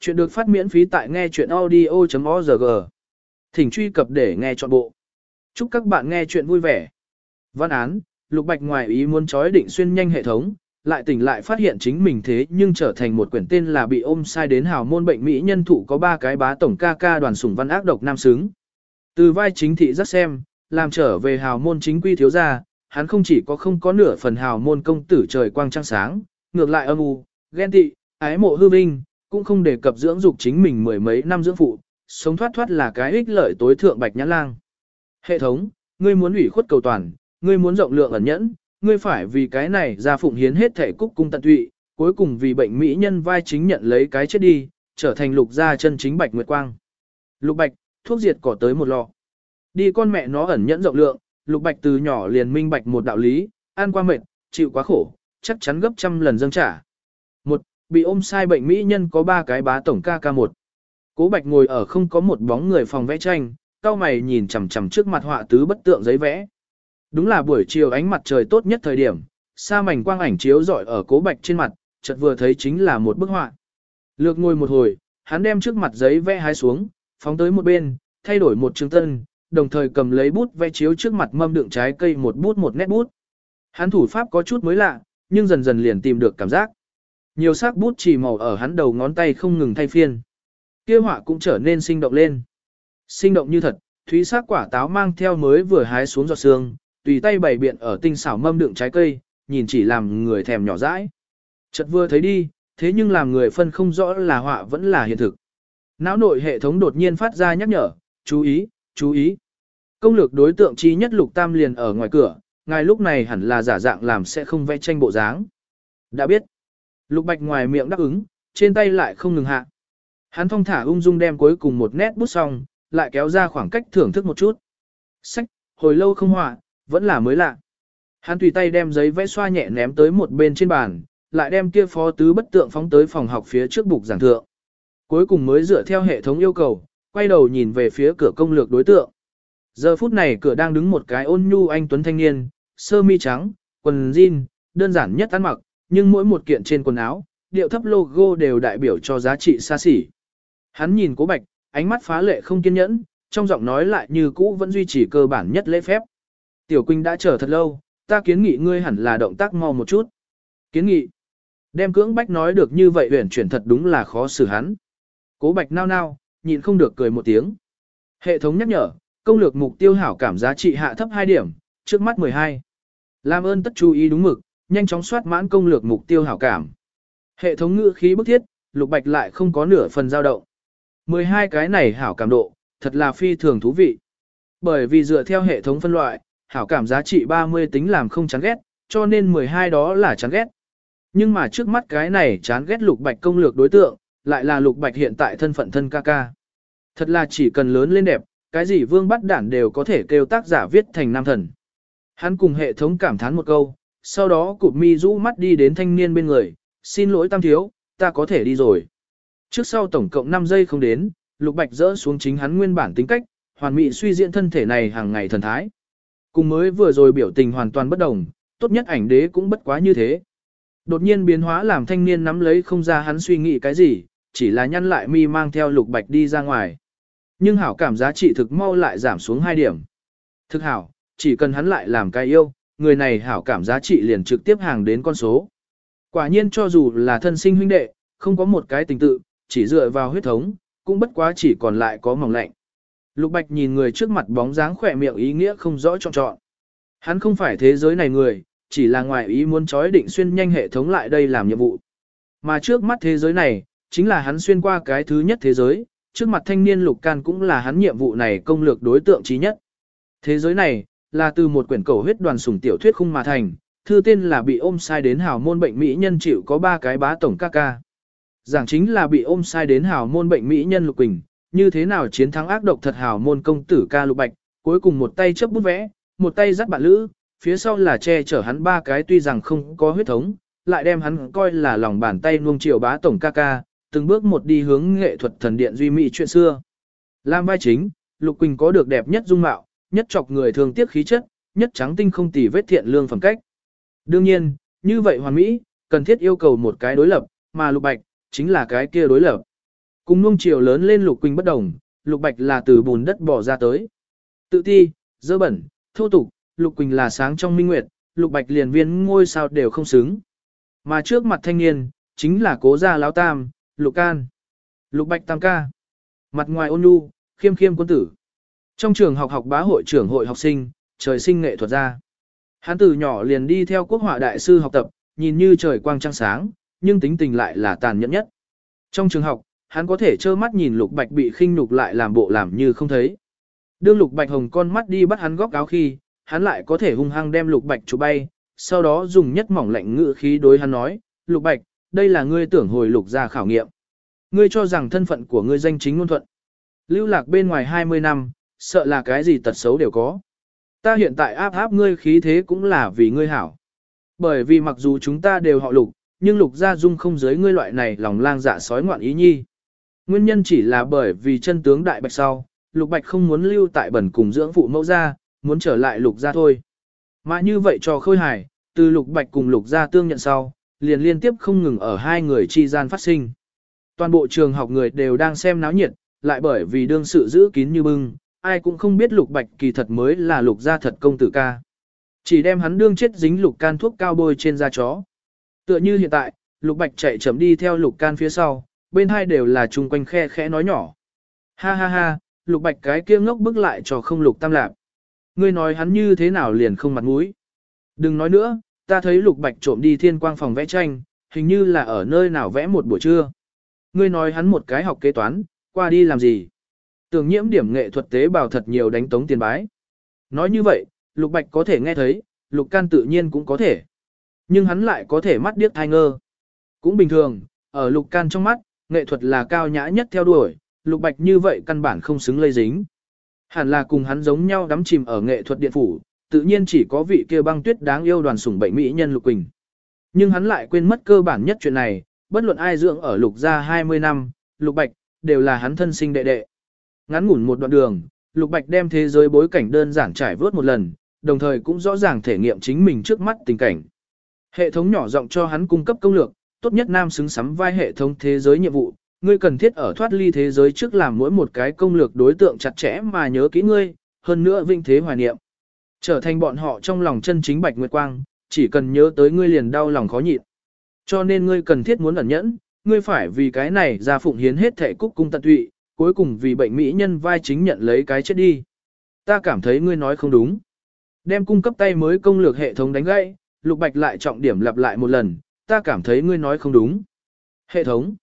Chuyện được phát miễn phí tại nghe chuyện audio.org. Thỉnh truy cập để nghe trọn bộ. Chúc các bạn nghe chuyện vui vẻ. Văn án, Lục Bạch ngoài ý muốn chói định xuyên nhanh hệ thống, lại tỉnh lại phát hiện chính mình thế nhưng trở thành một quyển tên là bị ôm sai đến hào môn bệnh mỹ nhân thụ có ba cái bá tổng ca ca đoàn sủng văn ác độc nam xứng. Từ vai chính thị rất xem, làm trở về hào môn chính quy thiếu gia, hắn không chỉ có không có nửa phần hào môn công tử trời quang trăng sáng, ngược lại âm u, ghen tị, ái mộ hư vinh, cũng không đề cập dưỡng dục chính mình mười mấy năm dưỡng phụ, sống thoát thoát là cái ích lợi tối thượng bạch nhãn lang. Hệ thống, ngươi muốn ủy khuất cầu toàn, ngươi muốn rộng lượng ẩn nhẫn, ngươi phải vì cái này ra phụng hiến hết thể cúc cung tận tụy, cuối cùng vì bệnh mỹ nhân vai chính nhận lấy cái chết đi, trở thành lục gia chân chính bạch nguyệt quang. Lục bạch, thuốc diệt cỏ tới một lọ. Đi con mẹ nó ẩn nhẫn rộng lượng, lục bạch từ nhỏ liền minh bạch một đạo lý, ăn qua mệt, chịu quá khổ, chắc chắn gấp trăm lần dâng trả. Bị ôm sai bệnh mỹ nhân có ba cái bá tổng ca ca một. Cố Bạch ngồi ở không có một bóng người phòng vẽ tranh, cao mày nhìn chằm chằm trước mặt họa tứ bất tượng giấy vẽ. Đúng là buổi chiều ánh mặt trời tốt nhất thời điểm, xa mảnh quang ảnh chiếu rọi ở Cố Bạch trên mặt, chợt vừa thấy chính là một bức họa. Lược ngồi một hồi, hắn đem trước mặt giấy vẽ hái xuống, phóng tới một bên, thay đổi một chương tân, đồng thời cầm lấy bút vẽ chiếu trước mặt mâm đựng trái cây một bút một nét bút. Hắn thủ pháp có chút mới lạ, nhưng dần dần liền tìm được cảm giác. Nhiều sắc bút chỉ màu ở hắn đầu ngón tay không ngừng thay phiên. Kia họa cũng trở nên sinh động lên. Sinh động như thật, thúy sắc quả táo mang theo mới vừa hái xuống giọt sương, tùy tay bày biện ở tinh xảo mâm đựng trái cây, nhìn chỉ làm người thèm nhỏ dãi. Chợt vừa thấy đi, thế nhưng làm người phân không rõ là họa vẫn là hiện thực. Não nội hệ thống đột nhiên phát ra nhắc nhở, chú ý, chú ý. Công lược đối tượng chi nhất lục tam liền ở ngoài cửa, ngài lúc này hẳn là giả dạng làm sẽ không vẽ tranh bộ dáng. Đã biết. Lục Bạch ngoài miệng đáp ứng, trên tay lại không ngừng hạ. Hắn thong thả ung dung đem cuối cùng một nét bút xong, lại kéo ra khoảng cách thưởng thức một chút. Sách, hồi lâu không họa, vẫn là mới lạ. Hắn tùy tay đem giấy vẽ xoa nhẹ ném tới một bên trên bàn, lại đem kia phó tứ bất tượng phóng tới phòng học phía trước bục giảng thượng. Cuối cùng mới dựa theo hệ thống yêu cầu, quay đầu nhìn về phía cửa công lược đối tượng. Giờ phút này cửa đang đứng một cái ôn nhu anh tuấn thanh niên, sơ mi trắng, quần jean, đơn giản nhất ăn mặc, nhưng mỗi một kiện trên quần áo, điệu thấp logo đều đại biểu cho giá trị xa xỉ. Hắn nhìn cố bạch, ánh mắt phá lệ không kiên nhẫn, trong giọng nói lại như cũ vẫn duy trì cơ bản nhất lễ phép. Tiểu Quỳnh đã chờ thật lâu, ta kiến nghị ngươi hẳn là động tác mau một chút. Kiến nghị. Đem cưỡng bách nói được như vậy uyển chuyển thật đúng là khó xử hắn. Cố bạch nao nao, nhịn không được cười một tiếng. Hệ thống nhắc nhở, công lược mục tiêu hảo cảm giá trị hạ thấp 2 điểm, trước mắt 12. Làm ơn tất chú ý đúng mực, nhanh chóng soát mãn công lược mục tiêu hảo cảm. Hệ thống ngữ khí bức thiết, lục bạch lại không có nửa phần dao động. 12 cái này hảo cảm độ, thật là phi thường thú vị. Bởi vì dựa theo hệ thống phân loại, hảo cảm giá trị 30 tính làm không chán ghét, cho nên 12 đó là chán ghét. Nhưng mà trước mắt cái này chán ghét lục bạch công lược đối tượng, lại là lục bạch hiện tại thân phận thân ca ca. Thật là chỉ cần lớn lên đẹp, cái gì vương bắt đản đều có thể kêu tác giả viết thành nam thần. Hắn cùng hệ thống cảm thán một câu, sau đó cụp mi rũ mắt đi đến thanh niên bên người, xin lỗi tam thiếu, ta có thể đi rồi. Trước sau tổng cộng 5 giây không đến, lục bạch rỡ xuống chính hắn nguyên bản tính cách, hoàn mỹ suy diễn thân thể này hàng ngày thần thái. Cùng mới vừa rồi biểu tình hoàn toàn bất đồng, tốt nhất ảnh đế cũng bất quá như thế. Đột nhiên biến hóa làm thanh niên nắm lấy không ra hắn suy nghĩ cái gì, chỉ là nhăn lại mi mang theo lục bạch đi ra ngoài. Nhưng hảo cảm giá trị thực mau lại giảm xuống 2 điểm. Thực hảo, chỉ cần hắn lại làm cái yêu, người này hảo cảm giá trị liền trực tiếp hàng đến con số. Quả nhiên cho dù là thân sinh huynh đệ, không có một cái tình tự, chỉ dựa vào huyết thống, cũng bất quá chỉ còn lại có mỏng lạnh. Lục Bạch nhìn người trước mặt bóng dáng khỏe miệng ý nghĩa không rõ chọn chọn. Hắn không phải thế giới này người, chỉ là ngoài ý muốn chói định xuyên nhanh hệ thống lại đây làm nhiệm vụ. Mà trước mắt thế giới này, chính là hắn xuyên qua cái thứ nhất thế giới, trước mặt thanh niên Lục Can cũng là hắn nhiệm vụ này công lược đối tượng trí nhất. Thế giới này, là từ một quyển cầu huyết đoàn sủng tiểu thuyết khung mà thành, thư tên là bị ôm sai đến hào môn bệnh mỹ nhân chịu có ba cái bá tổng ca ca. Giảng chính là bị ôm sai đến hào môn bệnh mỹ nhân Lục Quỳnh, như thế nào chiến thắng ác độc thật hào môn công tử ca Lục Bạch, cuối cùng một tay chấp bút vẽ, một tay dắt bạn lữ, phía sau là che chở hắn ba cái tuy rằng không có huyết thống, lại đem hắn coi là lòng bàn tay nuông chiều bá tổng ca ca, từng bước một đi hướng nghệ thuật thần điện duy mỹ chuyện xưa. Lam vai chính, Lục Quỳnh có được đẹp nhất dung mạo, nhất chọc người thường tiếc khí chất, nhất trắng tinh không tì vết thiện lương phẩm cách. Đương nhiên, như vậy hoàn mỹ, cần thiết yêu cầu một cái đối lập, mà lục bạch, chính là cái kia đối lập. Cùng nuông chiều lớn lên Lục Quỳnh bất đồng, Lục Bạch là từ bùn đất bỏ ra tới. Tự ti, dơ bẩn, thô tục, Lục Quỳnh là sáng trong minh nguyệt, Lục Bạch liền viên ngôi sao đều không xứng. Mà trước mặt thanh niên, chính là cố gia lão tam, Lục Can. Lục Bạch tam ca. Mặt ngoài ôn nhu, khiêm khiêm quân tử. Trong trường học học bá hội trưởng hội học sinh, trời sinh nghệ thuật gia. Hắn từ nhỏ liền đi theo quốc họa đại sư học tập, nhìn như trời quang trăng sáng, nhưng tính tình lại là tàn nhẫn nhất. Trong trường học, hắn có thể trơ mắt nhìn Lục Bạch bị khinh nhục lại làm bộ làm như không thấy. Đương Lục Bạch hồng con mắt đi bắt hắn góc áo khi, hắn lại có thể hung hăng đem Lục Bạch chụp bay, sau đó dùng nhất mỏng lạnh ngữ khí đối hắn nói, Lục Bạch, đây là ngươi tưởng hồi Lục ra khảo nghiệm. Ngươi cho rằng thân phận của ngươi danh chính ngôn thuận. Lưu lạc bên ngoài 20 năm, sợ là cái gì tật xấu đều có. Ta hiện tại áp áp ngươi khí thế cũng là vì ngươi hảo. Bởi vì mặc dù chúng ta đều họ lục, nhưng lục gia dung không giới ngươi loại này lòng lang dạ sói ngoạn ý nhi. Nguyên nhân chỉ là bởi vì chân tướng đại bạch sau, lục bạch không muốn lưu tại bẩn cùng dưỡng phụ mẫu gia, muốn trở lại lục gia thôi. Mà như vậy cho khôi hài, từ lục bạch cùng lục gia tương nhận sau, liền liên tiếp không ngừng ở hai người chi gian phát sinh. Toàn bộ trường học người đều đang xem náo nhiệt, lại bởi vì đương sự giữ kín như bưng, ai cũng không biết lục bạch kỳ thật mới là lục gia thật công tử ca. Chỉ đem hắn đương chết dính lục can thuốc cao bôi trên da chó. Tựa như hiện tại, lục bạch chạy chậm đi theo lục can phía sau, bên hai đều là chung quanh khe khẽ nói nhỏ. Ha ha ha, lục bạch cái kia ngốc bức lại cho không lục tam lạp. Ngươi nói hắn như thế nào liền không mặt mũi. Đừng nói nữa, ta thấy lục bạch trộm đi thiên quang phòng vẽ tranh, hình như là ở nơi nào vẽ một buổi trưa. Ngươi nói hắn một cái học kế toán, qua đi làm gì? Tưởng nhiễm điểm nghệ thuật tế bào thật nhiều đánh tống tiền bái. Nói như vậy, Lục Bạch có thể nghe thấy, Lục Can tự nhiên cũng có thể. Nhưng hắn lại có thể mắt điếc thai ngơ. Cũng bình thường, ở Lục Can trong mắt, nghệ thuật là cao nhã nhất theo đuổi, Lục Bạch như vậy căn bản không xứng lây dính. Hẳn là cùng hắn giống nhau đắm chìm ở nghệ thuật điện phủ, tự nhiên chỉ có vị kia băng tuyết đáng yêu đoàn sủng bệnh mỹ nhân Lục Quỳnh. Nhưng hắn lại quên mất cơ bản nhất chuyện này, bất luận ai dưỡng ở Lục gia 20 năm, Lục Bạch, đều là hắn thân sinh đệ đệ. Ngắn ngủn một đoạn đường, Lục Bạch đem thế giới bối cảnh đơn giản trải vớt một lần, đồng thời cũng rõ ràng thể nghiệm chính mình trước mắt tình cảnh. Hệ thống nhỏ giọng cho hắn cung cấp công lược, tốt nhất nam xứng sắm vai hệ thống thế giới nhiệm vụ, ngươi cần thiết ở thoát ly thế giới trước làm mỗi một cái công lược đối tượng chặt chẽ mà nhớ kỹ ngươi, hơn nữa vinh thế hoài niệm. Trở thành bọn họ trong lòng chân chính Bạch Nguyệt Quang, chỉ cần nhớ tới ngươi liền đau lòng khó nhịn. Cho nên ngươi cần thiết muốn ẩn nhẫn, ngươi phải vì cái này ra phụng hiến hết thể cúc cung tận tụy, cuối cùng vì bệnh mỹ nhân vai chính nhận lấy cái chết đi. Ta cảm thấy ngươi nói không đúng. Đem cung cấp tay mới công lược hệ thống đánh gãy, Lục Bạch lại trọng điểm lặp lại một lần, ta cảm thấy ngươi nói không đúng. Hệ thống.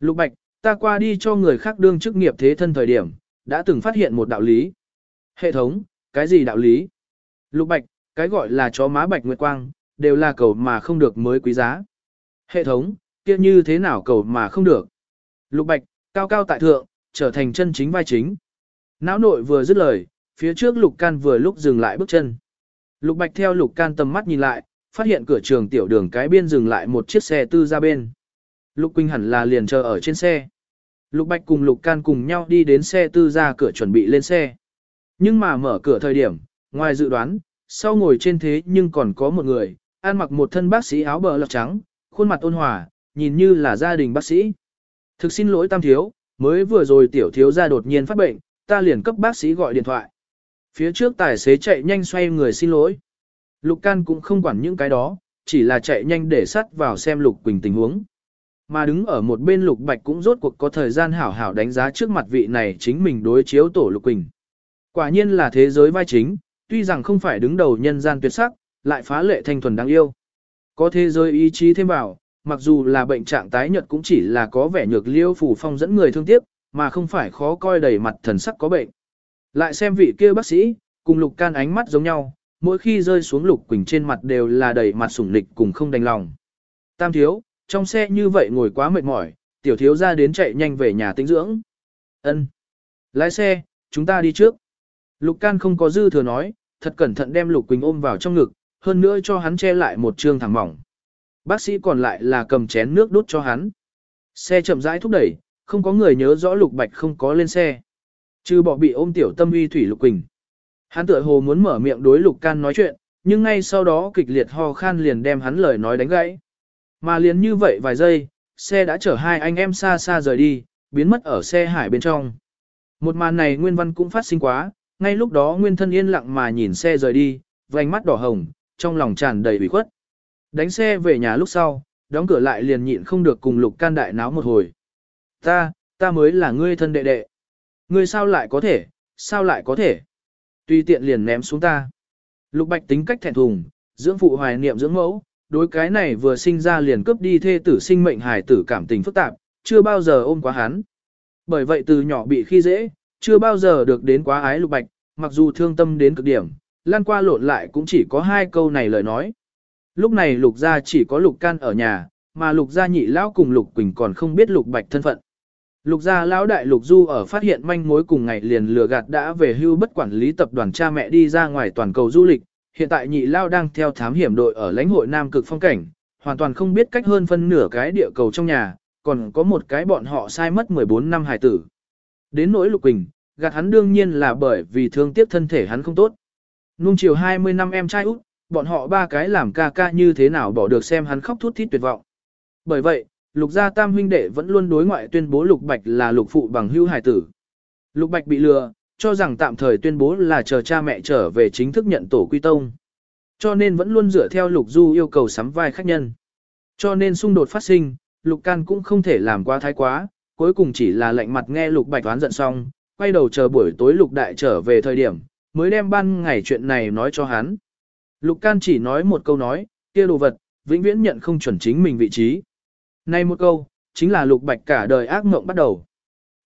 Lục Bạch, ta qua đi cho người khác đương chức nghiệp thế thân thời điểm, đã từng phát hiện một đạo lý. Hệ thống, cái gì đạo lý? Lục Bạch, cái gọi là chó má bạch nguyệt quang, đều là cầu mà không được mới quý giá. Hệ thống, kia như thế nào cầu mà không được? Lục Bạch, cao cao tại thượng, trở thành chân chính vai chính. Não nội vừa dứt lời, phía trước Lục Can vừa lúc dừng lại bước chân. Lục Bạch theo Lục Can tầm mắt nhìn lại, phát hiện cửa trường tiểu đường cái biên dừng lại một chiếc xe tư ra bên. Lục Quỳnh hẳn là liền chờ ở trên xe. Lục Bạch cùng Lục Can cùng nhau đi đến xe tư ra cửa chuẩn bị lên xe. Nhưng mà mở cửa thời điểm, ngoài dự đoán, sau ngồi trên thế nhưng còn có một người, ăn mặc một thân bác sĩ áo bờ lọc trắng, khuôn mặt ôn hòa, nhìn như là gia đình bác sĩ. Thực xin lỗi tam thiếu, mới vừa rồi tiểu thiếu gia đột nhiên phát bệnh, ta liền cấp bác sĩ gọi điện thoại. Phía trước tài xế chạy nhanh xoay người xin lỗi. Lục Can cũng không quản những cái đó, chỉ là chạy nhanh để sắt vào xem Lục Quỳnh tình huống. Mà đứng ở một bên Lục Bạch cũng rốt cuộc có thời gian hảo hảo đánh giá trước mặt vị này chính mình đối chiếu tổ Lục Quỳnh. Quả nhiên là thế giới vai chính, tuy rằng không phải đứng đầu nhân gian tuyệt sắc, lại phá lệ thanh thuần đáng yêu. Có thế giới ý chí thêm vào, mặc dù là bệnh trạng tái nhợt cũng chỉ là có vẻ nhược liêu phủ phong dẫn người thương tiếc, mà không phải khó coi đầy mặt thần sắc có bệnh. Lại xem vị kia bác sĩ, cùng lục can ánh mắt giống nhau, mỗi khi rơi xuống lục quỳnh trên mặt đều là đầy mặt sủng lịch cùng không đành lòng. Tam thiếu, trong xe như vậy ngồi quá mệt mỏi, tiểu thiếu ra đến chạy nhanh về nhà tĩnh dưỡng. ân Lái xe, chúng ta đi trước. Lục can không có dư thừa nói, thật cẩn thận đem lục quỳnh ôm vào trong ngực, hơn nữa cho hắn che lại một trương thẳng mỏng. Bác sĩ còn lại là cầm chén nước đút cho hắn. Xe chậm rãi thúc đẩy, không có người nhớ rõ Lục Bạch không có lên xe. Trừ bỏ bị ôm tiểu tâm uy thủy Lục Quỳnh. Hắn tựa hồ muốn mở miệng đối Lục Can nói chuyện, nhưng ngay sau đó kịch liệt ho khan liền đem hắn lời nói đánh gãy. Mà liền như vậy vài giây, xe đã chở hai anh em xa xa rời đi, biến mất ở xe hải bên trong. Một màn này Nguyên Văn cũng phát sinh quá, ngay lúc đó Nguyên thân yên lặng mà nhìn xe rời đi, vành mắt đỏ hồng, trong lòng tràn đầy ủy khuất. Đánh xe về nhà lúc sau, đóng cửa lại liền nhịn không được cùng Lục Can đại náo một hồi. Ta, ta mới là ngươi thân đệ đệ. Ngươi sao lại có thể, sao lại có thể? Tuy tiện liền ném xuống ta. Lục Bạch tính cách thẹn thùng, dưỡng phụ hoài niệm dưỡng mẫu, đối cái này vừa sinh ra liền cướp đi thê tử sinh mệnh hài tử cảm tình phức tạp, chưa bao giờ ôm quá hắn. Bởi vậy từ nhỏ bị khi dễ, chưa bao giờ được đến quá ái Lục Bạch, mặc dù thương tâm đến cực điểm, lan qua lộn lại cũng chỉ có hai câu này lời nói. Lúc này Lục gia chỉ có Lục Can ở nhà, mà Lục gia nhị lão cùng Lục Quỳnh còn không biết Lục Bạch thân phận. Lục gia lão đại Lục Du ở phát hiện manh mối cùng ngày liền lừa gạt đã về hưu bất quản lý tập đoàn cha mẹ đi ra ngoài toàn cầu du lịch, hiện tại nhị lao đang theo thám hiểm đội ở lãnh hội Nam Cực phong cảnh, hoàn toàn không biết cách hơn phân nửa cái địa cầu trong nhà, còn có một cái bọn họ sai mất 14 năm hài tử. Đến nỗi Lục Quỳnh, gạt hắn đương nhiên là bởi vì thương tiếc thân thể hắn không tốt. Nung chiều 20 năm em trai út, bọn họ ba cái làm ca ca như thế nào bỏ được xem hắn khóc thút thít tuyệt vọng. Bởi vậy, Lục gia tam huynh đệ vẫn luôn đối ngoại tuyên bố Lục Bạch là Lục phụ bằng hưu hài tử. Lục Bạch bị lừa, cho rằng tạm thời tuyên bố là chờ cha mẹ trở về chính thức nhận tổ quy tông. Cho nên vẫn luôn dựa theo Lục Du yêu cầu sắm vai khách nhân. Cho nên xung đột phát sinh, Lục Can cũng không thể làm quá thái quá, cuối cùng chỉ là lạnh mặt nghe Lục Bạch toán giận xong, quay đầu chờ buổi tối Lục Đại trở về thời điểm, mới đem ban ngày chuyện này nói cho hắn. Lục Can chỉ nói một câu nói, kia đồ vật, vĩnh viễn nhận không chuẩn chính mình vị trí. Nay một câu, chính là Lục Bạch cả đời ác mộng bắt đầu.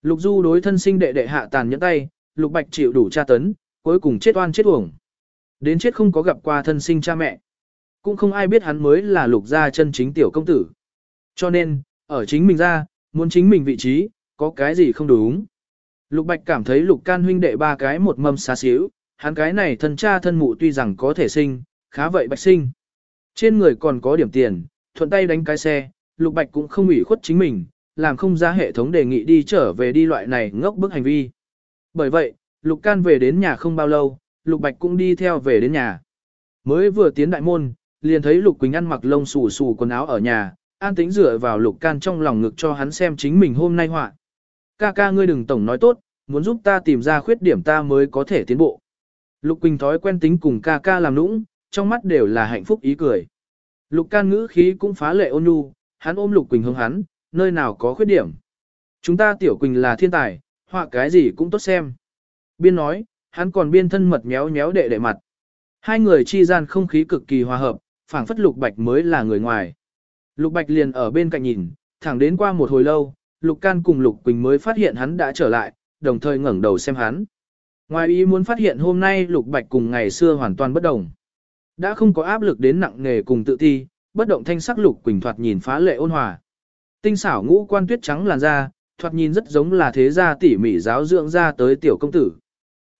Lục Du đối thân sinh đệ đệ hạ tàn nhẫn tay, Lục Bạch chịu đủ tra tấn, cuối cùng chết oan chết uổng. Đến chết không có gặp qua thân sinh cha mẹ. Cũng không ai biết hắn mới là Lục gia chân chính tiểu công tử. Cho nên, ở chính mình ra, muốn chính mình vị trí, có cái gì không đúng. Lục Bạch cảm thấy Lục Can huynh đệ ba cái một mâm xá xíu, hắn cái này thân cha thân mụ tuy rằng có thể sinh, khá vậy Bạch sinh. Trên người còn có điểm tiền, thuận tay đánh cái xe, Lục Bạch cũng không ủy khuất chính mình, làm không ra hệ thống đề nghị đi trở về đi loại này ngốc bức hành vi. Bởi vậy, Lục Can về đến nhà không bao lâu, Lục Bạch cũng đi theo về đến nhà. Mới vừa tiến đại môn, liền thấy Lục Quỳnh ăn mặc lông xù xù quần áo ở nhà, an tĩnh dựa vào Lục Can trong lòng ngực cho hắn xem chính mình hôm nay họa. Ca ca ngươi đừng tổng nói tốt, muốn giúp ta tìm ra khuyết điểm ta mới có thể tiến bộ. Lục Quỳnh thói quen tính cùng ca ca làm nũng, trong mắt đều là hạnh phúc ý cười. Lục Can ngữ khí cũng phá lệ ôn nhu, hắn ôm Lục Quỳnh hướng hắn, nơi nào có khuyết điểm. Chúng ta tiểu Quỳnh là thiên tài, họa cái gì cũng tốt xem. Biên nói, hắn còn biên thân mật méo méo đệ đệ mặt. Hai người chi gian không khí cực kỳ hòa hợp, phảng phất Lục Bạch mới là người ngoài. Lục Bạch liền ở bên cạnh nhìn, thẳng đến qua một hồi lâu, Lục Can cùng Lục Quỳnh mới phát hiện hắn đã trở lại, đồng thời ngẩng đầu xem hắn. Ngoài ý muốn phát hiện hôm nay Lục Bạch cùng ngày xưa hoàn toàn bất đồng. Đã không có áp lực đến nặng nề cùng tự thi bất động thanh sắc Lục Quỳnh thoạt nhìn phá lệ ôn hòa. Tinh xảo ngũ quan tuyết trắng làn da, thoạt nhìn rất giống là thế gia tỉ mỉ giáo dưỡng ra tới tiểu công tử.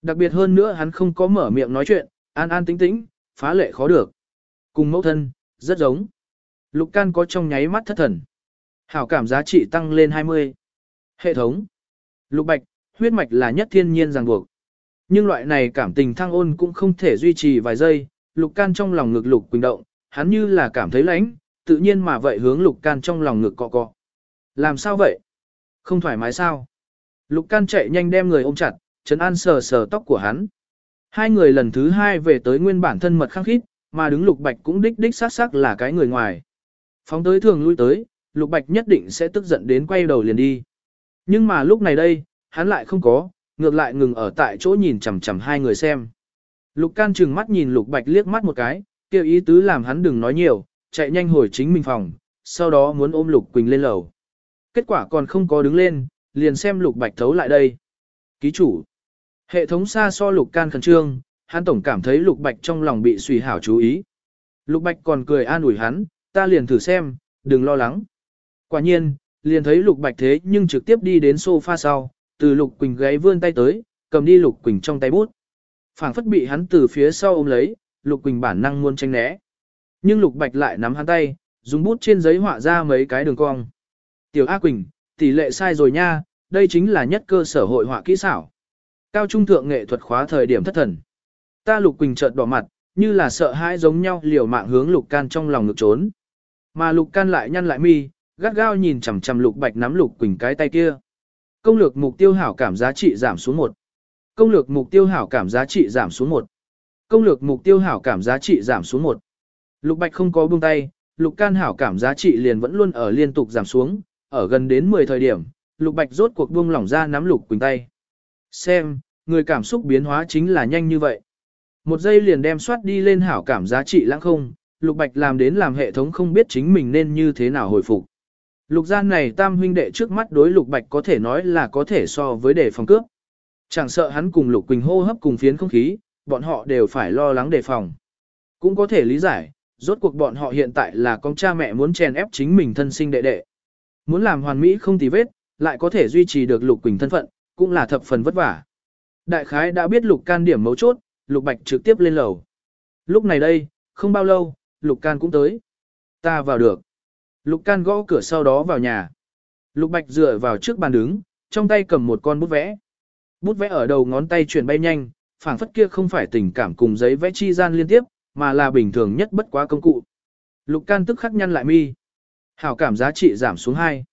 Đặc biệt hơn nữa hắn không có mở miệng nói chuyện, an an tĩnh tĩnh, phá lệ khó được. Cùng mẫu thân, rất giống. Lục can có trong nháy mắt thất thần. Hảo cảm giá trị tăng lên 20. Hệ thống. Lục bạch, huyết mạch là nhất thiên nhiên ràng buộc. Nhưng loại này cảm tình thăng ôn cũng không thể duy trì vài giây, lục can trong lòng ngực lục quỳnh động, hắn như là cảm thấy lãnh, tự nhiên mà vậy hướng lục can trong lòng ngực cọ cọ. Làm sao vậy? Không thoải mái sao? Lục can chạy nhanh đem người ôm chặt, Trấn An sờ sờ tóc của hắn. Hai người lần thứ hai về tới nguyên bản thân mật khăng khít, mà đứng Lục Bạch cũng đích đích sát sắc là cái người ngoài. Phóng tới thường lui tới, Lục Bạch nhất định sẽ tức giận đến quay đầu liền đi. Nhưng mà lúc này đây, hắn lại không có, ngược lại ngừng ở tại chỗ nhìn chằm chằm hai người xem. Lục Can chừng mắt nhìn Lục Bạch liếc mắt một cái, kêu ý tứ làm hắn đừng nói nhiều, chạy nhanh hồi chính mình phòng, sau đó muốn ôm Lục Quỳnh lên lầu. Kết quả còn không có đứng lên, liền xem Lục Bạch thấu lại đây. Ký chủ. Hệ thống xa so Lục Can khẩn trương, hắn tổng cảm thấy Lục Bạch trong lòng bị suy hảo chú ý. Lục Bạch còn cười an ủi hắn, ta liền thử xem, đừng lo lắng. Quả nhiên, liền thấy Lục Bạch thế nhưng trực tiếp đi đến sofa sau, từ Lục Quỳnh gáy vươn tay tới, cầm đi Lục Quỳnh trong tay bút. phảng phất bị hắn từ phía sau ôm lấy, Lục Quỳnh bản năng muốn tránh né. Nhưng Lục Bạch lại nắm hắn tay, dùng bút trên giấy họa ra mấy cái đường cong. Tiểu A Quỳnh, tỷ lệ sai rồi nha, đây chính là nhất cơ sở hội họa kỹ xảo. Cao trung thượng nghệ thuật khóa thời điểm thất thần. Ta Lục Quỳnh chợt đỏ mặt, như là sợ hãi giống nhau liều mạng hướng Lục Can trong lòng ngực trốn. Mà Lục Can lại nhăn lại mi, gắt gao nhìn chằm chằm Lục Bạch nắm Lục Quỳnh cái tay kia. Công lược mục tiêu hảo cảm giá trị giảm xuống 1. Công lược mục tiêu hảo cảm giá trị giảm xuống 1. Công lược mục tiêu hảo cảm giá trị giảm xuống 1. Lục Bạch không có buông tay, Lục Can hảo cảm giá trị liền vẫn luôn ở liên tục giảm xuống, ở gần đến 10 thời điểm, Lục Bạch rốt cuộc buông lỏng ra nắm Lục Quỳnh tay. Xem, người cảm xúc biến hóa chính là nhanh như vậy. Một giây liền đem soát đi lên hảo cảm giá trị lãng không, Lục Bạch làm đến làm hệ thống không biết chính mình nên như thế nào hồi phục. Lục gian này tam huynh đệ trước mắt đối Lục Bạch có thể nói là có thể so với đề phòng cướp. Chẳng sợ hắn cùng Lục Quỳnh hô hấp cùng phiến không khí, bọn họ đều phải lo lắng đề phòng. Cũng có thể lý giải, rốt cuộc bọn họ hiện tại là con cha mẹ muốn chèn ép chính mình thân sinh đệ đệ. Muốn làm hoàn mỹ không tì vết, lại có thể duy trì được Lục Quỳnh thân phận, cũng là thập phần vất vả. Đại khái đã biết Lục Can điểm mấu chốt, Lục Bạch trực tiếp lên lầu. Lúc này đây, không bao lâu, Lục Can cũng tới. Ta vào được. Lục Can gõ cửa sau đó vào nhà. Lục Bạch dựa vào trước bàn đứng, trong tay cầm một con bút vẽ. Bút vẽ ở đầu ngón tay chuyển bay nhanh, phảng phất kia không phải tình cảm cùng giấy vẽ chi gian liên tiếp, mà là bình thường nhất bất quá công cụ. Lục Can tức khắc nhăn lại mi. Hảo cảm giá trị giảm xuống 2.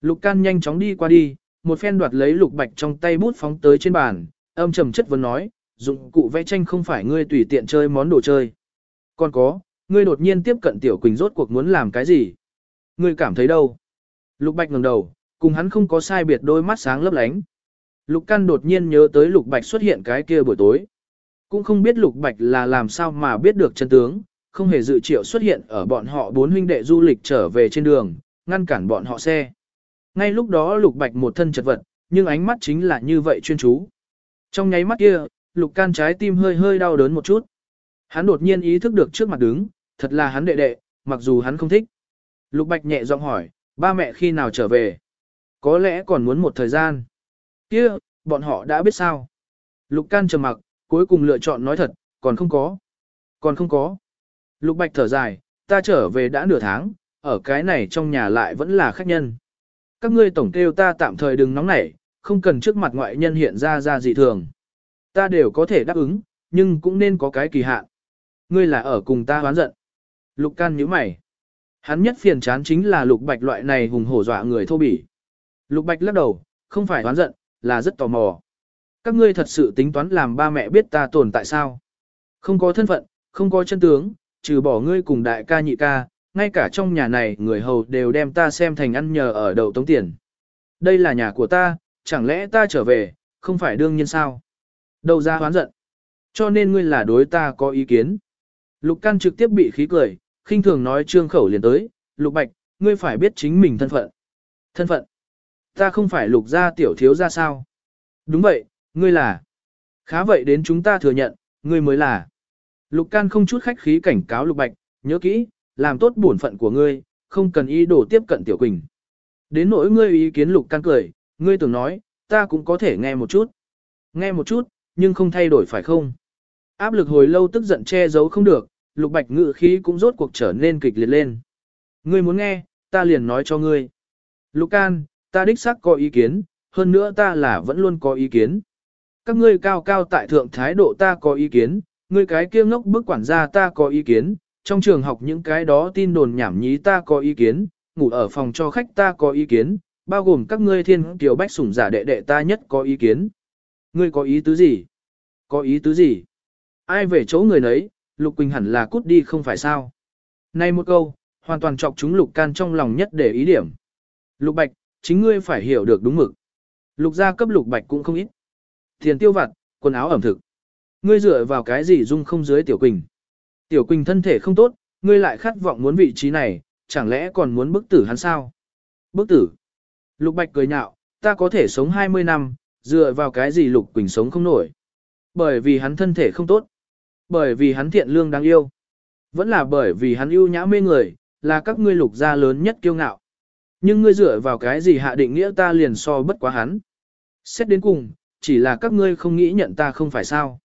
Lục Can nhanh chóng đi qua đi, một phen đoạt lấy Lục Bạch trong tay bút phóng tới trên bàn, âm trầm chất vấn nói, dụng cụ vẽ tranh không phải ngươi tùy tiện chơi món đồ chơi. Còn có, ngươi đột nhiên tiếp cận Tiểu Quỳnh rốt cuộc muốn làm cái gì? Ngươi cảm thấy đâu? Lục Bạch ngẩng đầu, cùng hắn không có sai biệt đôi mắt sáng lấp lánh. Lục Căn đột nhiên nhớ tới Lục Bạch xuất hiện cái kia buổi tối. Cũng không biết Lục Bạch là làm sao mà biết được chân tướng, không hề dự triệu xuất hiện ở bọn họ bốn huynh đệ du lịch trở về trên đường, ngăn cản bọn họ xe. Ngay lúc đó Lục Bạch một thân chật vật, nhưng ánh mắt chính là như vậy chuyên chú. Trong nháy mắt kia, Lục Can trái tim hơi hơi đau đớn một chút. Hắn đột nhiên ý thức được trước mặt đứng, thật là hắn đệ đệ, mặc dù hắn không thích. Lục Bạch nhẹ giọng hỏi, ba mẹ khi nào trở về? Có lẽ còn muốn một thời gian. Kia, bọn họ đã biết sao? Lục Can trầm mặc, cuối cùng lựa chọn nói thật, còn không có. Còn không có. Lục Bạch thở dài, ta trở về đã nửa tháng, ở cái này trong nhà lại vẫn là khách nhân. Các ngươi tổng kêu ta tạm thời đừng nóng nảy, không cần trước mặt ngoại nhân hiện ra ra dị thường. Ta đều có thể đáp ứng, nhưng cũng nên có cái kỳ hạn. Ngươi là ở cùng ta hoán giận. Lục can nhíu mày. Hắn nhất phiền chán chính là lục bạch loại này hùng hổ dọa người thô bỉ. Lục bạch lắc đầu, không phải oán giận, là rất tò mò. Các ngươi thật sự tính toán làm ba mẹ biết ta tồn tại sao? Không có thân phận, không có chân tướng, trừ bỏ ngươi cùng đại ca nhị ca, ngay cả trong nhà này người hầu đều đem ta xem thành ăn nhờ ở đầu tống tiền. Đây là nhà của ta, chẳng lẽ ta trở về, không phải đương nhiên sao? Đầu ra hoán giận. Cho nên ngươi là đối ta có ý kiến. Lục Căn trực tiếp bị khí cười, khinh thường nói trương khẩu liền tới, Lục Bạch, ngươi phải biết chính mình thân phận. Thân phận? Ta không phải Lục gia tiểu thiếu gia sao? Đúng vậy, ngươi là. Khá vậy đến chúng ta thừa nhận, ngươi mới là. Lục Can không chút khách khí cảnh cáo Lục Bạch, nhớ kỹ, làm tốt bổn phận của ngươi, không cần ý đồ tiếp cận Tiểu Quỳnh. Đến nỗi ngươi ý kiến Lục Can cười, ngươi tưởng nói, ta cũng có thể nghe một chút. Nghe một chút, nhưng không thay đổi phải không? Áp lực hồi lâu tức giận che giấu không được, Lục Bạch ngự khí cũng rốt cuộc trở nên kịch liệt lên. Ngươi muốn nghe, ta liền nói cho ngươi. Lục Can, ta đích xác có ý kiến, hơn nữa ta là vẫn luôn có ý kiến. Các ngươi cao cao tại thượng thái độ ta có ý kiến, ngươi cái kia ngốc bức quản gia ta có ý kiến, trong trường học những cái đó tin đồn nhảm nhí ta có ý kiến, ngủ ở phòng cho khách ta có ý kiến, bao gồm các ngươi thiên kiều bách sủng giả đệ đệ ta nhất có ý kiến. Ngươi có ý tứ gì? Có ý tứ gì? Ai về chỗ người nấy, Lục Quỳnh hẳn là cút đi không phải sao? Này một câu, hoàn toàn chọc chúng Lục Can trong lòng nhất để ý điểm. Lục Bạch, chính ngươi phải hiểu được đúng mực. Lục gia cấp Lục Bạch cũng không ít. Tiền tiêu vặt, quần áo ẩm thực. Ngươi dựa vào cái gì dung không dưới Tiểu Quỳnh? Tiểu Quỳnh thân thể không tốt, ngươi lại khát vọng muốn vị trí này, chẳng lẽ còn muốn bức tử hắn sao? Bức tử. Lục Bạch cười nhạo, ta có thể sống 20 năm, dựa vào cái gì Lục Quỳnh sống không nổi. Bởi vì hắn thân thể không tốt. Bởi vì hắn thiện lương đáng yêu. Vẫn là bởi vì hắn ưu nhã mê người, là các ngươi lục gia lớn nhất kiêu ngạo. Nhưng ngươi dựa vào cái gì hạ định nghĩa ta liền so bất quá hắn. Xét đến cùng, chỉ là các ngươi không nghĩ nhận ta không phải sao.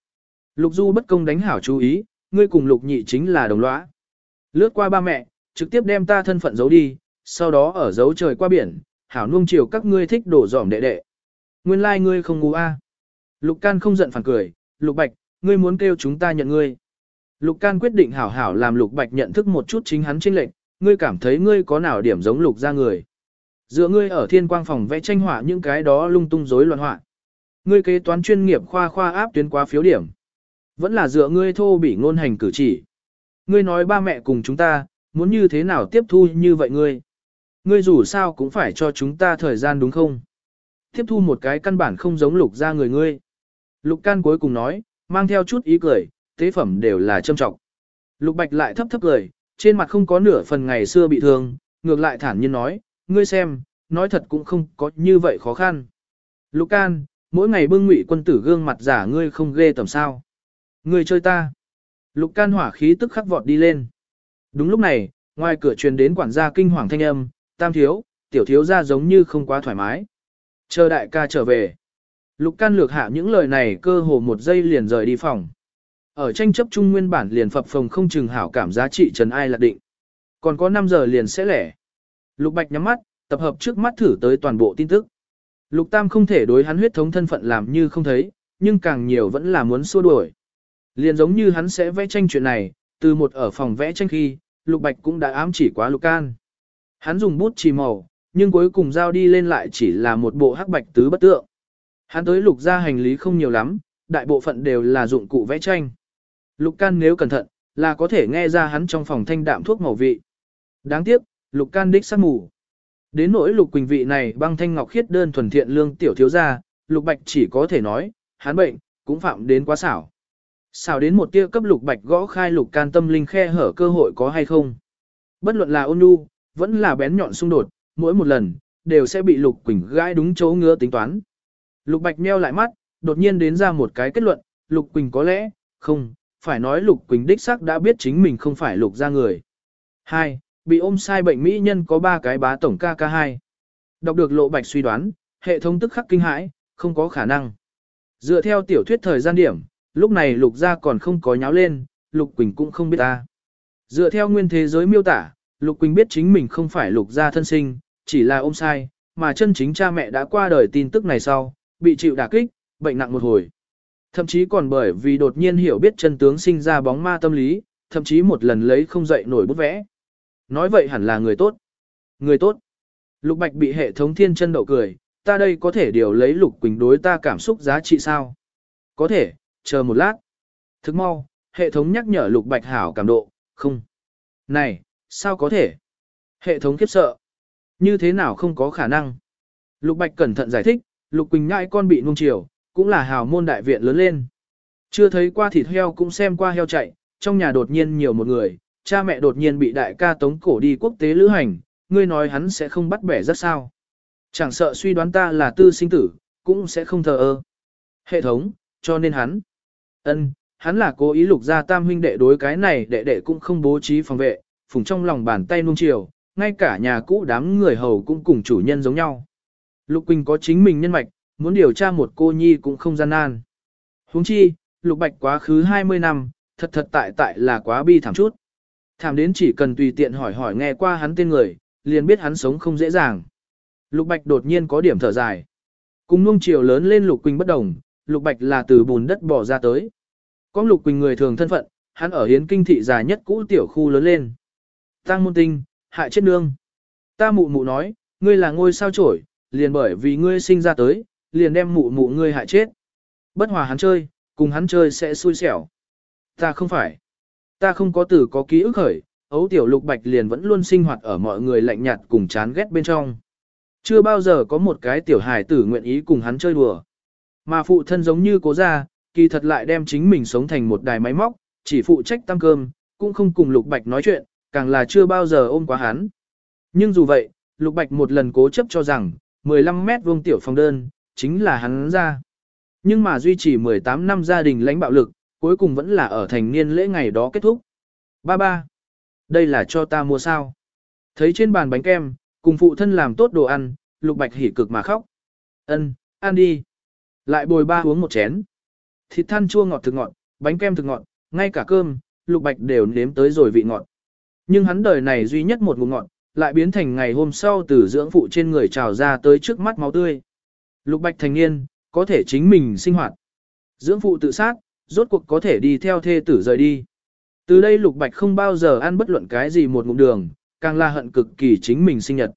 Lục du bất công đánh hảo chú ý, ngươi cùng lục nhị chính là đồng lõa. Lướt qua ba mẹ, trực tiếp đem ta thân phận giấu đi, sau đó ở giấu trời qua biển, hảo nuông chiều các ngươi thích đổ dỏm đệ đệ. Nguyên lai like ngươi không ngu a. Lục Can không giận phản cười, Lục Bạch, ngươi muốn kêu chúng ta nhận ngươi. Lục Can quyết định hảo hảo làm Lục Bạch nhận thức một chút chính hắn chênh lệnh, ngươi cảm thấy ngươi có nào điểm giống Lục ra người. Dựa ngươi ở thiên quang phòng vẽ tranh họa những cái đó lung tung rối loạn họa. Ngươi kế toán chuyên nghiệp khoa khoa áp tuyến quá phiếu điểm. Vẫn là dựa ngươi thô bỉ ngôn hành cử chỉ. Ngươi nói ba mẹ cùng chúng ta, muốn như thế nào tiếp thu như vậy ngươi. Ngươi dù sao cũng phải cho chúng ta thời gian đúng không? Tiếp thu một cái căn bản không giống lục ra người ngươi. Lục can cuối cùng nói, mang theo chút ý cười, tế phẩm đều là châm trọng. Lục bạch lại thấp thấp cười, trên mặt không có nửa phần ngày xưa bị thương, ngược lại thản nhiên nói, ngươi xem, nói thật cũng không có như vậy khó khăn. Lục can, mỗi ngày bưng ngụy quân tử gương mặt giả ngươi không ghê tầm sao. Ngươi chơi ta. Lục can hỏa khí tức khắc vọt đi lên. Đúng lúc này, ngoài cửa truyền đến quản gia kinh hoàng thanh âm, tam thiếu, tiểu thiếu ra giống như không quá thoải mái. Chờ đại ca trở về. Lục can lược hạ những lời này cơ hồ một giây liền rời đi phòng. Ở tranh chấp chung nguyên bản liền phập phồng không chừng hảo cảm giá trị trần ai là định. Còn có 5 giờ liền sẽ lẻ. Lục Bạch nhắm mắt, tập hợp trước mắt thử tới toàn bộ tin tức. Lục Tam không thể đối hắn huyết thống thân phận làm như không thấy, nhưng càng nhiều vẫn là muốn xua đuổi. Liền giống như hắn sẽ vẽ tranh chuyện này, từ một ở phòng vẽ tranh khi, Lục Bạch cũng đã ám chỉ quá Lục Can. Hắn dùng bút chì màu, nhưng cuối cùng giao đi lên lại chỉ là một bộ hắc bạch tứ bất tượng. Hắn tới Lục ra hành lý không nhiều lắm, đại bộ phận đều là dụng cụ vẽ tranh. Lục Can nếu cẩn thận, là có thể nghe ra hắn trong phòng thanh đạm thuốc màu vị. Đáng tiếc, Lục Can đích sát mù. Đến nỗi Lục Quỳnh vị này băng thanh ngọc khiết đơn thuần thiện lương tiểu thiếu gia, Lục Bạch chỉ có thể nói, hắn bệnh, cũng phạm đến quá xảo. Xảo đến một tia cấp Lục Bạch gõ khai Lục Can tâm linh khe hở cơ hội có hay không. Bất luận là ôn nhu, vẫn là bén nhọn xung đột, mỗi một lần, đều sẽ bị Lục Quỳnh gãi đúng chỗ ngứa tính toán. Lục Bạch meo lại mắt, đột nhiên đến ra một cái kết luận, Lục Quỳnh có lẽ, không, phải nói Lục Quỳnh đích xác đã biết chính mình không phải Lục ra người. 2. Bị ôm sai bệnh mỹ nhân có 3 cái bá tổng KK2. Đọc được lộ bạch suy đoán, hệ thống tức khắc kinh hãi, không có khả năng. Dựa theo tiểu thuyết thời gian điểm, lúc này Lục gia còn không có nháo lên, Lục Quỳnh cũng không biết ta. Dựa theo nguyên thế giới miêu tả, Lục Quỳnh biết chính mình không phải Lục gia thân sinh, chỉ là ôm sai, mà chân chính cha mẹ đã qua đời tin tức này sau, bị chịu đả kích, bệnh nặng một hồi. Thậm chí còn bởi vì đột nhiên hiểu biết chân tướng sinh ra bóng ma tâm lý, thậm chí một lần lấy không dậy nổi bút vẽ. Nói vậy hẳn là người tốt. Người tốt. Lục Bạch bị hệ thống thiên chân đậu cười, ta đây có thể điều lấy Lục Quỳnh đối ta cảm xúc giá trị sao? Có thể, chờ một lát. Thức mau, hệ thống nhắc nhở Lục Bạch hảo cảm độ, không. Này, sao có thể? Hệ thống khiếp sợ. Như thế nào không có khả năng? Lục Bạch cẩn thận giải thích, Lục Quỳnh Nhai con bị nuông chiều, cũng là hào môn đại viện lớn lên. Chưa thấy qua thịt heo cũng xem qua heo chạy, trong nhà đột nhiên nhiều một người, cha mẹ đột nhiên bị đại ca tống cổ đi quốc tế lữ hành, ngươi nói hắn sẽ không bắt bẻ rất sao. Chẳng sợ suy đoán ta là tư sinh tử, cũng sẽ không thờ ơ. Hệ thống, cho nên hắn. ân, hắn là cố ý lục ra tam huynh đệ đối cái này đệ đệ cũng không bố trí phòng vệ, phùng trong lòng bàn tay nuông chiều, ngay cả nhà cũ đám người hầu cũng cùng chủ nhân giống nhau. Lục Quỳnh có chính mình nhân mạch, muốn điều tra một cô nhi cũng không gian nan. huống chi, Lục Bạch quá khứ 20 năm, thật thật tại tại là quá bi thảm chút. Thảm đến chỉ cần tùy tiện hỏi hỏi nghe qua hắn tên người, liền biết hắn sống không dễ dàng. Lục Bạch đột nhiên có điểm thở dài. Cùng nuông chiều lớn lên Lục Quỳnh bất đồng, Lục Bạch là từ bùn đất bỏ ra tới. Có Lục Quỳnh người thường thân phận, hắn ở hiến kinh thị già nhất cũ tiểu khu lớn lên. Tăng môn tinh, hại chết nương. Ta mụ mụ nói, ngươi là ngôi sao trổi, liền bởi vì ngươi sinh ra tới, liền đem mụ mụ ngươi hại chết. Bất hòa hắn chơi, cùng hắn chơi sẽ xui xẻo. Ta không phải. Ta không có từ có ký ức khởi, ấu tiểu lục bạch liền vẫn luôn sinh hoạt ở mọi người lạnh nhạt cùng chán ghét bên trong. Chưa bao giờ có một cái tiểu hài tử nguyện ý cùng hắn chơi đùa. Mà phụ thân giống như cố gia, kỳ thật lại đem chính mình sống thành một đài máy móc, chỉ phụ trách tăng cơm, cũng không cùng lục bạch nói chuyện, càng là chưa bao giờ ôm quá hắn. Nhưng dù vậy, lục bạch một lần cố chấp cho rằng, 15 mét vuông tiểu phòng đơn, chính là hắn ra. Nhưng mà duy trì 18 năm gia đình lãnh bạo lực, cuối cùng vẫn là ở thành niên lễ ngày đó kết thúc. Ba ba, đây là cho ta mua sao. Thấy trên bàn bánh kem, cùng phụ thân làm tốt đồ ăn, lục bạch hỉ cực mà khóc. Ân, ăn đi. Lại bồi ba uống một chén. Thịt than chua ngọt thực ngọt, bánh kem thực ngọt, ngay cả cơm, lục bạch đều nếm tới rồi vị ngọt. Nhưng hắn đời này duy nhất một ngụm ngọt, lại biến thành ngày hôm sau từ dưỡng phụ trên người trào ra tới trước mắt máu tươi. Lục bạch thành niên, có thể chính mình sinh hoạt. Dưỡng phụ tự sát, rốt cuộc có thể đi theo thê tử rời đi. Từ đây Lục Bạch không bao giờ ăn bất luận cái gì một ngụm đường, càng là hận cực kỳ chính mình sinh nhật.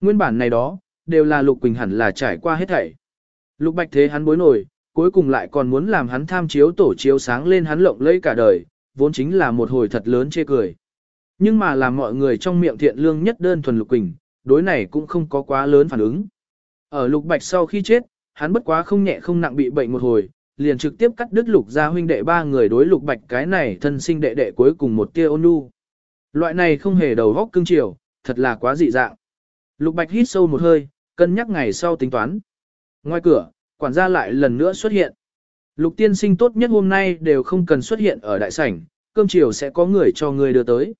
nguyên bản này đó, đều là Lục Quỳnh hẳn là trải qua hết thảy. Lục Bạch thế hắn bối nổi, cuối cùng lại còn muốn làm hắn tham chiếu tổ chiếu sáng lên hắn lộng lẫy cả đời, vốn chính là một hồi thật lớn chê cười. Nhưng mà làm mọi người trong miệng thiện lương nhất đơn thuần Lục Quỳnh, đối này cũng không có quá lớn phản ứng. Ở Lục Bạch sau khi chết, hắn bất quá không nhẹ không nặng bị bệnh một hồi, liền trực tiếp cắt đứt Lục gia huynh đệ ba người đối Lục Bạch cái này thân sinh đệ đệ cuối cùng một tia ôn nhu. Loại này không hề đầu góc cương chiều, thật là quá dị dạng. Lục Bạch hít sâu một hơi, cân nhắc ngày sau tính toán. Ngoài cửa, quản gia lại lần nữa xuất hiện. Lục tiên sinh tốt nhất hôm nay đều không cần xuất hiện ở đại sảnh, cơm chiều sẽ có người cho người đưa tới.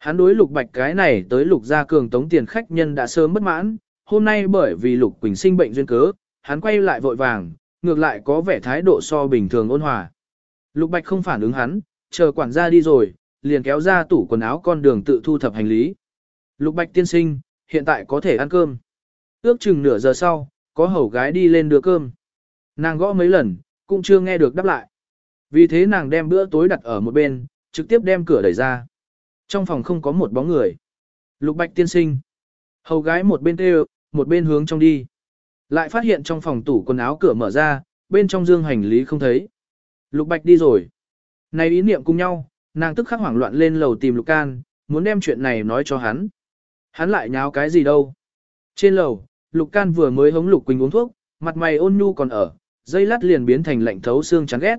Hắn đối lục bạch cái này tới lục gia cường tống tiền khách nhân đã sớm bất mãn, hôm nay bởi vì lục quỳnh sinh bệnh duyên cớ, hắn quay lại vội vàng, ngược lại có vẻ thái độ so bình thường ôn hòa. Lục bạch không phản ứng hắn, chờ quản gia đi rồi, liền kéo ra tủ quần áo con đường tự thu thập hành lý. Lục bạch tiên sinh, hiện tại có thể ăn cơm. Ước chừng nửa giờ sau, có hầu gái đi lên đưa cơm. Nàng gõ mấy lần, cũng chưa nghe được đáp lại. Vì thế nàng đem bữa tối đặt ở một bên, trực tiếp đem cửa đẩy ra. Trong phòng không có một bóng người. Lục bạch tiên sinh. Hầu gái một bên kêu, một bên hướng trong đi. Lại phát hiện trong phòng tủ quần áo cửa mở ra, bên trong dương hành lý không thấy. Lục bạch đi rồi. Này ý niệm cùng nhau, nàng tức khắc hoảng loạn lên lầu tìm lục can, muốn đem chuyện này nói cho hắn. Hắn lại nháo cái gì đâu. Trên lầu, lục can vừa mới hống lục quỳnh uống thuốc, mặt mày ôn nhu còn ở, dây lát liền biến thành lạnh thấu xương chán ghét.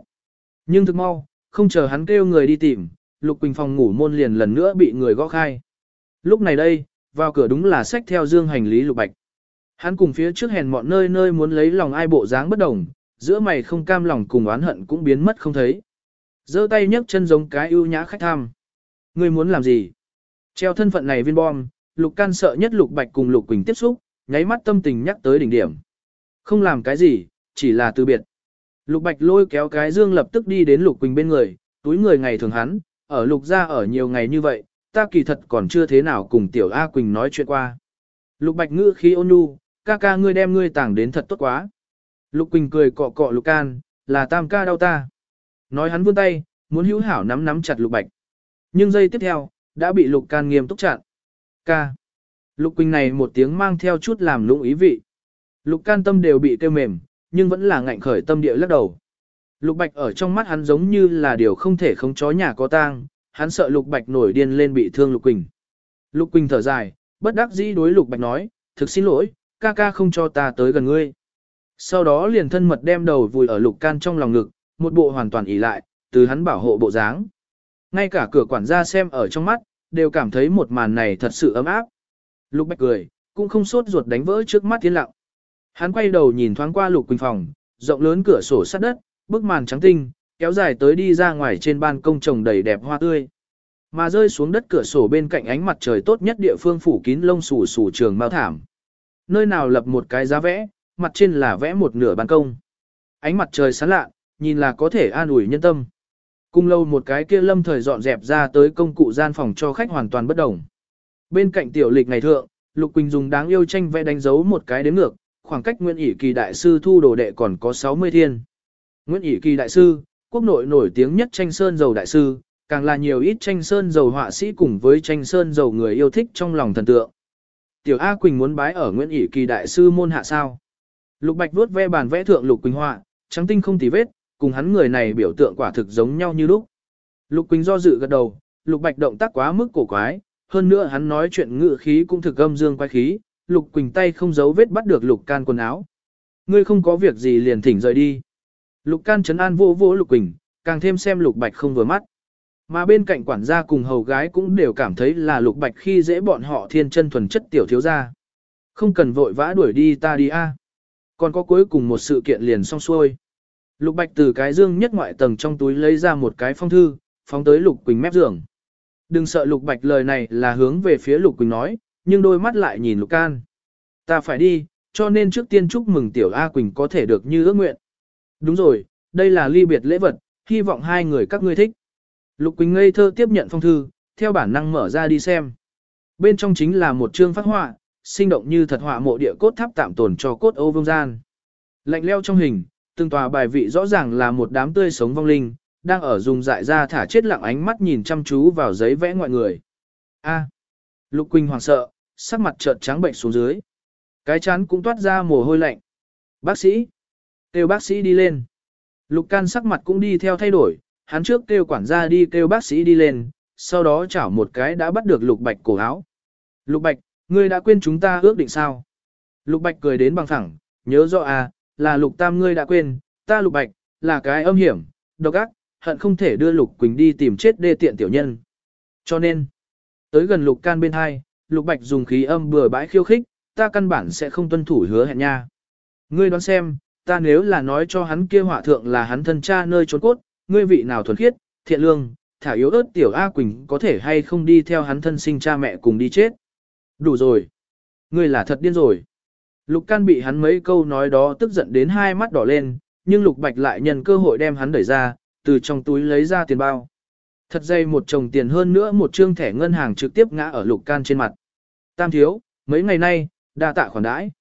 Nhưng thực mau, không chờ hắn kêu người đi tìm, Lục Quỳnh phòng ngủ môn liền lần nữa bị người gõ khai. Lúc này đây, vào cửa đúng là sách theo dương hành lý Lục Bạch. Hắn cùng phía trước hèn mọn nơi nơi muốn lấy lòng ai bộ dáng bất đồng, giữa mày không cam lòng cùng oán hận cũng biến mất không thấy. giơ tay nhấc chân giống cái ưu nhã khách tham. Ngươi muốn làm gì? Treo thân phận này viên bom, Lục can sợ nhất Lục Bạch cùng Lục Quỳnh tiếp xúc, nháy mắt tâm tình nhắc tới đỉnh điểm. Không làm cái gì, chỉ là từ biệt. Lục Bạch lôi kéo cái dương lập tức đi đến Lục Quỳnh bên người, túi người ngày thường hắn, ở Lục gia ở nhiều ngày như vậy, ta kỳ thật còn chưa thế nào cùng Tiểu A Quỳnh nói chuyện qua. Lục Bạch ngữ khí ôn nhu, ca ca ngươi đem ngươi tảng đến thật tốt quá. Lục Quỳnh cười cọ cọ Lục Can, là tam ca đau ta. Nói hắn vươn tay, muốn hữu hảo nắm nắm chặt Lục Bạch. Nhưng giây tiếp theo, đã bị Lục Can nghiêm túc chặn. Ca. Lục Quỳnh này một tiếng mang theo chút làm lũng ý vị. Lục Can tâm đều bị tiêu mềm, nhưng vẫn là ngạnh khởi tâm địa lắc đầu. Lục Bạch ở trong mắt hắn giống như là điều không thể không chó nhà có tang, hắn sợ Lục Bạch nổi điên lên bị thương Lục Quỳnh. Lục Quỳnh thở dài, bất đắc dĩ đối Lục Bạch nói, thực xin lỗi, ca ca không cho ta tới gần ngươi. Sau đó liền thân mật đem đầu vùi ở Lục Can trong lòng ngực, một bộ hoàn toàn ỉ lại, từ hắn bảo hộ bộ dáng. Ngay cả cửa quản gia xem ở trong mắt, đều cảm thấy một màn này thật sự ấm áp. Lục Bạch cười, cũng không sốt ruột đánh vỡ trước mắt tiến lặng. Hắn quay đầu nhìn thoáng qua Lục Quỳnh phòng, rộng lớn cửa sổ sát đất, bức màn trắng tinh, kéo dài tới đi ra ngoài trên ban công trồng đầy đẹp hoa tươi. Mà rơi xuống đất cửa sổ bên cạnh ánh mặt trời tốt nhất địa phương phủ kín lông xù xù trường mao thảm. Nơi nào lập một cái giá vẽ, mặt trên là vẽ một nửa ban công. Ánh mặt trời sáng lạ, nhìn là có thể an ủi nhân tâm. Cùng lâu một cái kia lâm thời dọn dẹp ra tới công cụ gian phòng cho khách hoàn toàn bất đồng. Bên cạnh tiểu lịch ngày thượng, Lục Quỳnh dùng đáng yêu tranh vẽ đánh dấu một cái đếm ngược, khoảng cách Nguyễn ỉ kỳ đại sư thu đồ đệ còn có 60 thiên. Nguyễn ỷ kỳ đại sư, quốc nội nổi tiếng nhất tranh sơn dầu đại sư, càng là nhiều ít tranh sơn dầu họa sĩ cùng với tranh sơn dầu người yêu thích trong lòng thần tượng. Tiểu A Quỳnh muốn bái ở Nguyễn ỷ kỳ đại sư môn hạ sao. Lục Bạch vuốt ve bàn vẽ thượng Lục Quỳnh họa, trắng tinh không tì vết, cùng hắn người này biểu tượng quả thực giống nhau như lúc. Lục Quỳnh do dự gật đầu, Lục Bạch động tác quá mức cổ quái, hơn nữa hắn nói chuyện ngự khí cũng thực âm dương quái khí, Lục Quỳnh tay không giấu vết bắt được Lục Can quần áo. Ngươi không có việc gì liền thỉnh rời đi. Lục Can chấn an vô vô Lục Quỳnh, càng thêm xem Lục Bạch không vừa mắt. Mà bên cạnh quản gia cùng hầu gái cũng đều cảm thấy là Lục Bạch khi dễ bọn họ thiên chân thuần chất tiểu thiếu gia. Không cần vội vã đuổi đi ta đi a. Còn có cuối cùng một sự kiện liền xong xuôi. Lục Bạch từ cái dương nhất ngoại tầng trong túi lấy ra một cái phong thư, phóng tới Lục Quỳnh mép giường. Đừng sợ Lục Bạch lời này là hướng về phía Lục Quỳnh nói, nhưng đôi mắt lại nhìn Lục Can. Ta phải đi, cho nên trước tiên chúc mừng Tiểu A Quỳnh có thể được như ước nguyện. Đúng rồi, đây là ly biệt lễ vật, hy vọng hai người các ngươi thích. Lục Quỳnh ngây thơ tiếp nhận phong thư, theo bản năng mở ra đi xem. Bên trong chính là một chương phát họa, sinh động như thật họa mộ địa cốt tháp tạm tồn cho cốt ô vương gian. Lạnh leo trong hình, từng tòa bài vị rõ ràng là một đám tươi sống vong linh, đang ở dùng dại ra thả chết lặng ánh mắt nhìn chăm chú vào giấy vẽ ngoại người. A. Lục Quỳnh hoảng sợ, sắc mặt chợt trắng bệnh xuống dưới. Cái chán cũng toát ra mồ hôi lạnh. Bác sĩ! Kêu bác sĩ đi lên. Lục can sắc mặt cũng đi theo thay đổi, hắn trước kêu quản gia đi kêu bác sĩ đi lên, sau đó chảo một cái đã bắt được lục bạch cổ áo. Lục bạch, ngươi đã quên chúng ta ước định sao? Lục bạch cười đến bằng thẳng, nhớ rõ à, là lục tam ngươi đã quên, ta lục bạch, là cái âm hiểm, độc ác, hận không thể đưa lục quỳnh đi tìm chết đê tiện tiểu nhân. Cho nên, tới gần lục can bên hai, lục bạch dùng khí âm bừa bãi khiêu khích, ta căn bản sẽ không tuân thủ hứa hẹn nha. Ngươi đoán xem, ta nếu là nói cho hắn kia hỏa thượng là hắn thân cha nơi trốn cốt, ngươi vị nào thuần khiết, thiện lương, thả yếu ớt tiểu A Quỳnh có thể hay không đi theo hắn thân sinh cha mẹ cùng đi chết. Đủ rồi. Ngươi là thật điên rồi. Lục Can bị hắn mấy câu nói đó tức giận đến hai mắt đỏ lên, nhưng Lục Bạch lại nhân cơ hội đem hắn đẩy ra, từ trong túi lấy ra tiền bao. Thật dây một chồng tiền hơn nữa một trương thẻ ngân hàng trực tiếp ngã ở Lục Can trên mặt. Tam thiếu, mấy ngày nay, đa tạ khoản đãi.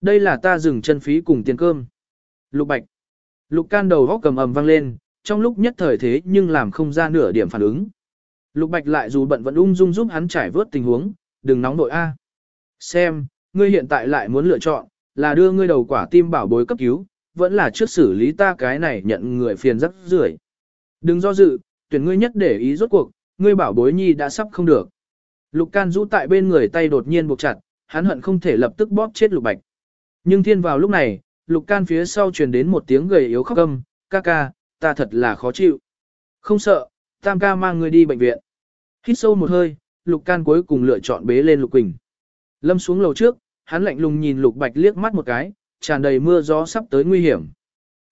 Đây là ta dừng chân phí cùng tiền cơm. Lục Bạch. Lục Can đầu góc cầm ầm vang lên, trong lúc nhất thời thế nhưng làm không ra nửa điểm phản ứng. Lục Bạch lại dù bận vẫn ung dung giúp hắn trải vớt tình huống, đừng nóng nội A. Xem, ngươi hiện tại lại muốn lựa chọn, là đưa ngươi đầu quả tim bảo bối cấp cứu, vẫn là trước xử lý ta cái này nhận người phiền rất rưởi. Đừng do dự, tuyển ngươi nhất để ý rốt cuộc, ngươi bảo bối nhi đã sắp không được. Lục can rũ tại bên người tay đột nhiên buộc chặt, hắn hận không thể lập tức bóp chết lục bạch. Nhưng thiên vào lúc này, lục can phía sau truyền đến một tiếng gầy yếu khóc âm, ca ca, ta thật là khó chịu. Không sợ, tam ca mang người đi bệnh viện. Hít sâu một hơi, lục can cuối cùng lựa chọn bế lên lục quỳnh. Lâm xuống lầu trước, hắn lạnh lùng nhìn lục bạch liếc mắt một cái, tràn đầy mưa gió sắp tới nguy hiểm.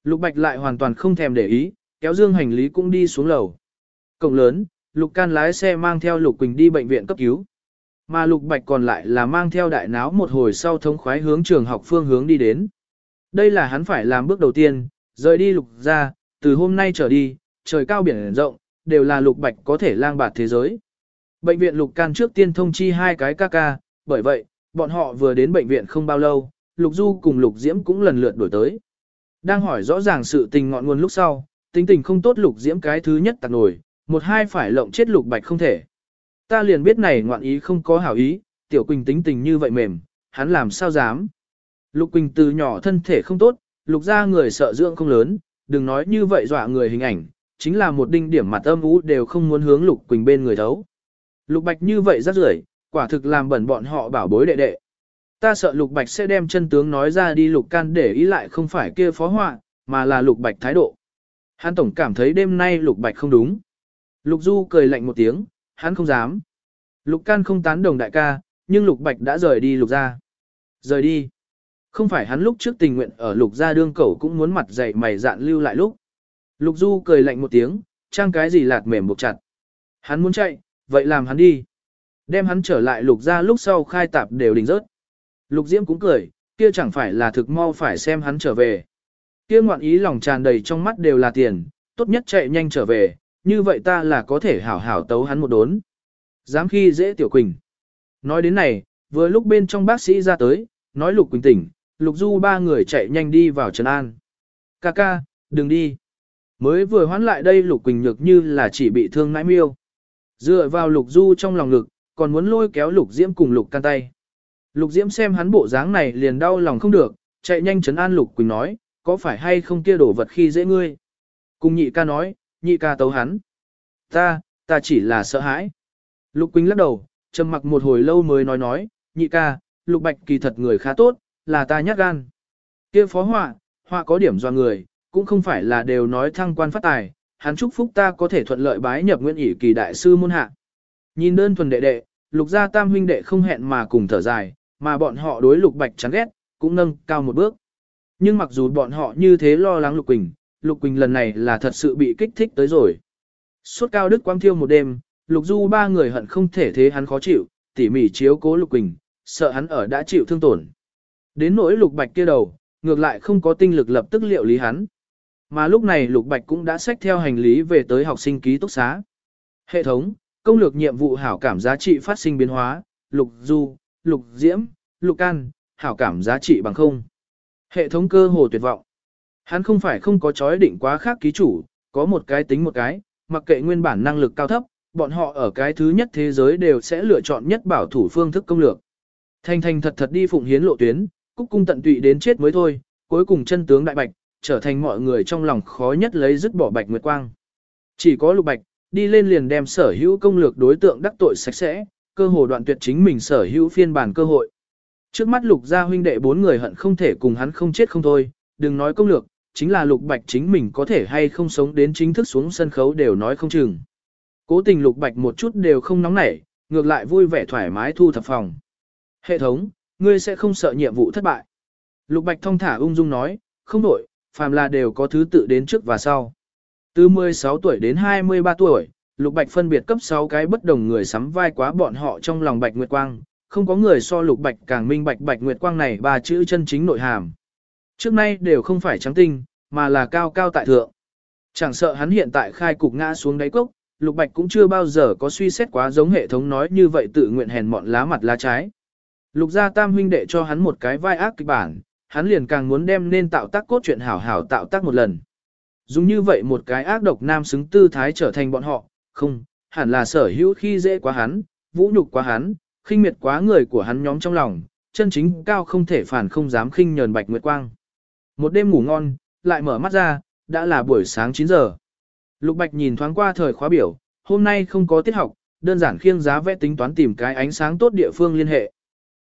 Lục bạch lại hoàn toàn không thèm để ý, kéo dương hành lý cũng đi xuống lầu. Cổng lớn, lục can lái xe mang theo lục quỳnh đi bệnh viện cấp cứu. Mà lục bạch còn lại là mang theo đại náo một hồi sau thống khoái hướng trường học phương hướng đi đến. Đây là hắn phải làm bước đầu tiên, rời đi lục ra, từ hôm nay trở đi, trời cao biển rộng, đều là lục bạch có thể lang bạt thế giới. Bệnh viện lục can trước tiên thông chi hai cái ca ca, bởi vậy, bọn họ vừa đến bệnh viện không bao lâu, lục du cùng lục diễm cũng lần lượt đổi tới. Đang hỏi rõ ràng sự tình ngọn nguồn lúc sau, tính tình không tốt lục diễm cái thứ nhất tạc nổi, một hai phải lộng chết lục bạch không thể. Ta liền biết này ngoạn ý không có hảo ý, tiểu quỳnh tính tình như vậy mềm, hắn làm sao dám. Lục quỳnh từ nhỏ thân thể không tốt, lục ra người sợ dưỡng không lớn, đừng nói như vậy dọa người hình ảnh, chính là một đinh điểm mặt âm ú đều không muốn hướng Lục Quỳnh bên người thấu. Lục Bạch như vậy rất rưởi, quả thực làm bẩn bọn họ bảo bối đệ đệ. Ta sợ Lục Bạch sẽ đem chân tướng nói ra đi Lục Can để ý lại không phải kia phó họa, mà là Lục Bạch thái độ. Hắn tổng cảm thấy đêm nay Lục Bạch không đúng. Lục Du cười lạnh một tiếng, hắn không dám. Lục Can không tán đồng đại ca, nhưng Lục Bạch đã rời đi Lục ra. Rời đi. Không phải hắn lúc trước tình nguyện ở lục gia đương cẩu cũng muốn mặt dày mày dạn lưu lại lúc. Lục du cười lạnh một tiếng, trang cái gì lạt mềm buộc chặt. Hắn muốn chạy, vậy làm hắn đi. Đem hắn trở lại lục gia lúc sau khai tạp đều đình rớt. Lục diễm cũng cười, kia chẳng phải là thực mau phải xem hắn trở về. Kia ngoạn ý lòng tràn đầy trong mắt đều là tiền, tốt nhất chạy nhanh trở về, như vậy ta là có thể hảo hảo tấu hắn một đốn. Dám khi dễ tiểu quỳnh. Nói đến này, vừa lúc bên trong bác sĩ ra tới, nói lục quỳnh tỉnh, Lục Du ba người chạy nhanh đi vào Trần An. Ca ca, đừng đi. Mới vừa hoán lại đây Lục Quỳnh Nhược như là chỉ bị thương nãi miêu. Dựa vào Lục Du trong lòng ngực, còn muốn lôi kéo Lục Diễm cùng Lục can tay. Lục Diễm xem hắn bộ dáng này liền đau lòng không được, chạy nhanh trấn an Lục Quỳnh nói, có phải hay không kia đổ vật khi dễ ngươi. Cùng nhị ca nói, nhị ca tấu hắn. Ta, ta chỉ là sợ hãi. Lục Quỳnh lắc đầu, trầm mặc một hồi lâu mới nói nói, nhị ca, Lục Bạch kỳ thật người khá tốt, là ta nhát gan. kia phó họa, họa có điểm do người, cũng không phải là đều nói thăng quan phát tài, hắn chúc phúc ta có thể thuận lợi bái nhập nguyên ỷ kỳ đại sư môn hạ. Nhìn đơn thuần đệ đệ, lục gia tam huynh đệ không hẹn mà cùng thở dài, mà bọn họ đối lục bạch chán ghét, cũng nâng cao một bước. Nhưng mặc dù bọn họ như thế lo lắng lục quỳnh, lục quỳnh lần này là thật sự bị kích thích tới rồi. Suốt cao đức quang thiêu một đêm, lục du ba người hận không thể thế hắn khó chịu, tỉ mỉ chiếu cố lục quỳnh, sợ hắn ở đã chịu thương tổn. Đến nỗi lục bạch kia đầu, ngược lại không có tinh lực lập tức liệu lý hắn. Mà lúc này lục bạch cũng đã xách theo hành lý về tới học sinh ký túc xá. Hệ thống, công lược nhiệm vụ hảo cảm giá trị phát sinh biến hóa, lục du, lục diễm, lục can, hảo cảm giá trị bằng không. Hệ thống cơ hồ tuyệt vọng. Hắn không phải không có chói định quá khác ký chủ, có một cái tính một cái, mặc kệ nguyên bản năng lực cao thấp, bọn họ ở cái thứ nhất thế giới đều sẽ lựa chọn nhất bảo thủ phương thức công lược. Thành thành thật thật đi phụng hiến lộ tuyến, cúc cung tận tụy đến chết mới thôi, cuối cùng chân tướng đại bạch, trở thành mọi người trong lòng khó nhất lấy dứt bỏ bạch nguyệt quang. Chỉ có lục bạch, đi lên liền đem sở hữu công lược đối tượng đắc tội sạch sẽ, cơ hồ đoạn tuyệt chính mình sở hữu phiên bản cơ hội. Trước mắt lục gia huynh đệ bốn người hận không thể cùng hắn không chết không thôi, đừng nói công lược, chính là lục bạch chính mình có thể hay không sống đến chính thức xuống sân khấu đều nói không chừng. Cố tình lục bạch một chút đều không nóng nảy, ngược lại vui vẻ thoải mái thu thập phòng. Hệ thống, ngươi sẽ không sợ nhiệm vụ thất bại. Lục bạch thông thả ung dung nói, không đổi, phàm là đều có thứ tự đến trước và sau. Từ 16 tuổi đến 23 tuổi, Lục Bạch phân biệt cấp 6 cái bất đồng người sắm vai quá bọn họ trong lòng Bạch Nguyệt Quang, không có người so Lục Bạch càng minh bạch Bạch Nguyệt Quang này ba chữ chân chính nội hàm. Trước nay đều không phải trắng tinh, mà là cao cao tại thượng. Chẳng sợ hắn hiện tại khai cục ngã xuống đáy cốc, Lục Bạch cũng chưa bao giờ có suy xét quá giống hệ thống nói như vậy tự nguyện hèn mọn lá mặt lá trái. Lục gia tam huynh đệ cho hắn một cái vai ác kịch bản, hắn liền càng muốn đem nên tạo tác cốt truyện hảo hảo tạo tác một lần. Dùng như vậy một cái ác độc nam xứng tư thái trở thành bọn họ, không, hẳn là sở hữu khi dễ quá hắn, vũ nhục quá hắn, khinh miệt quá người của hắn nhóm trong lòng, chân chính cao không thể phản không dám khinh nhờn bạch nguyệt quang. Một đêm ngủ ngon, lại mở mắt ra, đã là buổi sáng 9 giờ. Lục Bạch nhìn thoáng qua thời khóa biểu, hôm nay không có tiết học, đơn giản khiêng giá vẽ tính toán tìm cái ánh sáng tốt địa phương liên hệ.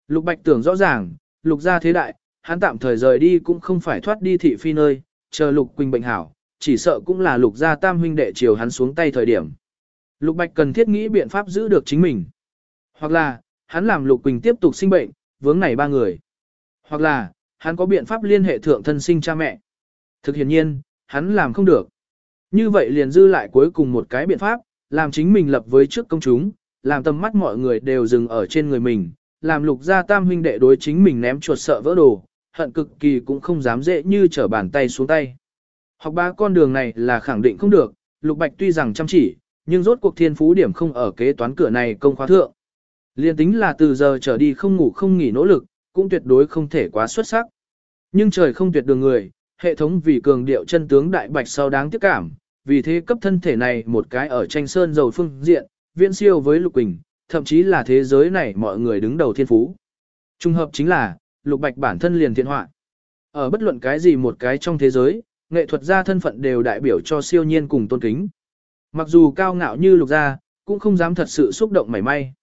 Lục Bạch tưởng rõ ràng, Lục gia thế đại, hắn tạm thời rời đi cũng không phải thoát đi thị phi nơi, chờ Lục Quỳnh bệnh hảo, chỉ sợ cũng là Lục gia tam huynh đệ chiều hắn xuống tay thời điểm. Lục Bạch cần thiết nghĩ biện pháp giữ được chính mình. Hoặc là, hắn làm Lục Quỳnh tiếp tục sinh bệnh, vướng này ba người. Hoặc là, hắn có biện pháp liên hệ thượng thân sinh cha mẹ. Thực hiện nhiên, hắn làm không được. Như vậy liền dư lại cuối cùng một cái biện pháp, làm chính mình lập với trước công chúng, làm tầm mắt mọi người đều dừng ở trên người mình, làm lục gia tam huynh đệ đối chính mình ném chuột sợ vỡ đồ, hận cực kỳ cũng không dám dễ như trở bàn tay xuống tay. Học ba con đường này là khẳng định không được, lục bạch tuy rằng chăm chỉ, nhưng rốt cuộc thiên phú điểm không ở kế toán cửa này công khóa thượng. Liên tính là từ giờ trở đi không ngủ không nghỉ nỗ lực, cũng tuyệt đối không thể quá xuất sắc. Nhưng trời không tuyệt đường người, hệ thống vì cường điệu chân tướng đại bạch sau đáng tiếc cảm, vì thế cấp thân thể này một cái ở tranh sơn dầu phương diện, viễn siêu với Lục Quỳnh, thậm chí là thế giới này mọi người đứng đầu thiên phú. Trung hợp chính là, Lục Bạch bản thân liền thiện họa. Ở bất luận cái gì một cái trong thế giới, nghệ thuật gia thân phận đều đại biểu cho siêu nhiên cùng tôn kính. Mặc dù cao ngạo như Lục gia, cũng không dám thật sự xúc động mảy may.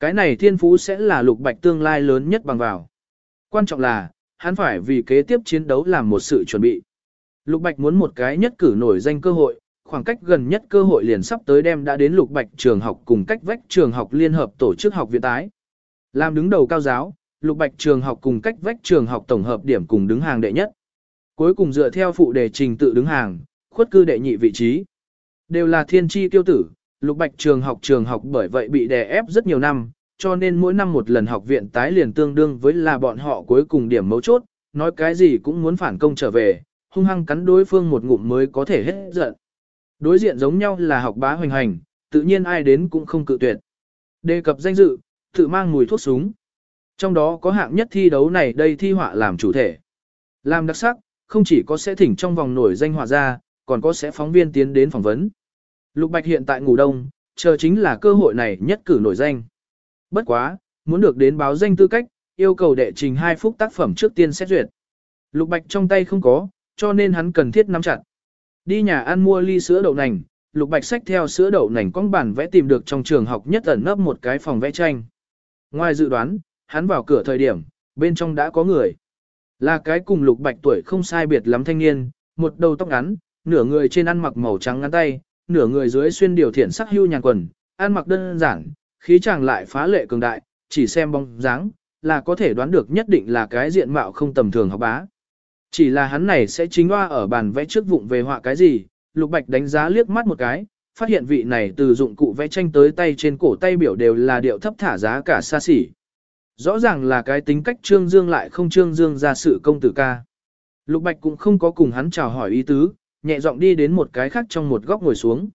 Cái này thiên phú sẽ là Lục Bạch tương lai lớn nhất bằng vào. Quan trọng là, hắn phải vì kế tiếp chiến đấu làm một sự chuẩn bị. Lục Bạch muốn một cái nhất cử nổi danh cơ hội, khoảng cách gần nhất cơ hội liền sắp tới đem đã đến Lục Bạch trường học cùng cách vách trường học liên hợp tổ chức học viện tái. Làm đứng đầu cao giáo, Lục Bạch trường học cùng cách vách trường học tổng hợp điểm cùng đứng hàng đệ nhất. Cuối cùng dựa theo phụ đề trình tự đứng hàng, khuất cư đệ nhị vị trí. Đều là thiên tri tiêu tử, Lục Bạch trường học trường học bởi vậy bị đè ép rất nhiều năm, cho nên mỗi năm một lần học viện tái liền tương đương với là bọn họ cuối cùng điểm mấu chốt, nói cái gì cũng muốn phản công trở về, hung hăng cắn đối phương một ngụm mới có thể hết giận. Đối diện giống nhau là học bá hoành hành, tự nhiên ai đến cũng không cự tuyệt. Đề cập danh dự, tự mang mùi thuốc súng. Trong đó có hạng nhất thi đấu này đây thi họa làm chủ thể. Làm đặc sắc, không chỉ có sẽ thỉnh trong vòng nổi danh họa ra, còn có sẽ phóng viên tiến đến phỏng vấn. Lục Bạch hiện tại ngủ đông, chờ chính là cơ hội này nhất cử nổi danh. Bất quá, muốn được đến báo danh tư cách, yêu cầu đệ trình 2 phút tác phẩm trước tiên xét duyệt. Lục Bạch trong tay không có, cho nên hắn cần thiết nắm chặt. Đi nhà ăn mua ly sữa đậu nành, Lục Bạch sách theo sữa đậu nành con bản vẽ tìm được trong trường học nhất ẩn nấp một cái phòng vẽ tranh. Ngoài dự đoán, hắn vào cửa thời điểm, bên trong đã có người. Là cái cùng Lục Bạch tuổi không sai biệt lắm thanh niên, một đầu tóc ngắn, nửa người trên ăn mặc màu trắng ngắn tay, nửa người dưới xuyên điều thiển sắc hưu nhàn quần, ăn mặc đơn giản, khí chàng lại phá lệ cường đại, chỉ xem bóng dáng, là có thể đoán được nhất định là cái diện mạo không tầm thường học bá. Chỉ là hắn này sẽ chính hoa ở bàn vẽ trước vụng về họa cái gì, Lục Bạch đánh giá liếc mắt một cái, phát hiện vị này từ dụng cụ vẽ tranh tới tay trên cổ tay biểu đều là điệu thấp thả giá cả xa xỉ. Rõ ràng là cái tính cách trương dương lại không trương dương ra sự công tử ca. Lục Bạch cũng không có cùng hắn chào hỏi ý tứ, nhẹ giọng đi đến một cái khác trong một góc ngồi xuống.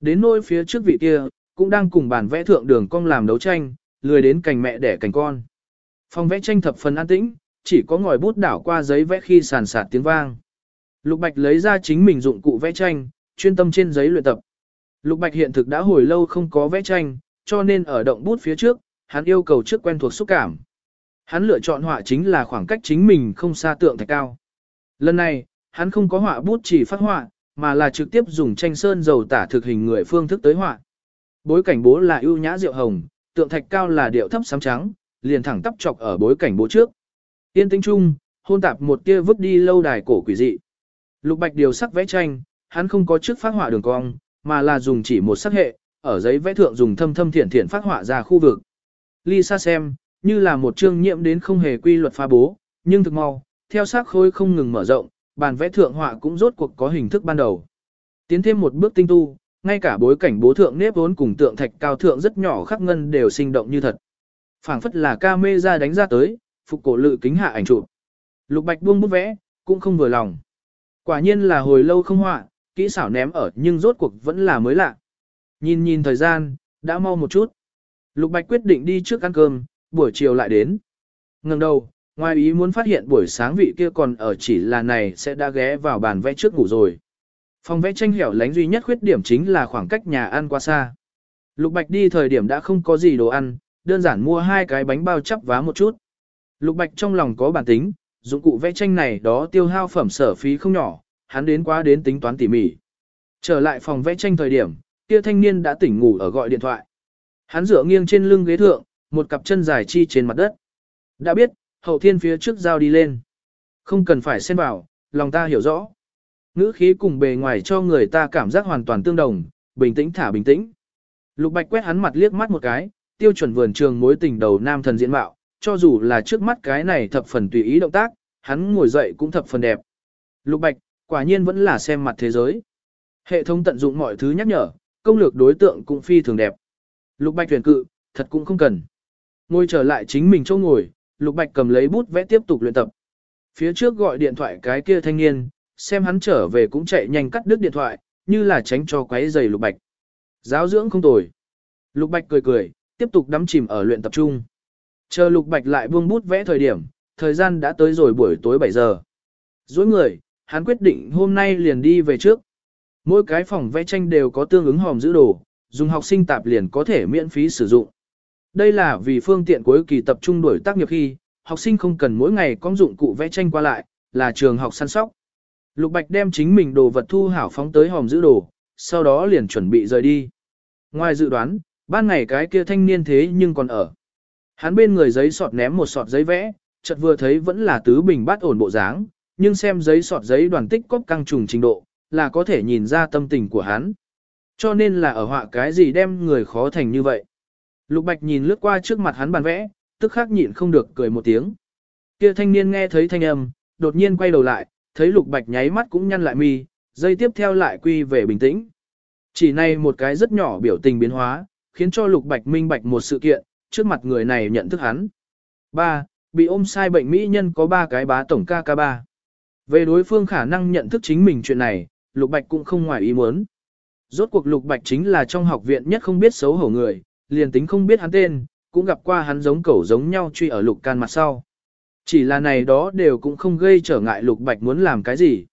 Đến nôi phía trước vị kia, cũng đang cùng bàn vẽ thượng đường cong làm đấu tranh, lười đến cành mẹ đẻ cành con. Phòng vẽ tranh thập phần an tĩnh, chỉ có ngòi bút đảo qua giấy vẽ khi sàn sạt tiếng vang. Lục Bạch lấy ra chính mình dụng cụ vẽ tranh, chuyên tâm trên giấy luyện tập. Lục Bạch hiện thực đã hồi lâu không có vẽ tranh, cho nên ở động bút phía trước, hắn yêu cầu trước quen thuộc xúc cảm. Hắn lựa chọn họa chính là khoảng cách chính mình không xa tượng thạch cao. Lần này, hắn không có họa bút chỉ phát họa, mà là trực tiếp dùng tranh sơn dầu tả thực hình người phương thức tới họa. Bối cảnh bố là ưu nhã rượu hồng, tượng thạch cao là điệu thấp sám trắng, liền thẳng tắp chọc ở bối cảnh bố trước. Tiên tĩnh chung, hôn tạp một tia vứt đi lâu đài cổ quỷ dị. Lục Bạch điều sắc vẽ tranh, hắn không có trước phát họa đường cong, mà là dùng chỉ một sắc hệ, ở giấy vẽ thượng dùng thâm thâm thiện thiện phát họa ra khu vực. Lisa xem, như là một chương nhiễm đến không hề quy luật pha bố, nhưng thực mau, theo sắc khối không ngừng mở rộng, bàn vẽ thượng họa cũng rốt cuộc có hình thức ban đầu. Tiến thêm một bước tinh tu, ngay cả bối cảnh bố thượng nếp vốn cùng tượng thạch cao thượng rất nhỏ khắc ngân đều sinh động như thật. phảng phất là ca mê ra đánh ra tới, phục cổ lự kính hạ ảnh chụp. Lục Bạch buông bút vẽ, cũng không vừa lòng. Quả nhiên là hồi lâu không họa, kỹ xảo ném ở nhưng rốt cuộc vẫn là mới lạ. Nhìn nhìn thời gian, đã mau một chút. Lục Bạch quyết định đi trước ăn cơm, buổi chiều lại đến. Ngừng đầu, ngoài ý muốn phát hiện buổi sáng vị kia còn ở chỉ là này sẽ đã ghé vào bàn vẽ trước ngủ rồi. Phòng vẽ tranh hẻo lánh duy nhất khuyết điểm chính là khoảng cách nhà ăn quá xa. Lục Bạch đi thời điểm đã không có gì đồ ăn, đơn giản mua hai cái bánh bao chắp vá một chút. Lục Bạch trong lòng có bản tính, dụng cụ vẽ tranh này đó tiêu hao phẩm sở phí không nhỏ, hắn đến quá đến tính toán tỉ mỉ. Trở lại phòng vẽ tranh thời điểm, kia thanh niên đã tỉnh ngủ ở gọi điện thoại. Hắn dựa nghiêng trên lưng ghế thượng, một cặp chân dài chi trên mặt đất. Đã biết, hậu thiên phía trước giao đi lên. Không cần phải xen vào, lòng ta hiểu rõ. Ngữ khí cùng bề ngoài cho người ta cảm giác hoàn toàn tương đồng, bình tĩnh thả bình tĩnh. Lục Bạch quét hắn mặt liếc mắt một cái, tiêu chuẩn vườn trường mối tình đầu nam thần diễn mạo, cho dù là trước mắt cái này thập phần tùy ý động tác, hắn ngồi dậy cũng thập phần đẹp. Lục Bạch, quả nhiên vẫn là xem mặt thế giới. Hệ thống tận dụng mọi thứ nhắc nhở, công lược đối tượng cũng phi thường đẹp. Lục Bạch tuyển cự, thật cũng không cần. Ngồi trở lại chính mình chỗ ngồi, Lục Bạch cầm lấy bút vẽ tiếp tục luyện tập. Phía trước gọi điện thoại cái kia thanh niên, xem hắn trở về cũng chạy nhanh cắt đứt điện thoại, như là tránh cho quấy giày Lục Bạch. Giáo dưỡng không tồi. Lục Bạch cười cười, tiếp tục đắm chìm ở luyện tập trung. Chờ Lục Bạch lại buông bút vẽ thời điểm, thời gian đã tới rồi buổi tối 7 giờ. Dối người, hắn quyết định hôm nay liền đi về trước. Mỗi cái phòng vẽ tranh đều có tương ứng hòm giữ đồ, dùng học sinh tạp liền có thể miễn phí sử dụng. Đây là vì phương tiện cuối kỳ tập trung đổi tác nghiệp khi, học sinh không cần mỗi ngày có dụng cụ vẽ tranh qua lại, là trường học săn sóc. Lục Bạch đem chính mình đồ vật thu hảo phóng tới hòm giữ đồ, sau đó liền chuẩn bị rời đi. Ngoài dự đoán, ban ngày cái kia thanh niên thế nhưng còn ở. Hắn bên người giấy sọt ném một sọt giấy vẽ, chợt vừa thấy vẫn là tứ bình bát ổn bộ dáng, nhưng xem giấy sọt giấy đoàn tích cóp căng trùng trình độ, là có thể nhìn ra tâm tình của hắn. Cho nên là ở họa cái gì đem người khó thành như vậy. Lục Bạch nhìn lướt qua trước mặt hắn bàn vẽ, tức khắc nhịn không được cười một tiếng. Kia thanh niên nghe thấy thanh âm, đột nhiên quay đầu lại, thấy Lục Bạch nháy mắt cũng nhăn lại mi, dây tiếp theo lại quy về bình tĩnh. Chỉ này một cái rất nhỏ biểu tình biến hóa, khiến cho Lục Bạch minh bạch một sự kiện, trước mặt người này nhận thức hắn. 3. Bị ôm sai bệnh mỹ nhân có 3 cái bá tổng ca ca 3. Về đối phương khả năng nhận thức chính mình chuyện này, Lục Bạch cũng không ngoài ý muốn. Rốt cuộc Lục Bạch chính là trong học viện nhất không biết xấu hổ người, liền tính không biết hắn tên, cũng gặp qua hắn giống cẩu giống nhau truy ở Lục Can mặt sau. Chỉ là này đó đều cũng không gây trở ngại Lục Bạch muốn làm cái gì.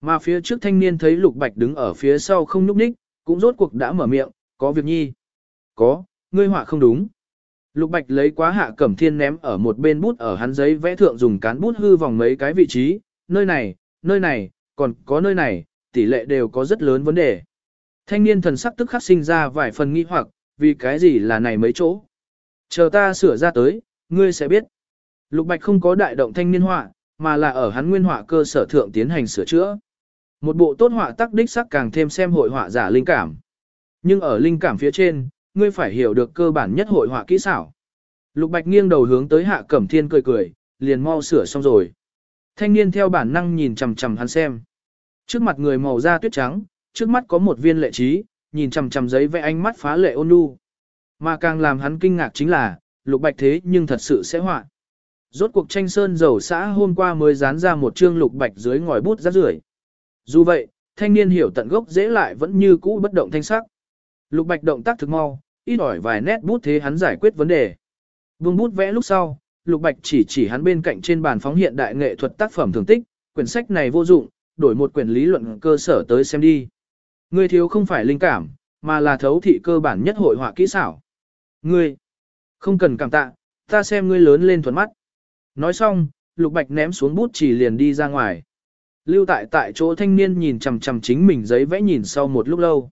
Mà phía trước thanh niên thấy Lục Bạch đứng ở phía sau không nhúc ních, cũng rốt cuộc đã mở miệng, có việc nhi. Có, ngươi họa không đúng. Lục Bạch lấy quá hạ cẩm thiên ném ở một bên bút ở hắn giấy vẽ thượng dùng cán bút hư vòng mấy cái vị trí, nơi này, nơi này, còn có nơi này, tỷ lệ đều có rất lớn vấn đề. Thanh niên thần sắc tức khắc sinh ra vài phần nghi hoặc, vì cái gì là này mấy chỗ. Chờ ta sửa ra tới, ngươi sẽ biết. Lục Bạch không có đại động thanh niên họa, mà là ở hắn nguyên họa cơ sở thượng tiến hành sửa chữa. Một bộ tốt họa tác đích sắc càng thêm xem hội họa giả linh cảm. Nhưng ở linh cảm phía trên, ngươi phải hiểu được cơ bản nhất hội họa kỹ xảo. Lục Bạch nghiêng đầu hướng tới Hạ Cẩm Thiên cười cười, liền mau sửa xong rồi. Thanh niên theo bản năng nhìn chằm chằm hắn xem. Trước mặt người màu da tuyết trắng, trước mắt có một viên lệ trí, nhìn chằm chằm giấy vẽ ánh mắt phá lệ ôn nhu. Mà càng làm hắn kinh ngạc chính là, Lục Bạch thế nhưng thật sự sẽ họa. Rốt cuộc tranh sơn dầu xã hôm qua mới dán ra một chương Lục Bạch dưới ngòi bút rác rưởi. Dù vậy, thanh niên hiểu tận gốc dễ lại vẫn như cũ bất động thanh sắc. Lục Bạch động tác thực mau, ít ỏi vài nét bút thế hắn giải quyết vấn đề. Vương bút vẽ lúc sau, Lục Bạch chỉ chỉ hắn bên cạnh trên bàn phóng hiện đại nghệ thuật tác phẩm thường tích, quyển sách này vô dụng, đổi một quyển lý luận cơ sở tới xem đi. Ngươi thiếu không phải linh cảm, mà là thấu thị cơ bản nhất hội họa kỹ xảo. Ngươi, không cần cảm tạ, ta xem ngươi lớn lên thuần mắt. Nói xong, Lục Bạch ném xuống bút chỉ liền đi ra ngoài. Lưu tại tại chỗ thanh niên nhìn chằm chằm chính mình giấy vẽ nhìn sau một lúc lâu.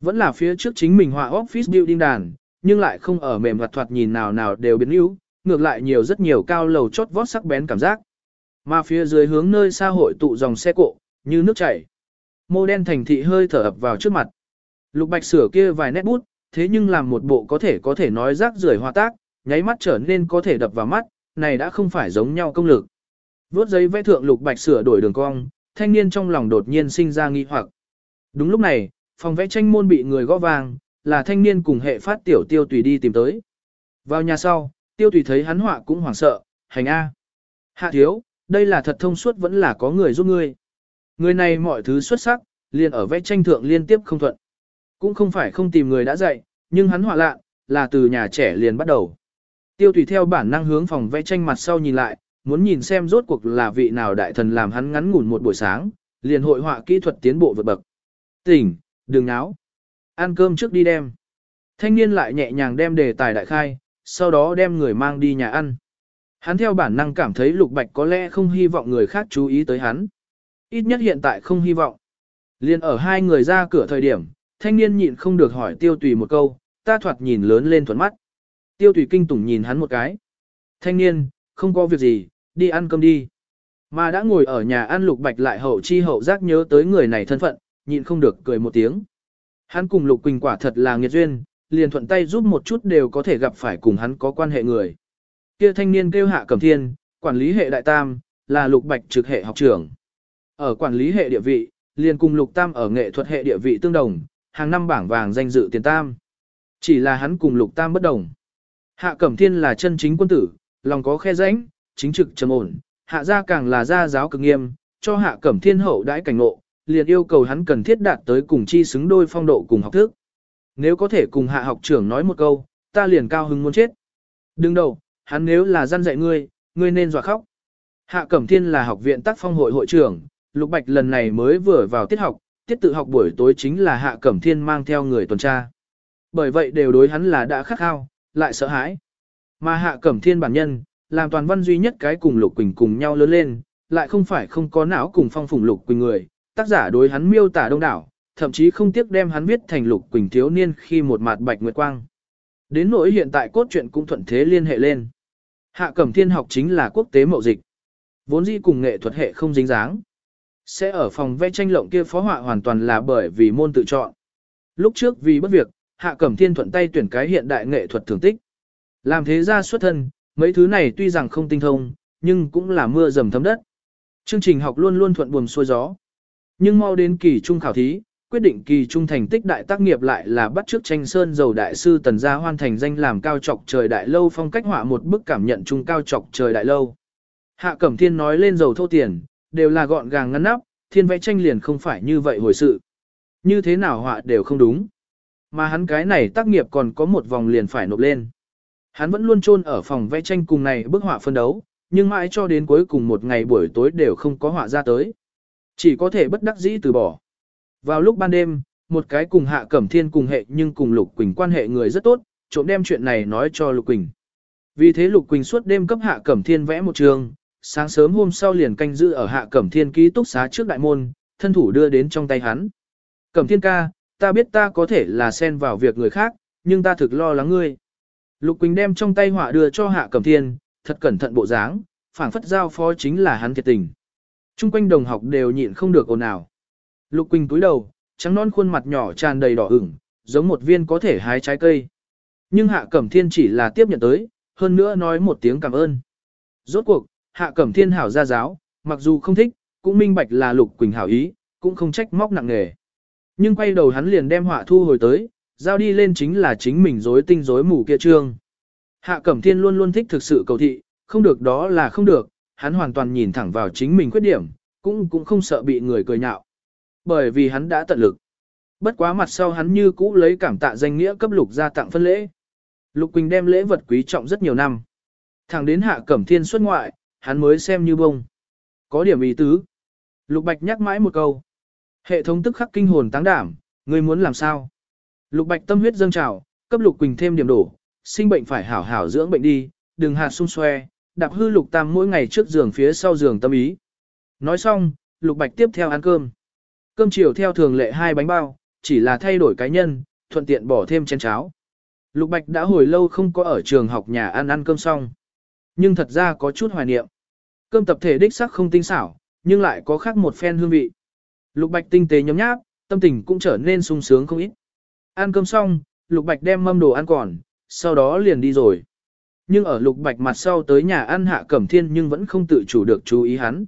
Vẫn là phía trước chính mình họa office building đàn, nhưng lại không ở mềm hoạt thoạt nhìn nào nào đều biến yếu, ngược lại nhiều rất nhiều cao lầu chót vót sắc bén cảm giác. Mà phía dưới hướng nơi xa hội tụ dòng xe cộ, như nước chảy. Mô đen thành thị hơi thở ập vào trước mặt. Lục Bạch sửa kia vài nét bút, thế nhưng làm một bộ có thể có thể nói rác rưởi hoa tác, nháy mắt trở nên có thể đập vào mắt, này đã không phải giống nhau công lực. Vốt giấy vẽ thượng Lục Bạch sửa đổi đường cong, thanh niên trong lòng đột nhiên sinh ra nghi hoặc. Đúng lúc này, phòng vẽ tranh môn bị người gõ vàng là thanh niên cùng hệ phát tiểu tiêu tùy đi tìm tới. Vào nhà sau, tiêu tùy thấy hắn họa cũng hoảng sợ, hành A. Hạ thiếu, đây là thật thông suốt vẫn là có người giúp ngươi. Người này mọi thứ xuất sắc, liền ở vẽ tranh thượng liên tiếp không thuận. Cũng không phải không tìm người đã dạy, nhưng hắn họa lạ, là từ nhà trẻ liền bắt đầu. Tiêu tùy theo bản năng hướng phòng vẽ tranh mặt sau nhìn lại, muốn nhìn xem rốt cuộc là vị nào đại thần làm hắn ngắn ngủn một buổi sáng, liền hội họa kỹ thuật tiến bộ vượt bậc. Tỉnh, đừng náo. Ăn cơm trước đi đem. Thanh niên lại nhẹ nhàng đem đề tài đại khai, sau đó đem người mang đi nhà ăn. Hắn theo bản năng cảm thấy Lục Bạch có lẽ không hy vọng người khác chú ý tới hắn. Ít nhất hiện tại không hy vọng. Liên ở hai người ra cửa thời điểm, thanh niên nhịn không được hỏi tiêu tùy một câu, ta thoạt nhìn lớn lên thuận mắt. Tiêu tùy kinh tủng nhìn hắn một cái. Thanh niên, không có việc gì, đi ăn cơm đi. Mà đã ngồi ở nhà ăn Lục Bạch lại hậu chi hậu giác nhớ tới người này thân phận, nhịn không được cười một tiếng. Hắn cùng Lục Quỳnh quả thật là nghiệt duyên, liền thuận tay giúp một chút đều có thể gặp phải cùng hắn có quan hệ người. Kia thanh niên kêu hạ cẩm thiên, quản lý hệ đại tam, là Lục Bạch trực hệ học trưởng. Ở quản lý hệ địa vị, liền cùng Lục Tam ở nghệ thuật hệ địa vị tương đồng, hàng năm bảng vàng danh dự tiền tam. Chỉ là hắn cùng Lục Tam bất đồng. Hạ Cẩm Thiên là chân chính quân tử, lòng có khe rãnh, chính trực trầm ổn, hạ gia càng là gia giáo cực nghiêm, cho Hạ Cẩm Thiên hậu đãi cảnh ngộ, liền yêu cầu hắn cần thiết đạt tới cùng chi xứng đôi phong độ cùng học thức. Nếu có thể cùng hạ học trưởng nói một câu, ta liền cao hứng muốn chết. Đừng đầu, hắn nếu là gian dạy ngươi, ngươi nên dọa khóc. Hạ Cẩm Thiên là học viện tác phong hội hội trưởng, Lục Bạch lần này mới vừa vào tiết học, tiết tự học buổi tối chính là Hạ Cẩm Thiên mang theo người tuần tra. Bởi vậy đều đối hắn là đã khắc khao, lại sợ hãi. Mà Hạ Cẩm Thiên bản nhân, làm toàn văn duy nhất cái cùng Lục Quỳnh cùng nhau lớn lên, lại không phải không có não cùng phong phùng Lục Quỳnh người, tác giả đối hắn miêu tả đông đảo, thậm chí không tiếc đem hắn viết thành Lục Quỳnh thiếu niên khi một mặt bạch nguyệt quang. Đến nỗi hiện tại cốt truyện cũng thuận thế liên hệ lên. Hạ Cẩm Thiên học chính là quốc tế mậu dịch. Vốn dĩ cùng nghệ thuật hệ không dính dáng. Sẽ ở phòng vẽ tranh lộng kia phó họa hoàn toàn là bởi vì môn tự chọn. Lúc trước vì bất việc, Hạ Cẩm Thiên thuận tay tuyển cái hiện đại nghệ thuật thưởng tích. Làm thế ra xuất thân, mấy thứ này tuy rằng không tinh thông, nhưng cũng là mưa dầm thấm đất. Chương trình học luôn luôn thuận buồm xuôi gió. Nhưng mau đến kỳ trung khảo thí, quyết định kỳ trung thành tích đại tác nghiệp lại là bắt trước tranh sơn dầu đại sư tần gia hoan thành danh làm cao trọc trời đại lâu phong cách họa một bức cảm nhận trung cao trọc trời đại lâu. Hạ Cẩm Thiên nói lên dầu thô tiền, đều là gọn gàng ngăn nắp, thiên vẽ tranh liền không phải như vậy hồi sự. Như thế nào họa đều không đúng. Mà hắn cái này tác nghiệp còn có một vòng liền phải nộp lên. Hắn vẫn luôn chôn ở phòng vẽ tranh cùng này bức họa phân đấu, nhưng mãi cho đến cuối cùng một ngày buổi tối đều không có họa ra tới. Chỉ có thể bất đắc dĩ từ bỏ. Vào lúc ban đêm, một cái cùng Hạ Cẩm Thiên cùng hệ nhưng cùng Lục Quỳnh quan hệ người rất tốt, trộm đem chuyện này nói cho Lục Quỳnh. Vì thế Lục Quỳnh suốt đêm cấp Hạ Cẩm Thiên vẽ một trường, sáng sớm hôm sau liền canh giữ ở Hạ Cẩm Thiên ký túc xá trước đại môn, thân thủ đưa đến trong tay hắn. Cẩm Thiên ca, ta biết ta có thể là xen vào việc người khác, nhưng ta thực lo lắng ngươi. Lục Quỳnh đem trong tay họa đưa cho Hạ Cẩm Thiên, thật cẩn thận bộ dáng, phảng phất giao phó chính là hắn thiệt tình. Trung quanh đồng học đều nhịn không được ồn ào. Lục Quỳnh túi đầu, trắng non khuôn mặt nhỏ tràn đầy đỏ ửng, giống một viên có thể hái trái cây. Nhưng Hạ Cẩm Thiên chỉ là tiếp nhận tới, hơn nữa nói một tiếng cảm ơn. Rốt cuộc, Hạ Cẩm Thiên hảo ra giáo, mặc dù không thích, cũng minh bạch là Lục Quỳnh hảo ý, cũng không trách móc nặng nề. Nhưng quay đầu hắn liền đem họa thu hồi tới, giao đi lên chính là chính mình rối tinh rối mù kia trương. Hạ Cẩm Thiên luôn luôn thích thực sự cầu thị, không được đó là không được, hắn hoàn toàn nhìn thẳng vào chính mình khuyết điểm, cũng cũng không sợ bị người cười nhạo. Bởi vì hắn đã tận lực. Bất quá mặt sau hắn như cũ lấy cảm tạ danh nghĩa cấp lục ra tặng phân lễ. Lục Quỳnh đem lễ vật quý trọng rất nhiều năm. Thẳng đến Hạ Cẩm Thiên xuất ngoại, hắn mới xem như bông. Có điểm ý tứ. Lục Bạch nhắc mãi một câu. Hệ thống tức khắc kinh hồn táng đảm, ngươi muốn làm sao? Lục Bạch tâm huyết dâng trào, cấp Lục Quỳnh thêm điểm đổ, sinh bệnh phải hảo hảo dưỡng bệnh đi, đừng hạt xung xoe, đạp hư lục tam mỗi ngày trước giường phía sau giường tâm ý. Nói xong, lục bạch tiếp theo ăn cơm. Cơm chiều theo thường lệ hai bánh bao, chỉ là thay đổi cá nhân, thuận tiện bỏ thêm chén cháo. Lục bạch đã hồi lâu không có ở trường học nhà ăn ăn cơm xong. Nhưng thật ra có chút hoài niệm. Cơm tập thể đích sắc không tinh xảo, nhưng lại có khác một phen hương vị. Lục bạch tinh tế nhấm nháp, tâm tình cũng trở nên sung sướng không ít. Ăn cơm xong, lục bạch đem mâm đồ ăn còn, sau đó liền đi rồi. Nhưng ở lục bạch mặt sau tới nhà ăn hạ cẩm thiên nhưng vẫn không tự chủ được chú ý hắn.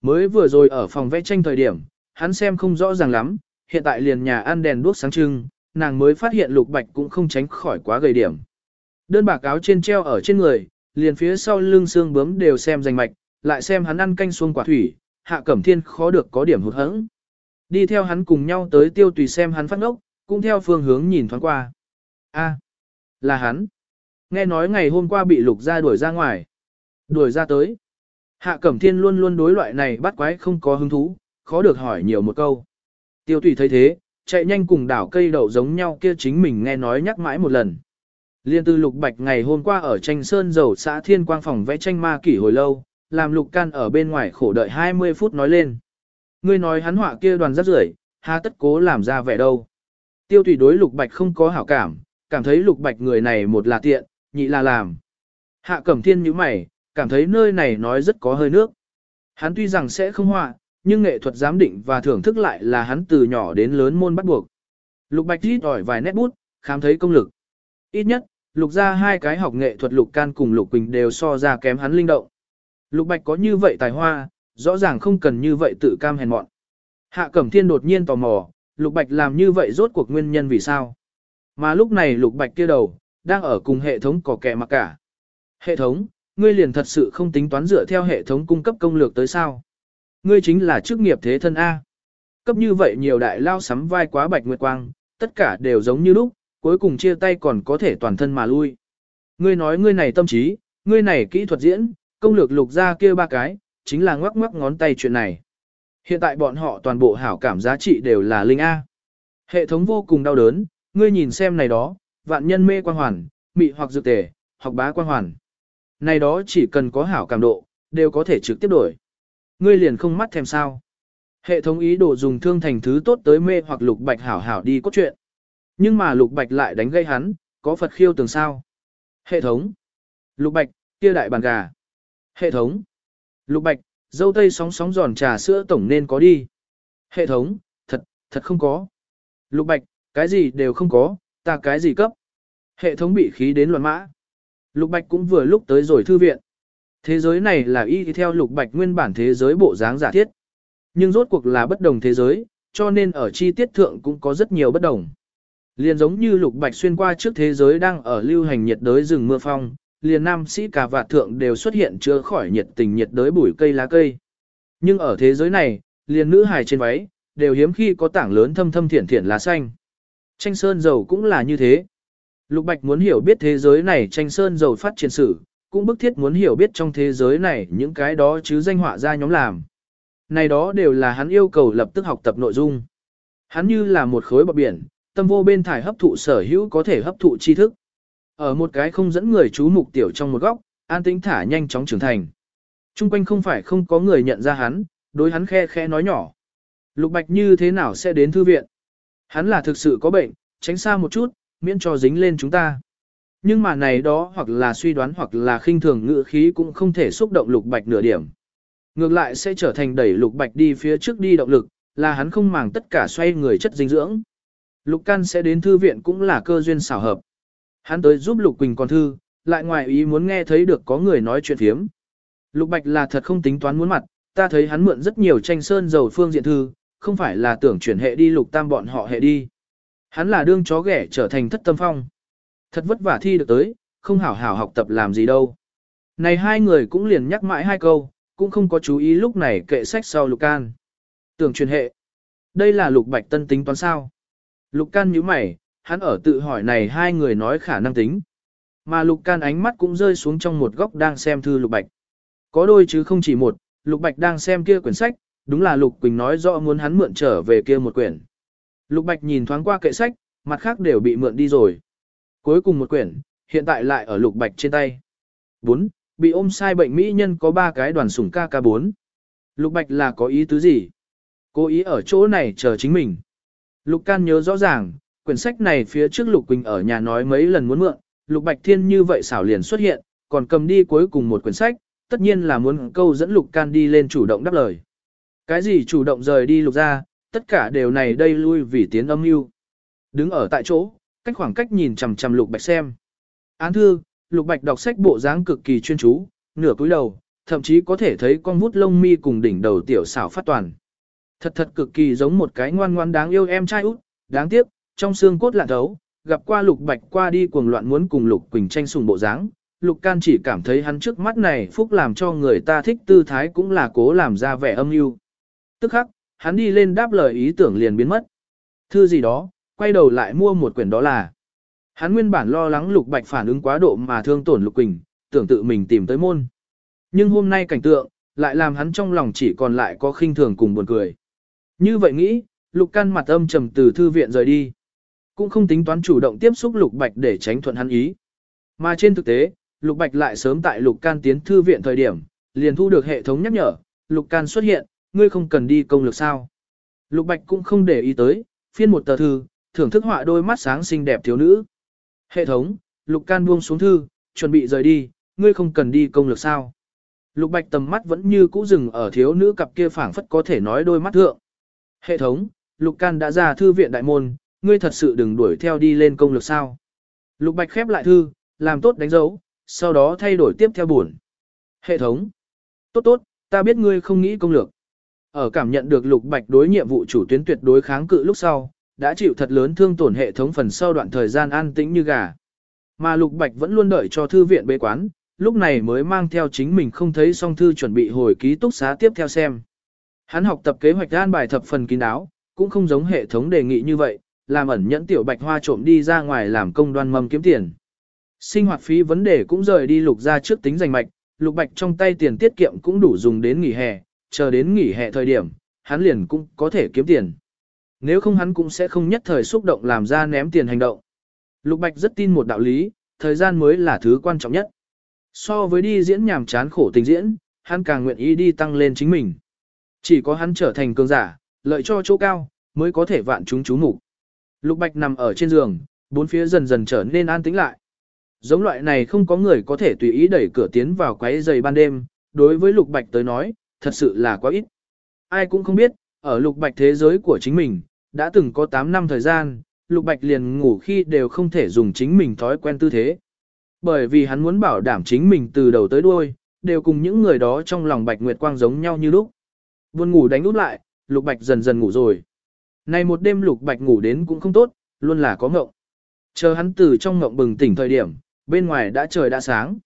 Mới vừa rồi ở phòng vẽ tranh thời điểm, hắn xem không rõ ràng lắm, hiện tại liền nhà ăn đèn đuốc sáng trưng, nàng mới phát hiện lục bạch cũng không tránh khỏi quá gầy điểm. Đơn bạc áo trên treo ở trên người, liền phía sau lưng xương bướm đều xem rành mạch, lại xem hắn ăn canh xuông quả thủy, hạ cẩm thiên khó được có điểm hụt hẫng. Đi theo hắn cùng nhau tới tiêu tùy xem hắn phát ngốc, cũng theo phương hướng nhìn thoáng qua. a là hắn. Nghe nói ngày hôm qua bị lục ra đuổi ra ngoài. Đuổi ra tới. Hạ Cẩm Thiên luôn luôn đối loại này bắt quái không có hứng thú, khó được hỏi nhiều một câu. Tiêu tùy thấy thế, chạy nhanh cùng đảo cây đậu giống nhau kia chính mình nghe nói nhắc mãi một lần. Liên tư lục bạch ngày hôm qua ở tranh sơn dầu xã thiên quang phòng vẽ tranh ma kỷ hồi lâu, làm lục can ở bên ngoài khổ đợi 20 phút nói lên. Ngươi nói hắn họa kia đoàn rất rưởi, há tất cố làm ra vẻ đâu. Tiêu tùy đối lục bạch không có hảo cảm, cảm thấy lục bạch người này một là tiện, nhị là làm. Hạ cẩm thiên như mày, cảm thấy nơi này nói rất có hơi nước. Hắn tuy rằng sẽ không họa, nhưng nghệ thuật giám định và thưởng thức lại là hắn từ nhỏ đến lớn môn bắt buộc. Lục Bạch ít ỏi vài nét bút, khám thấy công lực. Ít nhất, Lục ra hai cái học nghệ thuật Lục Can cùng Lục Quỳnh đều so ra kém hắn linh động. Lục Bạch có như vậy tài hoa, rõ ràng không cần như vậy tự cam hèn mọn. Hạ Cẩm Thiên đột nhiên tò mò, Lục Bạch làm như vậy rốt cuộc nguyên nhân vì sao? Mà lúc này Lục Bạch kia đầu, đang ở cùng hệ thống có kẻ mặc cả. Hệ thống, ngươi liền thật sự không tính toán dựa theo hệ thống cung cấp công lược tới sao? Ngươi chính là chức nghiệp thế thân A. Cấp như vậy nhiều đại lao sắm vai quá bạch nguyệt quang, tất cả đều giống như lúc, cuối cùng chia tay còn có thể toàn thân mà lui. Ngươi nói ngươi này tâm trí, ngươi này kỹ thuật diễn, công lược lục ra kia ba cái, chính là ngoắc ngoắc ngón tay chuyện này. Hiện tại bọn họ toàn bộ hảo cảm giá trị đều là linh A. Hệ thống vô cùng đau đớn, ngươi nhìn xem này đó, vạn nhân mê quan hoàn, mị hoặc dược tề, hoặc bá quan hoàn. Này đó chỉ cần có hảo cảm độ, đều có thể trực tiếp đổi. Ngươi liền không mắt thèm sao. Hệ thống ý đồ dùng thương thành thứ tốt tới mê hoặc lục bạch hảo hảo đi cốt truyện. Nhưng mà lục bạch lại đánh gây hắn, có Phật khiêu tường sao. Hệ thống. Lục bạch, kia đại bàn gà. Hệ thống. Lục bạch, dâu tây sóng sóng giòn trà sữa tổng nên có đi. Hệ thống, thật, thật không có. Lục bạch, cái gì đều không có, ta cái gì cấp. Hệ thống bị khí đến loạn mã. Lục bạch cũng vừa lúc tới rồi thư viện. Thế giới này là y theo lục bạch nguyên bản thế giới bộ dáng giả thiết. Nhưng rốt cuộc là bất đồng thế giới, cho nên ở chi tiết thượng cũng có rất nhiều bất đồng. Liền giống như lục bạch xuyên qua trước thế giới đang ở lưu hành nhiệt đới rừng mưa phong, liền nam sĩ cả vạt thượng đều xuất hiện chưa khỏi nhiệt tình nhiệt đới bụi cây lá cây. Nhưng ở thế giới này, liền nữ hài trên váy, đều hiếm khi có tảng lớn thâm thâm thiển thiển lá xanh. Tranh sơn dầu cũng là như thế. Lục Bạch muốn hiểu biết thế giới này tranh sơn dầu phát triển sử, cũng bức thiết muốn hiểu biết trong thế giới này những cái đó chứ danh họa ra nhóm làm. Này đó đều là hắn yêu cầu lập tức học tập nội dung. Hắn như là một khối bọc biển, tâm vô bên thải hấp thụ sở hữu có thể hấp thụ tri thức. Ở một cái không dẫn người chú mục tiểu trong một góc, an tĩnh thả nhanh chóng trưởng thành. Trung quanh không phải không có người nhận ra hắn, đối hắn khe khe nói nhỏ. Lục Bạch như thế nào sẽ đến thư viện? Hắn là thực sự có bệnh, tránh xa một chút, miễn cho dính lên chúng ta. Nhưng mà này đó hoặc là suy đoán hoặc là khinh thường ngữ khí cũng không thể xúc động lục bạch nửa điểm. Ngược lại sẽ trở thành đẩy lục bạch đi phía trước đi động lực, là hắn không màng tất cả xoay người chất dinh dưỡng. Lục Can sẽ đến thư viện cũng là cơ duyên xảo hợp. Hắn tới giúp Lục Quỳnh còn thư, lại ngoài ý muốn nghe thấy được có người nói chuyện phiếm. Lục Bạch là thật không tính toán muốn mặt, ta thấy hắn mượn rất nhiều tranh sơn dầu phương diện thư, không phải là tưởng chuyển hệ đi Lục Tam bọn họ hệ đi. Hắn là đương chó ghẻ trở thành thất tâm phong. Thật vất vả thi được tới, không hảo hảo học tập làm gì đâu. Này hai người cũng liền nhắc mãi hai câu, cũng không có chú ý lúc này kệ sách sau lục can. Tưởng truyền hệ. Đây là lục bạch tân tính toán sao. Lục can nhíu mày, hắn ở tự hỏi này hai người nói khả năng tính. Mà lục can ánh mắt cũng rơi xuống trong một góc đang xem thư lục bạch. Có đôi chứ không chỉ một, lục bạch đang xem kia quyển sách, đúng là lục quỳnh nói rõ muốn hắn mượn trở về kia một quyển. Lục bạch nhìn thoáng qua kệ sách, mặt khác đều bị mượn đi rồi. Cuối cùng một quyển, hiện tại lại ở lục bạch trên tay. 4. Bị ôm sai bệnh mỹ nhân có ba cái đoàn sủng KK4. Lục Bạch là có ý tứ gì? Cố ý ở chỗ này chờ chính mình. Lục Can nhớ rõ ràng, quyển sách này phía trước Lục Quỳnh ở nhà nói mấy lần muốn mượn, Lục Bạch Thiên như vậy xảo liền xuất hiện, còn cầm đi cuối cùng một quyển sách, tất nhiên là muốn câu dẫn Lục Can đi lên chủ động đáp lời. Cái gì chủ động rời đi Lục ra, tất cả đều này đây lui vì tiến âm mưu. Đứng ở tại chỗ, cách khoảng cách nhìn chằm chằm Lục Bạch xem. Án thư, Lục Bạch đọc sách bộ dáng cực kỳ chuyên chú, nửa cúi đầu, thậm chí có thể thấy con vút lông mi cùng đỉnh đầu tiểu xảo phát toàn. Thật thật cực kỳ giống một cái ngoan ngoan đáng yêu em trai út, đáng tiếc, trong xương cốt lạ thấu, gặp qua Lục Bạch qua đi cuồng loạn muốn cùng Lục Quỳnh tranh sùng bộ dáng, Lục Can chỉ cảm thấy hắn trước mắt này phúc làm cho người ta thích tư thái cũng là cố làm ra vẻ âm mưu. Tức khắc, hắn đi lên đáp lời ý tưởng liền biến mất. Thư gì đó, quay đầu lại mua một quyển đó là. Hắn nguyên bản lo lắng Lục Bạch phản ứng quá độ mà thương tổn Lục Quỳnh, tưởng tự mình tìm tới môn. Nhưng hôm nay cảnh tượng, lại làm hắn trong lòng chỉ còn lại có khinh thường cùng buồn cười. Như vậy nghĩ, Lục Can mặt âm trầm từ thư viện rời đi. Cũng không tính toán chủ động tiếp xúc Lục Bạch để tránh thuận hắn ý. Mà trên thực tế, Lục Bạch lại sớm tại Lục Can tiến thư viện thời điểm, liền thu được hệ thống nhắc nhở, Lục Can xuất hiện, ngươi không cần đi công lược sao. Lục Bạch cũng không để ý tới, phiên một tờ thư, thưởng thức họa đôi mắt sáng xinh đẹp thiếu nữ. Hệ thống, Lục Can buông xuống thư, chuẩn bị rời đi, ngươi không cần đi công lược sao. Lục Bạch tầm mắt vẫn như cũ dừng ở thiếu nữ cặp kia phảng phất có thể nói đôi mắt thượng. Hệ thống, Lục Can đã ra thư viện đại môn, ngươi thật sự đừng đuổi theo đi lên công lược sao. Lục Bạch khép lại thư, làm tốt đánh dấu, sau đó thay đổi tiếp theo buồn. Hệ thống. Tốt tốt, ta biết ngươi không nghĩ công lược. Ở cảm nhận được Lục Bạch đối nhiệm vụ chủ tuyến tuyệt đối kháng cự lúc sau, đã chịu thật lớn thương tổn hệ thống phần sau đoạn thời gian an tĩnh như gà. Mà Lục Bạch vẫn luôn đợi cho thư viện bế quán, lúc này mới mang theo chính mình không thấy song thư chuẩn bị hồi ký túc xá tiếp theo xem. Hắn học tập kế hoạch an bài thập phần kín đáo, cũng không giống hệ thống đề nghị như vậy, làm ẩn nhẫn tiểu bạch hoa trộm đi ra ngoài làm công đoan mâm kiếm tiền. Sinh hoạt phí vấn đề cũng rời đi lục ra trước tính giành mạch, lục bạch trong tay tiền tiết kiệm cũng đủ dùng đến nghỉ hè, chờ đến nghỉ hè thời điểm, hắn liền cũng có thể kiếm tiền. Nếu không hắn cũng sẽ không nhất thời xúc động làm ra ném tiền hành động. Lục bạch rất tin một đạo lý, thời gian mới là thứ quan trọng nhất. So với đi diễn nhàm chán khổ tình diễn, hắn càng nguyện ý đi tăng lên chính mình. Chỉ có hắn trở thành cường giả, lợi cho chỗ cao, mới có thể vạn chúng chú mục. Lục Bạch nằm ở trên giường, bốn phía dần dần trở nên an tĩnh lại. Giống loại này không có người có thể tùy ý đẩy cửa tiến vào quấy giày ban đêm, đối với Lục Bạch tới nói, thật sự là quá ít. Ai cũng không biết, ở Lục Bạch thế giới của chính mình, đã từng có 8 năm thời gian, Lục Bạch liền ngủ khi đều không thể dùng chính mình thói quen tư thế. Bởi vì hắn muốn bảo đảm chính mình từ đầu tới đuôi, đều cùng những người đó trong lòng Bạch Nguyệt Quang giống nhau như lúc. Buồn ngủ đánh út lại, Lục Bạch dần dần ngủ rồi. Này một đêm Lục Bạch ngủ đến cũng không tốt, luôn là có ngộng. Chờ hắn từ trong ngộng bừng tỉnh thời điểm, bên ngoài đã trời đã sáng.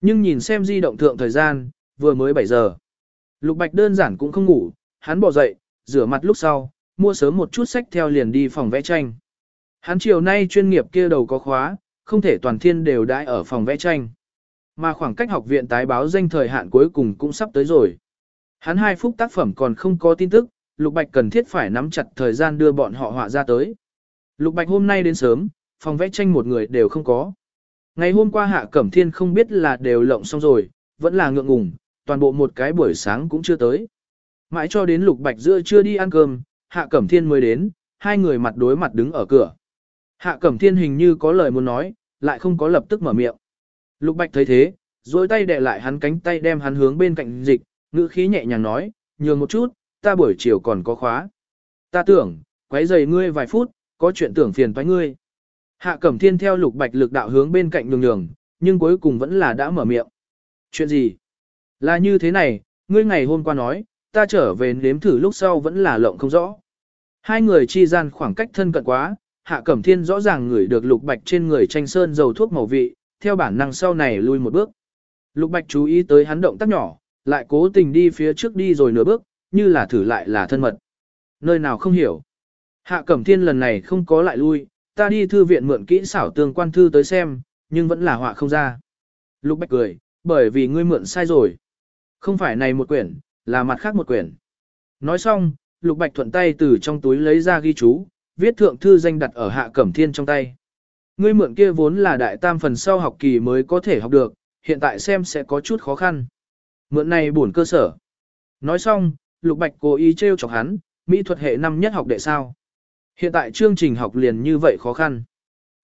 Nhưng nhìn xem di động thượng thời gian, vừa mới 7 giờ. Lục Bạch đơn giản cũng không ngủ, hắn bỏ dậy, rửa mặt lúc sau, mua sớm một chút sách theo liền đi phòng vẽ tranh. Hắn chiều nay chuyên nghiệp kia đầu có khóa, không thể toàn thiên đều đãi ở phòng vẽ tranh. Mà khoảng cách học viện tái báo danh thời hạn cuối cùng cũng sắp tới rồi. Hắn hai phút tác phẩm còn không có tin tức, Lục Bạch cần thiết phải nắm chặt thời gian đưa bọn họ họa ra tới. Lục Bạch hôm nay đến sớm, phòng vẽ tranh một người đều không có. Ngày hôm qua Hạ Cẩm Thiên không biết là đều lộng xong rồi, vẫn là ngượng ngùng, toàn bộ một cái buổi sáng cũng chưa tới. Mãi cho đến Lục Bạch giữa chưa đi ăn cơm, Hạ Cẩm Thiên mới đến, hai người mặt đối mặt đứng ở cửa. Hạ Cẩm Thiên hình như có lời muốn nói, lại không có lập tức mở miệng. Lục Bạch thấy thế, dối tay đè lại hắn cánh tay đem hắn hướng bên cạnh dịch, ngữ khí nhẹ nhàng nói, nhường một chút, ta buổi chiều còn có khóa. Ta tưởng, quấy giày ngươi vài phút, có chuyện tưởng phiền toái ngươi. Hạ Cẩm Thiên theo Lục Bạch lực đạo hướng bên cạnh nhường nhường, nhưng cuối cùng vẫn là đã mở miệng. Chuyện gì? Là như thế này, ngươi ngày hôm qua nói, ta trở về nếm thử lúc sau vẫn là lộng không rõ. Hai người chi gian khoảng cách thân cận quá, Hạ Cẩm Thiên rõ ràng ngửi được Lục Bạch trên người tranh sơn dầu thuốc màu vị, theo bản năng sau này lui một bước. Lục Bạch chú ý tới hắn động tác nhỏ, lại cố tình đi phía trước đi rồi nửa bước, như là thử lại là thân mật. Nơi nào không hiểu. Hạ Cẩm Thiên lần này không có lại lui, ta đi thư viện mượn kỹ xảo tương quan thư tới xem, nhưng vẫn là họa không ra. Lục Bạch cười, bởi vì ngươi mượn sai rồi. Không phải này một quyển, là mặt khác một quyển. Nói xong, Lục Bạch thuận tay từ trong túi lấy ra ghi chú, viết thượng thư danh đặt ở Hạ Cẩm Thiên trong tay. Ngươi mượn kia vốn là đại tam phần sau học kỳ mới có thể học được, hiện tại xem sẽ có chút khó khăn. Mượn này buồn cơ sở. Nói xong, Lục Bạch cố ý trêu chọc hắn, mỹ thuật hệ năm nhất học đệ sao. Hiện tại chương trình học liền như vậy khó khăn.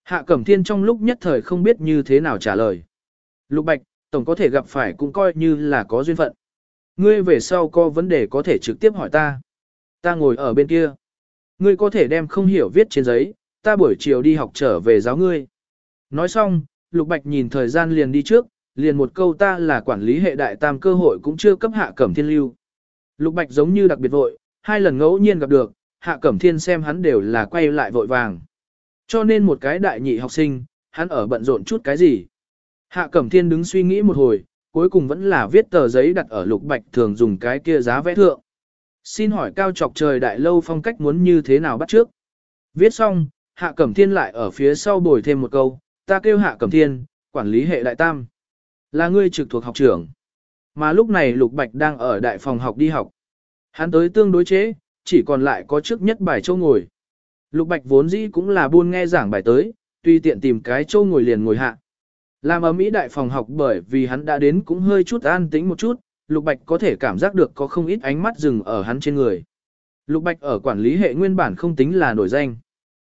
Hạ Cẩm Thiên trong lúc nhất thời không biết như thế nào trả lời. Lục Bạch, tổng có thể gặp phải cũng coi như là có duyên phận. Ngươi về sau có vấn đề có thể trực tiếp hỏi ta. Ta ngồi ở bên kia. Ngươi có thể đem không hiểu viết trên giấy, ta buổi chiều đi học trở về giáo ngươi. Nói xong, Lục Bạch nhìn thời gian liền đi trước, liền một câu ta là quản lý hệ đại tam cơ hội cũng chưa cấp hạ cẩm thiên lưu. Lục Bạch giống như đặc biệt vội, hai lần ngẫu nhiên gặp được, hạ cẩm thiên xem hắn đều là quay lại vội vàng. Cho nên một cái đại nhị học sinh, hắn ở bận rộn chút cái gì. Hạ cẩm thiên đứng suy nghĩ một hồi, cuối cùng vẫn là viết tờ giấy đặt ở Lục Bạch thường dùng cái kia giá vẽ thượng. Xin hỏi cao trọc trời đại lâu phong cách muốn như thế nào bắt trước. Viết xong, Hạ Cẩm Thiên lại ở phía sau bồi thêm một câu, ta kêu Hạ Cẩm Thiên, quản lý hệ đại tam. Là ngươi trực thuộc học trưởng. Mà lúc này Lục Bạch đang ở đại phòng học đi học. Hắn tới tương đối chế, chỉ còn lại có trước nhất bài châu ngồi. Lục Bạch vốn dĩ cũng là buôn nghe giảng bài tới, tuy tiện tìm cái châu ngồi liền ngồi hạ. Làm ở Mỹ đại phòng học bởi vì hắn đã đến cũng hơi chút an tĩnh một chút, Lục Bạch có thể cảm giác được có không ít ánh mắt dừng ở hắn trên người. Lục Bạch ở quản lý hệ nguyên bản không tính là nổi danh.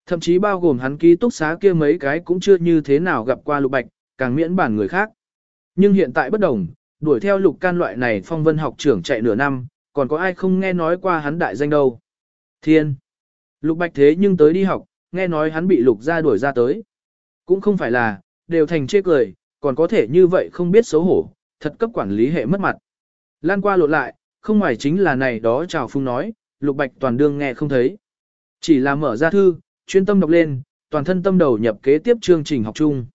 Thậm chí bao gồm hắn ký túc xá kia mấy cái cũng chưa như thế nào gặp qua Lục Bạch, càng miễn bản người khác. Nhưng hiện tại bất đồng, đuổi theo Lục Can loại này phong vân học trưởng chạy nửa năm, còn có ai không nghe nói qua hắn đại danh đâu. Thiên. Lục Bạch thế nhưng tới đi học, nghe nói hắn bị Lục ra đuổi ra tới. Cũng không phải là, đều thành chê cười, còn có thể như vậy không biết xấu hổ, thật cấp quản lý hệ mất mặt. Lan qua lộn lại, không ngoài chính là này đó chào phung nói, Lục Bạch toàn đương nghe không thấy. Chỉ là mở ra thư, chuyên tâm đọc lên, toàn thân tâm đầu nhập kế tiếp chương trình học chung.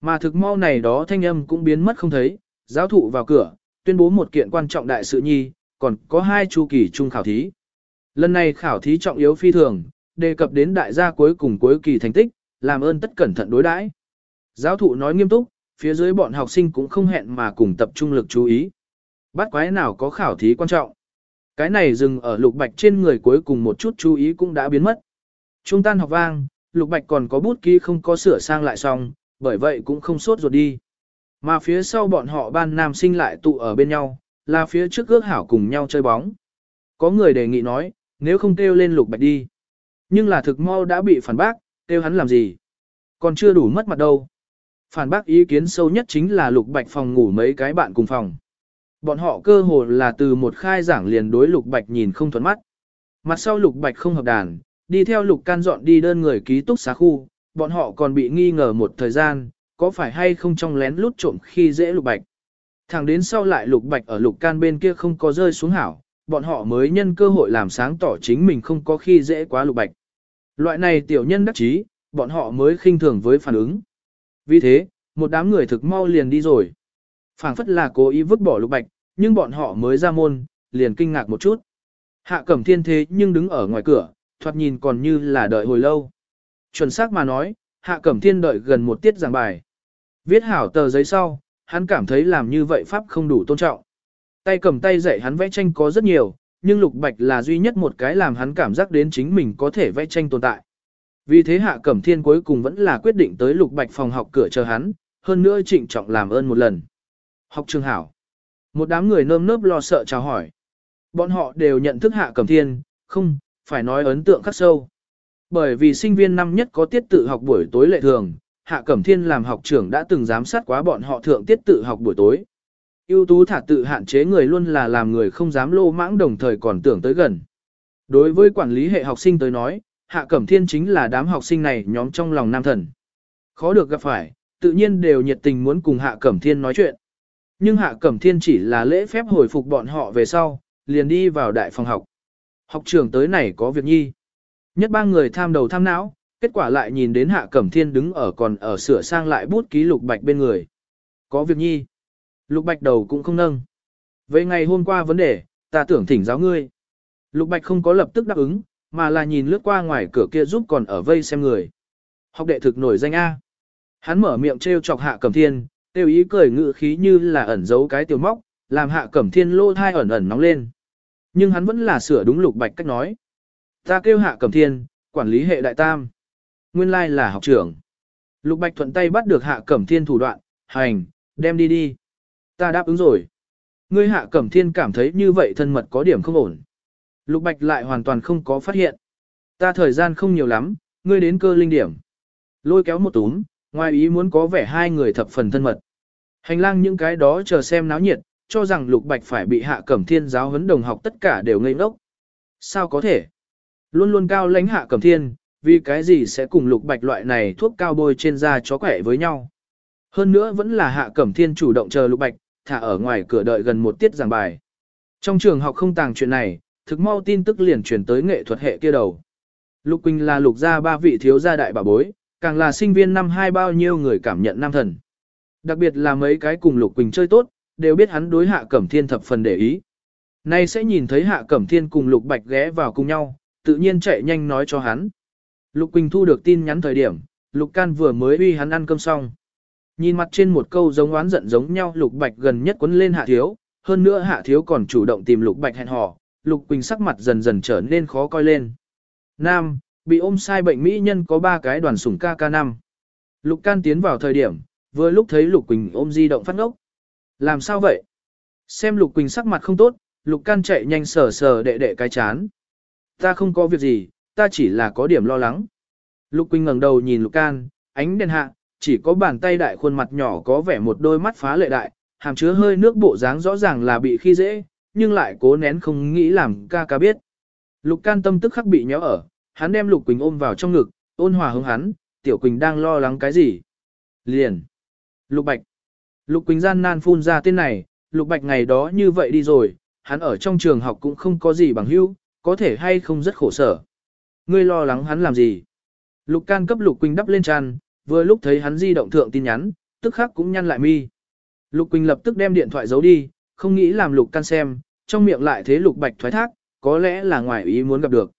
Mà thực mau này đó thanh âm cũng biến mất không thấy, giáo thụ vào cửa, tuyên bố một kiện quan trọng đại sự nhi, còn có hai chu kỳ chung khảo thí. Lần này khảo thí trọng yếu phi thường, đề cập đến đại gia cuối cùng cuối kỳ thành tích, làm ơn tất cẩn thận đối đãi. Giáo thụ nói nghiêm túc, phía dưới bọn học sinh cũng không hẹn mà cùng tập trung lực chú ý. Bắt quái nào có khảo thí quan trọng. Cái này dừng ở lục bạch trên người cuối cùng một chút chú ý cũng đã biến mất. Trung tan học vang, lục bạch còn có bút ký không có sửa sang lại xong, bởi vậy cũng không sốt ruột đi. Mà phía sau bọn họ ban nam sinh lại tụ ở bên nhau, là phía trước ước hảo cùng nhau chơi bóng. Có người đề nghị nói, nếu không kêu lên lục bạch đi. Nhưng là thực mau đã bị phản bác, kêu hắn làm gì. Còn chưa đủ mất mặt đâu. Phản bác ý kiến sâu nhất chính là lục bạch phòng ngủ mấy cái bạn cùng phòng. Bọn họ cơ hồ là từ một khai giảng liền đối lục bạch nhìn không thuận mắt. Mặt sau lục bạch không hợp đàn, đi theo lục can dọn đi đơn người ký túc xá khu, bọn họ còn bị nghi ngờ một thời gian, có phải hay không trong lén lút trộm khi dễ lục bạch. Thẳng đến sau lại lục bạch ở lục can bên kia không có rơi xuống hảo, bọn họ mới nhân cơ hội làm sáng tỏ chính mình không có khi dễ quá lục bạch. Loại này tiểu nhân đắc chí, bọn họ mới khinh thường với phản ứng. Vì thế, một đám người thực mau liền đi rồi phảng phất là cố ý vứt bỏ lục bạch, nhưng bọn họ mới ra môn, liền kinh ngạc một chút. Hạ cẩm thiên thế nhưng đứng ở ngoài cửa, thoạt nhìn còn như là đợi hồi lâu. Chuẩn xác mà nói, hạ cẩm thiên đợi gần một tiết giảng bài. Viết hảo tờ giấy sau, hắn cảm thấy làm như vậy pháp không đủ tôn trọng. Tay cầm tay dạy hắn vẽ tranh có rất nhiều, nhưng lục bạch là duy nhất một cái làm hắn cảm giác đến chính mình có thể vẽ tranh tồn tại. Vì thế hạ cẩm thiên cuối cùng vẫn là quyết định tới lục bạch phòng học cửa chờ hắn, hơn nữa trịnh trọng làm ơn một lần. Học trường hảo. Một đám người nơm nớp lo sợ chào hỏi. Bọn họ đều nhận thức hạ cẩm thiên, không, phải nói ấn tượng khắc sâu. Bởi vì sinh viên năm nhất có tiết tự học buổi tối lệ thường, Hạ Cẩm Thiên làm học trưởng đã từng giám sát quá bọn họ thượng tiết tự học buổi tối. ưu tú thả tự hạn chế người luôn là làm người không dám lô mãng đồng thời còn tưởng tới gần. Đối với quản lý hệ học sinh tới nói, Hạ Cẩm Thiên chính là đám học sinh này nhóm trong lòng nam thần. Khó được gặp phải, tự nhiên đều nhiệt tình muốn cùng Hạ Cẩm Thiên nói chuyện. Nhưng Hạ Cẩm Thiên chỉ là lễ phép hồi phục bọn họ về sau, liền đi vào đại phòng học. Học trưởng tới này có việc nhi. Nhất ba người tham đầu tham não, kết quả lại nhìn đến Hạ Cẩm Thiên đứng ở còn ở sửa sang lại bút ký Lục Bạch bên người. Có việc nhi. Lục Bạch đầu cũng không nâng. Vậy ngày hôm qua vấn đề, ta tưởng thỉnh giáo ngươi. Lục Bạch không có lập tức đáp ứng, mà là nhìn lướt qua ngoài cửa kia giúp còn ở vây xem người. Học đệ thực nổi danh A. Hắn mở miệng trêu chọc Hạ Cẩm Thiên, tiêu ý cười ngự khí như là ẩn giấu cái tiểu móc, làm hạ cẩm thiên lô thai ẩn ẩn nóng lên. Nhưng hắn vẫn là sửa đúng lục bạch cách nói. Ta kêu hạ cẩm thiên, quản lý hệ đại tam. Nguyên lai là học trưởng. Lục bạch thuận tay bắt được hạ cẩm thiên thủ đoạn, hành, Đem đi đi. Ta đáp ứng rồi. Ngươi hạ cẩm thiên cảm thấy như vậy thân mật có điểm không ổn. Lục bạch lại hoàn toàn không có phát hiện. Ta thời gian không nhiều lắm, ngươi đến cơ linh điểm. Lôi kéo một túm, ngoài ý muốn có vẻ hai người thập phần thân mật. Hành lang những cái đó chờ xem náo nhiệt, cho rằng lục bạch phải bị hạ cẩm thiên giáo huấn đồng học tất cả đều ngây ngốc. Sao có thể? Luôn luôn cao lãnh hạ cẩm thiên, vì cái gì sẽ cùng lục bạch loại này thuốc cao bôi trên da chó quẻ với nhau. Hơn nữa vẫn là hạ cẩm thiên chủ động chờ lục bạch, thả ở ngoài cửa đợi gần một tiết giảng bài. Trong trường học không tàng chuyện này, thực mau tin tức liền truyền tới nghệ thuật hệ kia đầu. Lục Quỳnh là lục gia ba vị thiếu gia đại bà bối, càng là sinh viên năm hai bao nhiêu người cảm nhận nam thần. Đặc biệt là mấy cái cùng Lục Quỳnh chơi tốt, đều biết hắn đối hạ cẩm thiên thập phần để ý. Nay sẽ nhìn thấy hạ cẩm thiên cùng Lục Bạch ghé vào cùng nhau, tự nhiên chạy nhanh nói cho hắn. Lục Quỳnh thu được tin nhắn thời điểm, Lục Can vừa mới uy hắn ăn cơm xong. Nhìn mặt trên một câu giống oán giận giống nhau Lục Bạch gần nhất quấn lên hạ thiếu, hơn nữa hạ thiếu còn chủ động tìm Lục Bạch hẹn hò, Lục Quỳnh sắc mặt dần dần trở nên khó coi lên. Nam, bị ôm sai bệnh mỹ nhân có ba cái đoàn sủng KK5. Lục Can tiến vào thời điểm, vừa lúc thấy Lục Quỳnh ôm di động phát ngốc. Làm sao vậy? Xem Lục Quỳnh sắc mặt không tốt, Lục Can chạy nhanh sờ sờ đệ đệ cái chán. Ta không có việc gì, ta chỉ là có điểm lo lắng. Lục Quỳnh ngẩng đầu nhìn Lục Can, ánh đèn hạ, chỉ có bàn tay đại khuôn mặt nhỏ có vẻ một đôi mắt phá lệ đại, hàm chứa hơi nước bộ dáng rõ ràng là bị khi dễ, nhưng lại cố nén không nghĩ làm ca ca biết. Lục Can tâm tức khắc bị nhéo ở, hắn đem Lục Quỳnh ôm vào trong ngực, ôn hòa hướng hắn, Tiểu Quỳnh đang lo lắng cái gì? Liền. Lục Bạch. Lục Quỳnh gian nan phun ra tên này, Lục Bạch ngày đó như vậy đi rồi, hắn ở trong trường học cũng không có gì bằng hữu, có thể hay không rất khổ sở. Ngươi lo lắng hắn làm gì? Lục Can cấp Lục Quỳnh đắp lên tràn, vừa lúc thấy hắn di động thượng tin nhắn, tức khắc cũng nhăn lại mi. Lục Quỳnh lập tức đem điện thoại giấu đi, không nghĩ làm Lục Can xem, trong miệng lại thế Lục Bạch thoái thác, có lẽ là ngoài ý muốn gặp được.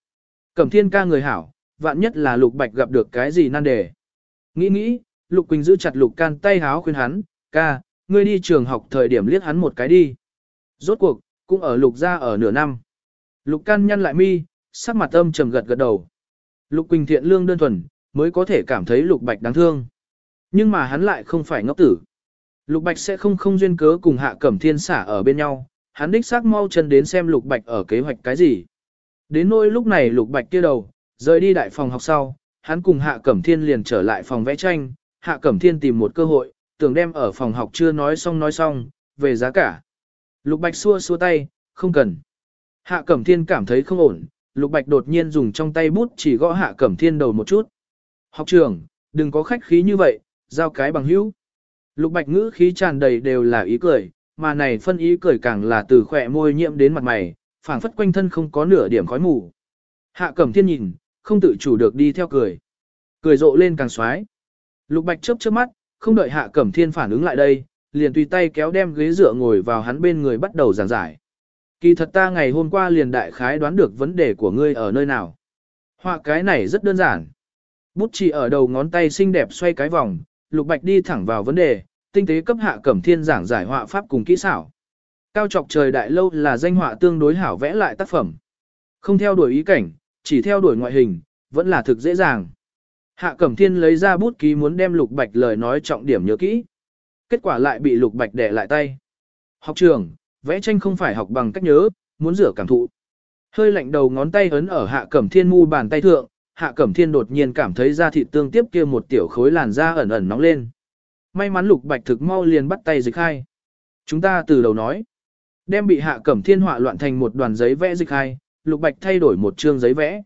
Cẩm thiên ca người hảo, vạn nhất là Lục Bạch gặp được cái gì nan đề. Nghĩ nghĩ, Lục Quỳnh giữ chặt Lục Can tay háo khuyên hắn, ca, ngươi đi trường học thời điểm liếc hắn một cái đi. Rốt cuộc, cũng ở Lục gia ở nửa năm. Lục Can nhăn lại mi, sắc mặt âm trầm gật gật đầu. Lục Quỳnh thiện lương đơn thuần, mới có thể cảm thấy Lục Bạch đáng thương. Nhưng mà hắn lại không phải ngốc tử. Lục Bạch sẽ không không duyên cớ cùng Hạ Cẩm Thiên xả ở bên nhau, hắn đích xác mau chân đến xem Lục Bạch ở kế hoạch cái gì. Đến nỗi lúc này Lục Bạch kia đầu, rời đi đại phòng học sau, hắn cùng Hạ Cẩm Thiên liền trở lại phòng vẽ tranh, Hạ Cẩm Thiên tìm một cơ hội, tưởng đem ở phòng học chưa nói xong nói xong, về giá cả. Lục Bạch xua xua tay, không cần. Hạ Cẩm Thiên cảm thấy không ổn, Lục Bạch đột nhiên dùng trong tay bút chỉ gõ Hạ Cẩm Thiên đầu một chút. Học trưởng, đừng có khách khí như vậy, giao cái bằng hữu. Lục Bạch ngữ khí tràn đầy đều là ý cười, mà này phân ý cười càng là từ khỏe môi nhiễm đến mặt mày, phảng phất quanh thân không có nửa điểm khói mù. Hạ Cẩm Thiên nhìn, không tự chủ được đi theo cười. Cười rộ lên càng xoái. Lục Bạch chớp chớp mắt, không đợi Hạ Cẩm Thiên phản ứng lại đây, liền tùy tay kéo đem ghế dựa ngồi vào hắn bên người bắt đầu giảng giải. Kỳ thật ta ngày hôm qua liền đại khái đoán được vấn đề của ngươi ở nơi nào. Họa cái này rất đơn giản. Bút chỉ ở đầu ngón tay xinh đẹp xoay cái vòng, Lục Bạch đi thẳng vào vấn đề, tinh tế cấp Hạ Cẩm Thiên giảng giải họa pháp cùng kỹ xảo. Cao trọc trời đại lâu là danh họa tương đối hảo vẽ lại tác phẩm. Không theo đuổi ý cảnh, chỉ theo đuổi ngoại hình, vẫn là thực dễ dàng. Hạ Cẩm Thiên lấy ra bút ký muốn đem Lục Bạch lời nói trọng điểm nhớ kỹ. Kết quả lại bị Lục Bạch đè lại tay. Học trường, vẽ tranh không phải học bằng cách nhớ, muốn rửa cảm thụ. Hơi lạnh đầu ngón tay ấn ở Hạ Cẩm Thiên mu bàn tay thượng, Hạ Cẩm Thiên đột nhiên cảm thấy da thịt tương tiếp kia một tiểu khối làn da ẩn ẩn nóng lên. May mắn Lục Bạch thực mau liền bắt tay dịch khai. Chúng ta từ đầu nói. Đem bị hạ cẩm thiên họa loạn thành một đoàn giấy vẽ dịch hai, lục bạch thay đổi một chương giấy vẽ.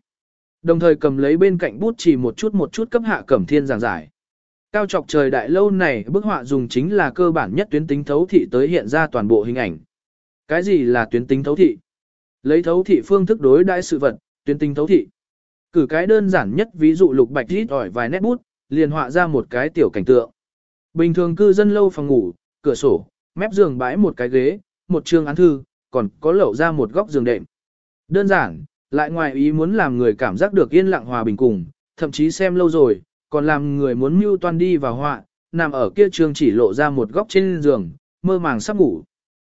Đồng thời cầm lấy bên cạnh bút chỉ một chút một chút cấp hạ cẩm thiên giảng giải. Cao trọc trời đại lâu này bức họa dùng chính là cơ bản nhất tuyến tính thấu thị tới hiện ra toàn bộ hình ảnh. Cái gì là tuyến tính thấu thị? Lấy thấu thị phương thức đối đãi sự vật, tuyến tính thấu thị. Cử cái đơn giản nhất ví dụ lục bạch rít ỏi vài nét bút, liền họa ra một cái tiểu cảnh tượng. Bình thường cư dân lâu phòng ngủ, cửa sổ, mép giường bãi một cái ghế, một trường án thư, còn có lẩu ra một góc giường đệm. Đơn giản, lại ngoài ý muốn làm người cảm giác được yên lặng hòa bình cùng, thậm chí xem lâu rồi, còn làm người muốn mưu toan đi vào họa, nằm ở kia trường chỉ lộ ra một góc trên giường, mơ màng sắp ngủ.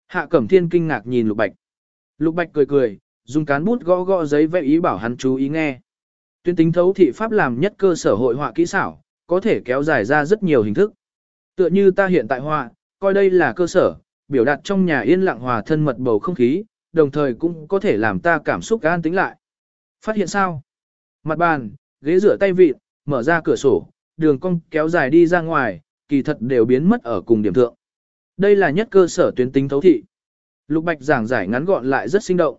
Hạ Cẩm Thiên kinh ngạc nhìn Lục Bạch. Lục Bạch cười cười, dùng cán bút gõ gõ giấy vẽ ý bảo hắn chú ý nghe. Tuyên tính thấu thị pháp làm nhất cơ sở hội họa kỹ xảo, có thể kéo dài ra rất nhiều hình thức. Tựa như ta hiện tại họa, coi đây là cơ sở, biểu đạt trong nhà yên lặng hòa thân mật bầu không khí, đồng thời cũng có thể làm ta cảm xúc an tính lại. Phát hiện sao? Mặt bàn, ghế rửa tay vịt, mở ra cửa sổ, đường cong kéo dài đi ra ngoài, kỳ thật đều biến mất ở cùng điểm thượng. Đây là nhất cơ sở tuyến tính thấu thị. Lục Bạch giảng giải ngắn gọn lại rất sinh động.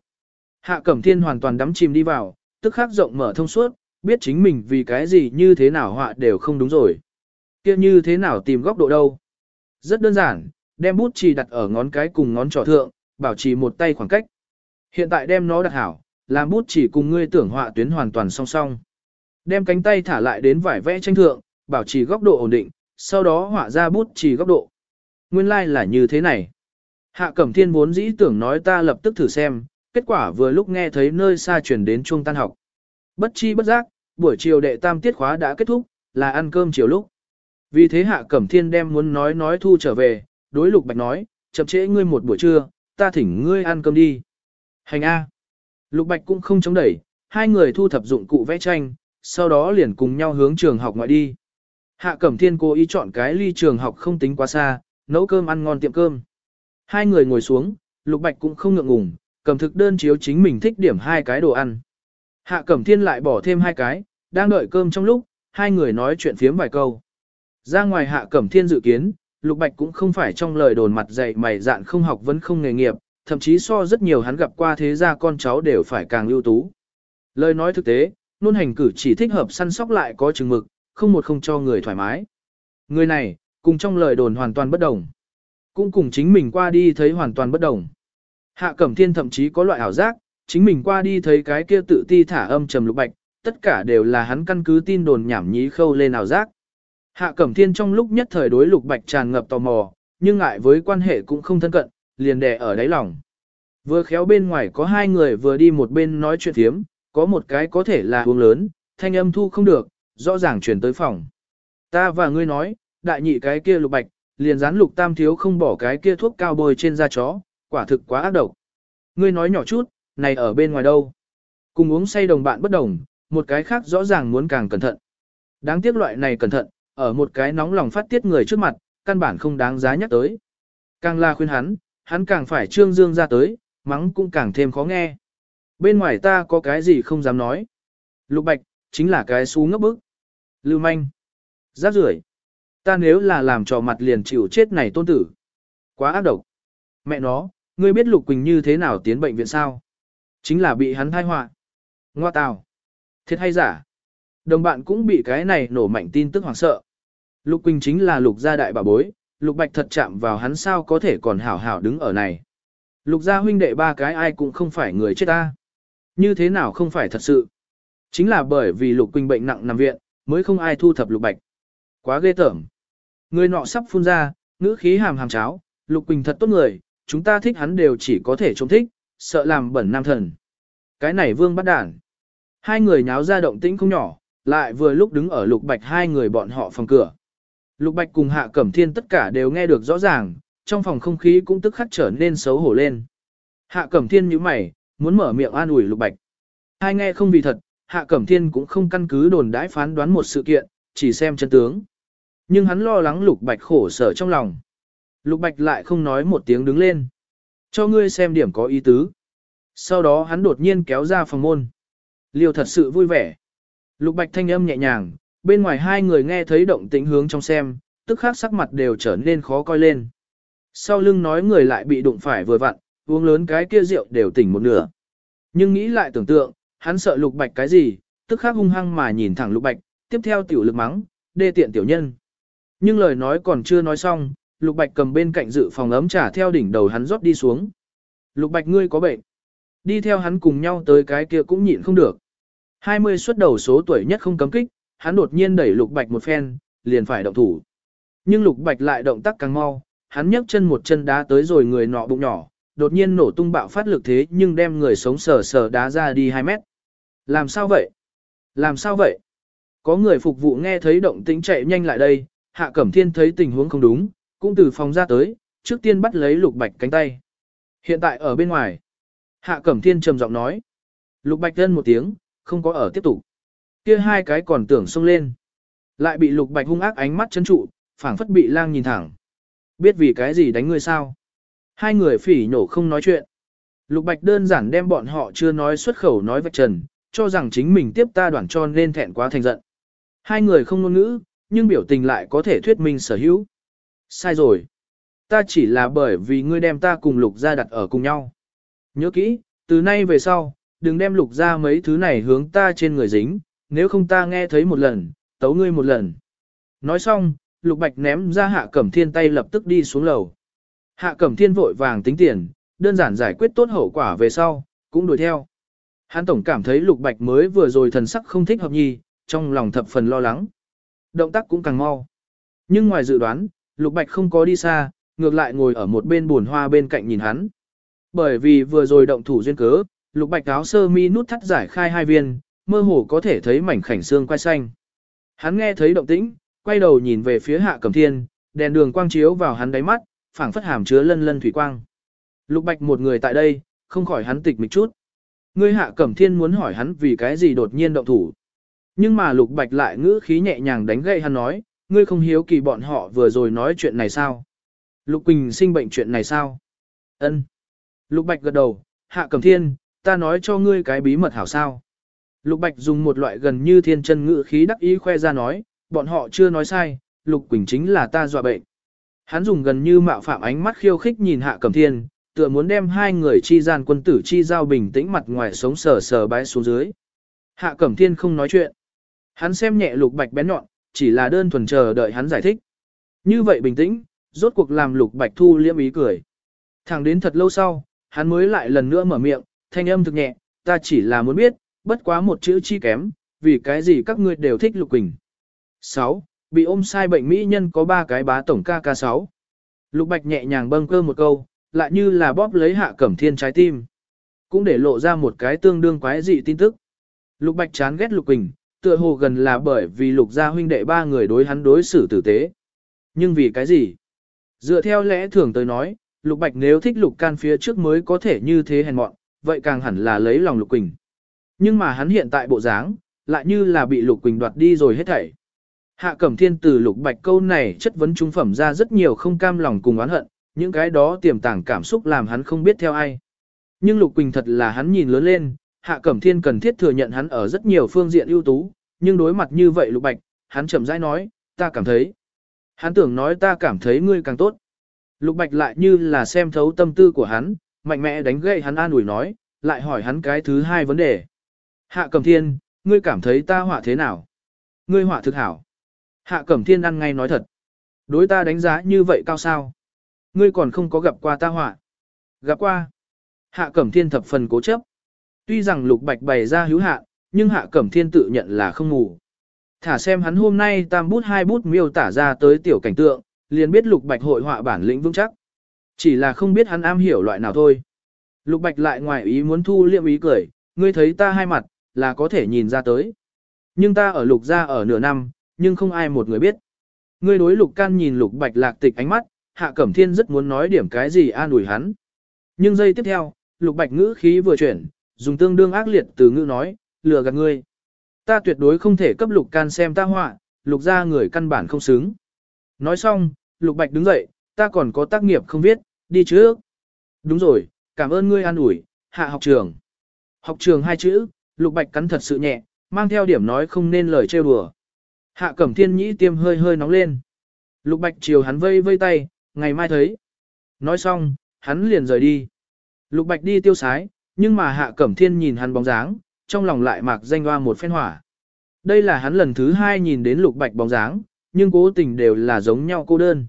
Hạ Cẩm Thiên hoàn toàn đắm chìm đi vào, tức khắc rộng mở thông suốt, biết chính mình vì cái gì như thế nào họa đều không đúng rồi. Kia như thế nào tìm góc độ đâu? Rất đơn giản, đem bút chì đặt ở ngón cái cùng ngón trỏ thượng, bảo trì một tay khoảng cách. Hiện tại đem nó đặt hảo, làm bút chỉ cùng ngươi tưởng họa tuyến hoàn toàn song song. Đem cánh tay thả lại đến vải vẽ tranh thượng, bảo trì góc độ ổn định, sau đó họa ra bút chỉ góc độ. Nguyên lai like là như thế này. Hạ Cẩm Thiên vốn dĩ tưởng nói ta lập tức thử xem, kết quả vừa lúc nghe thấy nơi xa chuyển đến trung tan học. Bất chi bất giác, buổi chiều đệ tam tiết khóa đã kết thúc, là ăn cơm chiều lúc. Vì thế Hạ Cẩm Thiên đem muốn nói nói thu trở về, đối Lục Bạch nói, chậm trễ ngươi một buổi trưa, ta thỉnh ngươi ăn cơm đi. Hành A. Lục Bạch cũng không chống đẩy, hai người thu thập dụng cụ vẽ tranh, sau đó liền cùng nhau hướng trường học ngoại đi. Hạ Cẩm Thiên cố ý chọn cái ly trường học không tính quá xa, nấu cơm ăn ngon tiệm cơm. Hai người ngồi xuống, Lục Bạch cũng không ngượng ngùng, cầm thực đơn chiếu chính mình thích điểm hai cái đồ ăn. Hạ Cẩm Thiên lại bỏ thêm hai cái, đang đợi cơm trong lúc, hai người nói chuyện phiếm vài câu. Ra ngoài Hạ Cẩm Thiên dự kiến, Lục Bạch cũng không phải trong lời đồn mặt dày mày dạn không học vẫn không nghề nghiệp, thậm chí so rất nhiều hắn gặp qua thế gia con cháu đều phải càng ưu tú. Lời nói thực tế, nôn hành cử chỉ thích hợp săn sóc lại có chừng mực, không một không cho người thoải mái. Người này, cùng trong lời đồn hoàn toàn bất đồng. Cũng cùng chính mình qua đi thấy hoàn toàn bất đồng. Hạ Cẩm Thiên thậm chí có loại ảo giác, chính mình qua đi thấy cái kia tự ti thả âm trầm lục bạch, tất cả đều là hắn căn cứ tin đồn nhảm nhí khâu lên ảo giác. Hạ Cẩm Thiên trong lúc nhất thời đối lục bạch tràn ngập tò mò, nhưng ngại với quan hệ cũng không thân cận, liền đè ở đáy lòng. Vừa khéo bên ngoài có hai người vừa đi một bên nói chuyện thiếm, có một cái có thể là uống lớn, thanh âm thu không được, rõ ràng chuyển tới phòng. Ta và ngươi nói, đại nhị cái kia lục bạch, liền dán lục tam thiếu không bỏ cái kia thuốc cao bôi trên da chó, quả thực quá ác độc. Ngươi nói nhỏ chút, này ở bên ngoài đâu? Cùng uống say đồng bạn bất đồng, một cái khác rõ ràng muốn càng cẩn thận. Đáng tiếc loại này cẩn thận, ở một cái nóng lòng phát tiết người trước mặt, căn bản không đáng giá nhắc tới. Càng là khuyên hắn, hắn càng phải trương dương ra tới, mắng cũng càng thêm khó nghe. Bên ngoài ta có cái gì không dám nói. Lục bạch, chính là cái xú ngốc bức. Lưu manh. Giáp rưởi Ta nếu là làm trò mặt liền chịu chết này tôn tử. Quá ác độc. Mẹ nó, ngươi biết Lục Quỳnh như thế nào tiến bệnh viện sao? Chính là bị hắn thai họa. Ngoa tào. Thiệt hay giả? Đồng bạn cũng bị cái này nổ mạnh tin tức hoảng sợ. Lục Quỳnh chính là Lục gia đại bà bối, Lục Bạch thật chạm vào hắn sao có thể còn hảo hảo đứng ở này. Lục gia huynh đệ ba cái ai cũng không phải người chết ta. Như thế nào không phải thật sự. Chính là bởi vì Lục Quỳnh bệnh nặng nằm viện, mới không ai thu thập Lục Bạch. Quá ghê tởm. Người nọ sắp phun ra, ngữ khí hàm hàm cháo, Lục Quỳnh thật tốt người, chúng ta thích hắn đều chỉ có thể trông thích, sợ làm bẩn nam thần. Cái này vương bắt đản. Hai người nháo ra động tĩnh không nhỏ, lại vừa lúc đứng ở Lục Bạch hai người bọn họ phòng cửa. Lục Bạch cùng Hạ Cẩm Thiên tất cả đều nghe được rõ ràng, trong phòng không khí cũng tức khắc trở nên xấu hổ lên. Hạ Cẩm Thiên nhíu mày, muốn mở miệng an ủi Lục Bạch. Hai nghe không vì thật, Hạ Cẩm Thiên cũng không căn cứ đồn đãi phán đoán một sự kiện, chỉ xem chân tướng. Nhưng hắn lo lắng Lục Bạch khổ sở trong lòng. Lục Bạch lại không nói một tiếng đứng lên. Cho ngươi xem điểm có ý tứ. Sau đó hắn đột nhiên kéo ra phòng môn. Liêu thật sự vui vẻ. Lục Bạch thanh âm nhẹ nhàng, bên ngoài hai người nghe thấy động tĩnh hướng trong xem, tức khắc sắc mặt đều trở nên khó coi lên. Sau lưng nói người lại bị đụng phải vừa vặn, uống lớn cái kia rượu đều tỉnh một nửa. Nhưng nghĩ lại tưởng tượng, hắn sợ Lục Bạch cái gì, tức khắc hung hăng mà nhìn thẳng Lục Bạch, tiếp theo tiểu lực mắng, đê tiện tiểu nhân. Nhưng lời nói còn chưa nói xong, Lục Bạch cầm bên cạnh dự phòng ấm trà theo đỉnh đầu hắn rót đi xuống. Lục Bạch ngươi có bệnh. Đi theo hắn cùng nhau tới cái kia cũng nhịn không được. 20 xuất đầu số tuổi nhất không cấm kích, hắn đột nhiên đẩy Lục Bạch một phen, liền phải động thủ. Nhưng Lục Bạch lại động tác càng mau, hắn nhấc chân một chân đá tới rồi người nọ bụng nhỏ, đột nhiên nổ tung bạo phát lực thế nhưng đem người sống sờ sờ đá ra đi 2 mét. Làm sao vậy? Làm sao vậy? Có người phục vụ nghe thấy động tĩnh chạy nhanh lại đây, Hạ Cẩm Thiên thấy tình huống không đúng, cũng từ phòng ra tới, trước tiên bắt lấy Lục Bạch cánh tay. Hiện tại ở bên ngoài. Hạ Cẩm Thiên trầm giọng nói. Lục Bạch thân một tiếng, không có ở tiếp tục. Kia hai cái còn tưởng xông lên. Lại bị Lục Bạch hung ác ánh mắt chấn trụ, phảng phất bị lang nhìn thẳng. Biết vì cái gì đánh ngươi sao? Hai người phỉ nhổ không nói chuyện. Lục Bạch đơn giản đem bọn họ chưa nói xuất khẩu nói vạch trần, cho rằng chính mình tiếp ta đoản cho nên thẹn quá thành giận. Hai người không ngôn ngữ, nhưng biểu tình lại có thể thuyết minh sở hữu. Sai rồi. Ta chỉ là bởi vì ngươi đem ta cùng lục ra đặt ở cùng nhau. Nhớ kỹ, từ nay về sau, đừng đem lục ra mấy thứ này hướng ta trên người dính, nếu không ta nghe thấy một lần, tấu ngươi một lần. Nói xong, lục bạch ném ra hạ cẩm thiên tay lập tức đi xuống lầu. Hạ cẩm thiên vội vàng tính tiền, đơn giản giải quyết tốt hậu quả về sau, cũng đuổi theo. Hắn tổng cảm thấy lục bạch mới vừa rồi thần sắc không thích hợp nhi, trong lòng thập phần lo lắng. Động tác cũng càng mau. Nhưng ngoài dự đoán, lục bạch không có đi xa, ngược lại ngồi ở một bên buồn hoa bên cạnh nhìn hắn. Bởi vì vừa rồi động thủ duyên cớ, lục bạch áo sơ mi nút thắt giải khai hai viên, mơ hồ có thể thấy mảnh khảnh xương quai xanh. Hắn nghe thấy động tĩnh, quay đầu nhìn về phía hạ cẩm thiên, đèn đường quang chiếu vào hắn đáy mắt, phảng phất hàm chứa lân lân thủy quang. Lục bạch một người tại đây, không khỏi hắn tịch mịch chút. Ngươi hạ cẩm thiên muốn hỏi hắn vì cái gì đột nhiên động thủ. Nhưng mà lục bạch lại ngữ khí nhẹ nhàng đánh gậy hắn nói, ngươi không hiếu kỳ bọn họ vừa rồi nói chuyện này sao? Lục Quỳnh sinh bệnh chuyện này sao? Ân. Lục Bạch gật đầu, Hạ Cẩm Thiên, ta nói cho ngươi cái bí mật hảo sao. Lục Bạch dùng một loại gần như thiên chân ngữ khí đắc ý khoe ra nói, bọn họ chưa nói sai, Lục Quỳnh chính là ta dọa bệnh. Hắn dùng gần như mạo phạm ánh mắt khiêu khích nhìn Hạ Cẩm Thiên, tựa muốn đem hai người chi gian quân tử chi giao bình tĩnh mặt ngoài sống sờ sờ bái xuống dưới. Hạ Cẩm Thiên không nói chuyện. Hắn xem nhẹ Lục Bạch bén nhọn, chỉ là đơn thuần chờ đợi hắn giải thích. Như vậy bình tĩnh, rốt cuộc làm Lục Bạch thu liễm ý cười. Thẳng đến thật lâu sau, hắn mới lại lần nữa mở miệng, thanh âm thực nhẹ, ta chỉ là muốn biết, bất quá một chữ chi kém, vì cái gì các ngươi đều thích Lục Quỳnh. 6. Bị ôm sai bệnh mỹ nhân có 3 cái bá tổng ca ca 6. Lục Bạch nhẹ nhàng bâng cơ một câu, lại như là bóp lấy hạ cẩm thiên trái tim. Cũng để lộ ra một cái tương đương quái dị tin tức. Lục Bạch chán ghét Lục Quỳnh, tựa hồ gần là bởi vì Lục gia huynh đệ ba người đối hắn đối xử tử tế. Nhưng vì cái gì? Dựa theo lẽ thường tới nói, Lục Bạch nếu thích Lục Can phía trước mới có thể như thế hèn mọn, vậy càng hẳn là lấy lòng Lục Quỳnh. Nhưng mà hắn hiện tại bộ dáng, lại như là bị Lục Quỳnh đoạt đi rồi hết thảy. Hạ Cẩm Thiên từ Lục Bạch câu này chất vấn trung phẩm ra rất nhiều không cam lòng cùng oán hận, những cái đó tiềm tàng cảm xúc làm hắn không biết theo ai. Nhưng Lục Quỳnh thật là hắn nhìn lớn lên, Hạ Cẩm Thiên cần thiết thừa nhận hắn ở rất nhiều phương diện ưu tú, nhưng đối mặt như vậy Lục Bạch, hắn chậm rãi nói, ta cảm thấy. Hắn tưởng nói ta cảm thấy ngươi càng tốt. Lục Bạch lại như là xem thấu tâm tư của hắn, mạnh mẽ đánh gậy hắn an ủi nói, lại hỏi hắn cái thứ hai vấn đề. Hạ Cẩm Thiên, ngươi cảm thấy ta họa thế nào? Ngươi họa thực hảo. Hạ Cẩm Thiên ăn ngay nói thật. Đối ta đánh giá như vậy cao sao? Ngươi còn không có gặp qua ta họa. Gặp qua. Hạ Cẩm Thiên thập phần cố chấp. Tuy rằng Lục Bạch bày ra hữu hạ, nhưng Hạ Cẩm Thiên tự nhận là không ngủ. Thả xem hắn hôm nay tam bút hai bút miêu tả ra tới tiểu cảnh tượng, liền biết Lục Bạch hội họa bản lĩnh vững chắc. Chỉ là không biết hắn am hiểu loại nào thôi. Lục Bạch lại ngoài ý muốn thu liệm ý cười, ngươi thấy ta hai mặt, là có thể nhìn ra tới. Nhưng ta ở Lục gia ở nửa năm, nhưng không ai một người biết. Ngươi đối Lục Can nhìn Lục Bạch lạc tịch ánh mắt, Hạ Cẩm Thiên rất muốn nói điểm cái gì an ủi hắn. Nhưng giây tiếp theo, Lục Bạch ngữ khí vừa chuyển, dùng tương đương ác liệt từ ngữ nói, lừa gạt ngươi. Ta tuyệt đối không thể cấp Lục Can xem ta họa, Lục gia người căn bản không xứng. Nói xong, Lục Bạch đứng dậy, ta còn có tác nghiệp không viết, đi trước. Đúng rồi, cảm ơn ngươi an ủi, hạ học trường. Học trường hai chữ, Lục Bạch cắn thật sự nhẹ, mang theo điểm nói không nên lời trêu đùa. Hạ Cẩm Thiên nhĩ tiêm hơi hơi nóng lên. Lục Bạch chiều hắn vây vây tay, ngày mai thấy. Nói xong, hắn liền rời đi. Lục Bạch đi tiêu sái, nhưng mà Hạ Cẩm Thiên nhìn hắn bóng dáng, trong lòng lại mạc danh hoa một phen hỏa. Đây là hắn lần thứ hai nhìn đến Lục Bạch bóng dáng, nhưng cố tình đều là giống nhau cô đơn.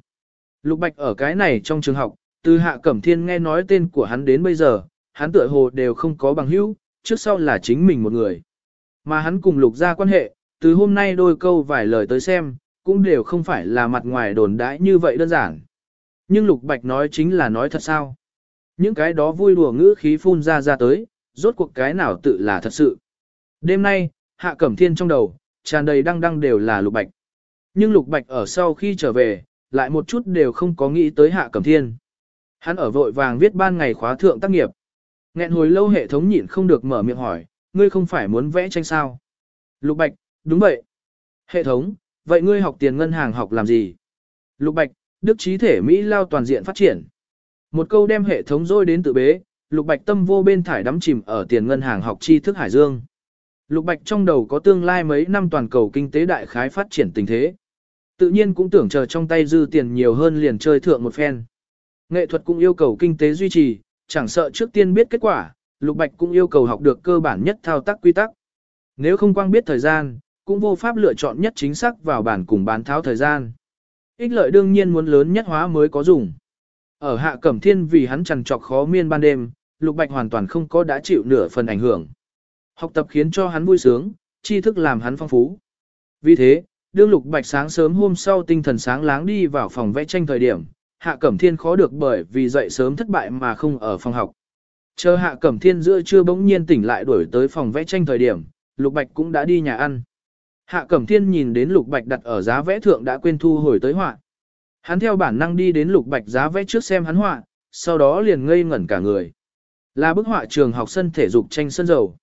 Lục Bạch ở cái này trong trường học, từ Hạ Cẩm Thiên nghe nói tên của hắn đến bây giờ, hắn tựa hồ đều không có bằng hữu, trước sau là chính mình một người. Mà hắn cùng Lục ra quan hệ, từ hôm nay đôi câu vài lời tới xem, cũng đều không phải là mặt ngoài đồn đãi như vậy đơn giản. Nhưng Lục Bạch nói chính là nói thật sao. Những cái đó vui đùa ngữ khí phun ra ra tới, rốt cuộc cái nào tự là thật sự. Đêm nay, Hạ Cẩm Thiên trong đầu, tràn đầy đăng đăng đều là Lục Bạch. Nhưng Lục Bạch ở sau khi trở về, lại một chút đều không có nghĩ tới Hạ Cẩm Thiên. Hắn ở vội vàng viết ban ngày khóa thượng tác nghiệp. Nghẹn hồi lâu hệ thống nhịn không được mở miệng hỏi, ngươi không phải muốn vẽ tranh sao? Lục Bạch, đúng vậy. Hệ thống, vậy ngươi học tiền ngân hàng học làm gì? Lục Bạch, đức trí thể Mỹ lao toàn diện phát triển. Một câu đem hệ thống dôi đến tự bế, Lục Bạch tâm vô bên thải đắm chìm ở tiền ngân hàng học tri thức Hải Dương. Lục Bạch trong đầu có tương lai mấy năm toàn cầu kinh tế đại khái phát triển tình thế. Tự nhiên cũng tưởng chờ trong tay dư tiền nhiều hơn liền chơi thượng một phen. Nghệ thuật cũng yêu cầu kinh tế duy trì, chẳng sợ trước tiên biết kết quả, Lục Bạch cũng yêu cầu học được cơ bản nhất thao tác quy tắc. Nếu không quang biết thời gian, cũng vô pháp lựa chọn nhất chính xác vào bản cùng bán tháo thời gian. Ích lợi đương nhiên muốn lớn nhất hóa mới có dùng. Ở hạ cẩm thiên vì hắn trằn trọc khó miên ban đêm, Lục Bạch hoàn toàn không có đã chịu nửa phần ảnh hưởng. Học tập khiến cho hắn vui sướng, tri thức làm hắn phong phú. Vì thế, đương Lục Bạch sáng sớm hôm sau tinh thần sáng láng đi vào phòng vẽ tranh thời điểm, Hạ Cẩm Thiên khó được bởi vì dậy sớm thất bại mà không ở phòng học. Chờ Hạ Cẩm Thiên giữa trưa bỗng nhiên tỉnh lại đuổi tới phòng vẽ tranh thời điểm, Lục Bạch cũng đã đi nhà ăn. Hạ Cẩm Thiên nhìn đến Lục Bạch đặt ở giá vẽ thượng đã quên thu hồi tới họa. Hắn theo bản năng đi đến Lục Bạch giá vẽ trước xem hắn họa, sau đó liền ngây ngẩn cả người. Là bức họa trường học sân thể dục tranh sân dầu.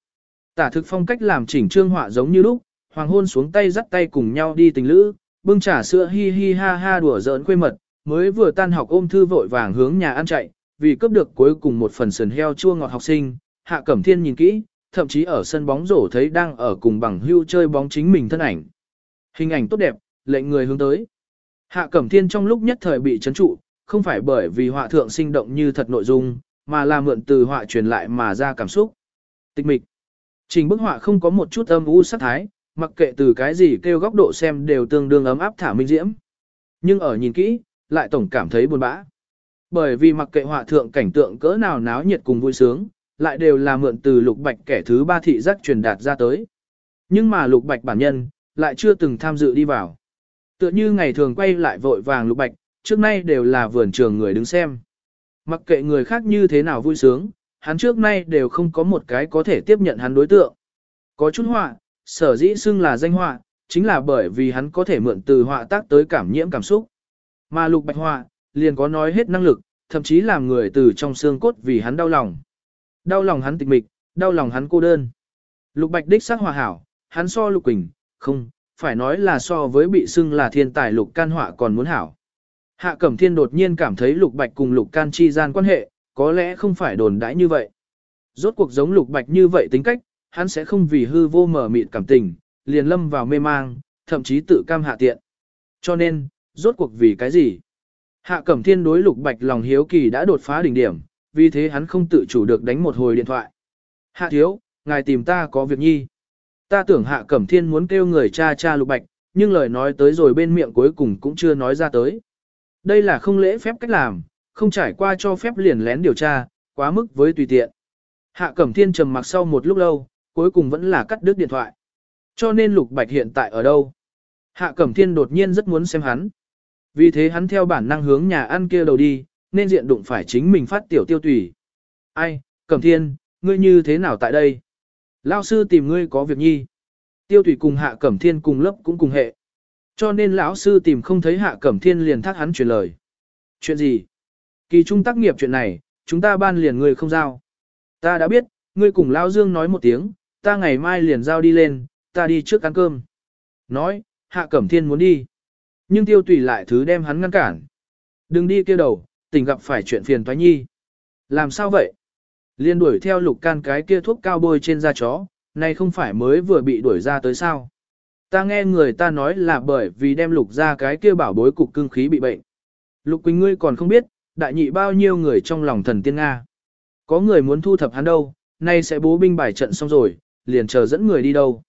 Tả thực phong cách làm chỉnh trương họa giống như lúc, hoàng hôn xuống tay dắt tay cùng nhau đi tình lữ, bưng trà sữa hi hi ha ha đùa giỡn quê mật, mới vừa tan học ôm thư vội vàng hướng nhà ăn chạy, vì cướp được cuối cùng một phần sườn heo chua ngọt học sinh, Hạ Cẩm Thiên nhìn kỹ, thậm chí ở sân bóng rổ thấy đang ở cùng bằng hưu chơi bóng chính mình thân ảnh. Hình ảnh tốt đẹp, lệnh người hướng tới. Hạ Cẩm Thiên trong lúc nhất thời bị chấn trụ, không phải bởi vì họa thượng sinh động như thật nội dung, mà là mượn từ họa truyền lại mà ra cảm xúc. Tịch mịch. Trình bức họa không có một chút âm u sát thái, mặc kệ từ cái gì kêu góc độ xem đều tương đương ấm áp thả minh diễm. Nhưng ở nhìn kỹ, lại tổng cảm thấy buồn bã. Bởi vì mặc kệ họa thượng cảnh tượng cỡ nào náo nhiệt cùng vui sướng, lại đều là mượn từ lục bạch kẻ thứ ba thị giác truyền đạt ra tới. Nhưng mà lục bạch bản nhân, lại chưa từng tham dự đi vào. Tựa như ngày thường quay lại vội vàng lục bạch, trước nay đều là vườn trường người đứng xem. Mặc kệ người khác như thế nào vui sướng, hắn trước nay đều không có một cái có thể tiếp nhận hắn đối tượng. Có chút họa, sở dĩ xưng là danh họa, chính là bởi vì hắn có thể mượn từ họa tác tới cảm nhiễm cảm xúc. Mà lục bạch họa, liền có nói hết năng lực, thậm chí làm người từ trong xương cốt vì hắn đau lòng. Đau lòng hắn tịch mịch, đau lòng hắn cô đơn. Lục bạch đích xác hòa hảo, hắn so lục quỳnh, không, phải nói là so với bị xưng là thiên tài lục can họa còn muốn hảo. Hạ Cẩm Thiên đột nhiên cảm thấy Lục Bạch cùng Lục Can chi gian quan hệ, có lẽ không phải đồn đãi như vậy. Rốt cuộc giống Lục Bạch như vậy tính cách, hắn sẽ không vì hư vô mở mịt cảm tình, liền lâm vào mê mang, thậm chí tự cam hạ tiện. Cho nên, rốt cuộc vì cái gì? Hạ Cẩm Thiên đối Lục Bạch lòng hiếu kỳ đã đột phá đỉnh điểm, vì thế hắn không tự chủ được đánh một hồi điện thoại. Hạ thiếu, ngài tìm ta có việc nhi. Ta tưởng Hạ Cẩm Thiên muốn kêu người cha cha Lục Bạch, nhưng lời nói tới rồi bên miệng cuối cùng cũng chưa nói ra tới. Đây là không lễ phép cách làm, không trải qua cho phép liền lén điều tra, quá mức với tùy tiện. Hạ Cẩm Thiên trầm mặc sau một lúc lâu, cuối cùng vẫn là cắt đứt điện thoại. Cho nên Lục Bạch hiện tại ở đâu? Hạ Cẩm Thiên đột nhiên rất muốn xem hắn. Vì thế hắn theo bản năng hướng nhà ăn kia đầu đi, nên diện đụng phải chính mình phát tiểu tiêu tùy. Ai, Cẩm Thiên, ngươi như thế nào tại đây? Lao sư tìm ngươi có việc nhi. Tiêu tùy cùng Hạ Cẩm Thiên cùng lớp cũng cùng hệ. Cho nên lão sư tìm không thấy Hạ Cẩm Thiên liền thác hắn truyền lời. Chuyện gì? Kỳ trung tác nghiệp chuyện này, chúng ta ban liền người không giao. Ta đã biết, ngươi cùng Lão Dương nói một tiếng, ta ngày mai liền giao đi lên, ta đi trước ăn cơm. Nói, Hạ Cẩm Thiên muốn đi. Nhưng tiêu tùy lại thứ đem hắn ngăn cản. Đừng đi kia đầu, tình gặp phải chuyện phiền toái nhi. Làm sao vậy? Liên đuổi theo lục can cái kia thuốc cao bôi trên da chó, này không phải mới vừa bị đuổi ra tới sao? Ta nghe người ta nói là bởi vì đem lục ra cái kia bảo bối cục cưng khí bị bệnh. Lục Quỳnh ngươi còn không biết, đại nhị bao nhiêu người trong lòng thần tiên Nga. Có người muốn thu thập hắn đâu, nay sẽ bố binh bài trận xong rồi, liền chờ dẫn người đi đâu.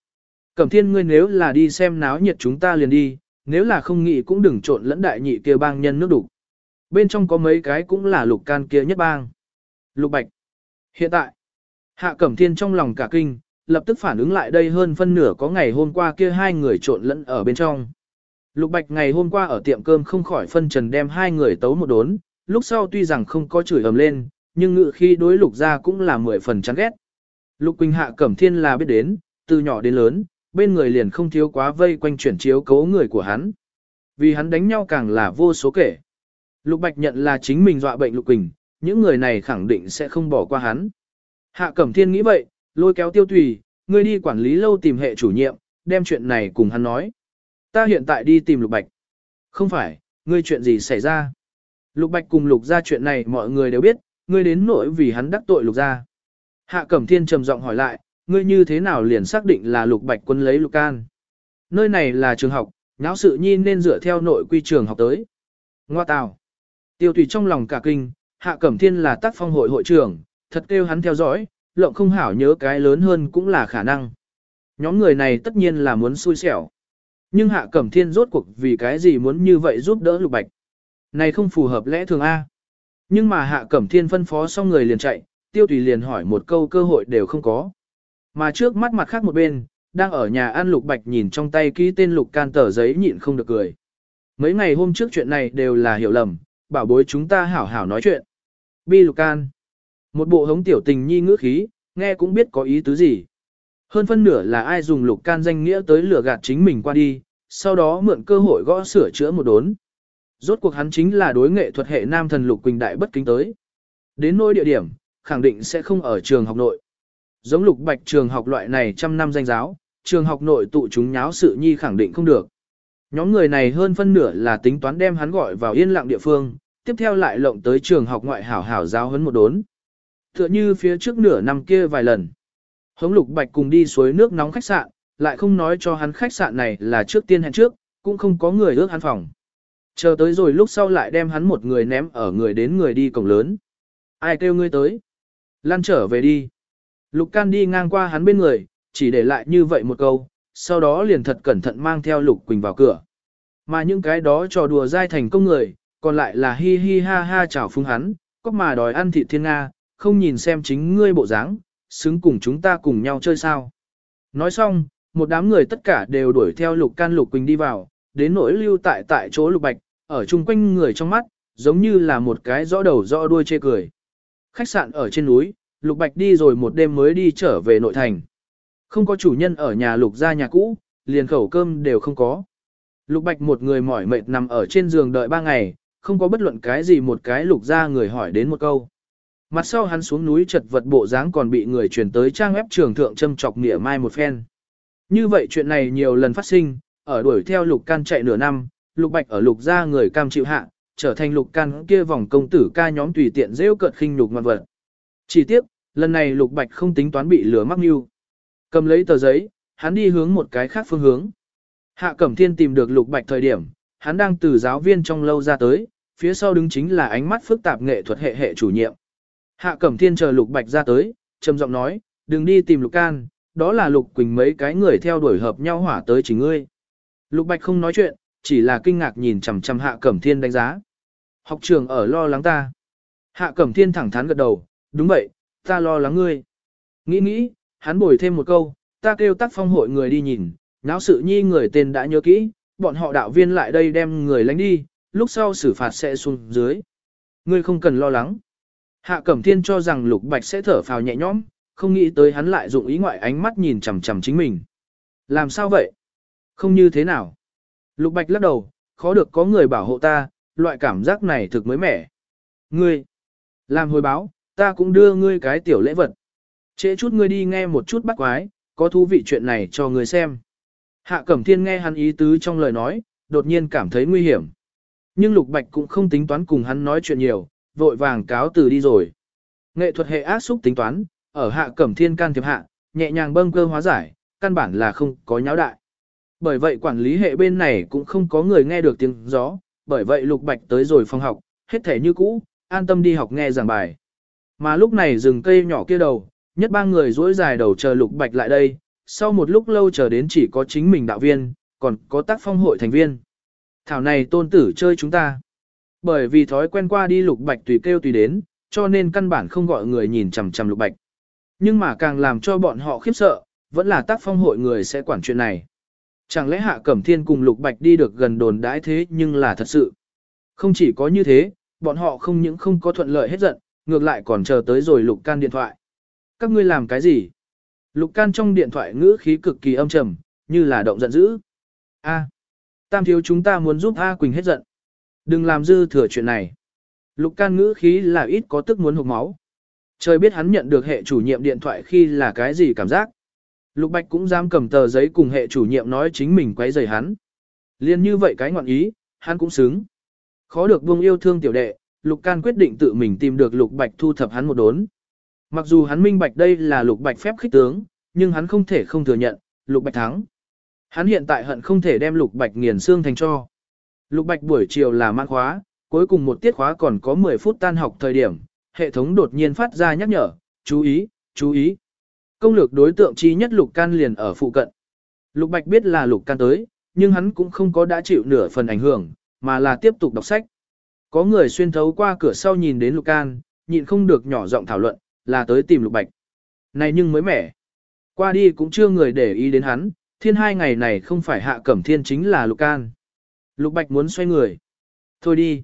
Cẩm thiên ngươi nếu là đi xem náo nhiệt chúng ta liền đi, nếu là không nghĩ cũng đừng trộn lẫn đại nhị kia bang nhân nước đủ. Bên trong có mấy cái cũng là lục can kia nhất bang. Lục bạch. Hiện tại, hạ cẩm thiên trong lòng cả kinh, lập tức phản ứng lại đây hơn phân nửa có ngày hôm qua kia hai người trộn lẫn ở bên trong. Lục Bạch ngày hôm qua ở tiệm cơm không khỏi phân trần đem hai người tấu một đốn, lúc sau tuy rằng không có chửi ầm lên, nhưng ngự khi đối lục ra cũng là mười phần chán ghét. Lục Quỳnh Hạ Cẩm Thiên là biết đến, từ nhỏ đến lớn, bên người liền không thiếu quá vây quanh chuyển chiếu cấu người của hắn. Vì hắn đánh nhau càng là vô số kể. Lục Bạch nhận là chính mình dọa bệnh Lục Quỳnh, những người này khẳng định sẽ không bỏ qua hắn. Hạ Cẩm Thiên nghĩ vậy, lôi kéo tiêu tùy, ngươi đi quản lý lâu tìm hệ chủ nhiệm, đem chuyện này cùng hắn nói. Ta hiện tại đi tìm Lục Bạch. Không phải, ngươi chuyện gì xảy ra? Lục Bạch cùng Lục gia chuyện này mọi người đều biết, ngươi đến nỗi vì hắn đắc tội Lục gia. Hạ Cẩm Thiên trầm giọng hỏi lại, ngươi như thế nào liền xác định là Lục Bạch quân lấy Lục Can? Nơi này là trường học, nháo sự nhi nên dựa theo nội quy trường học tới. Ngoa tào. Tiêu tùy trong lòng cả kinh, Hạ Cẩm Thiên là tác phong hội hội trưởng, thật kêu hắn theo dõi, lộng không hảo nhớ cái lớn hơn cũng là khả năng. Nhóm người này tất nhiên là muốn xui xẻo. Nhưng Hạ Cẩm Thiên rốt cuộc vì cái gì muốn như vậy giúp đỡ Lục Bạch. Này không phù hợp lẽ thường A. Nhưng mà Hạ Cẩm Thiên phân phó xong người liền chạy, Tiêu Tùy liền hỏi một câu cơ hội đều không có. Mà trước mắt mặt khác một bên, đang ở nhà ăn Lục Bạch nhìn trong tay ký tên Lục Can tờ giấy nhịn không được cười. Mấy ngày hôm trước chuyện này đều là hiểu lầm, bảo bối chúng ta hảo hảo nói chuyện. Bi Lục Can. Một bộ hống tiểu tình nhi ngữ khí, nghe cũng biết có ý tứ gì. Hơn phân nửa là ai dùng Lục Can danh nghĩa tới lừa gạt chính mình qua đi, sau đó mượn cơ hội gõ sửa chữa một đốn. Rốt cuộc hắn chính là đối nghệ thuật hệ nam thần Lục Quỳnh Đại bất kính tới. Đến nỗi địa điểm, khẳng định sẽ không ở trường học nội. Giống Lục Bạch trường học loại này trăm năm danh giáo, trường học nội tụ chúng nháo sự nhi khẳng định không được. Nhóm người này hơn phân nửa là tính toán đem hắn gọi vào yên lặng địa phương, tiếp theo lại lộng tới trường học ngoại hảo hảo giáo huấn một đốn. Tựa như phía trước nửa năm kia vài lần. Hống lục bạch cùng đi suối nước nóng khách sạn, lại không nói cho hắn khách sạn này là trước tiên hẹn trước, cũng không có người ước hắn phòng. Chờ tới rồi lúc sau lại đem hắn một người ném ở người đến người đi cổng lớn. Ai kêu ngươi tới? Lan trở về đi. Lục can đi ngang qua hắn bên người, chỉ để lại như vậy một câu, sau đó liền thật cẩn thận mang theo Lục Quỳnh vào cửa. Mà những cái đó trò đùa dai thành công người, còn lại là hi hi ha ha chào phúng hắn, có mà đòi ăn thịt thiên Nga, không nhìn xem chính ngươi bộ dáng, xứng cùng chúng ta cùng nhau chơi sao. Nói xong, một đám người tất cả đều đuổi theo Lục Can Lục Quỳnh đi vào, đến nỗi lưu tại tại chỗ Lục Bạch, ở chung quanh người trong mắt, giống như là một cái rõ đầu rõ đuôi chê cười. Khách sạn ở trên núi, Lục Bạch đi rồi một đêm mới đi trở về nội thành. Không có chủ nhân ở nhà lục gia nhà cũ, liền khẩu cơm đều không có. Lục Bạch một người mỏi mệt nằm ở trên giường đợi ba ngày, không có bất luận cái gì một cái lục gia người hỏi đến một câu. Mặt sau hắn xuống núi chật vật bộ dáng còn bị người truyền tới trang ép trường thượng châm chọc nghĩa mai một phen. Như vậy chuyện này nhiều lần phát sinh, ở đuổi theo lục can chạy nửa năm, lục bạch ở lục gia người cam chịu hạ, trở thành lục can kia vòng công tử ca nhóm tùy tiện rêu cợt khinh lục ngoan vật. Chỉ tiếc, lần này lục bạch không tính toán bị lửa mắc mưu. Cầm lấy tờ giấy, hắn đi hướng một cái khác phương hướng. Hạ Cẩm Thiên tìm được Lục Bạch thời điểm, hắn đang từ giáo viên trong lâu ra tới, phía sau đứng chính là ánh mắt phức tạp nghệ thuật hệ hệ chủ nhiệm. Hạ Cẩm Thiên chờ Lục Bạch ra tới, trầm giọng nói, đừng đi tìm Lục Can, đó là Lục Quỳnh mấy cái người theo đuổi hợp nhau hỏa tới chỉ ngươi. Lục Bạch không nói chuyện, chỉ là kinh ngạc nhìn chằm chằm Hạ Cẩm Thiên đánh giá. Học trường ở lo lắng ta. Hạ Cẩm Thiên thẳng thắn gật đầu, đúng vậy, ta lo lắng ngươi. Nghĩ nghĩ, hắn bồi thêm một câu, ta kêu tác phong hội người đi nhìn, náo sự nhi người tên đã nhớ kỹ, bọn họ đạo viên lại đây đem người lánh đi, lúc sau xử phạt sẽ xuống dưới. Ngươi không cần lo lắng. Hạ Cẩm Thiên cho rằng Lục Bạch sẽ thở phào nhẹ nhõm, không nghĩ tới hắn lại dụng ý ngoại ánh mắt nhìn chằm chằm chính mình. Làm sao vậy? Không như thế nào? Lục Bạch lắc đầu, khó được có người bảo hộ ta, loại cảm giác này thực mới mẻ. Ngươi, làm hồi báo, ta cũng đưa ngươi cái tiểu lễ vật. Trễ chút ngươi đi nghe một chút bắt quái, có thú vị chuyện này cho ngươi xem. Hạ Cẩm Thiên nghe hắn ý tứ trong lời nói, đột nhiên cảm thấy nguy hiểm. Nhưng Lục Bạch cũng không tính toán cùng hắn nói chuyện nhiều, vội vàng cáo từ đi rồi. Nghệ thuật hệ ác xúc tính toán, ở Hạ Cẩm Thiên can thiệp hạ, nhẹ nhàng bâng cơ hóa giải, căn bản là không có nháo đại. Bởi vậy quản lý hệ bên này cũng không có người nghe được tiếng gió, bởi vậy Lục Bạch tới rồi phòng học, hết thể như cũ, an tâm đi học nghe giảng bài. Mà lúc này rừng cây nhỏ kia đầu, nhất ba người duỗi dài đầu chờ Lục Bạch lại đây, sau một lúc lâu chờ đến chỉ có chính mình đạo viên, còn có tác phong hội thành viên. Thảo này tôn tử chơi chúng ta. Bởi vì thói quen qua đi Lục Bạch tùy kêu tùy đến, cho nên căn bản không gọi người nhìn chằm chằm Lục Bạch. Nhưng mà càng làm cho bọn họ khiếp sợ, vẫn là tác phong hội người sẽ quản chuyện này. Chẳng lẽ Hạ Cẩm Thiên cùng Lục Bạch đi được gần đồn đãi thế nhưng là thật sự. Không chỉ có như thế, bọn họ không những không có thuận lợi hết giận, ngược lại còn chờ tới rồi Lục Can điện thoại. Các ngươi làm cái gì? Lục Can trong điện thoại ngữ khí cực kỳ âm trầm, như là động giận dữ. A, tam thiếu chúng ta muốn giúp A Quỳnh hết giận. Đừng làm dư thừa chuyện này. Lục Can ngữ khí là ít có tức muốn hụt máu. Trời biết hắn nhận được hệ chủ nhiệm điện thoại khi là cái gì cảm giác. Lục Bạch cũng dám cầm tờ giấy cùng hệ chủ nhiệm nói chính mình quấy rầy hắn. Liên như vậy cái ngọn ý, hắn cũng xứng. Khó được buông yêu thương tiểu đệ, Lục Can quyết định tự mình tìm được Lục Bạch thu thập hắn một đốn. Mặc dù hắn minh bạch đây là Lục Bạch phép khích tướng, nhưng hắn không thể không thừa nhận, Lục Bạch thắng. Hắn hiện tại hận không thể đem Lục Bạch nghiền xương thành cho. Lục Bạch buổi chiều là mãn khóa, cuối cùng một tiết khóa còn có 10 phút tan học thời điểm, hệ thống đột nhiên phát ra nhắc nhở, chú ý, chú ý. Công lược đối tượng chi nhất Lục Can liền ở phụ cận. Lục Bạch biết là Lục Can tới, nhưng hắn cũng không có đã chịu nửa phần ảnh hưởng, mà là tiếp tục đọc sách. Có người xuyên thấu qua cửa sau nhìn đến Lục Can, nhịn không được nhỏ giọng thảo luận, là tới tìm Lục Bạch. Này nhưng mới mẻ. Qua đi cũng chưa người để ý đến hắn, thiên hai ngày này không phải hạ cẩm thiên chính là Lục Can. Lục Bạch muốn xoay người. Thôi đi.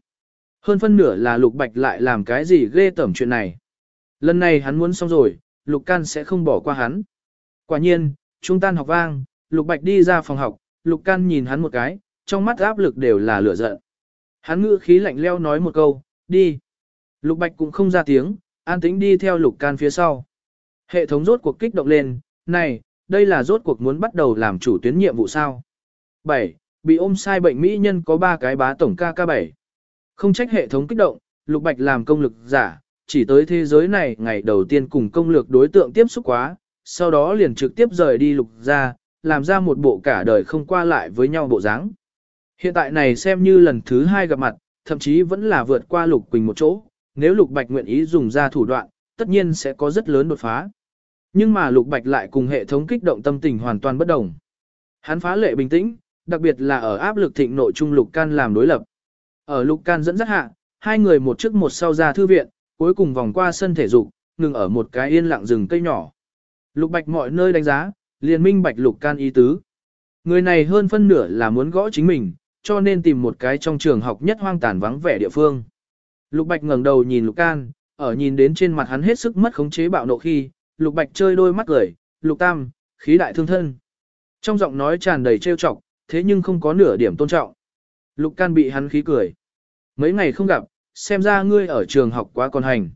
Hơn phân nửa là Lục Bạch lại làm cái gì ghê tởm chuyện này. Lần này hắn muốn xong rồi, Lục Can sẽ không bỏ qua hắn. Quả nhiên, trung tan học vang, Lục Bạch đi ra phòng học, Lục Can nhìn hắn một cái, trong mắt áp lực đều là lửa giận. Hắn ngữ khí lạnh leo nói một câu, đi. Lục Bạch cũng không ra tiếng, an tĩnh đi theo Lục Can phía sau. Hệ thống rốt cuộc kích động lên, này, đây là rốt cuộc muốn bắt đầu làm chủ tuyến nhiệm vụ sao. 7. Bị ôm sai bệnh mỹ nhân có 3 cái bá tổng KK7. Không trách hệ thống kích động, Lục Bạch làm công lực giả, chỉ tới thế giới này ngày đầu tiên cùng công lược đối tượng tiếp xúc quá, sau đó liền trực tiếp rời đi Lục ra, làm ra một bộ cả đời không qua lại với nhau bộ dáng. Hiện tại này xem như lần thứ hai gặp mặt, thậm chí vẫn là vượt qua Lục Quỳnh một chỗ, nếu Lục Bạch nguyện ý dùng ra thủ đoạn, tất nhiên sẽ có rất lớn đột phá. Nhưng mà Lục Bạch lại cùng hệ thống kích động tâm tình hoàn toàn bất đồng. Hắn phá lệ bình tĩnh, đặc biệt là ở áp lực thịnh nội trung Lục Can làm đối lập. Ở Lục Can dẫn dắt hạ, hai người một trước một sau ra thư viện, cuối cùng vòng qua sân thể dục, ngừng ở một cái yên lặng rừng cây nhỏ. Lục Bạch mọi nơi đánh giá, liền minh Bạch Lục Can ý tứ. Người này hơn phân nửa là muốn gõ chính mình, cho nên tìm một cái trong trường học nhất hoang tàn vắng vẻ địa phương. Lục Bạch ngẩng đầu nhìn Lục Can, ở nhìn đến trên mặt hắn hết sức mất khống chế bạo nộ khi, Lục Bạch chơi đôi mắt cười, Lục Tam, khí đại thương thân. Trong giọng nói tràn đầy trêu chọc, thế nhưng không có nửa điểm tôn trọng. Lục Can bị hắn khí cười. Mấy ngày không gặp, xem ra ngươi ở trường học quá còn hành.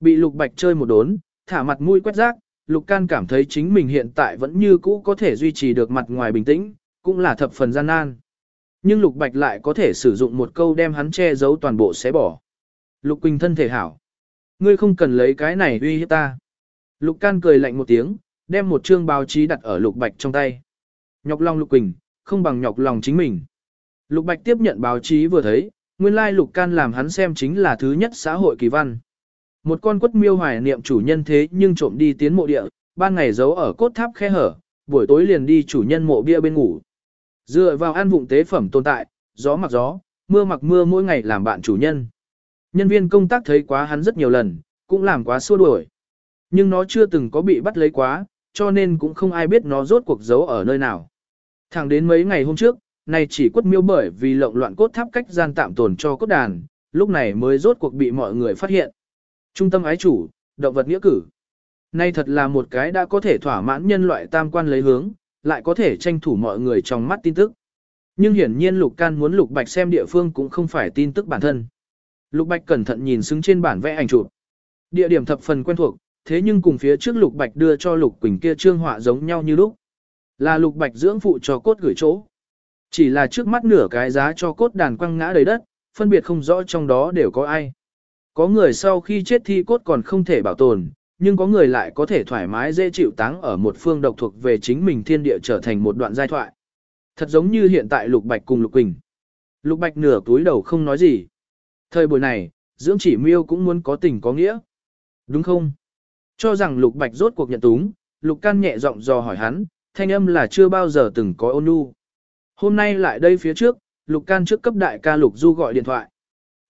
Bị Lục Bạch chơi một đốn, thả mặt mũi quét rác, Lục Can cảm thấy chính mình hiện tại vẫn như cũ có thể duy trì được mặt ngoài bình tĩnh, cũng là thập phần gian nan. Nhưng Lục Bạch lại có thể sử dụng một câu đem hắn che giấu toàn bộ xé bỏ. Lục Quỳnh thân thể hảo. Ngươi không cần lấy cái này uy hiếp ta. Lục Can cười lạnh một tiếng, đem một chương báo chí đặt ở Lục Bạch trong tay. Nhọc lòng Lục Quỳnh, không bằng nhọc lòng chính mình. Lục Bạch tiếp nhận báo chí vừa thấy, nguyên lai Lục Can làm hắn xem chính là thứ nhất xã hội kỳ văn. Một con quất miêu hoài niệm chủ nhân thế nhưng trộm đi tiến mộ địa, ban ngày giấu ở cốt tháp khe hở, buổi tối liền đi chủ nhân mộ bia bên ngủ. Dựa vào ăn vụng tế phẩm tồn tại, gió mặc gió, mưa mặc mưa mỗi ngày làm bạn chủ nhân. Nhân viên công tác thấy quá hắn rất nhiều lần, cũng làm quá xua đuổi. Nhưng nó chưa từng có bị bắt lấy quá, cho nên cũng không ai biết nó rốt cuộc giấu ở nơi nào. Thẳng đến mấy ngày hôm trước, này chỉ quất miêu bởi vì lộn loạn cốt tháp cách gian tạm tồn cho cốt đàn, lúc này mới rốt cuộc bị mọi người phát hiện. Trung tâm ái chủ, động vật nghĩa cử. Nay thật là một cái đã có thể thỏa mãn nhân loại tam quan lấy hướng, lại có thể tranh thủ mọi người trong mắt tin tức. Nhưng hiển nhiên Lục Can muốn Lục Bạch xem địa phương cũng không phải tin tức bản thân. Lục Bạch cẩn thận nhìn xứng trên bản vẽ ảnh chụp. Địa điểm thập phần quen thuộc, thế nhưng cùng phía trước Lục Bạch đưa cho Lục Quỳnh kia trương họa giống nhau như lúc. Là Lục Bạch dưỡng phụ cho cốt gửi chỗ. Chỉ là trước mắt nửa cái giá cho cốt đàn quăng ngã đầy đất, phân biệt không rõ trong đó đều có ai. Có người sau khi chết thi cốt còn không thể bảo tồn, nhưng có người lại có thể thoải mái dễ chịu táng ở một phương độc thuộc về chính mình thiên địa trở thành một đoạn giai thoại. Thật giống như hiện tại Lục Bạch cùng Lục Quỳnh. Lục Bạch nửa túi đầu không nói gì. Thời buổi này, dưỡng chỉ miêu cũng muốn có tình có nghĩa. Đúng không? Cho rằng Lục Bạch rốt cuộc nhận túng, Lục Can nhẹ giọng dò hỏi hắn, thanh âm là chưa bao giờ từng có ôn nhu. Hôm nay lại đây phía trước, Lục Can trước cấp đại ca Lục Du gọi điện thoại.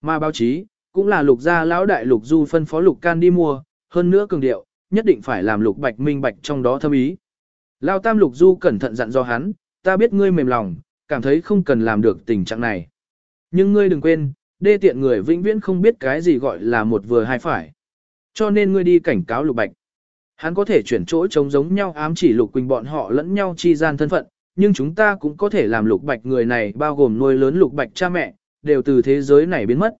Mà báo chí, cũng là Lục gia lão đại Lục Du phân phó Lục Can đi mua, hơn nữa cường điệu, nhất định phải làm Lục Bạch minh bạch trong đó thâm ý. Lao Tam Lục Du cẩn thận dặn do hắn, ta biết ngươi mềm lòng, cảm thấy không cần làm được tình trạng này. Nhưng ngươi đừng quên, đê tiện người vĩnh viễn không biết cái gì gọi là một vừa hai phải. Cho nên ngươi đi cảnh cáo Lục Bạch. Hắn có thể chuyển chỗ chống giống nhau ám chỉ Lục Quỳnh bọn họ lẫn nhau chi gian thân phận, nhưng chúng ta cũng có thể làm Lục Bạch người này bao gồm nuôi lớn Lục Bạch cha mẹ, đều từ thế giới này biến mất.